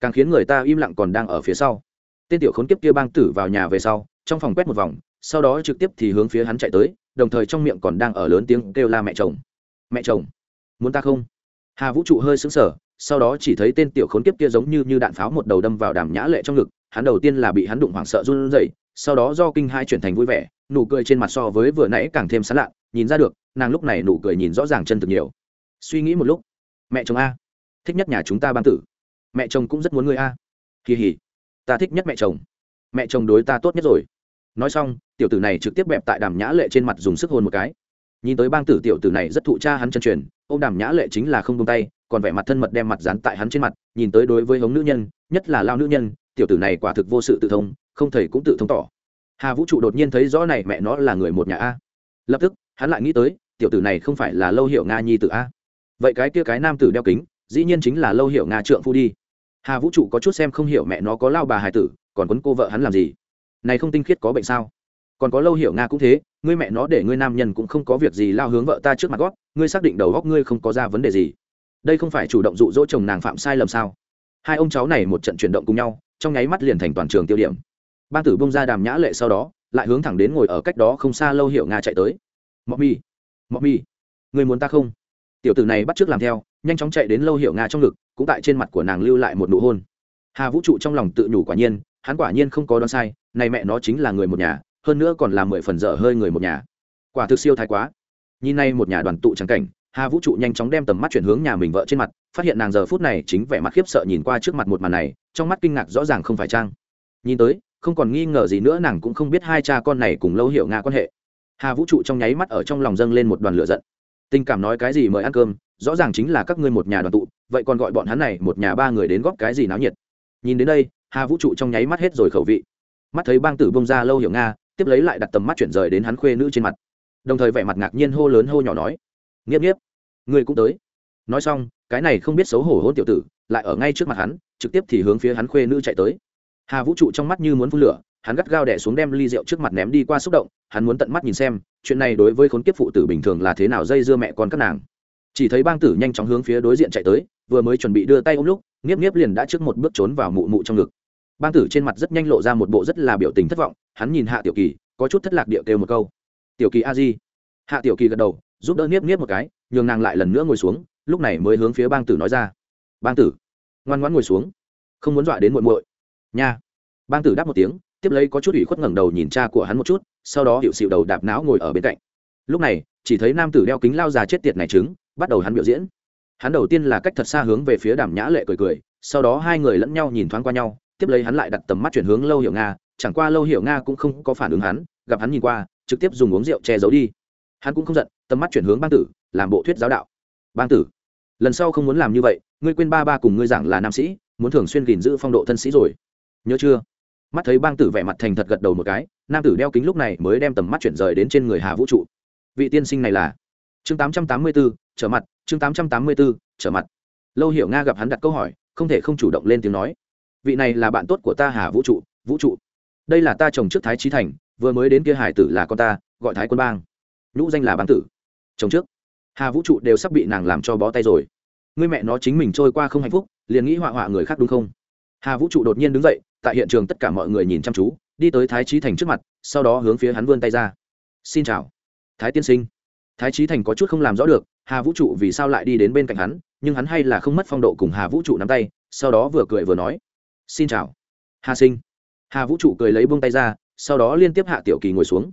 Càng khiến người ta im lặng còn đang ở phía sau. Tên tiểu khốn kiếp kia bang tử vào nhà về sau, trong phòng quét một vòng, sau đó trực tiếp thì hướng phía hắn chạy tới, đồng thời trong miệng còn đang ở lớn tiếng kêu la mẹ chồng. Mẹ chồng, muốn ta không? Hà vũ trụ hơi sững sờ sau đó chỉ thấy tên tiểu khốn kiếp kia giống như như đạn pháo một đầu đâm vào đàm nhã lệ trong ngực, hắn đầu tiên là bị hắn đụng hoảng sợ run rẩy, sau đó do kinh hai chuyển thành vui vẻ, nụ cười trên mặt so với vừa nãy càng thêm sán lạ, nhìn ra được, nàng lúc này nụ cười nhìn rõ ràng chân thực nhiều. Suy nghĩ một lúc. Mẹ chồng a. Thích nhất nhà chúng ta ban tử. Mẹ chồng cũng rất muốn người a. Kỳ hỉ ta thích nhất mẹ chồng. Mẹ chồng đối ta tốt nhất rồi. Nói xong, tiểu tử này trực tiếp bẹp tại đàm nhã lệ trên mặt dùng sức hôn một cái. Nhìn tới bang tử tiểu tử này rất thụ cha hắn chân truyền ô m đàm nhã lệ chính là không tung tay còn vẻ mặt thân mật đem mặt dán tại hắn trên mặt, nhìn tới đối với hống nữ nhân, nhất là lao nữ nhân, tiểu tử này quả thực vô sự tự thông, không thầy cũng tự thông tỏ. Hà vũ trụ đột nhiên thấy rõ này mẹ nó là người một nhà a. Lập tức, hắn lại nghĩ tới, tiểu tử này không phải là lâu hiệu nga nhi tử a. Vậy cái kia cái nam tử đeo kính, dĩ nhiên chính là lâu hiệu nga trượng phu đi. Hà vũ trụ có chút xem không hiểu mẹ nó có lao bà hài tử, còn quấn cô vợ hắn làm gì? Này không tinh khiết có bệnh sao? Còn có lâu hiểu nga cũng thế, ngươi mẹ nó để ngươi nam nhân cũng không có việc gì lao hướng vợ ta trước mặt gót, ngươi xác định đầu góc ngươi không có ra vấn đề gì đây không phải chủ động dụ dỗ chồng nàng phạm sai lầm sao? Hai ông cháu này một trận chuyển động cùng nhau, trong nháy mắt liền thành toàn trường tiêu điểm. Ban tử bông ra đàm nhã lệ sau đó, lại hướng thẳng đến ngồi ở cách đó không xa lâu hiệu nga chạy tới. Mọ mi mọ mi, người muốn ta không? Tiểu tử này bắt trước làm theo, nhanh chóng chạy đến lâu hiệu nga trong ngực, cũng tại trên mặt của nàng lưu lại một nụ hôn. Hà vũ trụ trong lòng tự nhủ quả nhiên, hắn quả nhiên không có đoán sai, này mẹ nó chính là người một nhà, hơn nữa còn là mười phần dở hơi người một nhà. Quả thực siêu thái quá. Nhìn nay một nhà đoàn tụ trắng cảnh hà vũ trụ nhanh chóng đem tầm mắt chuyển hướng nhà mình vợ trên mặt, phát hiện nàng giờ phút này chính vẻ mặt khiếp sợ nhìn qua trước mặt một màn này, trong mắt kinh ngạc rõ ràng không phải trang. Nhìn tới, không còn nghi ngờ gì nữa, nàng cũng không biết hai cha con này cùng lâu hiểu nga quan hệ. Hà vũ trụ trong nháy mắt ở trong lòng dâng lên một đoàn lửa giận. Tình cảm nói cái gì mời ăn cơm, rõ ràng chính là các ngươi một nhà đoàn tụ, vậy còn gọi bọn hắn này một nhà ba người đến góp cái gì náo nhiệt. Nhìn đến đây, hà vũ trụ trong nháy mắt hết rồi khẩu vị. Mắt thấy bang tử bông ra lâu hiểu nga, tiếp lấy lại đặt tầm mắt chuyển rời đến hắn khuê nữ trên mặt. Đồng thời vẻ mặt ngạc nhiên hô lớn hô nhỏ nói nghiếp nghiếp. Người cũng tới. Nói xong, cái này không biết xấu hổ hôn tiểu tử, lại ở ngay trước mặt hắn, trực tiếp thì hướng phía hắn khuê nữ chạy tới. Hà vũ trụ trong mắt như muốn phun lửa, hắn gắt gao đẻ xuống đem ly rượu trước mặt ném đi qua xúc động, hắn muốn tận mắt nhìn xem, chuyện này đối với khốn kiếp phụ tử bình thường là thế nào dây dưa mẹ con các nàng. Chỉ thấy bang tử nhanh chóng hướng phía đối diện chạy tới, vừa mới chuẩn bị đưa tay ôm lúc, nghiếp nghiếp liền đã trước một bước trốn vào mụ mụ trong ngực. Bang tử trên mặt rất nhanh lộ ra một bộ rất là biểu tình thất vọng, hắn nhìn hạ tiểu kỳ, có chút thất lạc điệu kêu một câu. Tiểu kỳ a di. Hạ tiểu kỳ gật đầu giúp đỡ niếp niếp một cái, nhường nàng lại lần nữa ngồi xuống, lúc này mới hướng phía bang tử nói ra. Bang tử, ngoan ngoãn ngồi xuống. Không muốn dọa đến muộn muội. Nha. Bang tử đáp một tiếng, tiếp lấy có chút ủy khuất ngẩng đầu nhìn cha của hắn một chút, sau đó hiệu xịu đầu đạp não ngồi ở bên cạnh. Lúc này, chỉ thấy nam tử đeo kính lao già chết tiệt này trứng bắt đầu hắn biểu diễn. Hắn đầu tiên là cách thật xa hướng về phía đàm nhã lệ cười cười, sau đó hai người lẫn nhau nhìn thoáng qua nhau, tiếp lấy hắn lại đặt tầm mắt chuyển hướng lâu hiểu nga, chẳng qua lâu hiểu nga cũng không có phản ứng hắn, gặp hắn nhìn qua, trực tiếp dùng uống rượu che giấu đi hắn cũng không giận, tầm mắt chuyển hướng bang tử, làm bộ thuyết giáo đạo. Bang tử, lần sau không muốn làm như vậy, ngươi quên ba ba cùng ngươi giảng là nam sĩ, muốn thường xuyên gìn giữ phong độ thân sĩ rồi. Nhớ chưa? Mắt thấy bang tử vẻ mặt thành thật gật đầu một cái, nam tử đeo kính lúc này mới đem tầm mắt chuyển rời đến trên người hà vũ trụ. Vị tiên sinh này là chương tám trăm tám mươi bốn trở mặt, chương tám trăm tám mươi bốn trở mặt. Lâu hiểu nga gặp hắn đặt câu hỏi, không thể không chủ động lên tiếng nói. Vị này là bạn tốt của ta hà vũ trụ vũ trụ. Đây là ta chồng trước thái trí thành, vừa mới đến kia hải tử là con ta, gọi thái quân bang nhũ danh là bán tử. Chồng trước, hà vũ trụ đều sắp bị nàng làm cho bó tay rồi. Người mẹ nó chính mình trôi qua không hạnh phúc, liền nghĩ họa họa người khác đúng không? Hà vũ trụ đột nhiên đứng dậy, tại hiện trường tất cả mọi người nhìn chăm chú, đi tới thái trí thành trước mặt, sau đó hướng phía hắn vươn tay ra. Xin chào, thái tiên sinh. Thái trí thành có chút không làm rõ được, hà vũ trụ vì sao lại đi đến bên cạnh hắn, nhưng hắn hay là không mất phong độ cùng hà vũ trụ nắm tay, sau đó vừa cười vừa nói. Xin chào, hà sinh. Hà vũ trụ cười lấy buông tay ra, sau đó liên tiếp hạ tiểu kỳ ngồi xuống.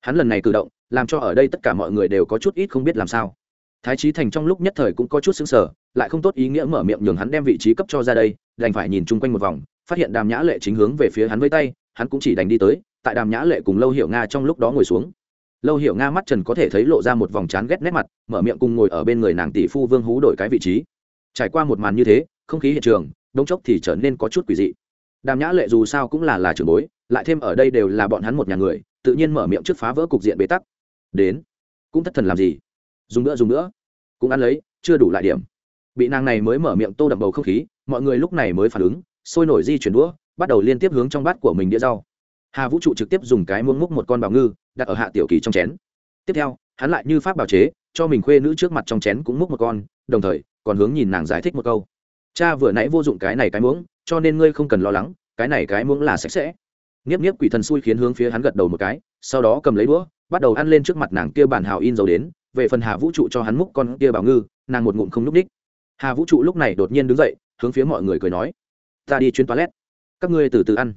Hắn lần này cử động làm cho ở đây tất cả mọi người đều có chút ít không biết làm sao. Thái trí thành trong lúc nhất thời cũng có chút xứng sở lại không tốt ý nghĩa mở miệng nhường hắn đem vị trí cấp cho ra đây, đành phải nhìn chung quanh một vòng, phát hiện đàm nhã lệ chính hướng về phía hắn với tay, hắn cũng chỉ đành đi tới, tại đàm nhã lệ cùng lâu hiểu nga trong lúc đó ngồi xuống. Lâu hiểu nga mắt trần có thể thấy lộ ra một vòng chán ghét nét mặt, mở miệng cùng ngồi ở bên người nàng tỷ phu vương hú đổi cái vị trí. Trải qua một màn như thế, không khí hiện trường đông chốc thì trở nên có chút quỷ dị. Đàm nhã lệ dù sao cũng là là trưởng bối, lại thêm ở đây đều là bọn hắn một nhà người, tự nhiên mở miệng trước phá vỡ cục diện bế tắc đến. Cũng thất thần làm gì? Dùng nữa dùng nữa. Cũng ăn lấy, chưa đủ lại điểm. Bị nàng này mới mở miệng tô đậm bầu không khí, mọi người lúc này mới phản ứng, sôi nổi di chuyển đũa, bắt đầu liên tiếp hướng trong bát của mình đĩa rau. Hà vũ trụ trực tiếp dùng cái muỗng múc một con bào ngư, đặt ở hạ tiểu kỳ trong chén. Tiếp theo, hắn lại như pháp bào chế, cho mình khuê nữ trước mặt trong chén cũng múc một con, đồng thời, còn hướng nhìn nàng giải thích một câu. Cha vừa nãy vô dụng cái này cái muỗng, cho nên ngươi không cần lo lắng, cái này cái muỗng là sạch sẽ. Nghiếp nghiếp quỷ thần xui khiến hướng phía hắn gật đầu một cái, sau đó cầm lấy đũa bắt đầu ăn lên trước mặt nàng kia bản hào in dầu đến, về phần hà vũ trụ cho hắn múc con kia bảo ngư, nàng một ngụm không núp ních hà vũ trụ lúc này đột nhiên đứng dậy, hướng phía mọi người cười nói, ta đi chuyến toilet, các ngươi từ từ ăn.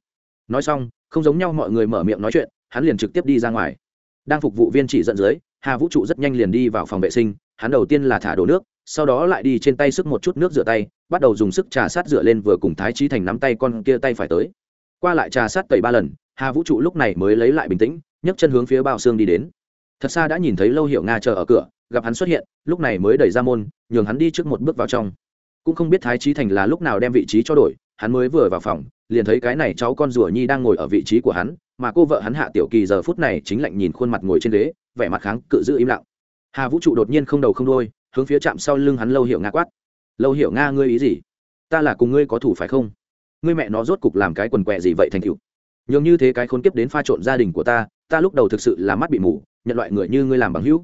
Nói xong, không giống nhau mọi người mở miệng nói chuyện, hắn liền trực tiếp đi ra ngoài. Đang phục vụ viên chỉ dẫn dưới, hà vũ trụ rất nhanh liền đi vào phòng vệ sinh, hắn đầu tiên là thả đổ nước, sau đó lại đi trên tay sức một chút nước rửa tay, bắt đầu dùng sức trà sát rửa lên vừa cùng thái trí thành nắm tay con kia tay phải tới. Qua lại trà sát tẩy ba lần, hà vũ trụ lúc này mới lấy lại bình tĩnh nhấc chân hướng phía bao xương đi đến. Thật xa đã nhìn thấy lâu hiểu nga chờ ở cửa, gặp hắn xuất hiện, lúc này mới đẩy ra môn, nhường hắn đi trước một bước vào trong. Cũng không biết thái trí thành là lúc nào đem vị trí cho đổi, hắn mới vừa vào phòng, liền thấy cái này cháu con rùa nhi đang ngồi ở vị trí của hắn, mà cô vợ hắn hạ tiểu kỳ giờ phút này chính lạnh nhìn khuôn mặt ngồi trên ghế, vẻ mặt kháng cự giữ im lặng. Hà vũ trụ đột nhiên không đầu không đôi hướng phía chạm sau lưng hắn lâu hiểu nga quát. Lâu hiểu nga, ngươi ý gì? Ta là cùng ngươi có thủ phải không? Ngươi mẹ nó rốt cục làm cái quần quẹ gì vậy thành cựu nhường như thế cái khốn kiếp đến pha trộn gia đình của ta ta lúc đầu thực sự là mắt bị mù, nhận loại người như ngươi làm bằng hữu.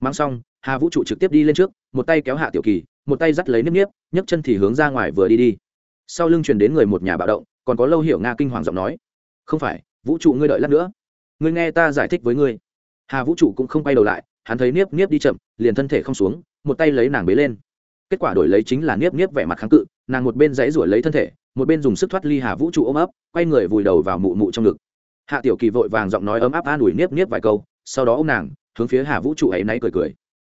Mang xong, hà vũ trụ trực tiếp đi lên trước, một tay kéo hạ tiểu kỳ, một tay dắt lấy nếp nếp nhấc chân thì hướng ra ngoài vừa đi đi. Sau lưng truyền đến người một nhà bạo động, còn có lâu hiểu nga kinh hoàng giọng nói. Không phải, vũ trụ ngươi đợi lát nữa. Ngươi nghe ta giải thích với ngươi. Hà vũ trụ cũng không quay đầu lại, hắn thấy niếp niếp đi chậm, liền thân thể không xuống, một tay lấy nàng bế lên. Kết quả đổi lấy chính là niếp niếp vẻ mặt kháng cự, nàng một bên dãy rủa lấy thân thể một bên dùng sức thoát ly hà vũ trụ ôm ấp, quay người vùi đầu vào mụ mụ trong ngực. Hạ tiểu kỳ vội vàng giọng nói ấm áp an ủi niếp niếp vài câu, sau đó ô m nàng, hướng phía hà vũ trụ ấy náy cười cười.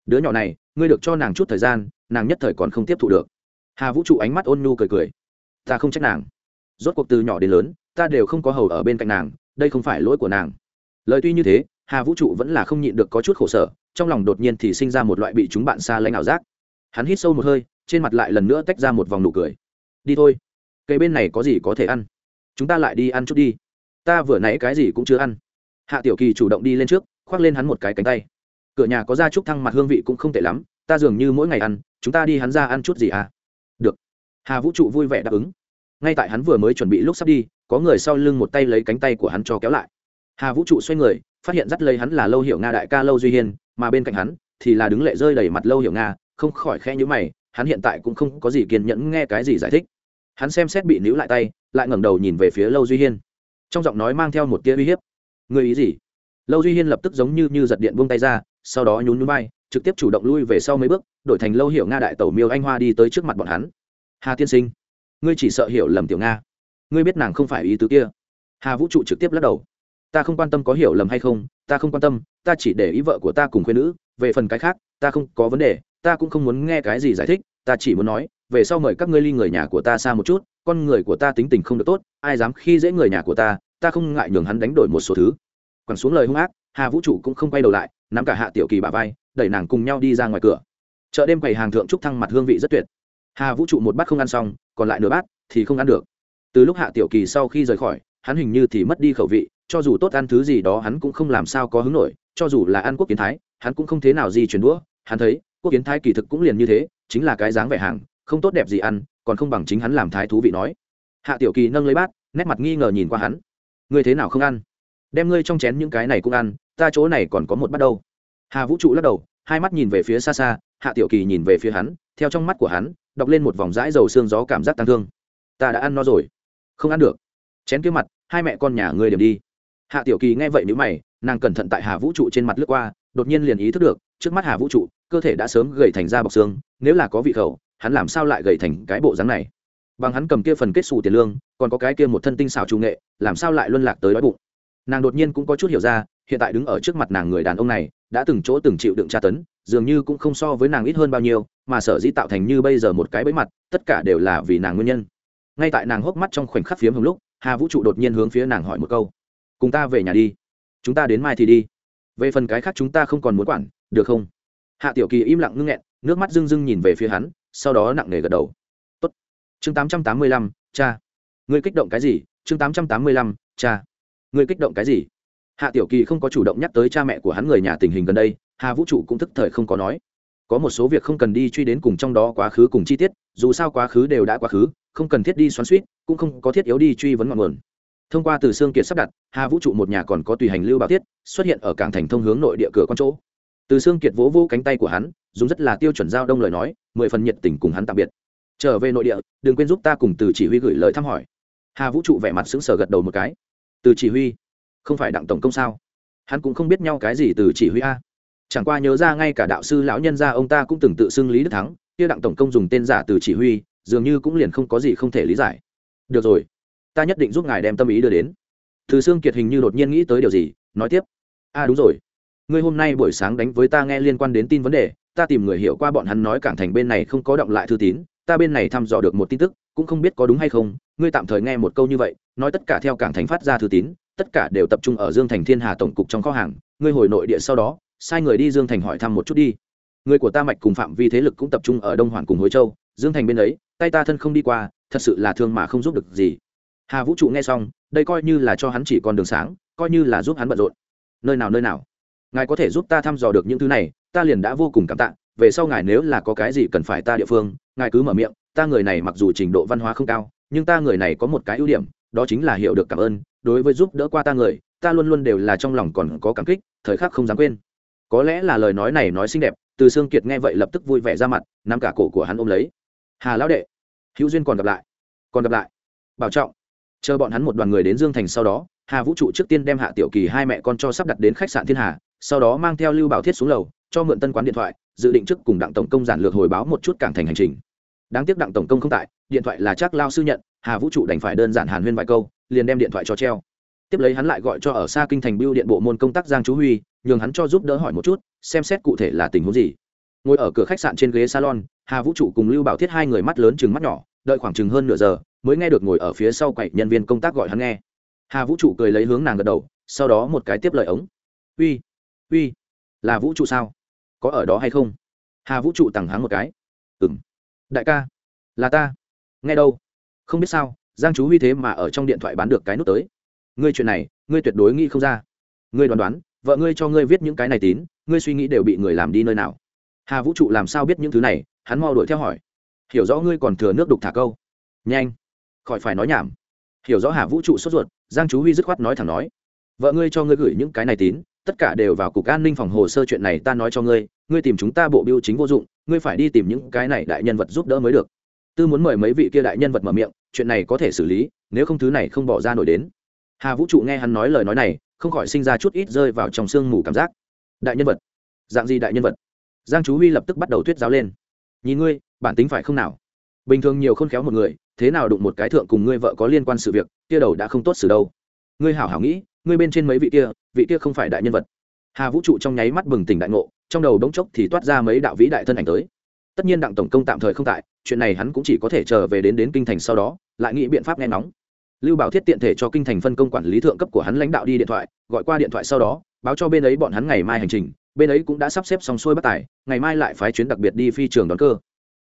Đứa nhỏ này, ngươi được cho nàng chút thời gian, nàng nhất thời còn không tiếp thụ được. Hà vũ trụ ánh mắt ôn nhu cười cười. Ta không trách nàng. Rốt cuộc từ nhỏ đến lớn, ta đều không có hầu ở bên cạnh nàng, đây không phải lỗi của nàng. Lời tuy như thế, hà vũ trụ vẫn là không nhịn được có chút khổ sở, trong lòng đột nhiên thì sinh ra một loại bị chúng bạn xa lãnh ảo giác. Hắn hít sâu một hơi, trên mặt lại lần nữa tách ra một vòng nụ cười. Đi thôi cây bên này có gì có thể ăn? Chúng ta lại đi ăn chút đi. Ta vừa nãy cái gì cũng chưa ăn. Hạ tiểu kỳ chủ động đi lên trước, khoác lên hắn một cái cánh tay. Cửa nhà có ra trúc thăng mặt hương vị cũng không tệ lắm, ta dường như mỗi ngày ăn, chúng ta đi hắn ra ăn chút gì à? Được. Hà vũ trụ vui vẻ đáp ứng. Ngay tại hắn vừa mới chuẩn bị lúc sắp đi, có người sau lưng một tay lấy cánh tay của hắn cho kéo lại. Hà vũ trụ xoay người, phát hiện dắt lấy hắn là lâu hiểu nga đại ca lâu duy hiên, mà bên cạnh hắn thì là đứng lệ rơi đầy mặt lâu hiểu nga, không khỏi khe nhữ mày, hắn hiện tại cũng không có gì kiên nhẫn nghe cái gì giải thích hắn xem xét bị níu lại tay lại ngẩng đầu nhìn về phía lâu duy hiên. Trong giọng nói mang theo một tia uy hiếp. Người ý gì? Lâu duy hiên lập tức giống như như giật điện buông tay ra sau đó nhún nhún bay, trực tiếp chủ động lui về sau mấy bước đổi thành lâu hiểu nga đại tẩu miêu anh hoa đi tới trước mặt bọn hắn. Hà tiên sinh ngươi chỉ sợ hiểu lầm tiểu nga. Ngươi biết nàng không phải ý tứ kia. Hà vũ trụ trực tiếp lắc đầu. Ta không quan tâm có hiểu lầm hay không ta không quan tâm ta chỉ để ý vợ của ta cùng khuyên nữ về phần cái khác ta không có vấn đề ta cũng không muốn nghe cái gì giải thích ta chỉ muốn nói về sau mời các ngươi ly người nhà của ta xa một chút, con người của ta tính tình không được tốt, ai dám khi dễ người nhà của ta ta không ngại nhường hắn đánh đổi một số thứ. Quẳng xuống lời hung ác, hà vũ trụ cũng không quay đầu lại, nắm cả hạ tiểu kỳ bà vai, đẩy nàng cùng nhau đi ra ngoài cửa. Chợ đêm quầy hàng thượng trúc thăng mặt hương vị rất tuyệt. Hà vũ trụ một bát không ăn xong, còn lại nửa bát thì không ăn được. Từ lúc hạ tiểu kỳ sau khi rời khỏi, hắn hình như thì mất đi khẩu vị, cho dù tốt ăn thứ gì đó hắn cũng không làm sao có hứng nổi, cho dù là ăn quốc kiến thái, hắn cũng không thế nào gì chuyển đũa. Hắn thấy, quốc kiến thái kỳ thực cũng liền như thế, chính là cái dáng vẻ hàng không tốt đẹp gì ăn, còn không bằng chính hắn làm thái thú vị nói. Hạ tiểu kỳ nâng lấy bát, nét mặt nghi ngờ nhìn qua hắn. Ngươi thế nào không ăn? Đem ngươi trong chén những cái này cũng ăn, ta chỗ này còn có một bắt đâu. Hà vũ trụ lắc đầu, hai mắt nhìn về phía xa xa, hạ tiểu kỳ nhìn về phía hắn, theo trong mắt của hắn, đọc lên một vòng dãi dầu xương gió cảm giác tăng thương. Ta đã ăn nó rồi. Không ăn được. Chén kia mặt, hai mẹ con nhà ngươi điểm đi. Hạ tiểu kỳ nghe vậy nếu mày, nàng cẩn thận tại hà vũ trụ trên mặt lướt qua, đột nhiên liền ý thức được, trước mắt hà vũ trụ, cơ thể đã sớm gầy thành ra bọc xương, nếu là có vị khẩu hắn làm sao lại gầy thành cái bộ dáng này? Bằng hắn cầm kia phần kết xù tiền lương, còn có cái kia một thân tinh xảo trung nghệ, làm sao lại luân lạc tới đói bụng? Nàng đột nhiên cũng có chút hiểu ra, hiện tại đứng ở trước mặt nàng người đàn ông này, đã từng chỗ từng chịu đựng tra tấn, dường như cũng không so với nàng ít hơn bao nhiêu, mà sở dĩ tạo thành như bây giờ một cái bẫy mặt, tất cả đều là vì nàng nguyên nhân. Ngay tại nàng hốc mắt trong khoảnh khắc phiếm hồng lúc, hà vũ trụ đột nhiên hướng phía nàng hỏi một câu. Cùng ta về nhà đi. Chúng ta đến mai thì đi. Về phần cái khác chúng ta không còn muốn quản, được không? Hạ tiểu kỳ im lặng ngưng nghẹn, nước mắt rưng rưng nhìn về phía hắn sau đó nặng nề gật đầu. Tốt. chương tám trăm tám mươi lăm, cha. Người kích động cái gì? Chương tám trăm tám mươi lăm, cha. Người kích động cái gì? Hạ tiểu kỳ không có chủ động nhắc tới cha mẹ của hắn người nhà tình hình gần đây, hà vũ trụ cũng thức thời không có nói. Có một số việc không cần đi truy đến cùng trong đó quá khứ cùng chi tiết, dù sao quá khứ đều đã quá khứ, không cần thiết đi xoắn suýt cũng không có thiết yếu đi truy vấn ngọn nguồn. Thông qua từ xương kiệt sắp đặt, hà vũ trụ một nhà còn có tùy hành lưu bảo tiết xuất hiện ở cảng thành thông hướng nội địa cửa con chỗ từ xương kiệt vỗ vỗ cánh tay của hắn, dùng rất là tiêu chuẩn giao đông lời nói, mười phần nhiệt tình cùng hắn tạm biệt. Trở về nội địa, đừng quên giúp ta cùng từ chỉ huy gửi lời thăm hỏi. Hà vũ trụ vẻ mặt sững sờ gật đầu một cái. Từ chỉ huy, không phải đặng tổng công sao? Hắn cũng không biết nhau cái gì từ chỉ huy a. Chẳng qua nhớ ra ngay cả đạo sư lão nhân gia ông ta cũng từng tự xưng lý đức thắng, kia đặng tổng công dùng tên giả từ chỉ huy, dường như cũng liền không có gì không thể lý giải. Được rồi, ta nhất định giúp ngài đem tâm ý đưa đến. Từ xương kiệt hình như đột nhiên nghĩ tới điều gì, nói tiếp. A à đúng rồi ngươi hôm nay buổi sáng đánh với ta nghe liên quan đến tin vấn đề, ta tìm người hiểu qua bọn hắn nói cảng thành bên này không có động lại thư tín, ta bên này thăm dò được một tin tức, cũng không biết có đúng hay không, ngươi tạm thời nghe một câu như vậy, nói tất cả theo cảng thành phát ra thư tín, tất cả đều tập trung ở dương thành thiên hà tổng cục trong kho hàng, ngươi hồi nội địa sau đó, sai người đi dương thành hỏi thăm một chút đi. Người của ta mạch cùng phạm vi thế lực cũng tập trung ở đông hoàn cùng hối châu, dương thành bên ấy, tay ta thân không đi qua, thật sự là thương mà không giúp được gì. Hà vũ trụ nghe xong, đây coi như là cho hắn chỉ còn đường sáng, coi như là giúp hắn bận rộn. Nơi nào nơi nào? Ngài có thể giúp ta thăm dò được những thứ này, ta liền đã vô cùng cảm tạ, về sau ngài nếu là có cái gì cần phải ta địa phương, ngài cứ mở miệng, ta người này mặc dù trình độ văn hóa không cao, nhưng ta người này có một cái ưu điểm, đó chính là hiểu được cảm ơn, đối với giúp đỡ qua ta người, ta luôn luôn đều là trong lòng còn có cảm kích, thời khắc không dám quên. Có lẽ là lời nói này nói xinh đẹp, từ sương kiệt nghe vậy lập tức vui vẻ ra mặt, nắm cả cổ của hắn ôm lấy. Hà lão đệ, hữu duyên còn gặp lại, còn gặp lại. Bảo trọng, chờ bọn hắn một đoàn người đến dương thành sau đó, hà vũ trụ trước tiên đem hạ tiểu kỳ hai mẹ con cho sắp đặt đến khách sạn thiên hà sau đó mang theo lưu bảo thiết xuống lầu, cho mượn tân quán điện thoại, dự định trước cùng đặng tổng công giản lược hồi báo một chút cảng thành hành trình. Đáng tiếc đặng tổng công không tại, điện thoại là chắc lao sư nhận, hà vũ trụ đành phải đơn giản hàn huyên vài câu, liền đem điện thoại cho treo. Tiếp lấy hắn lại gọi cho ở xa kinh thành biêu điện bộ môn công tác giang chú huy, nhường hắn cho giúp đỡ hỏi một chút, xem xét cụ thể là tình huống gì. Ngồi ở cửa khách sạn trên ghế salon, hà vũ trụ cùng lưu bảo thiết hai người mắt lớn chừng mắt nhỏ, đợi khoảng chừng hơn nửa giờ, mới nghe được ngồi ở phía sau quậy nhân viên công tác gọi hắn nghe. Hà vũ trụ cười lấy hướng nàng gật đầu, sau đó một cái tiếp lời ống. Uy uy, là vũ trụ sao? Có ở đó hay không? Hà vũ trụ tằng háng một cái. Ừ m đại ca. Là ta. Nghe đâu? Không biết sao, giang chú huy thế mà ở trong điện thoại bán được cái nút tới. Ngươi chuyện này, ngươi tuyệt đối nghĩ không ra. Ngươi đoán đoán, vợ ngươi cho ngươi viết những cái này tín, ngươi suy nghĩ đều bị người làm đi nơi nào. Hà vũ trụ làm sao biết những thứ này? Hắn mau đuổi theo hỏi. Hiểu rõ ngươi còn thừa nước đục thả câu. Nhanh. Khỏi phải nói nhảm. Hiểu rõ hà vũ trụ sốt ruột, giang chú huy dứt khoát nói thẳng nói. Vợ ngươi cho ngươi gửi những cái này tín tất cả đều vào cục an ninh phòng hồ sơ chuyện này ta nói cho ngươi ngươi tìm chúng ta bộ biêu chính vô dụng, ngươi phải đi tìm những cái này đại nhân vật giúp đỡ mới được. Tư muốn mời mấy vị kia đại nhân vật mở miệng, chuyện này có thể xử lý, nếu không thứ này không bỏ ra nổi đến. Hà vũ trụ nghe hắn nói lời nói này, không khỏi sinh ra chút ít rơi vào trong sương mù cảm giác. Đại nhân vật. Dạng gì đại nhân vật? Giang chú huy lập tức bắt đầu thuyết giáo lên. Nhìn ngươi, bản tính phải không nào? Bình thường nhiều khôn khéo một người, thế nào đụng một cái thượng cùng ngươi vợ có liên quan sự việc, kia đầu đã không tốt xử đâu ngươi hảo hảo nghĩ, ngươi bên trên mấy vị kia vị kia không phải đại nhân vật. Hà vũ trụ trong nháy mắt bừng tỉnh đại ngộ, trong đầu đống chốc thì toát ra mấy đạo vĩ đại thân ảnh tới. Tất nhiên đặng tổng công tạm thời không tại, chuyện này hắn cũng chỉ có thể chờ về đến đến kinh thành sau đó, lại nghĩ biện pháp nghe nóng lưu bảo thiết tiện thể cho kinh thành phân công quản lý thượng cấp của hắn lãnh đạo đi điện thoại, gọi qua điện thoại sau đó, báo cho bên ấy bọn hắn ngày mai hành trình, bên ấy cũng đã sắp xếp xong xuôi bắt tài, ngày mai lại phái chuyến đặc biệt đi phi trường đón cơ.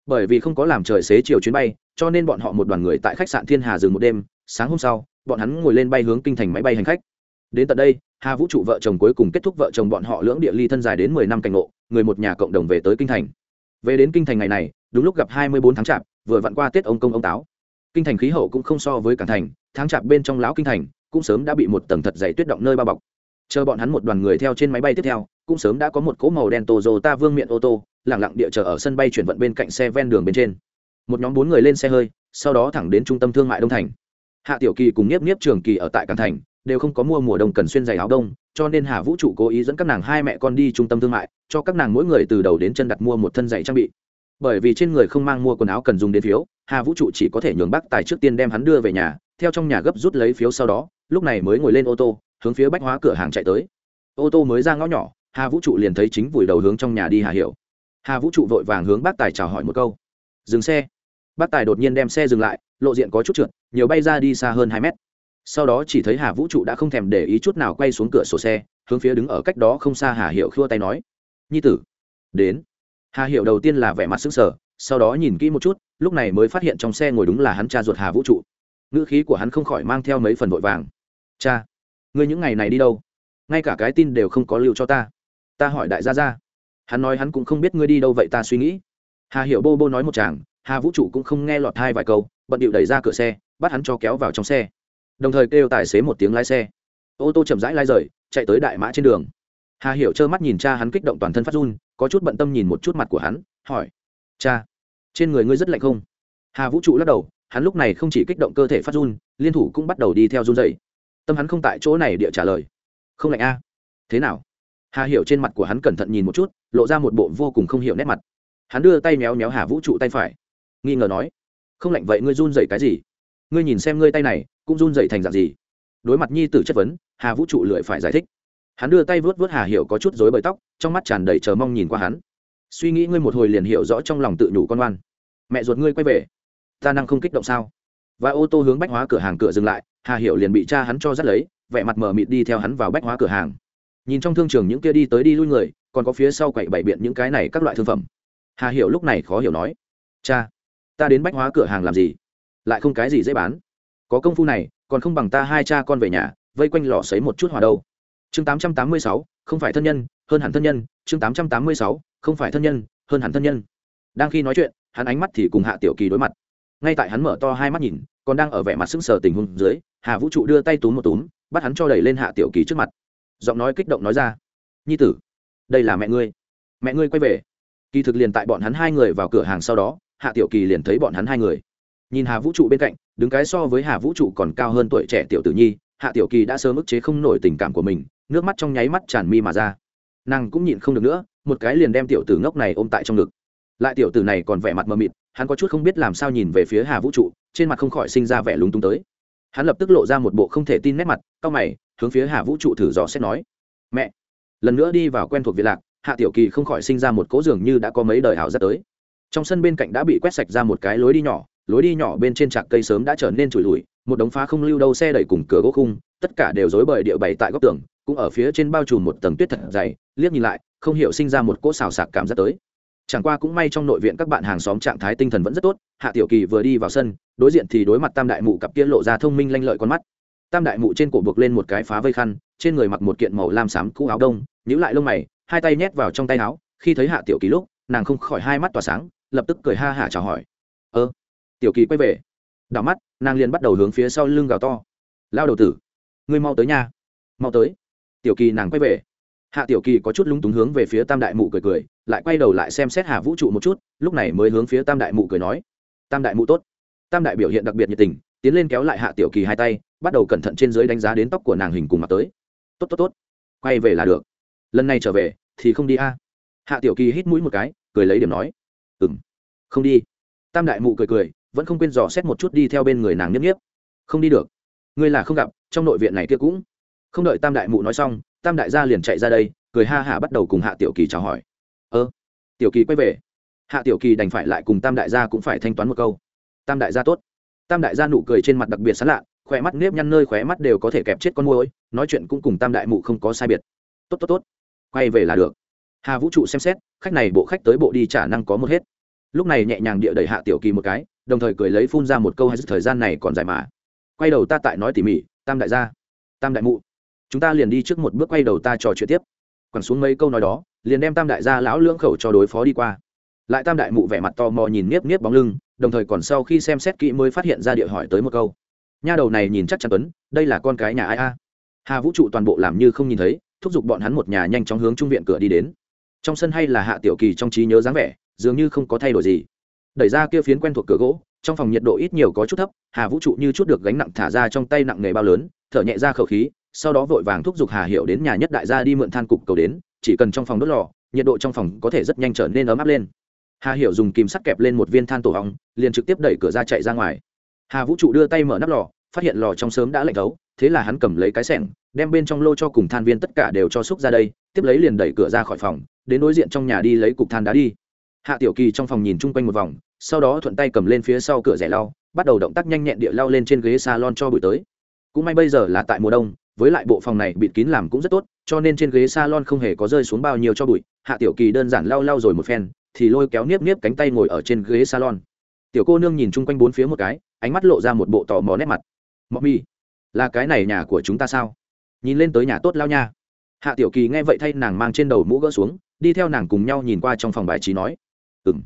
Bởi vì không có làm trời xế chiều chuyến bay, cho nên bọn họ một đoàn người tại khách sạn thiên hà dừng một đêm, sáng hôm sau bọn hắn ngồi lên bay hướng kinh thành máy bay hành khách. Đến tận đây, hà vũ trụ vợ chồng cuối cùng kết thúc vợ chồng bọn họ lưỡng địa ly thân dài đến mười năm cảnh ngộ, người một nhà cộng đồng về tới kinh thành. Về đến kinh thành ngày này, đúng lúc gặp hai mươi bốn tháng chạp, vừa vặn qua tết ông công ông táo. Kinh thành khí hậu cũng không so với cảng thành, tháng chạp bên trong lão kinh thành cũng sớm đã bị một tầng thật dày tuyết động nơi bao bọc. Chờ bọn hắn một đoàn người theo trên máy bay tiếp theo, cũng sớm đã có một cỗ màu đen ta vương miệng ô tô lẳng lặng địa chờ ở sân bay chuyển vận bên cạnh xe ven đường bên trên. Một nhóm bốn người lên xe hơi, sau đó thẳng đến trung tâm thương mại đông thành hạ tiểu kỳ cùng nhiếp nhiếp trường kỳ ở tại cảng thành, đều không có mua mùa đông cần xuyên giày áo đông, cho nên hà vũ trụ cố ý dẫn các nàng hai mẹ con đi trung tâm thương mại, cho các nàng mỗi người từ đầu đến chân đặt mua một thân giày trang bị. Bởi vì trên người không mang mua quần áo cần dùng đến phiếu, hà vũ trụ chỉ có thể nhường bác tài trước tiên đem hắn đưa về nhà, theo trong nhà gấp rút lấy phiếu sau đó, lúc này mới ngồi lên ô tô, hướng phía bách hóa cửa hàng chạy tới. Ô tô mới ra ngõ nhỏ, hà vũ trụ liền thấy chính vùi đầu hướng trong nhà đi hà hiểu. Hà vũ trụ vội vàng hướng bác tài chào hỏi một câu. Dừng xe bác tài đột nhiên đem xe dừng lại, lộ diện có chút trượt, nhiều bay ra đi xa hơn hai mét. Sau đó chỉ thấy hà vũ trụ đã không thèm để ý chút nào quay xuống cửa sổ xe, hướng phía đứng ở cách đó không xa hà hiệu khua tay nói, nhi tử, đến. Hà hiệu đầu tiên là vẻ mặt xứng sở sau đó nhìn kỹ một chút, lúc này mới phát hiện trong xe ngồi đúng là hắn cha ruột hà vũ trụ. Ngữ khí của hắn không khỏi mang theo mấy phần vội vàng. Cha, ngươi những ngày này đi đâu? Ngay cả cái tin đều không có lưu cho ta. Ta hỏi đại gia ra hắn nói hắn cũng không biết ngươi đi đâu vậy ta suy nghĩ. Hà hiệu bô bô nói một chàng hà vũ trụ cũng không nghe lọt hai vài câu, bận điệu đẩy ra cửa xe, bắt hắn cho kéo vào trong xe. Đồng thời kêu tài xế một tiếng lái xe. Ô tô chậm rãi lai rời, chạy tới đại mã trên đường. Hà hiểu trơ mắt nhìn cha hắn kích động toàn thân phát run, có chút bận tâm nhìn một chút mặt của hắn, hỏi, cha, trên người ngươi rất lạnh không? Hà vũ trụ lắc đầu, hắn lúc này không chỉ kích động cơ thể phát run, liên thủ cũng bắt đầu đi theo run dày tâm hắn không tại chỗ này địa trả lời. Không lạnh a? Thế nào? Hà hiểu trên mặt của hắn cẩn thận nhìn một chút, lộ ra một bộ vô cùng không hiểu nét mặt. Hắn đưa tay méo méo hà vũ trụ tay phải nghi ngờ nói, không lạnh vậy ngươi run dậy cái gì? Ngươi nhìn xem ngươi tay này, cũng run dậy thành dạng gì? Đối mặt nhi tử chất vấn, hà vũ trụ lưỡi phải giải thích. Hắn đưa tay vớt vớt hà hiểu có chút rối bời tóc, trong mắt tràn đầy chờ mong nhìn qua hắn. Suy nghĩ ngươi một hồi liền hiểu rõ trong lòng tự nhủ con oan. Mẹ ruột ngươi quay về. Ta năng không kích động sao? Và ô tô hướng bách hóa cửa hàng cửa dừng lại, hà hiểu liền bị cha hắn cho dắt lấy, vẻ mặt mờ mịt đi theo hắn vào bách hóa cửa hàng. Nhìn trong thương trường những kia đi tới đi lui người, còn có phía sau quậy bày biện những cái này các loại thương phẩm. Hà hiểu lúc này khó hiểu nói, cha ta đến bách hóa cửa hàng làm gì? Lại không cái gì dễ bán. Có công phu này, còn không bằng ta hai cha con về nhà, vây quanh lò xấy một chút hòa đâu. Chương tám trăm tám mươi sáu, không phải thân nhân, hơn hẳn thân nhân. Chương tám trăm tám mươi sáu, không phải thân nhân, hơn hẳn thân nhân. Đang khi nói chuyện, hắn ánh mắt thì cùng hạ tiểu kỳ đối mặt. Ngay tại hắn mở to hai mắt nhìn, còn đang ở vẻ mặt sững sờ tình huống dưới, hà vũ trụ đưa tay túm một túm, bắt hắn cho đẩy lên hạ tiểu kỳ trước mặt. Giọng nói kích động nói ra, nhi tử, đây là mẹ ngươi. Mẹ ngươi quay về. Kỳ thực liền tại bọn hắn hai người vào cửa hàng sau đó hạ tiểu kỳ liền thấy bọn hắn hai người. Nhìn hà vũ trụ bên cạnh, đứng cái so với hà vũ trụ còn cao hơn tuổi trẻ tiểu tử nhi, hạ tiểu kỳ đã sớm ức chế không nổi tình cảm của mình, nước mắt trong nháy mắt tràn mi mà ra. Nàng cũng nhịn không được nữa, một cái liền đem tiểu tử ngốc này ôm tại trong ngực. Lại tiểu tử này còn vẻ mặt mờ mịt, hắn có chút không biết làm sao nhìn về phía hà vũ trụ, trên mặt không khỏi sinh ra vẻ lúng túng tới. Hắn lập tức lộ ra một bộ không thể tin nét mặt, cau mày, hướng phía hà vũ trụ thử dò xét nói, mẹ. Lần nữa đi vào quen thuộc việt lạc, hạ tiểu kỳ không khỏi sinh ra một cỗ dường như đã có mấy đời hảo rất tới trong sân bên cạnh đã bị quét sạch ra một cái lối đi nhỏ, lối đi nhỏ bên trên trạc cây sớm đã trở nên trùi lùi, một đống phá không lưu đâu xe đẩy cùng cửa gỗ khung, tất cả đều rối bời địa bày tại góc tường, cũng ở phía trên bao trùm một tầng tuyết thật dày, liếc nhìn lại, không hiểu sinh ra một cỗ xào sạc cảm giác tới. Chẳng qua cũng may trong nội viện các bạn hàng xóm trạng thái tinh thần vẫn rất tốt, hạ tiểu kỳ vừa đi vào sân, đối diện thì đối mặt tam đại mụ cặp kia lộ ra thông minh lanh lợi con mắt. Tam đại mụ trên cổ buộc lên một cái phá vây khăn, trên người mặc một kiện màu lam xám cũ áo đông, nhíu lại lông mày, hai tay nhét vào trong tay áo, khi thấy hạ tiểu kỳ lúc, nàng không khỏi hai mắt tỏa sáng lập tức cười ha hả chào hỏi. Ơ. Tiểu kỳ quay về. Đảo mắt, nàng liền bắt đầu hướng phía sau lưng gào to. Lao đầu tử, ngươi mau tới nha. Mau tới. Tiểu kỳ nàng quay về. Hạ tiểu kỳ có chút lúng túng hướng về phía tam đại mụ cười cười, lại quay đầu lại xem xét hà vũ trụ một chút, lúc này mới hướng phía tam đại mụ cười nói, tam đại mụ tốt. Tam đại biểu hiện đặc biệt nhiệt tình, tiến lên kéo lại hạ tiểu kỳ hai tay, bắt đầu cẩn thận trên dưới đánh giá đến tóc của nàng hình cùng mặt tới. Tốt tốt tốt, quay về là được. Lần này trở về thì không đi a. Hạ tiểu kỳ hít mũi một cái, cười lấy điểm nói ừ m không đi. Tam đại mụ cười cười, vẫn không quên dò xét một chút đi theo bên người nàng nhấp nhiếp không đi được. Ngươi là không gặp, trong nội viện này kia cũng. Không đợi tam đại mụ nói xong, tam đại gia liền chạy ra đây, cười ha hả bắt đầu cùng hạ tiểu kỳ chào hỏi. Ơ. Tiểu kỳ quay về. Hạ tiểu kỳ đành phải lại cùng tam đại gia cũng phải thanh toán một câu. Tam đại gia tốt. Tam đại gia nụ cười trên mặt đặc biệt sán lạ khỏe mắt nếp nhăn nơi khóe mắt đều có thể kẹp chết con môi, nói chuyện cũng cùng tam đại mụ không có sai biệt. Tốt tốt tốt. Quay về là được hà vũ trụ xem xét, khách này bộ khách tới bộ đi trả năng có một hết. Lúc này nhẹ nhàng địa đẩy hạ tiểu kỳ một cái, đồng thời cười lấy phun ra một câu hay thời gian này còn dài mà. Quay đầu ta tại nói tỉ mỉ, tam đại gia, tam đại mụ. Chúng ta liền đi trước một bước quay đầu ta trò chuyện tiếp. Quẳng xuống mấy câu nói đó, liền đem tam đại gia lão lưỡng khẩu cho đối phó đi qua. Lại tam đại mụ vẻ mặt to mò nhìn nếp nếp bóng lưng, đồng thời còn sau khi xem xét kỹ mới phát hiện ra địa hỏi tới một câu. Nha đầu này nhìn chắc chắn tuấn, đây là con cái nhà ai a? Hà vũ trụ toàn bộ làm như không nhìn thấy, thúc giục bọn hắn một nhà nhanh chóng hướng trung viện cửa đi đến trong sân hay là hạ tiểu kỳ trong trí nhớ dáng vẻ, dường như không có thay đổi gì. Đẩy ra kia phiến quen thuộc cửa gỗ, trong phòng nhiệt độ ít nhiều có chút thấp, hà vũ trụ như chút được gánh nặng thả ra trong tay nặng nghề bao lớn, thở nhẹ ra khẩu khí, sau đó vội vàng thúc giục hà hiệu đến nhà nhất đại gia đi mượn than cục cầu đến, chỉ cần trong phòng đốt lò, nhiệt độ trong phòng có thể rất nhanh trở nên ấm áp lên. Hà hiệu dùng kìm sắt kẹp lên một viên than tổ hóng liền trực tiếp đẩy cửa ra chạy ra ngoài. Hà vũ trụ đưa tay mở nắp lò, phát hiện lò trong sớm đã lạnh thấu, thế là hắn cầm lấy cái sẻng, đem bên trong lô cho cùng than viên tất cả đều cho xúc ra đây, tiếp lấy liền đẩy cửa ra khỏi phòng đến đối diện trong nhà đi lấy cục than đá đi. Hạ tiểu kỳ trong phòng nhìn chung quanh một vòng, sau đó thuận tay cầm lên phía sau cửa rẻ lau, bắt đầu động tác nhanh nhẹn địa lau lên trên ghế salon cho buổi tới. Cũng may bây giờ là tại mùa đông, với lại bộ phòng này bịt kín làm cũng rất tốt, cho nên trên ghế salon không hề có rơi xuống bao nhiêu cho bụi. Hạ tiểu kỳ đơn giản lau lau rồi một phen, thì lôi kéo niếp niếp cánh tay ngồi ở trên ghế salon. Tiểu cô nương nhìn chung quanh bốn phía một cái, ánh mắt lộ ra một bộ tò mò nét mặt. Mọ mi, là cái này nhà của chúng ta sao? Nhìn lên tới nhà tốt lao nha. Hạ tiểu kỳ nghe vậy thay nàng mang trên đầu mũ gỡ xuống đi theo nàng cùng nhau nhìn qua trong phòng bài trí nói ừ m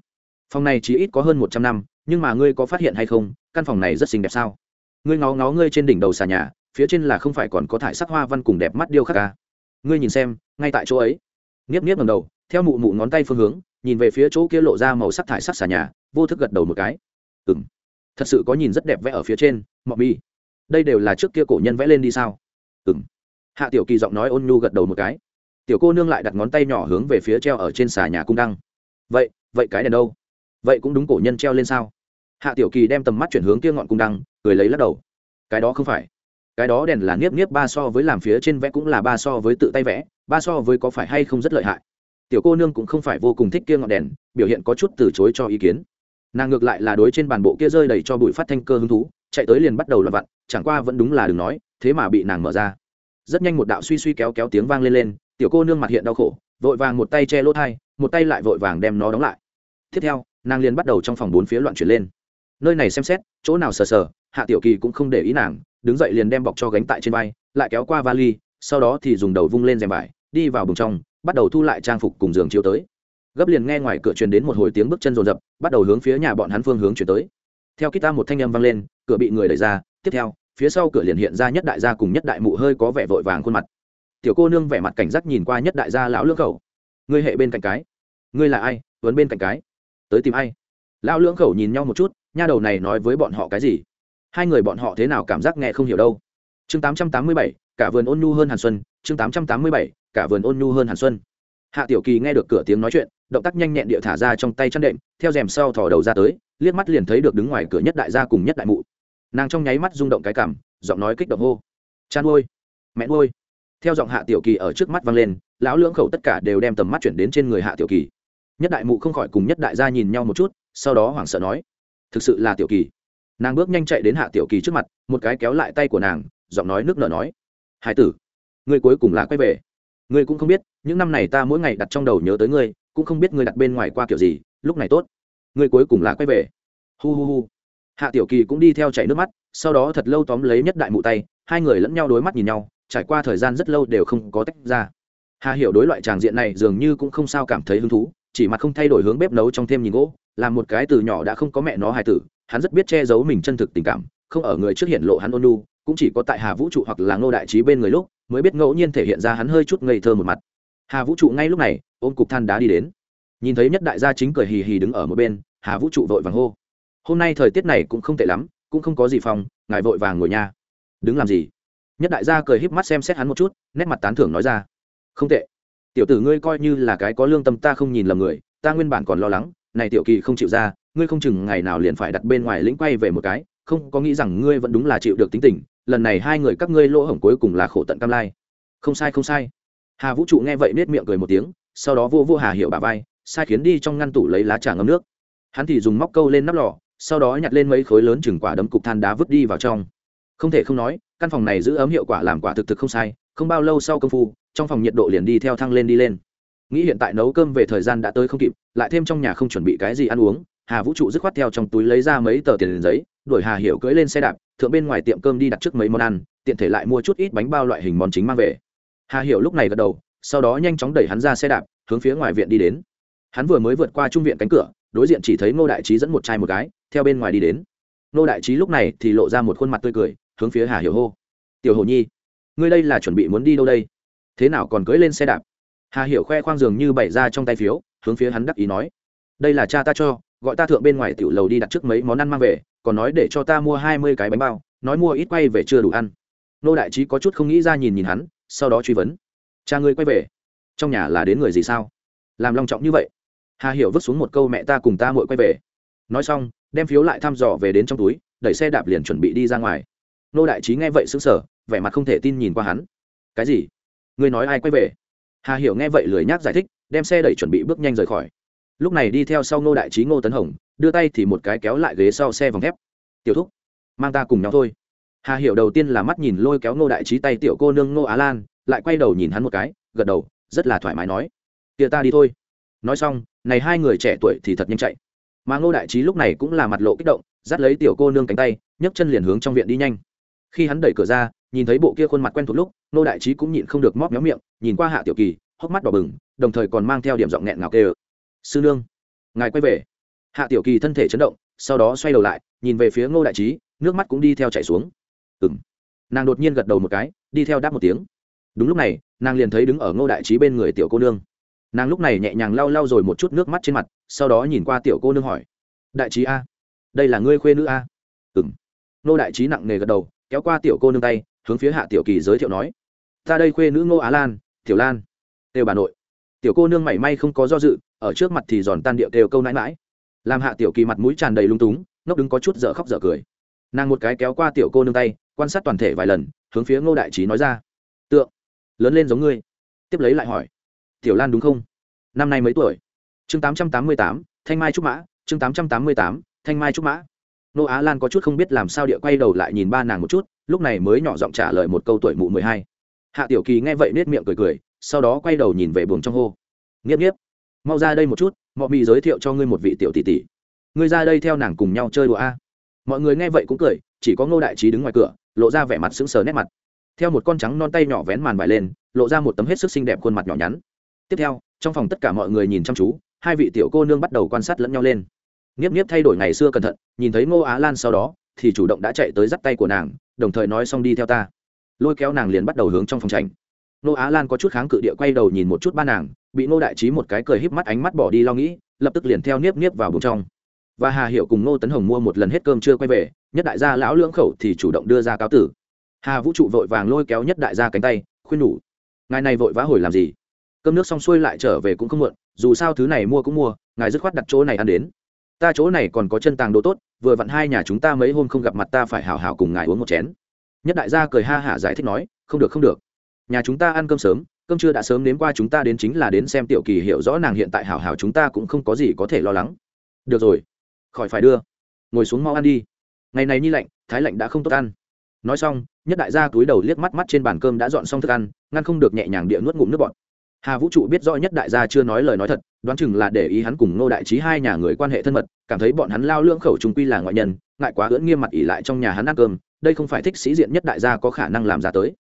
phòng này chỉ ít có hơn một trăm năm, nhưng mà ngươi có phát hiện hay không, căn phòng này rất xinh đẹp sao? Ngươi ngó ngó ngươi trên đỉnh đầu xà nhà, phía trên là không phải còn có thải sắc hoa văn cùng đẹp mắt điêu khắc ca ngươi nhìn xem, ngay tại chỗ ấy. Nghiếp nghiếp ngầm đầu, theo mụ mụ ngón tay phương hướng, nhìn về phía chỗ kia lộ ra màu sắc thải sắc xà nhà, vô thức gật đầu một cái. Ừ m thật sự có nhìn rất đẹp vẽ ở phía trên, mọ mi. Đây đều là trước kia cổ nhân vẽ lên đi sao? Ừ m hạ tiểu kỳ giọng nói ôn nhu gật đầu một cái tiểu cô nương lại đặt ngón tay nhỏ hướng về phía treo ở trên xà nhà cung đăng. Vậy vậy cái đèn đâu? Vậy cũng đúng cổ nhân treo lên sao? Hạ tiểu kỳ đem tầm mắt chuyển hướng kia ngọn cung đăng, cười lấy lắc đầu. Cái đó không phải. Cái đó đèn là niếp niếp ba so với làm phía trên vẽ cũng là ba so với tự tay vẽ, ba so với có phải hay không rất lợi hại. Tiểu cô nương cũng không phải vô cùng thích kia ngọn đèn, biểu hiện có chút từ chối cho ý kiến. Nàng ngược lại là đối trên bàn bộ kia rơi đầy cho bụi phát thanh cơ hứng thú, chạy tới liền bắt đầu lọt vặn, chẳng qua vẫn đúng là đừng nói, thế mà bị nàng mở ra rất nhanh một đạo suy suy kéo kéo tiếng vang lên lên, tiểu cô nương mặt hiện đau khổ, vội vàng một tay che lỗ thai, một tay lại vội vàng đem nó đóng lại. Tiếp theo, nàng liền bắt đầu trong phòng bốn phía loạn chuyển lên. Nơi này xem xét, chỗ nào sờ sờ, hạ tiểu kỳ cũng không để ý nàng, đứng dậy liền đem bọc cho gánh tại trên vai, lại kéo qua vali, sau đó thì dùng đầu vung lên rèm vải, đi vào bùng trong, bắt đầu thu lại trang phục cùng giường chiếu tới. Gấp liền nghe ngoài cửa truyền đến một hồi tiếng bước chân rồn rập, bắt đầu hướng phía nhà bọn hắn phương hướng chuyển tới. Theo kita một thanh âm vang lên, cửa bị người đẩy ra, tiếp theo phía sau cửa liền hiện ra nhất đại gia cùng nhất đại mụ hơi có vẻ vội vàng khuôn mặt. Tiểu cô nương vẻ mặt cảnh giác nhìn qua nhất đại gia lão lưỡng khẩu. Ngươi hệ bên cạnh cái. Ngươi là ai? Vấn bên cạnh cái. Tới tìm ai? Lão lưỡng khẩu nhìn nhau một chút, nha đầu này nói với bọn họ cái gì? Hai người bọn họ thế nào cảm giác nghe không hiểu đâu. Chương tám trăm tám mươi bảy, cả vườn ôn nhu hơn hàn xuân. Chương tám trăm tám mươi bảy, cả vườn ôn nhu hơn hàn xuân. Hạ tiểu kỳ nghe được cửa tiếng nói chuyện, động tác nhanh nhẹn địa thả ra trong tay chăn đệm, theo rèm sau thò đầu ra tới, liếc mắt liền thấy được đứng ngoài cửa nhất đại gia cùng nhất đại mụ nàng trong nháy mắt rung động cái cảm, giọng nói kích động hô. Chan ôi mẹ ôi theo giọng hạ tiểu kỳ ở trước mắt vang lên, lão lưỡng khẩu tất cả đều đem tầm mắt chuyển đến trên người hạ tiểu kỳ. Nhất đại mụ không khỏi cùng nhất đại gia nhìn nhau một chút, sau đó hoảng sợ nói, thực sự là tiểu kỳ. Nàng bước nhanh chạy đến hạ tiểu kỳ trước mặt, một cái kéo lại tay của nàng, giọng nói nước nở nói, hải tử, ngươi cuối cùng là quay về. Ngươi cũng không biết, những năm này ta mỗi ngày đặt trong đầu nhớ tới ngươi, cũng không biết ngươi đặt bên ngoài qua kiểu gì, lúc này tốt. Ngươi cuối cùng là quay về. Hu hu hu hạ tiểu kỳ cũng đi theo chảy nước mắt, sau đó thật lâu tóm lấy nhất đại mụ tay, hai người lẫn nhau đối mắt nhìn nhau, trải qua thời gian rất lâu đều không có tách ra. Hà hiểu đối loại tràng diện này dường như cũng không sao cảm thấy hứng thú, chỉ mặt không thay đổi hướng bếp nấu trong thêm nhìn gỗ, làm một cái từ nhỏ đã không có mẹ nó hài tử, hắn rất biết che giấu mình chân thực tình cảm, không ở người trước hiện lộ hắn ôn nu cũng chỉ có tại hà vũ trụ hoặc là ngô đại trí bên người lúc, mới biết ngẫu nhiên thể hiện ra hắn hơi chút ngây thơ một mặt. Hà vũ trụ ngay lúc này, ôm cục than đá đi đến. Nhìn thấy nhất đại gia chính cười hì hì đứng ở một bên, hà vũ trụ vội vàng hô hôm nay thời tiết này cũng không tệ lắm, cũng không có gì phòng ngài vội vàng ngồi nhà. đứng làm gì? Nhất đại gia cười híp mắt xem xét hắn một chút, nét mặt tán thưởng nói ra. Không tệ. Tiểu tử ngươi coi như là cái có lương tâm ta không nhìn lầm người, ta nguyên bản còn lo lắng, này tiểu kỳ không chịu ra, ngươi không chừng ngày nào liền phải đặt bên ngoài lĩnh quay về một cái, không có nghĩ rằng ngươi vẫn đúng là chịu được tính tình, lần này hai người các ngươi lỗ hổng cuối cùng là khổ tận cam lai. Không sai không sai. Hà vũ trụ nghe vậy nết miệng cười một tiếng, sau đó vô vô hà hiệu bà vai, sai khiến đi trong ngăn tủ lấy lá trà ngâm nước. Hắn thì dùng móc câu lên nắp lò sau đó nhặt lên mấy khối lớn chừng quả đấm cục than đá vứt đi vào trong. Không thể không nói, căn phòng này giữ ấm hiệu quả làm quả thực thực không sai, không bao lâu sau công phu, trong phòng nhiệt độ liền đi theo thăng lên đi lên. Nghĩ hiện tại nấu cơm về thời gian đã tới không kịp, lại thêm trong nhà không chuẩn bị cái gì ăn uống, hà vũ trụ dứt khoát theo trong túi lấy ra mấy tờ tiền giấy, đuổi hà hiểu cưỡi lên xe đạp, thượng bên ngoài tiệm cơm đi đặt trước mấy món ăn, tiện thể lại mua chút ít bánh bao loại hình món chính mang về. Hà hiểu lúc này gật đầu, sau đó nhanh chóng đẩy hắn ra xe đạp, hướng phía ngoài viện đi đến. Hắn vừa mới vượt qua trung viện cánh cửa, đối diện chỉ thấy ngô đại trí dẫn một trai một gái theo bên ngoài đi đến. Nô đại trí lúc này thì lộ ra một khuôn mặt tươi cười, hướng phía hà hiểu hô. Tiểu hồ nhi, ngươi đây là chuẩn bị muốn đi đâu đây? Thế nào còn cưỡi lên xe đạp? Hà hiểu khoe khoang dường như bày ra trong tay phiếu, hướng phía hắn đắc ý nói. Đây là cha ta cho, gọi ta thượng bên ngoài tiểu lầu đi đặt trước mấy món ăn mang về, còn nói để cho ta mua hai mươi cái bánh bao, nói mua ít quay về chưa đủ ăn. Nô đại trí có chút không nghĩ ra nhìn nhìn hắn, sau đó truy vấn. Cha ngươi quay về? Trong nhà là đến người gì sao? Làm long trọng như vậy? Hà hiểu vứt xuống một câu, mẹ ta cùng ta muội quay về. Nói xong đem phiếu lại thăm dò về đến trong túi, đẩy xe đạp liền chuẩn bị đi ra ngoài. Nô đại trí nghe vậy sững sờ, vẻ mặt không thể tin nhìn qua hắn. Cái gì? Ngươi nói ai quay về? Hà hiểu nghe vậy lười nhác giải thích, đem xe đẩy chuẩn bị bước nhanh rời khỏi. Lúc này đi theo sau ngô đại trí ngô tấn hồng, đưa tay thì một cái kéo lại ghế sau xe vòng thép. Tiểu thúc, mang ta cùng nhau thôi. Hà hiểu đầu tiên là mắt nhìn lôi kéo ngô đại trí tay tiểu cô nương ngô á lan, lại quay đầu nhìn hắn một cái, gật đầu, rất là thoải mái nói tia ta đi thôi. Nói xong, này hai người trẻ tuổi thì thật nhanh chạy mà ngô đại trí lúc này cũng là mặt lộ kích động, dắt lấy tiểu cô nương cánh tay, nhấc chân liền hướng trong viện đi nhanh. Khi hắn đẩy cửa ra, nhìn thấy bộ kia khuôn mặt quen thuộc lúc, ngô đại trí cũng nhịn không được móc méo miệng, nhìn qua hạ tiểu kỳ, hốc mắt đỏ bừng, đồng thời còn mang theo điểm giọng nghẹn ngào kê ờ sư nương, ngài quay về. Hạ tiểu kỳ thân thể chấn động, sau đó xoay đầu lại, nhìn về phía ngô đại trí, nước mắt cũng đi theo chảy xuống. Ừ m nàng đột nhiên gật đầu một cái, đi theo đáp một tiếng. Đúng lúc này, nàng liền thấy đứng ở ngô đại trí bên người tiểu cô nương nàng lúc này nhẹ nhàng lau lau rồi một chút nước mắt trên mặt, sau đó nhìn qua tiểu cô nương hỏi. Đại trí a. Đây là ngươi khuê nữ a? Ừng nô ngô đại trí nặng nề gật đầu, kéo qua tiểu cô nương tay, hướng phía hạ tiểu kỳ giới thiệu nói. Ta đây khuê nữ ngô á lan, tiểu lan. Têu bà nội. Tiểu cô nương mảy may không có do dự, ở trước mặt thì giòn tan điệu kêu câu nãi mãi làm hạ tiểu kỳ mặt mũi tràn đầy lung túng, ngốc đứng có chút dở khóc dở cười. Nàng một cái kéo qua tiểu cô nương tay, quan sát toàn thể vài lần, hướng phía ngô đại trí nói ra. Tượng, lớn lên giống ngươi. Tiếp lấy lại hỏi tiểu lan đúng không? Năm nay mấy tuổi? Chương tám trăm tám mươi tám, thanh mai trúc mã. Chương tám trăm tám mươi tám, thanh mai trúc mã. Nô á lan có chút không biết làm sao địa quay đầu lại nhìn ba nàng một chút, lúc này mới nhỏ giọng trả lời một câu tuổi mụ mười hai. Hạ tiểu kỳ nghe vậy nết miệng cười cười, sau đó quay đầu nhìn về buồng trong hô. Nghiếp nghiếp. Mau ra đây một chút mọi mị giới thiệu cho ngươi một vị tiểu tỷ tỷ. Ngươi ra đây theo nàng cùng nhau chơi đùa a. Mọi người nghe vậy cũng cười, chỉ có ngô đại trí đứng ngoài cửa, lộ ra vẻ mặt sững sờ nét mặt. Theo một con trắng non tay nhỏ vén màn vải lên, lộ ra một tấm hết sức xinh đẹp khuôn mặt nhỏ nhắn tiếp theo, trong phòng tất cả mọi người nhìn chăm chú, hai vị tiểu cô nương bắt đầu quan sát lẫn nhau lên. Nghiếp nghiếp thay đổi ngày xưa cẩn thận, nhìn thấy ngô á lan sau đó, thì chủ động đã chạy tới dắt tay của nàng, đồng thời nói xong đi theo ta. Lôi kéo nàng liền bắt đầu hướng trong phòng tránh. Ngô á lan có chút kháng cự địa quay đầu nhìn một chút ba nàng, bị Ngô đại trí một cái cười híp mắt ánh mắt bỏ đi lo nghĩ, lập tức liền theo niếp niếp vào bụng trong. Và hà hiệu cùng Ngô tấn hồng mua một lần hết cơm chưa quay về, nhất đại gia lão lưỡng khẩu thì chủ động đưa ra cáo tử. Hà vũ trụ vội vàng lôi kéo nhất đại gia cánh tay, khuyên nhủ, ngài này vội vã hồi làm gì? Cơm nước xong xuôi lại trở về cũng không muộn, dù sao thứ này mua cũng mua, ngài dứt khoát đặt chỗ này ăn đến. Ta chỗ này còn có chân tàng đồ tốt, vừa vặn hai nhà chúng ta mấy hôm không gặp mặt ta phải hào hào cùng ngài uống một chén. Nhất đại gia cười ha hả giải thích nói, không được không được. Nhà chúng ta ăn cơm sớm, cơm trưa đã sớm đến qua chúng ta đến chính là đến xem tiểu kỳ hiểu rõ nàng hiện tại hảo hảo chúng ta cũng không có gì có thể lo lắng. Được rồi, khỏi phải đưa. Ngồi xuống mau ăn đi. Ngày này nhi lạnh, thái lạnh đã không tốt ăn. Nói xong, nhất đại gia túi đầu liếc mắt mắt trên bàn cơm đã dọn xong thức ăn, ngăn không được nhẹ nhàng địa nuốt ngụm nước bọt hà vũ trụ biết rõ nhất đại gia chưa nói lời nói thật, đoán chừng là để ý hắn cùng ngô đại trí hai nhà người quan hệ thân mật, cảm thấy bọn hắn lao lưỡng khẩu trung quy là ngoại nhân, ngại quá ưỡn nghiêm mặt ỉ lại trong nhà hắn ăn cơm, đây không phải thích sĩ diện nhất đại gia có khả năng làm ra tới.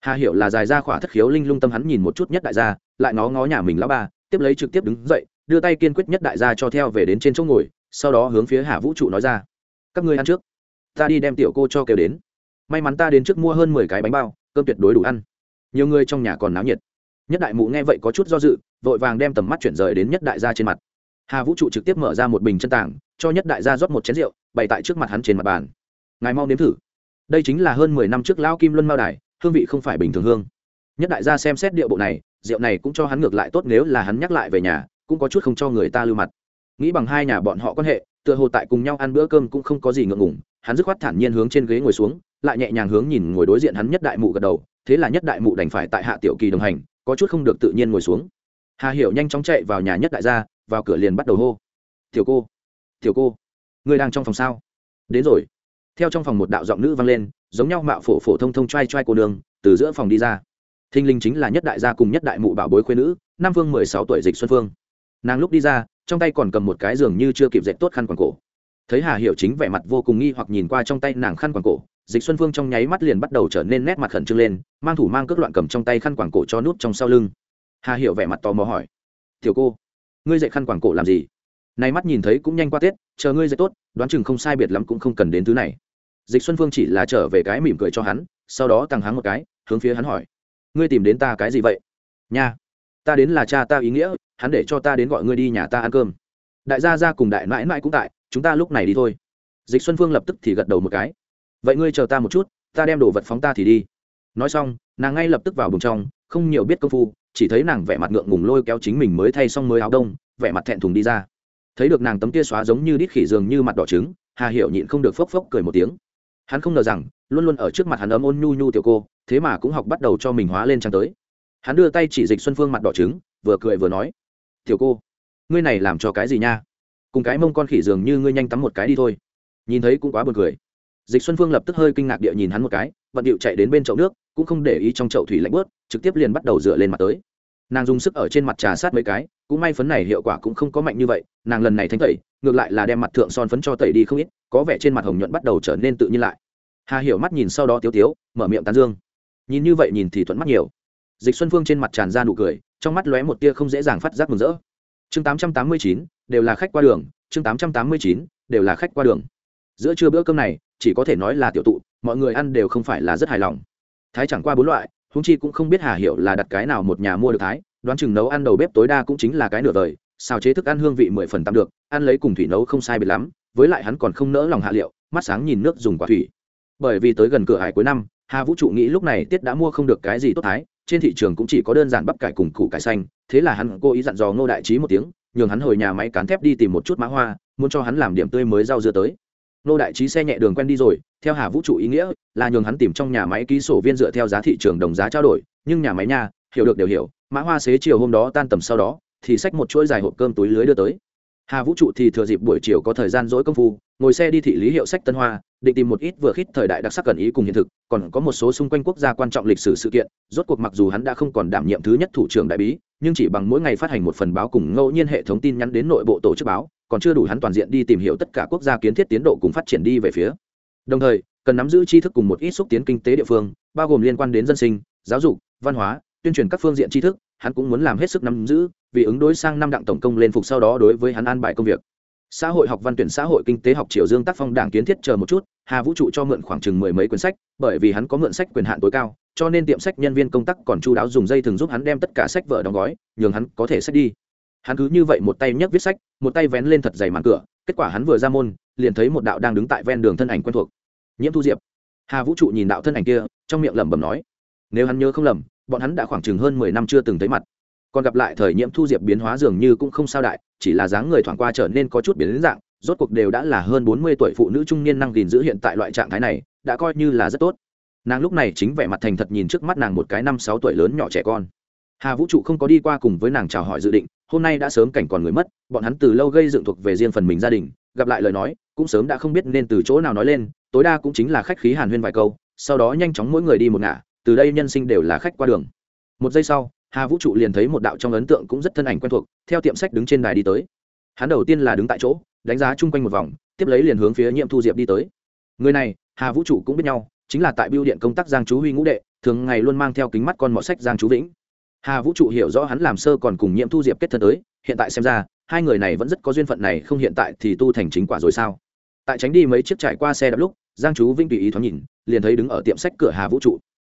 Hà hiểu là dài ra khỏa thất khiếu linh lung tâm hắn nhìn một chút nhất đại gia, lại ngó ngó nhà mình lão ba tiếp lấy trực tiếp đứng dậy, đưa tay kiên quyết nhất đại gia cho theo về đến trên chỗ ngồi, sau đó hướng phía hà vũ trụ nói ra, các ngươi ăn trước, ta đi đem tiểu cô cho kêu đến. May mắn ta đến trước mua hơn mười cái bánh bao, cơm tuyệt đối đủ ăn. Nhiều người trong nhà còn náo nhiệt nhất đại mụ nghe vậy có chút do dự, vội vàng đem tầm mắt chuyển rời đến nhất đại gia trên mặt. Hà vũ trụ trực tiếp mở ra một bình chân tảng, cho nhất đại gia rót một chén rượu, bày tại trước mặt hắn trên mặt bàn. Ngài mau nếm thử. Đây chính là hơn mười năm trước lão kim luân mao đài, hương vị không phải bình thường hương. Nhất đại gia xem xét điệu bộ này, rượu này cũng cho hắn ngược lại tốt nếu là hắn nhắc lại về nhà, cũng có chút không cho người ta lưu mặt. Nghĩ bằng hai nhà bọn họ quan hệ, tựa hồ tại cùng nhau ăn bữa cơm cũng không có gì ngượng ngùng, hắn dứt khoát thản nhiên hướng trên ghế ngồi xuống, lại nhẹ nhàng hướng nhìn ngồi đối diện hắn nhất đại mụ gật đầu, thế là nhất đại mụ đành phải tại hạ tiểu kỳ đồng hành có chút không được tự nhiên ngồi xuống. Hà hiểu nhanh chóng chạy vào nhà nhất đại gia, vào cửa liền bắt đầu hô. Tiểu cô tiểu cô người đang trong phòng sao? Đến rồi. Theo trong phòng một đạo giọng nữ vang lên, giống nhau mạo phổ phổ thông thông trai trai cô đường từ giữa phòng đi ra. Thinh linh chính là nhất đại gia cùng nhất đại mụ bảo bối khuyên nữ nam vương mười sáu tuổi dịch xuân phương. Nàng lúc đi ra, trong tay còn cầm một cái giường như chưa kịp dệt tốt khăn quàng cổ. Thấy hà Hiểu chính vẻ mặt vô cùng nghi hoặc nhìn qua trong tay nàng khăn quàng cổ dịch xuân phương trong nháy mắt liền bắt đầu trở nên nét mặt khẩn trương lên, mang thủ mang cước loạn cầm trong tay khăn quàng cổ cho nút trong sau lưng. Hà Hiểu vẻ mặt tò mò hỏi, tiểu cô, ngươi dạy khăn quàng cổ làm gì? Này mắt nhìn thấy cũng nhanh qua tết, chờ ngươi dạy tốt, đoán chừng không sai biệt lắm cũng không cần đến thứ này. Dịch xuân phương chỉ là trở về cái mỉm cười cho hắn, sau đó tăng háng một cái, hướng phía hắn hỏi, ngươi tìm đến ta cái gì vậy? Nha, ta đến là cha ta ý nghĩa, hắn để cho ta đến gọi ngươi đi nhà ta ăn cơm. Đại gia gia cùng đại mãi mãi cũng tại, chúng ta lúc này đi thôi. Dịch xuân phương lập tức thì gật đầu một cái vậy ngươi chờ ta một chút, ta đem đồ vật phóng ta thì đi. Nói xong, nàng ngay lập tức vào bùng trong, không nhiều biết công phu, chỉ thấy nàng vẻ mặt ngượng ngùng lôi kéo chính mình mới thay xong mới áo đông, vẻ mặt thẹn thùng đi ra. Thấy được nàng tấm tia xóa giống như đít khỉ dường như mặt đỏ trứng, hà hiểu nhịn không được phốc phốc cười một tiếng. Hắn không ngờ rằng, luôn luôn ở trước mặt hắn ấm ôn nhu nhu tiểu cô, thế mà cũng học bắt đầu cho mình hóa lên trang tới. Hắn đưa tay chỉ dịch xuân phương mặt đỏ trứng, vừa cười vừa nói, tiểu cô, ngươi này làm cho cái gì nha? Cùng cái mông con khỉ dường như ngươi nhanh tắm một cái đi thôi. Nhìn thấy cũng quá buồn cười dịch xuân phương lập tức hơi kinh ngạc địa nhìn hắn một cái, vận điệu chạy đến bên chậu nước, cũng không để ý trong chậu thủy lạnh bớt, trực tiếp liền bắt đầu rửa lên mặt tới. Nàng dùng sức ở trên mặt trà sát mấy cái, cũng may phấn này hiệu quả cũng không có mạnh như vậy, nàng lần này thanh tẩy, ngược lại là đem mặt thượng son phấn cho tẩy đi không ít, có vẻ trên mặt hồng nhuận bắt đầu trở nên tự nhiên lại. Hà hiểu mắt nhìn sau đó tiếu tiếu, mở miệng tán dương. Nhìn như vậy nhìn thì thuận mắt nhiều. Dịch xuân phương trên mặt tràn ra nụ cười, trong mắt lóe một tia không dễ dàng phát giác mừng rỡ. Chương tám trăm tám mươi chín, đều là khách qua đường, chương tám trăm tám mươi chín, đều là khách qua đường. Giữa trưa bữa cơm này chỉ có thể nói là tiểu tụ mọi người ăn đều không phải là rất hài lòng. Thái chẳng qua bốn loại húng chi cũng không biết hà hiểu là đặt cái nào một nhà mua được thái đoán chừng nấu ăn đầu bếp tối đa cũng chính là cái nửa đời, xào chế thức ăn hương vị mười phần tạm được ăn lấy cùng thủy nấu không sai biệt lắm với lại hắn còn không nỡ lòng hạ liệu mắt sáng nhìn nước dùng quả thủy. Bởi vì tới gần cửa hải cuối năm hà vũ trụ nghĩ lúc này tiết đã mua không được cái gì tốt thái trên thị trường cũng chỉ có đơn giản bắp cải cùng củ cải xanh thế là hắn cố ý dặn dò ngô đại trí một tiếng nhường hắn hồi nhà máy cán thép đi tìm một chút mã hoa muốn cho hắn làm điểm tươi mới rau dưa tới. Nô đại trí xe nhẹ đường quen đi rồi, theo hà vũ trụ ý nghĩa là nhường hắn tìm trong nhà máy ký sổ viên dựa theo giá thị trường đồng giá trao đổi. Nhưng nhà máy nhà hiểu được đều hiểu, mã hoa xế chiều hôm đó tan tầm sau đó, thì xách một chuỗi dài hộp cơm túi lưới đưa tới. Hà vũ trụ thì thừa dịp buổi chiều có thời gian dỗi công phu, ngồi xe đi thị lý hiệu sách tân hoa, định tìm một ít vừa khít thời đại đặc sắc gần ý cùng hiện thực, còn có một số xung quanh quốc gia quan trọng lịch sử sự kiện, rốt cuộc mặc dù hắn đã không còn đảm nhiệm thứ nhất thủ trưởng đại bí, nhưng chỉ bằng mỗi ngày phát hành một phần báo cùng ngẫu nhiên hệ thống tin nhắn đến nội bộ tổ chức báo còn chưa đủ hắn toàn diện đi tìm hiểu tất cả quốc gia kiến thiết tiến độ cùng phát triển đi về phía. Đồng thời, cần nắm giữ tri thức cùng một ít xúc tiến kinh tế địa phương, bao gồm liên quan đến dân sinh, giáo dục, văn hóa, tuyên truyền các phương diện tri thức, hắn cũng muốn làm hết sức nắm giữ, vì ứng đối sang năm đặng tổng công lên phục sau đó đối với hắn an bài công việc. Xã hội học văn tuyển xã hội kinh tế học triều dương tác phong đảng kiến thiết chờ một chút, hà vũ trụ cho mượn khoảng chừng mười mấy quyển sách, bởi vì hắn có mượn sách quyền hạn tối cao, cho nên tiệm sách nhân viên công tác còn chu đáo dùng dây thường giúp hắn đem tất cả sách vở đóng gói, nhường hắn có thể sách đi hắn cứ như vậy một tay nhấc viết sách, một tay vén lên thật dày màn cửa, kết quả hắn vừa ra môn, liền thấy một đạo đang đứng tại ven đường thân ảnh quen thuộc. Nhiễm thu diệp. Hà vũ trụ nhìn đạo thân ảnh kia, trong miệng lẩm bẩm nói, nếu hắn nhớ không lầm, bọn hắn đã khoảng chừng hơn mười năm chưa từng thấy mặt. Còn gặp lại thời nhiễm thu diệp biến hóa dường như cũng không sao đại, chỉ là dáng người thoảng qua trở nên có chút biến đến dạng, rốt cuộc đều đã là hơn bốn mươi tuổi phụ nữ trung niên năng gìn giữ hiện tại loại trạng thái này, đã coi như là rất tốt. Nàng lúc này chính vẻ mặt thành thật nhìn trước mắt nàng một cái năm sáu tuổi lớn nhỏ trẻ con hà vũ trụ không có đi qua cùng với nàng chào hỏi dự định, hôm nay đã sớm cảnh còn người mất, bọn hắn từ lâu gây dựng thuộc về riêng phần mình gia đình, gặp lại lời nói, cũng sớm đã không biết nên từ chỗ nào nói lên, tối đa cũng chính là khách khí hàn huyên vài câu, sau đó nhanh chóng mỗi người đi một ngả, từ đây nhân sinh đều là khách qua đường. Một giây sau, hà vũ trụ liền thấy một đạo trong ấn tượng cũng rất thân ảnh quen thuộc, theo tiệm sách đứng trên đài đi tới. Hắn đầu tiên là đứng tại chỗ, đánh giá chung quanh một vòng, tiếp lấy liền hướng phía nhiệm thu diệp đi tới. Người này, hà vũ trụ cũng biết nhau, chính là tại biêu điện công tác giang chú huy ngũ đệ, thường ngày luôn mang theo kính mắt con mọ sách giang chú vĩnh hà vũ trụ hiểu rõ hắn làm sơ còn cùng nhiệm thu diệp kết thân tới, hiện tại xem ra, hai người này vẫn rất có duyên phận này không hiện tại thì tu thành chính quả rồi sao? Tại tránh đi mấy chiếc trải qua xe đạp lúc, giang chú Vinh tùy ý thoáng nhìn, liền thấy đứng ở tiệm sách cửa hà vũ trụ.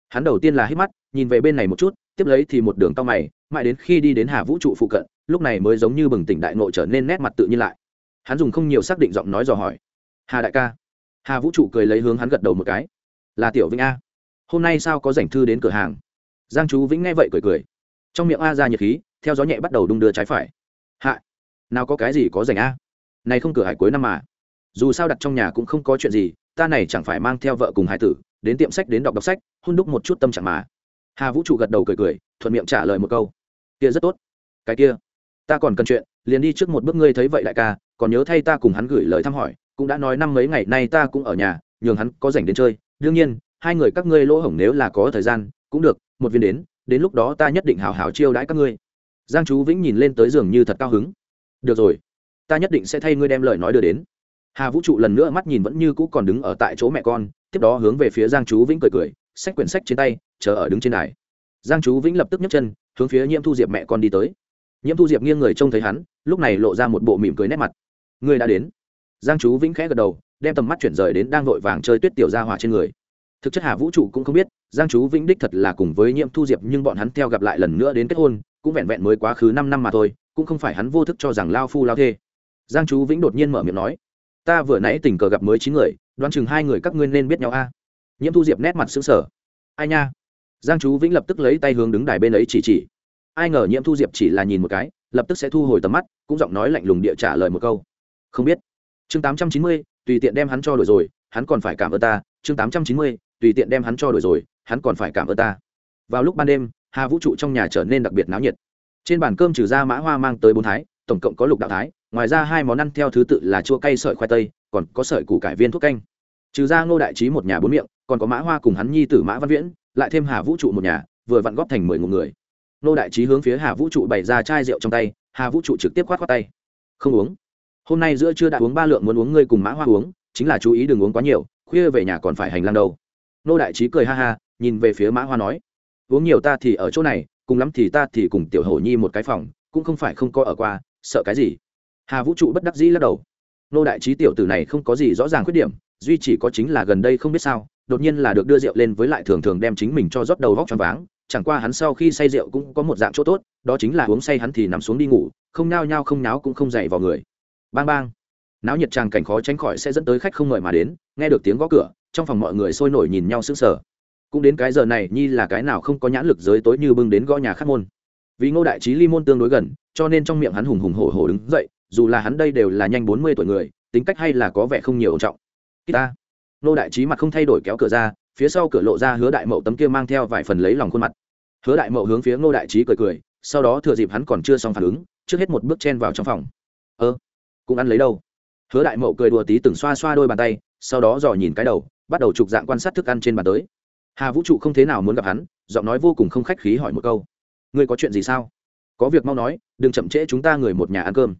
Hắn đầu tiên là hít mắt, nhìn về bên này một chút, tiếp lấy thì một đường tao mày, mãi đến khi đi đến hà vũ trụ phụ cận, lúc này mới giống như bừng tỉnh đại ngộ trở nên nét mặt tự nhiên lại. Hắn dùng không nhiều xác định giọng nói dò hỏi. Hà đại ca. Hà vũ trụ cười lấy hướng hắn gật đầu một cái. Là tiểu vĩnh a. Hôm nay sao có rảnh thư đến cửa hàng? Giang chú vĩnh nghe vậy cười cười trong miệng a ra nhiệt khí, theo gió nhẹ bắt đầu đung đưa trái phải. Hạ, nào có cái gì có rảnh a? Này không cửa hải cuối năm mà. Dù sao đặt trong nhà cũng không có chuyện gì, ta này chẳng phải mang theo vợ cùng hải tử, đến tiệm sách đến đọc đọc sách hôn đúc một chút tâm trạng mà. Hà vũ trụ gật đầu cười cười, thuận miệng trả lời một câu. Kia rất tốt. Cái kia, ta còn cần chuyện, liền đi trước một bước ngươi thấy vậy đại ca, còn nhớ thay ta cùng hắn gửi lời thăm hỏi, cũng đã nói năm mấy ngày nay ta cũng ở nhà, nhường hắn có rảnh đến chơi. Đương nhiên, hai người các ngươi lỗ hổng nếu là có thời gian, cũng được, một viên đến đến lúc đó ta nhất định hào hào chiêu đãi các ngươi. Giang chú vĩnh nhìn lên tới giường như thật cao hứng. Được rồi, ta nhất định sẽ thay ngươi đem lời nói đưa đến. Hà vũ trụ lần nữa mắt nhìn vẫn như cũ còn đứng ở tại chỗ mẹ con, tiếp đó hướng về phía giang chú vĩnh cười cười, xách quyển sách trên tay, chờ ở đứng trên đài. Giang chú vĩnh lập tức nhấc chân, hướng phía nhiễm thu diệp mẹ con đi tới. Nhiễm thu diệp nghiêng người trông thấy hắn, lúc này lộ ra một bộ mỉm cười nét mặt. Ngươi đã đến. Giang chú vĩnh khẽ gật đầu, đem tầm mắt chuyển rời đến đang vội vàng chơi tuyết tiểu ra hỏa trên người. Thực chất hà vũ trụ cũng không biết giang chú vĩnh đích thật là cùng với nhiễm thu diệp, nhưng bọn hắn theo gặp lại lần nữa đến kết hôn, cũng vẹn vẹn mới quá khứ năm năm mà thôi, cũng không phải hắn vô thức cho rằng lao phu lao thê. Giang chú vĩnh đột nhiên mở miệng nói, ta vừa nãy tình cờ gặp mới chín người, đoán chừng hai người các ngươi nên biết nhau a. Nhiễm thu diệp nét mặt xứng sở ai nha? Giang chú vĩnh lập tức lấy tay hướng đứng đài bên ấy chỉ chỉ. Ai ngờ nhiễm thu diệp chỉ là nhìn một cái, lập tức sẽ thu hồi tầm mắt, cũng giọng nói lạnh lùng địa trả lời một câu. Không biết. Chương tám trăm chín mươi, tùy tiện đem hắn cho đổi rồi, hắn còn phải cảm ơn ta. Chương tám trăm chín mươi tùy tiện đem hắn cho đổi rồi, hắn còn phải cảm ơn ta. Vào lúc ban đêm, hà vũ trụ trong nhà trở nên đặc biệt náo nhiệt. Trên bàn cơm trừ ra mã hoa mang tới bốn thái, tổng cộng có lục đạo thái, ngoài ra hai món ăn theo thứ tự là chua cay sợi khoai tây, còn có sợi củ cải viên thuốc canh. Trừ ra ngô đại trí một nhà bốn miệng, còn có mã hoa cùng hắn nhi tử mã văn viễn, lại thêm hà vũ trụ một nhà, vừa vặn góp thành mười một người. Ngô đại trí hướng phía hà vũ trụ bày ra chai rượu trong tay, hà vũ trụ trực tiếp khoát khoát tay. Không uống. Hôm nay giữa trưa đã uống ba lượng muốn uống ngươi cùng mã hoa uống, chính là chú ý đừng uống quá nhiều, khuya về nhà còn phải hành lang đâu. Nô đại trí cười ha ha, nhìn về phía mã hoa nói, uống nhiều ta thì ở chỗ này, cùng lắm thì ta thì cùng tiểu hổ nhi một cái phòng, cũng không phải không có ở qua, sợ cái gì? Hà vũ trụ bất đắc dĩ lắc đầu. Nô đại trí tiểu tử này không có gì rõ ràng khuyết điểm, duy chỉ có chính là gần đây không biết sao, đột nhiên là được đưa rượu lên với lại thường thường đem chính mình cho rót đầu vóc cho váng, chẳng qua hắn sau khi say rượu cũng có một dạng chỗ tốt, đó chính là uống say hắn thì nằm xuống đi ngủ, không nao nhao không náo cũng không dậy vào người. Bang bang. Náo nhiệt tràng cảnh khó tránh khỏi sẽ dẫn tới khách không ngợi mà đến, nghe được tiếng gõ cửa trong phòng mọi người sôi nổi nhìn nhau sững sờ. Cũng đến cái giờ này, nhi là cái nào không có nhãn lực giới tối như bưng đến gõ nhà khắc môn. Vì ngô đại trí ly môn tương đối gần, cho nên trong miệng hắn hùng hùng hổ hổ đứng dậy, dù là hắn đây đều là nhanh bốn mươi tuổi người, tính cách hay là có vẻ không nhiều ổn trọng. Ta. Ngô đại trí mặt không thay đổi kéo cửa ra, phía sau cửa lộ ra hứa đại mậu tấm kia mang theo vài phần lấy lòng khuôn mặt. Hứa đại mậu hướng phía ngô đại trí cười cười, sau đó thừa dịp hắn còn chưa xong phản ứng, trước hết một bước chen vào trong phòng. Ơ, cũng ăn lấy đâu? Hứa đại mậu cười đùa tí từng xoa xoa đôi bàn tay sau đó dò nhìn cái đầu, bắt đầu trục dạng quan sát thức ăn trên bàn tới. Hà vũ trụ không thế nào muốn gặp hắn, giọng nói vô cùng không khách khí hỏi một câu. Ngươi có chuyện gì sao? Có việc mau nói, đừng chậm trễ chúng ta người một nhà ăn cơm.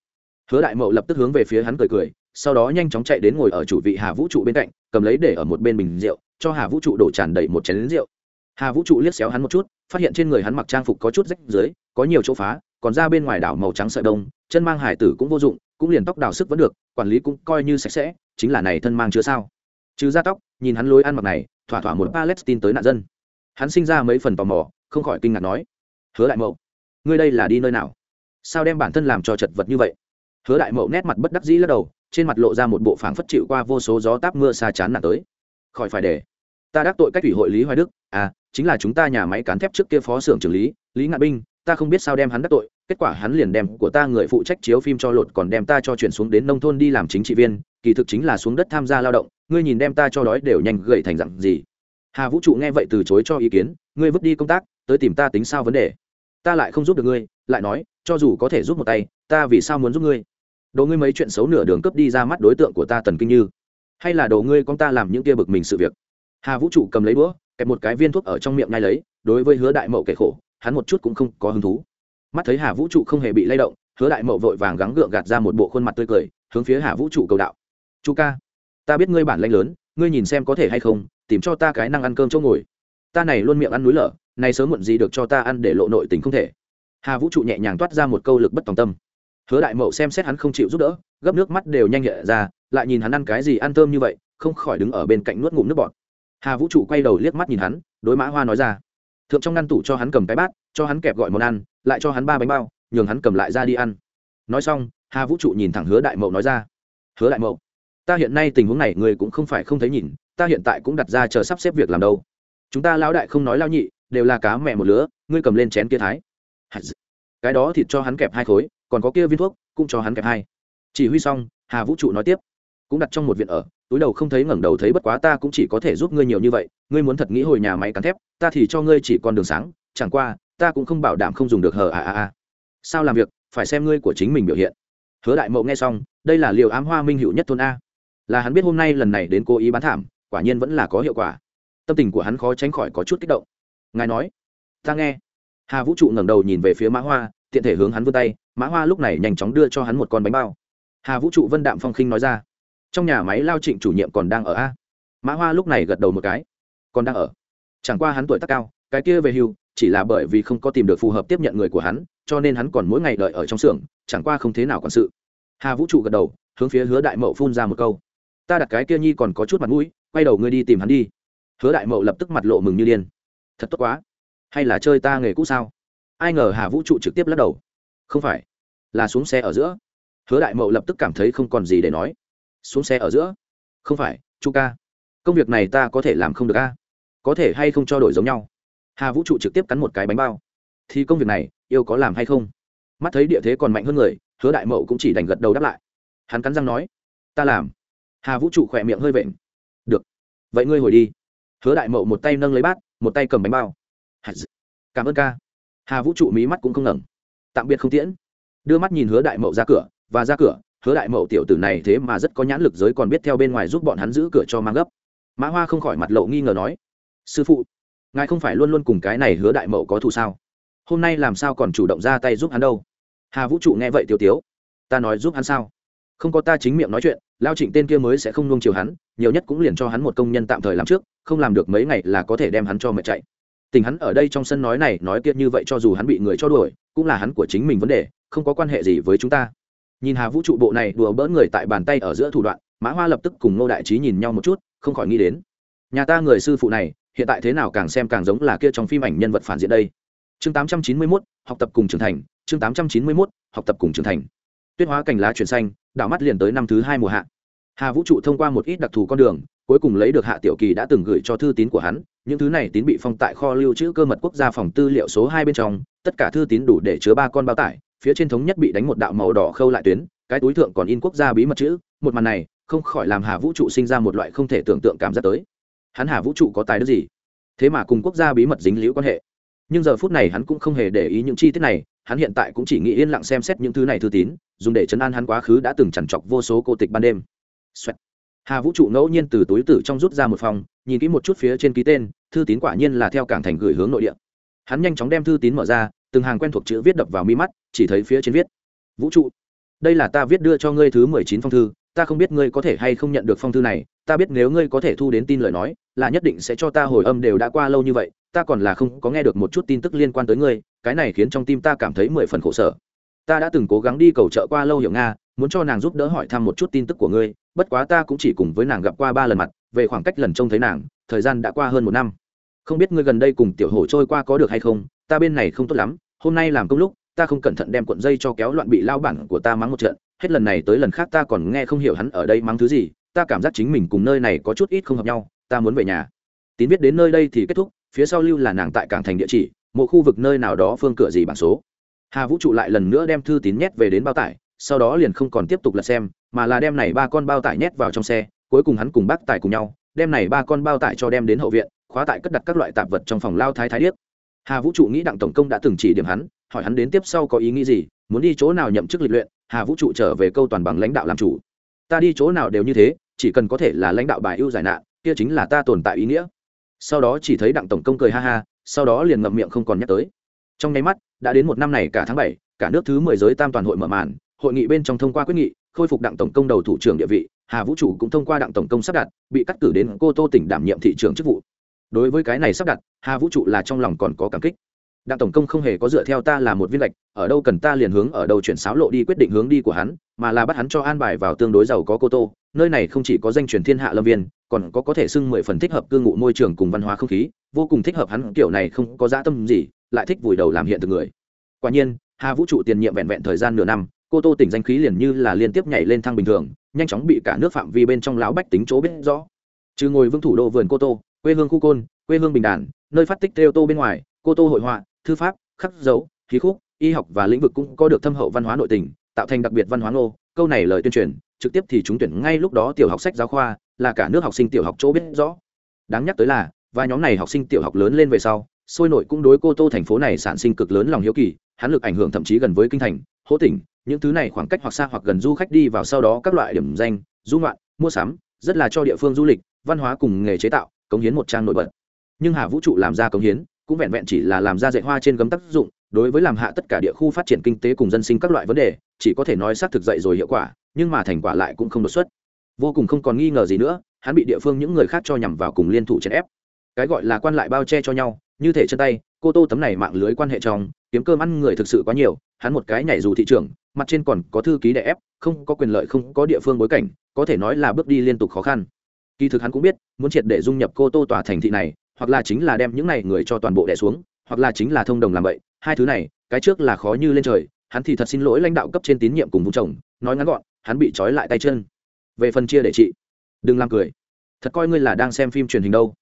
Hứa đại mậu lập tức hướng về phía hắn cười cười, sau đó nhanh chóng chạy đến ngồi ở chủ vị hà vũ trụ bên cạnh, cầm lấy để ở một bên bình rượu, cho hà vũ trụ đổ tràn đầy một chén rượu. Hà vũ trụ liếc xéo hắn một chút, phát hiện trên người hắn mặc trang phục có chút rách dưới có nhiều chỗ phá, còn ra bên ngoài đảo màu trắng sợi đông, chân mang hải tử cũng vô dụng cũng liền tóc đào sức vẫn được, quản lý cũng coi như sạch sẽ, chính là này thân mang chứa sao. Chứ ra tóc, nhìn hắn lối ăn mặc này, thỏa thỏa một palestine tới nạn dân. Hắn sinh ra mấy phần tò mò, không khỏi kinh ngạc nói, hứa đại mậu, ngươi đây là đi nơi nào? Sao đem bản thân làm cho chật vật như vậy? Hứa đại mậu nét mặt bất đắc dĩ lắc đầu, trên mặt lộ ra một bộ phảng phất chịu qua vô số gió táp mưa xa chán nản tới. Khỏi phải để. Ta đắc tội cách ủy hội lý hoài đức. À chính là chúng ta nhà máy cán thép trước kia phó xưởng trưởng lý lý ngạn binh, ta không biết sao đem hắn đắc tội kết quả hắn liền đem của ta người phụ trách chiếu phim cho lột, còn đem ta cho chuyển xuống đến nông thôn đi làm chính trị viên, kỳ thực chính là xuống đất tham gia lao động, ngươi nhìn đem ta cho đói đều nhanh gậy thành dặn gì. Hà vũ trụ nghe vậy từ chối cho ý kiến, ngươi vứt đi công tác, tới tìm ta tính sao vấn đề. Ta lại không giúp được ngươi, lại nói, cho dù có thể giúp một tay, ta vì sao muốn giúp ngươi? Đồ ngươi mấy chuyện xấu nửa đường cướp đi ra mắt đối tượng của ta tần kinh như. Hay là đồ ngươi con ta làm những kia bực mình sự việc? Hà vũ trụ cầm lấy đũa, kẹp một cái viên thuốc ở trong miệng ngay lấy, đối với hứa đại mậu kể khổ, hắn một chút cũng không có hứng thú mắt thấy hà vũ trụ không hề bị lay động, hứa đại mậu vội vàng gắng gượng gạt ra một bộ khuôn mặt tươi cười, hướng phía hà vũ trụ cầu đạo. Chu ca, ta biết ngươi bản lanh lớn, ngươi nhìn xem có thể hay không, tìm cho ta cái năng ăn cơm chỗ ngồi. Ta này luôn miệng ăn núi lở này sớm muộn gì được cho ta ăn để lộ nội tình không thể. Hà vũ trụ nhẹ nhàng toát ra một câu lực bất tòng tâm. Hứa đại mậu xem xét hắn không chịu giúp đỡ, gấp nước mắt đều nhanh nhẹ ra, lại nhìn hắn ăn cái gì ăn thơm như vậy, không khỏi đứng ở bên cạnh nuốt ngụm nước bọt. Hà vũ trụ quay đầu liếc mắt nhìn hắn, đối mã hoa nói ra thượng trong ngăn tủ cho hắn cầm cái bát, cho hắn kẹp gọi món ăn, lại cho hắn ba bánh bao, nhường hắn cầm lại ra đi ăn. Nói xong, hà vũ trụ nhìn thẳng hứa đại mậu nói ra, hứa đại mậu, ta hiện nay tình huống này người cũng không phải không thấy nhìn, ta hiện tại cũng đặt ra chờ sắp xếp việc làm đâu. Chúng ta lão đại không nói lao nhị, đều là cá mẹ một lứa, ngươi cầm lên chén kia thái. Cái đó thịt cho hắn kẹp hai khối, còn có kia viên thuốc, cũng cho hắn kẹp hai. Chỉ huy xong, hà vũ trụ nói tiếp cũng đặt trong một viện ở, túi đầu không thấy ngẩng đầu thấy bất quá ta cũng chỉ có thể giúp ngươi nhiều như vậy, ngươi muốn thật nghĩ hồi nhà máy cắn thép, ta thì cho ngươi chỉ còn đường sáng, chẳng qua, ta cũng không bảo đảm không dùng được hờ à à à sao làm việc, phải xem ngươi của chính mình biểu hiện. Hứa đại mậu nghe xong, đây là liều ám hoa minh hữu nhất thôn a. Là hắn biết hôm nay lần này đến cố ý bán thảm, quả nhiên vẫn là có hiệu quả. Tâm tình của hắn khó tránh khỏi có chút kích động. Ngài nói, ta nghe. Hà vũ trụ ngẩng đầu nhìn về phía mã hoa, tiện thể hướng hắn vươn tay, mã hoa lúc này nhanh chóng đưa cho hắn một con bánh bao. Hà vũ trụ vân đạm phong khinh nói ra trong nhà máy lao trịnh chủ nhiệm còn đang ở a? Mã hoa lúc này gật đầu một cái. Còn đang ở. Chẳng qua hắn tuổi tác cao, cái kia về hưu, chỉ là bởi vì không có tìm được phù hợp tiếp nhận người của hắn, cho nên hắn còn mỗi ngày đợi ở trong xưởng, chẳng qua không thế nào quản sự. Hà vũ trụ gật đầu, hướng phía hứa đại mậu phun ra một câu. Ta đặt cái kia nhi còn có chút mặt mũi, quay đầu ngươi đi tìm hắn đi. Hứa đại mậu lập tức mặt lộ mừng như điên. Thật tốt quá. Hay là chơi ta nghề cũ sao? Ai ngờ hà vũ trụ trực tiếp lắc đầu. Không phải. Là xuống xe ở giữa. Hứa đại mậu lập tức cảm thấy không còn gì để nói xuống xe ở giữa. Không phải, chu ca. Công việc này ta có thể làm không được a? Có thể hay không cho đổi giống nhau? Hà vũ trụ trực tiếp cắn một cái bánh bao. Thì công việc này, yêu có làm hay không? Mắt thấy địa thế còn mạnh hơn người, hứa đại mậu cũng chỉ đành gật đầu đáp lại. Hắn cắn răng nói, ta làm. Hà vũ trụ khỏe miệng hơi vện. Được. Vậy ngươi hồi đi. Hứa đại mậu một tay nâng lấy bát, một tay cầm bánh bao. Cảm ơn ca. Hà vũ trụ mí mắt cũng không ngẩng. Tạm biệt không tiễn. Đưa mắt nhìn hứa đại mậu ra cửa, và ra cửa hứa đại mậu tiểu tử này thế mà rất có nhãn lực giới còn biết theo bên ngoài giúp bọn hắn giữ cửa cho mang gấp. Mã hoa không khỏi mặt lộ nghi ngờ nói, sư phụ, ngài không phải luôn luôn cùng cái này hứa đại mậu có thù sao? Hôm nay làm sao còn chủ động ra tay giúp hắn đâu? Hà vũ trụ nghe vậy tiêu tiếu, ta nói giúp hắn sao? Không có ta chính miệng nói chuyện, lao trịnh tên kia mới sẽ không nung chiều hắn, nhiều nhất cũng liền cho hắn một công nhân tạm thời làm trước, không làm được mấy ngày là có thể đem hắn cho mẹ chạy. Tình hắn ở đây trong sân nói này, nói kia như vậy cho dù hắn bị người cho đuổi, cũng là hắn của chính mình vấn đề, không có quan hệ gì với chúng ta nhìn hà vũ trụ bộ này đùa bỡn người tại bàn tay ở giữa thủ đoạn mã hoa lập tức cùng ngô đại trí nhìn nhau một chút không khỏi nghĩ đến. Nhà ta người sư phụ này hiện tại thế nào càng xem càng giống là kia trong phim ảnh nhân vật phản diện đây. Chương 891, học tập cùng trưởng thành chương 891, học tập cùng trưởng thành. Tuyết hóa cành lá chuyển xanh đảo mắt liền tới năm thứ hai mùa hạ. Hà vũ trụ thông qua một ít đặc thù con đường cuối cùng lấy được hạ tiểu kỳ đã từng gửi cho thư tín của hắn những thứ này tín bị phong tại kho lưu trữ cơ mật quốc gia phòng tư liệu số hai bên trong tất cả thư tín đủ để chứa ba con bao tải phía trên thống nhất bị đánh một đạo màu đỏ khâu lại tuyến, cái túi thượng còn in quốc gia bí mật chữ, một màn này, không khỏi làm hà vũ trụ sinh ra một loại không thể tưởng tượng cảm giác tới. Hắn hà vũ trụ có tài đức gì? Thế mà cùng quốc gia bí mật dính liễu quan hệ. Nhưng giờ phút này hắn cũng không hề để ý những chi tiết này, hắn hiện tại cũng chỉ nghĩ yên lặng xem xét những thứ này thư tín, dùng để chấn an hắn quá khứ đã từng chằn chọc vô số cô tịch ban đêm. Xoẹt. hà vũ trụ ngẫu nhiên từ túi tử trong rút ra một phòng, nhìn kỹ một chút phía trên ký tên, thư tín quả nhiên là theo cảng thành gửi hướng nội địa. Hắn nhanh chóng đem thư tín mở ra từng hàng quen thuộc chữ viết đập vào mi mắt, chỉ thấy phía trên viết, vũ trụ, đây là ta viết đưa cho ngươi thứ mười chín phong thư, ta không biết ngươi có thể hay không nhận được phong thư này, ta biết nếu ngươi có thể thu đến tin lời nói, là nhất định sẽ cho ta hồi âm đều đã qua lâu như vậy, ta còn là không có nghe được một chút tin tức liên quan tới ngươi, cái này khiến trong tim ta cảm thấy mười phần khổ sở. Ta đã từng cố gắng đi cầu trợ qua lâu hiểu nga, muốn cho nàng giúp đỡ hỏi thăm một chút tin tức của ngươi, bất quá ta cũng chỉ cùng với nàng gặp qua ba lần mặt, về khoảng cách lần trông thấy nàng, thời gian đã qua hơn một năm. Không biết ngươi gần đây cùng tiểu hổ trôi qua có được hay không, ta bên này không tốt lắm hôm nay làm công lúc, ta không cẩn thận đem cuộn dây cho kéo loạn bị lao bản của ta mắng một trận, hết lần này tới lần khác ta còn nghe không hiểu hắn ở đây mắng thứ gì, ta cảm giác chính mình cùng nơi này có chút ít không hợp nhau, ta muốn về nhà. Tín viết đến nơi đây thì kết thúc, phía sau lưu là nàng tại cảng thành địa chỉ, một khu vực nơi nào đó phương cửa gì bản số. Hà vũ trụ lại lần nữa đem thư tín nhét về đến bao tải, sau đó liền không còn tiếp tục lật xem, mà là đem này ba con bao tải nhét vào trong xe, cuối cùng hắn cùng bác tài cùng nhau, đem này ba con bao tải cho đem đến hậu viện, khóa tại cất đặt các loại tạp vật trong phòng lao thái thái điếc hà vũ trụ nghĩ đặng tổng công đã từng chỉ điểm hắn, hỏi hắn đến tiếp sau có ý nghĩ gì, muốn đi chỗ nào nhậm chức lịch luyện, hà vũ trụ trở về câu toàn bằng lãnh đạo làm chủ. Ta đi chỗ nào đều như thế, chỉ cần có thể là lãnh đạo bài ưu giải nạn, kia chính là ta tồn tại ý nghĩa. Sau đó chỉ thấy đặng tổng công cười ha ha, sau đó liền ngậm miệng không còn nhắc tới. Trong nháy mắt, đã đến một năm này cả tháng bảy, cả nước thứ mười giới tam toàn hội mở màn, hội nghị bên trong thông qua quyết nghị, khôi phục đặng tổng công đầu thủ trưởng địa vị, hà vũ trụ cũng thông qua đặng tổng công sắp đặt, bị cắt cử đến cô tô tỉnh đảm nhiệm thị trưởng chức vụ đối với cái này sắp đặt, hà vũ trụ là trong lòng còn có cảm kích. Đặng tổng công không hề có dựa theo ta là một viên lệch, ở đâu cần ta liền hướng, ở đâu chuyển sáo lộ đi quyết định hướng đi của hắn, mà là bắt hắn cho an bài vào tương đối giàu có cô tô, nơi này không chỉ có danh truyền thiên hạ lâm viên, còn có có thể xưng mười phần thích hợp cư ngụ môi trường cùng văn hóa không khí, vô cùng thích hợp hắn, kiểu này không có dã tâm gì, lại thích vùi đầu làm hiện từ người. Quả nhiên, hà vũ trụ tiền nhiệm vẹn vẹn thời gian nửa năm, cô tô tỉnh danh khí liền như là liên tiếp nhảy lên thang bình thường, nhanh chóng bị cả nước phạm vi bên trong lão bách tính chỗ biết rõ. Trừ ngồi vương thủ đô vườn cô tô quê hương khu côn, quê hương bình đàn, nơi phát tích theo tô bên ngoài, cô tô hội họa, thư pháp, khắc dấu, khí khúc, y học và lĩnh vực cũng có được thâm hậu văn hóa nội tình, tạo thành đặc biệt văn hóa ngô. Câu này lời tuyên truyền, trực tiếp thì chúng tuyển ngay lúc đó tiểu học sách giáo khoa, là cả nước học sinh tiểu học chỗ biết rõ. Đáng nhắc tới là và nhóm này học sinh tiểu học lớn lên về sau, sôi nổi cũng đối cô tô thành phố này sản sinh cực lớn lòng hiếu kỳ, hắn lực ảnh hưởng thậm chí gần với kinh thành hỗ tỉnh, những thứ này khoảng cách hoặc xa hoặc gần du khách đi vào sau đó các loại điểm danh, du ngoạn, mua sắm, rất là cho địa phương du lịch, văn hóa cùng nghề chế tạo cống hiến một trang nổi bật. Nhưng hà vũ trụ làm ra cống hiến, cũng vẹn vẹn chỉ là làm ra dạy hoa trên gấm tác dụng, đối với làm hạ tất cả địa khu phát triển kinh tế cùng dân sinh các loại vấn đề, chỉ có thể nói xác thực dậy rồi hiệu quả, nhưng mà thành quả lại cũng không đột xuất. Vô cùng không còn nghi ngờ gì nữa, hắn bị địa phương những người khác cho nhằm vào cùng liên thủ chèn ép. Cái gọi là quan lại bao che cho nhau, như thể chân tay, cô tô tấm này mạng lưới quan hệ trong, kiếm cơm ăn người thực sự quá nhiều, hắn một cái nhảy dù thị trường, mặt trên còn có thư ký đẻ ép, không có quyền lợi không có địa phương bối cảnh, có thể nói là bước đi liên tục khó khăn kỳ thực hắn cũng biết, muốn triệt để dung nhập cô tô tòa thành thị này, hoặc là chính là đem những này người cho toàn bộ đẻ xuống, hoặc là chính là thông đồng làm vậy, hai thứ này, cái trước là khó như lên trời, hắn thì thật xin lỗi lãnh đạo cấp trên tín nhiệm cùng vùng chồng, nói ngắn gọn, hắn bị trói lại tay chân. Về phần chia để trị đừng làm cười. Thật coi ngươi là đang xem phim truyền hình đâu.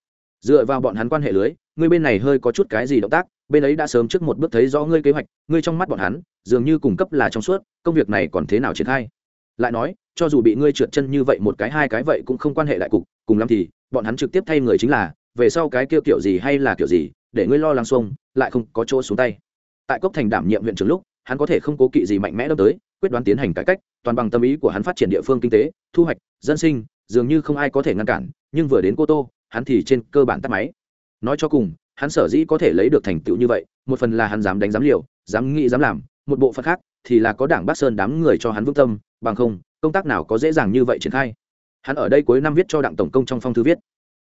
Dựa vào bọn hắn quan hệ lưới, ngươi bên này hơi có chút cái gì động tác, bên ấy đã sớm trước một bước thấy rõ ngươi kế hoạch, ngươi trong mắt bọn hắn, dường như cung cấp là trong suốt, công việc này còn thế nào triển khai? Lại nói cho dù bị ngươi trượt chân như vậy một cái, hai cái vậy cũng không quan hệ đại cục, cùng lắm thì, bọn hắn trực tiếp thay người chính là, về sau cái kêu kiểu gì hay là kiểu gì, để ngươi lo lắng xuông, lại không có chỗ xuống tay. Tại cốc thành đảm nhiệm huyện trưởng lúc, hắn có thể không cố kỵ gì mạnh mẽ đâm tới, quyết đoán tiến hành cải cách, toàn bằng tâm ý của hắn phát triển địa phương kinh tế, thu hoạch, dân sinh, dường như không ai có thể ngăn cản, nhưng vừa đến cô tô, hắn thì trên cơ bản tắt máy. Nói cho cùng, hắn sở dĩ có thể lấy được thành tựu như vậy, một phần là hắn dám đánh dám liều, dám nghĩ dám làm, một bộ phận khác thì là có đảng bắc sơn đám người cho hắn vững tâm, bằng không công tác nào có dễ dàng như vậy triển khai? Hắn ở đây cuối năm viết cho đặng tổng công trong phong thư viết.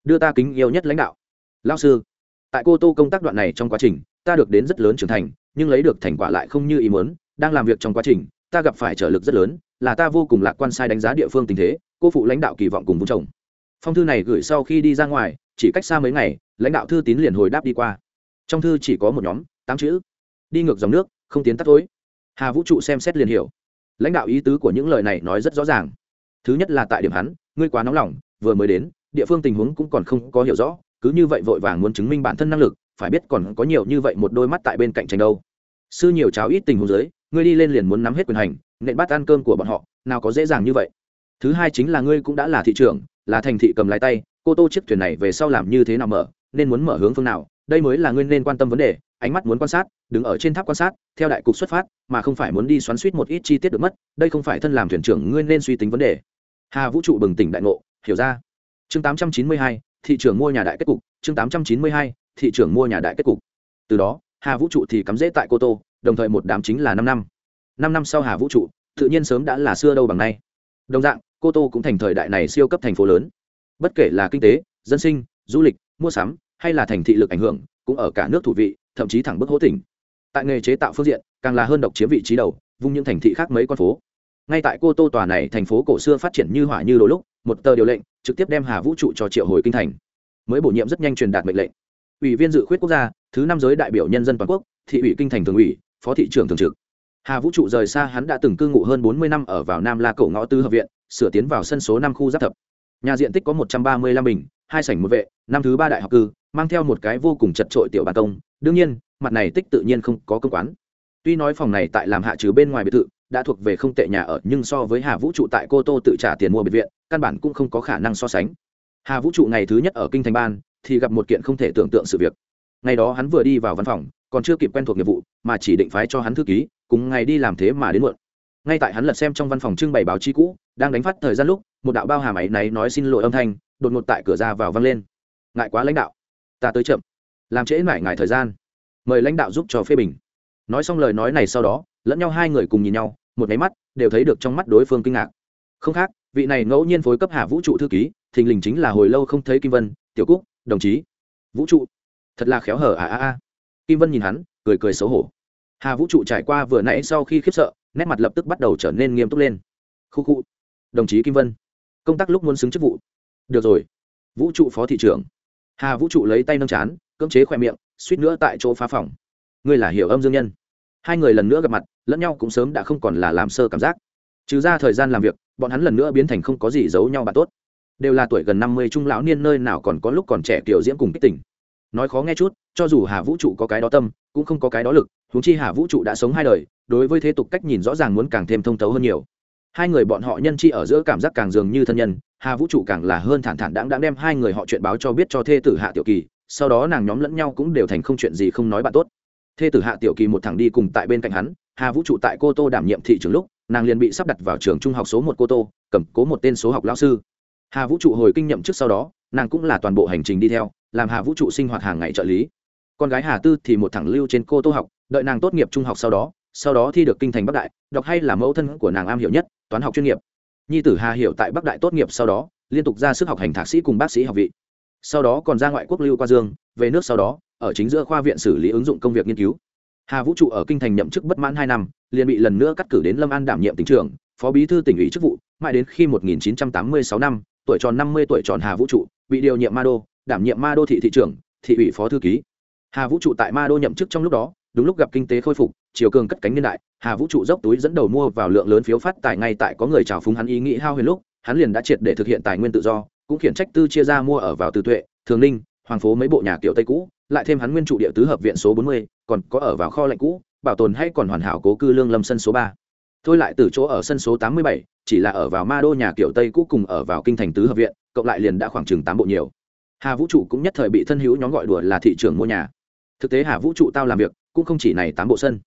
Đưa ta kính yêu nhất lãnh đạo. Lao sư, tại cô tô công tác đoạn này trong quá trình, ta được đến rất lớn trưởng thành, nhưng lấy được thành quả lại không như ý muốn, đang làm việc trong quá trình, ta gặp phải trở lực rất lớn, là ta vô cùng lạc quan sai đánh giá địa phương tình thế, cô phụ lãnh đạo kỳ vọng cùng vùng chồng phong thư này gửi sau khi đi ra ngoài, chỉ cách xa mấy ngày, lãnh đạo thư tín liền hồi đáp đi qua. Trong thư chỉ có một nhóm, tám chữ. Đi ngược dòng nước, không tiến tắt tối hà vũ trụ xem xét liền hiểu lãnh đạo ý tứ của những lời này nói rất rõ ràng. Thứ nhất là tại điểm hắn, ngươi quá nóng lòng, vừa mới đến, địa phương tình huống cũng còn không có hiểu rõ, cứ như vậy vội vàng muốn chứng minh bản thân năng lực, phải biết còn có nhiều như vậy một đôi mắt tại bên cạnh tranh đâu. Sư nhiều cháo ít tình huống dưới, ngươi đi lên liền muốn nắm hết quyền hành nện bắt ăn cơm của bọn họ, nào có dễ dàng như vậy. Thứ hai chính là ngươi cũng đã là thị trưởng, là thành thị cầm lái tay, cô tô chiếc thuyền này về sau làm như thế nào mở, nên muốn mở hướng phương nào, đây mới là ngươi nên quan tâm vấn đề ánh mắt muốn quan sát đứng ở trên tháp quan sát theo đại cục xuất phát mà không phải muốn đi xoắn suýt một ít chi tiết được mất đây không phải thân làm thuyền trưởng ngươi nên suy tính vấn đề. Hà vũ trụ bừng tỉnh đại ngộ hiểu ra. Chương 892, thị trường mua nhà đại kết cục chương 892, thị trường mua nhà đại kết cục. Từ đó hà vũ trụ thì cắm rễ tại cô tô đồng thời một đám chính là năm năm. Năm năm sau hà vũ trụ tự nhiên sớm đã là xưa đâu bằng nay. Đồng dạng cô tô cũng thành thời đại này siêu cấp thành phố lớn. Bất kể là kinh tế dân sinh du lịch mua sắm hay là thành thị lực ảnh hưởng cũng ở cả nước thủ vị, thậm chí thẳng bức hố tỉnh. Tại nghề chế tạo phương diện, càng là hơn độc chiếm vị trí đầu, vung những thành thị khác mấy con phố. Ngay tại cô tô tòa này thành phố cổ xưa phát triển như hỏa như đôi lúc, một tờ điều lệnh trực tiếp đem hà vũ trụ cho triệu hồi kinh thành. Mới bổ nhiệm rất nhanh truyền đạt mệnh lệnh. Ủy viên dự khuyết quốc gia, thứ năm giới đại biểu nhân dân toàn quốc, thị ủy kinh thành thường ủy, phó thị trưởng thường trực. Hà vũ trụ rời xa hắn đã từng cư ngụ hơn bốn mươi năm ở vào nam la cổ ngõ tư hợp viện, sửa tiến vào sân số năm khu giáp thập. Nhà diện tích có một trăm ba mươi lăm bình hai sảnh một vệ, năm thứ ba đại học cư, mang theo một cái vô cùng chật trội tiểu ban công. Đương nhiên, mặt này tích tự nhiên không có công quán. Tuy nói phòng này tại làm hạ trừ bên ngoài biệt thự, đã thuộc về không tệ nhà ở, nhưng so với hà vũ trụ tại cô tô tự trả tiền mua biệt viện, căn bản cũng không có khả năng so sánh. Hà vũ trụ ngày thứ nhất ở kinh thành ban, thì gặp một kiện không thể tưởng tượng sự việc. Ngày đó hắn vừa đi vào văn phòng, còn chưa kịp quen thuộc nghiệp vụ, mà chỉ định phái cho hắn thư ký, cùng ngày đi làm thế mà đến muộn ngay tại hắn lật xem trong văn phòng trưng bày báo chí cũ, đang đánh phát thời gian lúc, một đạo bao hàm ấy náy nói xin lỗi âm thanh, đột ngột tại cửa ra vào vang lên. Ngại quá lãnh đạo. Ta tới chậm. Làm trễ mải ngại thời gian. Mời lãnh đạo giúp cho phê bình. Nói xong lời nói này sau đó, lẫn nhau hai người cùng nhìn nhau, một máy mắt, đều thấy được trong mắt đối phương kinh ngạc. Không khác, vị này ngẫu nhiên phối cấp hạ vũ trụ thư ký, thình lình chính là hồi lâu không thấy kim vân, tiểu cúc, đồng chí. Vũ trụ. Thật là khéo hở à à à. Kim vân nhìn hắn, cười cười xấu hổ. Hà vũ trụ trải qua vừa nãy sau khi khiếp sợ nét mặt lập tức bắt đầu trở nên nghiêm túc lên. Khu khu. Đồng chí kim vân. Công tác lúc muốn xứng chức vụ. Được rồi. Vũ trụ phó thị trưởng. Hà vũ trụ lấy tay nâng chán, cưỡng chế khoe miệng, suýt nữa tại chỗ phá phòng. Ngươi là hiểu âm dương nhân. Hai người lần nữa gặp mặt, lẫn nhau cũng sớm đã không còn là làm sơ cảm giác. Trừ ra thời gian làm việc, bọn hắn lần nữa biến thành không có gì giấu nhau bạn tốt. Đều là tuổi gần năm mươi trung lão niên nơi nào còn có lúc còn trẻ kiểu diễm cùng kích tỉnh nói khó nghe chút, cho dù hà vũ trụ có cái đó tâm, cũng không có cái đó lực húng chi hà vũ trụ đã sống hai đời đối với thế tục cách nhìn rõ ràng muốn càng thêm thông thấu hơn nhiều. Hai người bọn họ nhân chi ở giữa cảm giác càng dường như thân nhân, hà vũ trụ càng là hơn thản thản đáng đáng đem hai người họ chuyện báo cho biết cho thê tử hạ tiểu kỳ, sau đó nàng nhóm lẫn nhau cũng đều thành không chuyện gì không nói bạn tốt. Thê tử hạ tiểu kỳ một thằng đi cùng tại bên cạnh hắn, hà vũ trụ tại cô tô đảm nhiệm thị trường lúc, nàng liền bị sắp đặt vào trường trung học số một cô tô, cầm cố một tên số học lao sư. Hà vũ trụ hồi kinh nhậm trước sau đó, nàng cũng là toàn bộ hành trình đi theo, làm hà vũ trụ sinh hoạt hàng ngày trợ lý. Con gái hà tư thì một thằng lưu trên cô tô học, đợi nàng tốt nghiệp trung học sau đó sau đó thi được kinh thành bắc đại, đọc hay là mẫu thân của nàng am hiểu nhất, toán học chuyên nghiệp. Nhi tử hà hiểu tại bắc đại tốt nghiệp sau đó, liên tục ra sức học hành thạc sĩ cùng bác sĩ học vị. Sau đó còn ra ngoại quốc lưu qua dương, về nước sau đó, ở chính giữa khoa viện xử lý ứng dụng công việc nghiên cứu. Hà vũ trụ ở kinh thành nhậm chức bất mãn hai năm, liền bị lần nữa cắt cử đến lâm an đảm nhiệm tỉnh trưởng, phó bí thư tỉnh ủy chức vụ, mãi đến khi 1986 năm, tuổi tròn 50 tuổi tròn hà vũ trụ, bị điều nhiệm ma đô, đảm nhiệm ma đô thị thị trưởng, thị ủy phó thư ký. Hà vũ trụ tại ma đô nhậm chức trong lúc đó đúng lúc gặp kinh tế khôi phục, chiều cường cất cánh niên đại, hà vũ trụ dốc túi dẫn đầu mua vào lượng lớn phiếu phát tài ngay tại có người chào phúng hắn ý nghĩ hao huyền lúc, hắn liền đã triệt để thực hiện tài nguyên tự do, cũng khiển trách tư chia ra mua ở vào từ tuệ, thường ninh, hoàng phố mấy bộ nhà kiểu tây cũ, lại thêm hắn nguyên trụ địa tứ hợp viện số bốn mươi, còn có ở vào kho lạnh cũ, bảo tồn hay còn hoàn hảo cố cư lương lâm sân số ba. Thôi lại từ chỗ ở sân số tám mươi bảy, chỉ là ở vào ma đô nhà kiểu tây cũ cùng ở vào kinh thành tứ hợp viện, cộng lại liền đã khoảng chừng tám bộ nhiều. Hà vũ trụ cũng nhất thời bị thân hữu nhóm gọi đùa là thị trường mua nhà. Thực tế hà vũ trụ tao làm việc cũng không chỉ này tám bộ sân.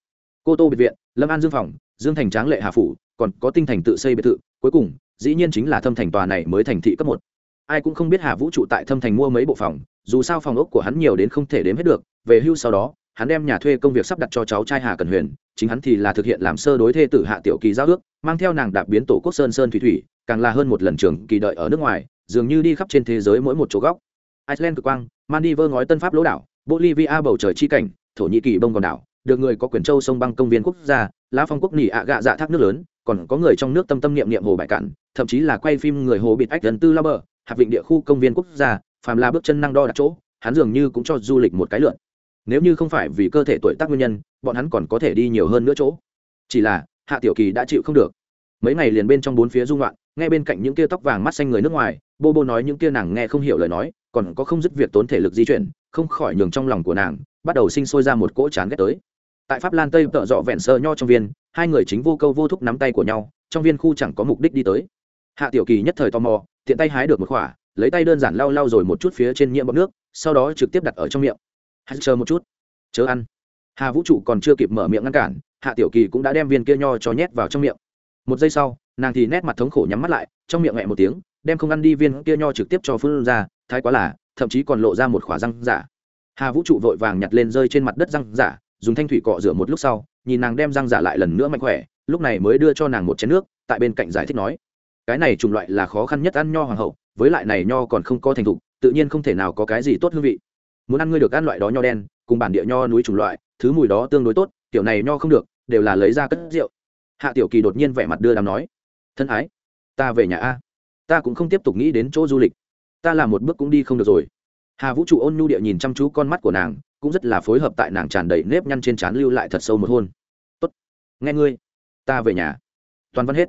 Cô tô biệt viện, lâm an dương phòng, dương thành tráng lệ hà phủ, còn có tinh thành tự xây biệt thự. Cuối cùng, dĩ nhiên chính là thâm thành tòa này mới thành thị cấp một. Ai cũng không biết hà vũ trụ tại thâm thành mua mấy bộ phòng, dù sao phòng ốc của hắn nhiều đến không thể đếm hết được. Về hưu sau đó, hắn đem nhà thuê công việc sắp đặt cho cháu trai hà cần huyền, chính hắn thì là thực hiện làm sơ đối thê tử hạ tiểu kỳ giao ước, mang theo nàng đạp biến tổ quốc sơn sơn thủy thủy, càng là hơn một lần trường kỳ đợi ở nước ngoài, dường như đi khắp trên thế giới mỗi một chỗ góc. Iceland cực quang, maldives ngói tân pháp lỗ đảo, bolivia bầu trời chi cảnh thổ nhĩ kỳ bông còn đảo, được người có quyền châu sông băng công viên quốc gia, lá phong quốc nỉ ạ gạ dạ thác nước lớn, còn có người trong nước tâm tâm niệm niệm hồ bại cạn, thậm chí là quay phim người hồ bịt ách gần tư la bờ, hạt vịnh địa khu công viên quốc gia, phàm là bước chân năng đo đặt chỗ, hắn dường như cũng cho du lịch một cái lượn. Nếu như không phải vì cơ thể tuổi tác nguyên nhân, bọn hắn còn có thể đi nhiều hơn nữa chỗ. Chỉ là, hạ tiểu kỳ đã chịu không được. Mấy ngày liền bên trong bốn phía dung loạn nghe bên cạnh những kia tóc vàng mắt xanh người nước ngoài, bô bô nói những kia nàng nghe không hiểu lời nói, còn có không dứt việc tốn thể lực di chuyển, không khỏi nhường trong lòng của nàng bắt đầu sinh sôi ra một cỗ chán ghét tới. Tại pháp lan tây tợ dọ vẹn sơ nho trong viên, hai người chính vô câu vô thúc nắm tay của nhau, trong viên khu chẳng có mục đích đi tới. Hạ tiểu kỳ nhất thời tò mò, tiện tay hái được một khỏa lấy tay đơn giản lau lau rồi một chút phía trên nhiễm bọc nước, sau đó trực tiếp đặt ở trong miệng. Hãy chờ một chút. Chớ ăn. Hà vũ trụ còn chưa kịp mở miệng ngăn cản, hạ tiểu kỳ cũng đã đem viên kia nho cho nhét vào trong miệng. Một giây sau, nàng thì nét mặt thống khổ nhắm mắt lại, trong miệng mẹ một tiếng, đem không ăn đi viên kia nho trực tiếp cho phương ra, thái quá là, thậm chí còn lộ ra một khỏa răng giả hà vũ trụ vội vàng nhặt lên rơi trên mặt đất răng giả, dùng thanh thủy cọ rửa một lúc sau, nhìn nàng đem răng giả lại lần nữa mạnh khỏe, lúc này mới đưa cho nàng một chén nước, tại bên cạnh giải thích nói, cái này chủng loại là khó khăn nhất ăn nho hoàng hậu, với lại này nho còn không có thành thục, tự nhiên không thể nào có cái gì tốt hương vị. Muốn ăn ngươi được ăn loại đó nho đen, cùng bản địa nho núi chủng loại, thứ mùi đó tương đối tốt kiểu này nho không được, đều là lấy ra cất rượu. Hạ tiểu kỳ đột nhiên vẻ mặt đưa đàm nói, thân ái, ta về nhà a. Ta cũng không tiếp tục nghĩ đến chỗ du lịch. Ta làm một bước cũng đi không được rồi hà vũ trụ ôn nhu địa nhìn chăm chú con mắt của nàng, cũng rất là phối hợp tại nàng tràn đầy nếp nhăn trên trán lưu lại thật sâu một hôn. Tốt, nghe ngươi, ta về nhà. Toàn văn hết.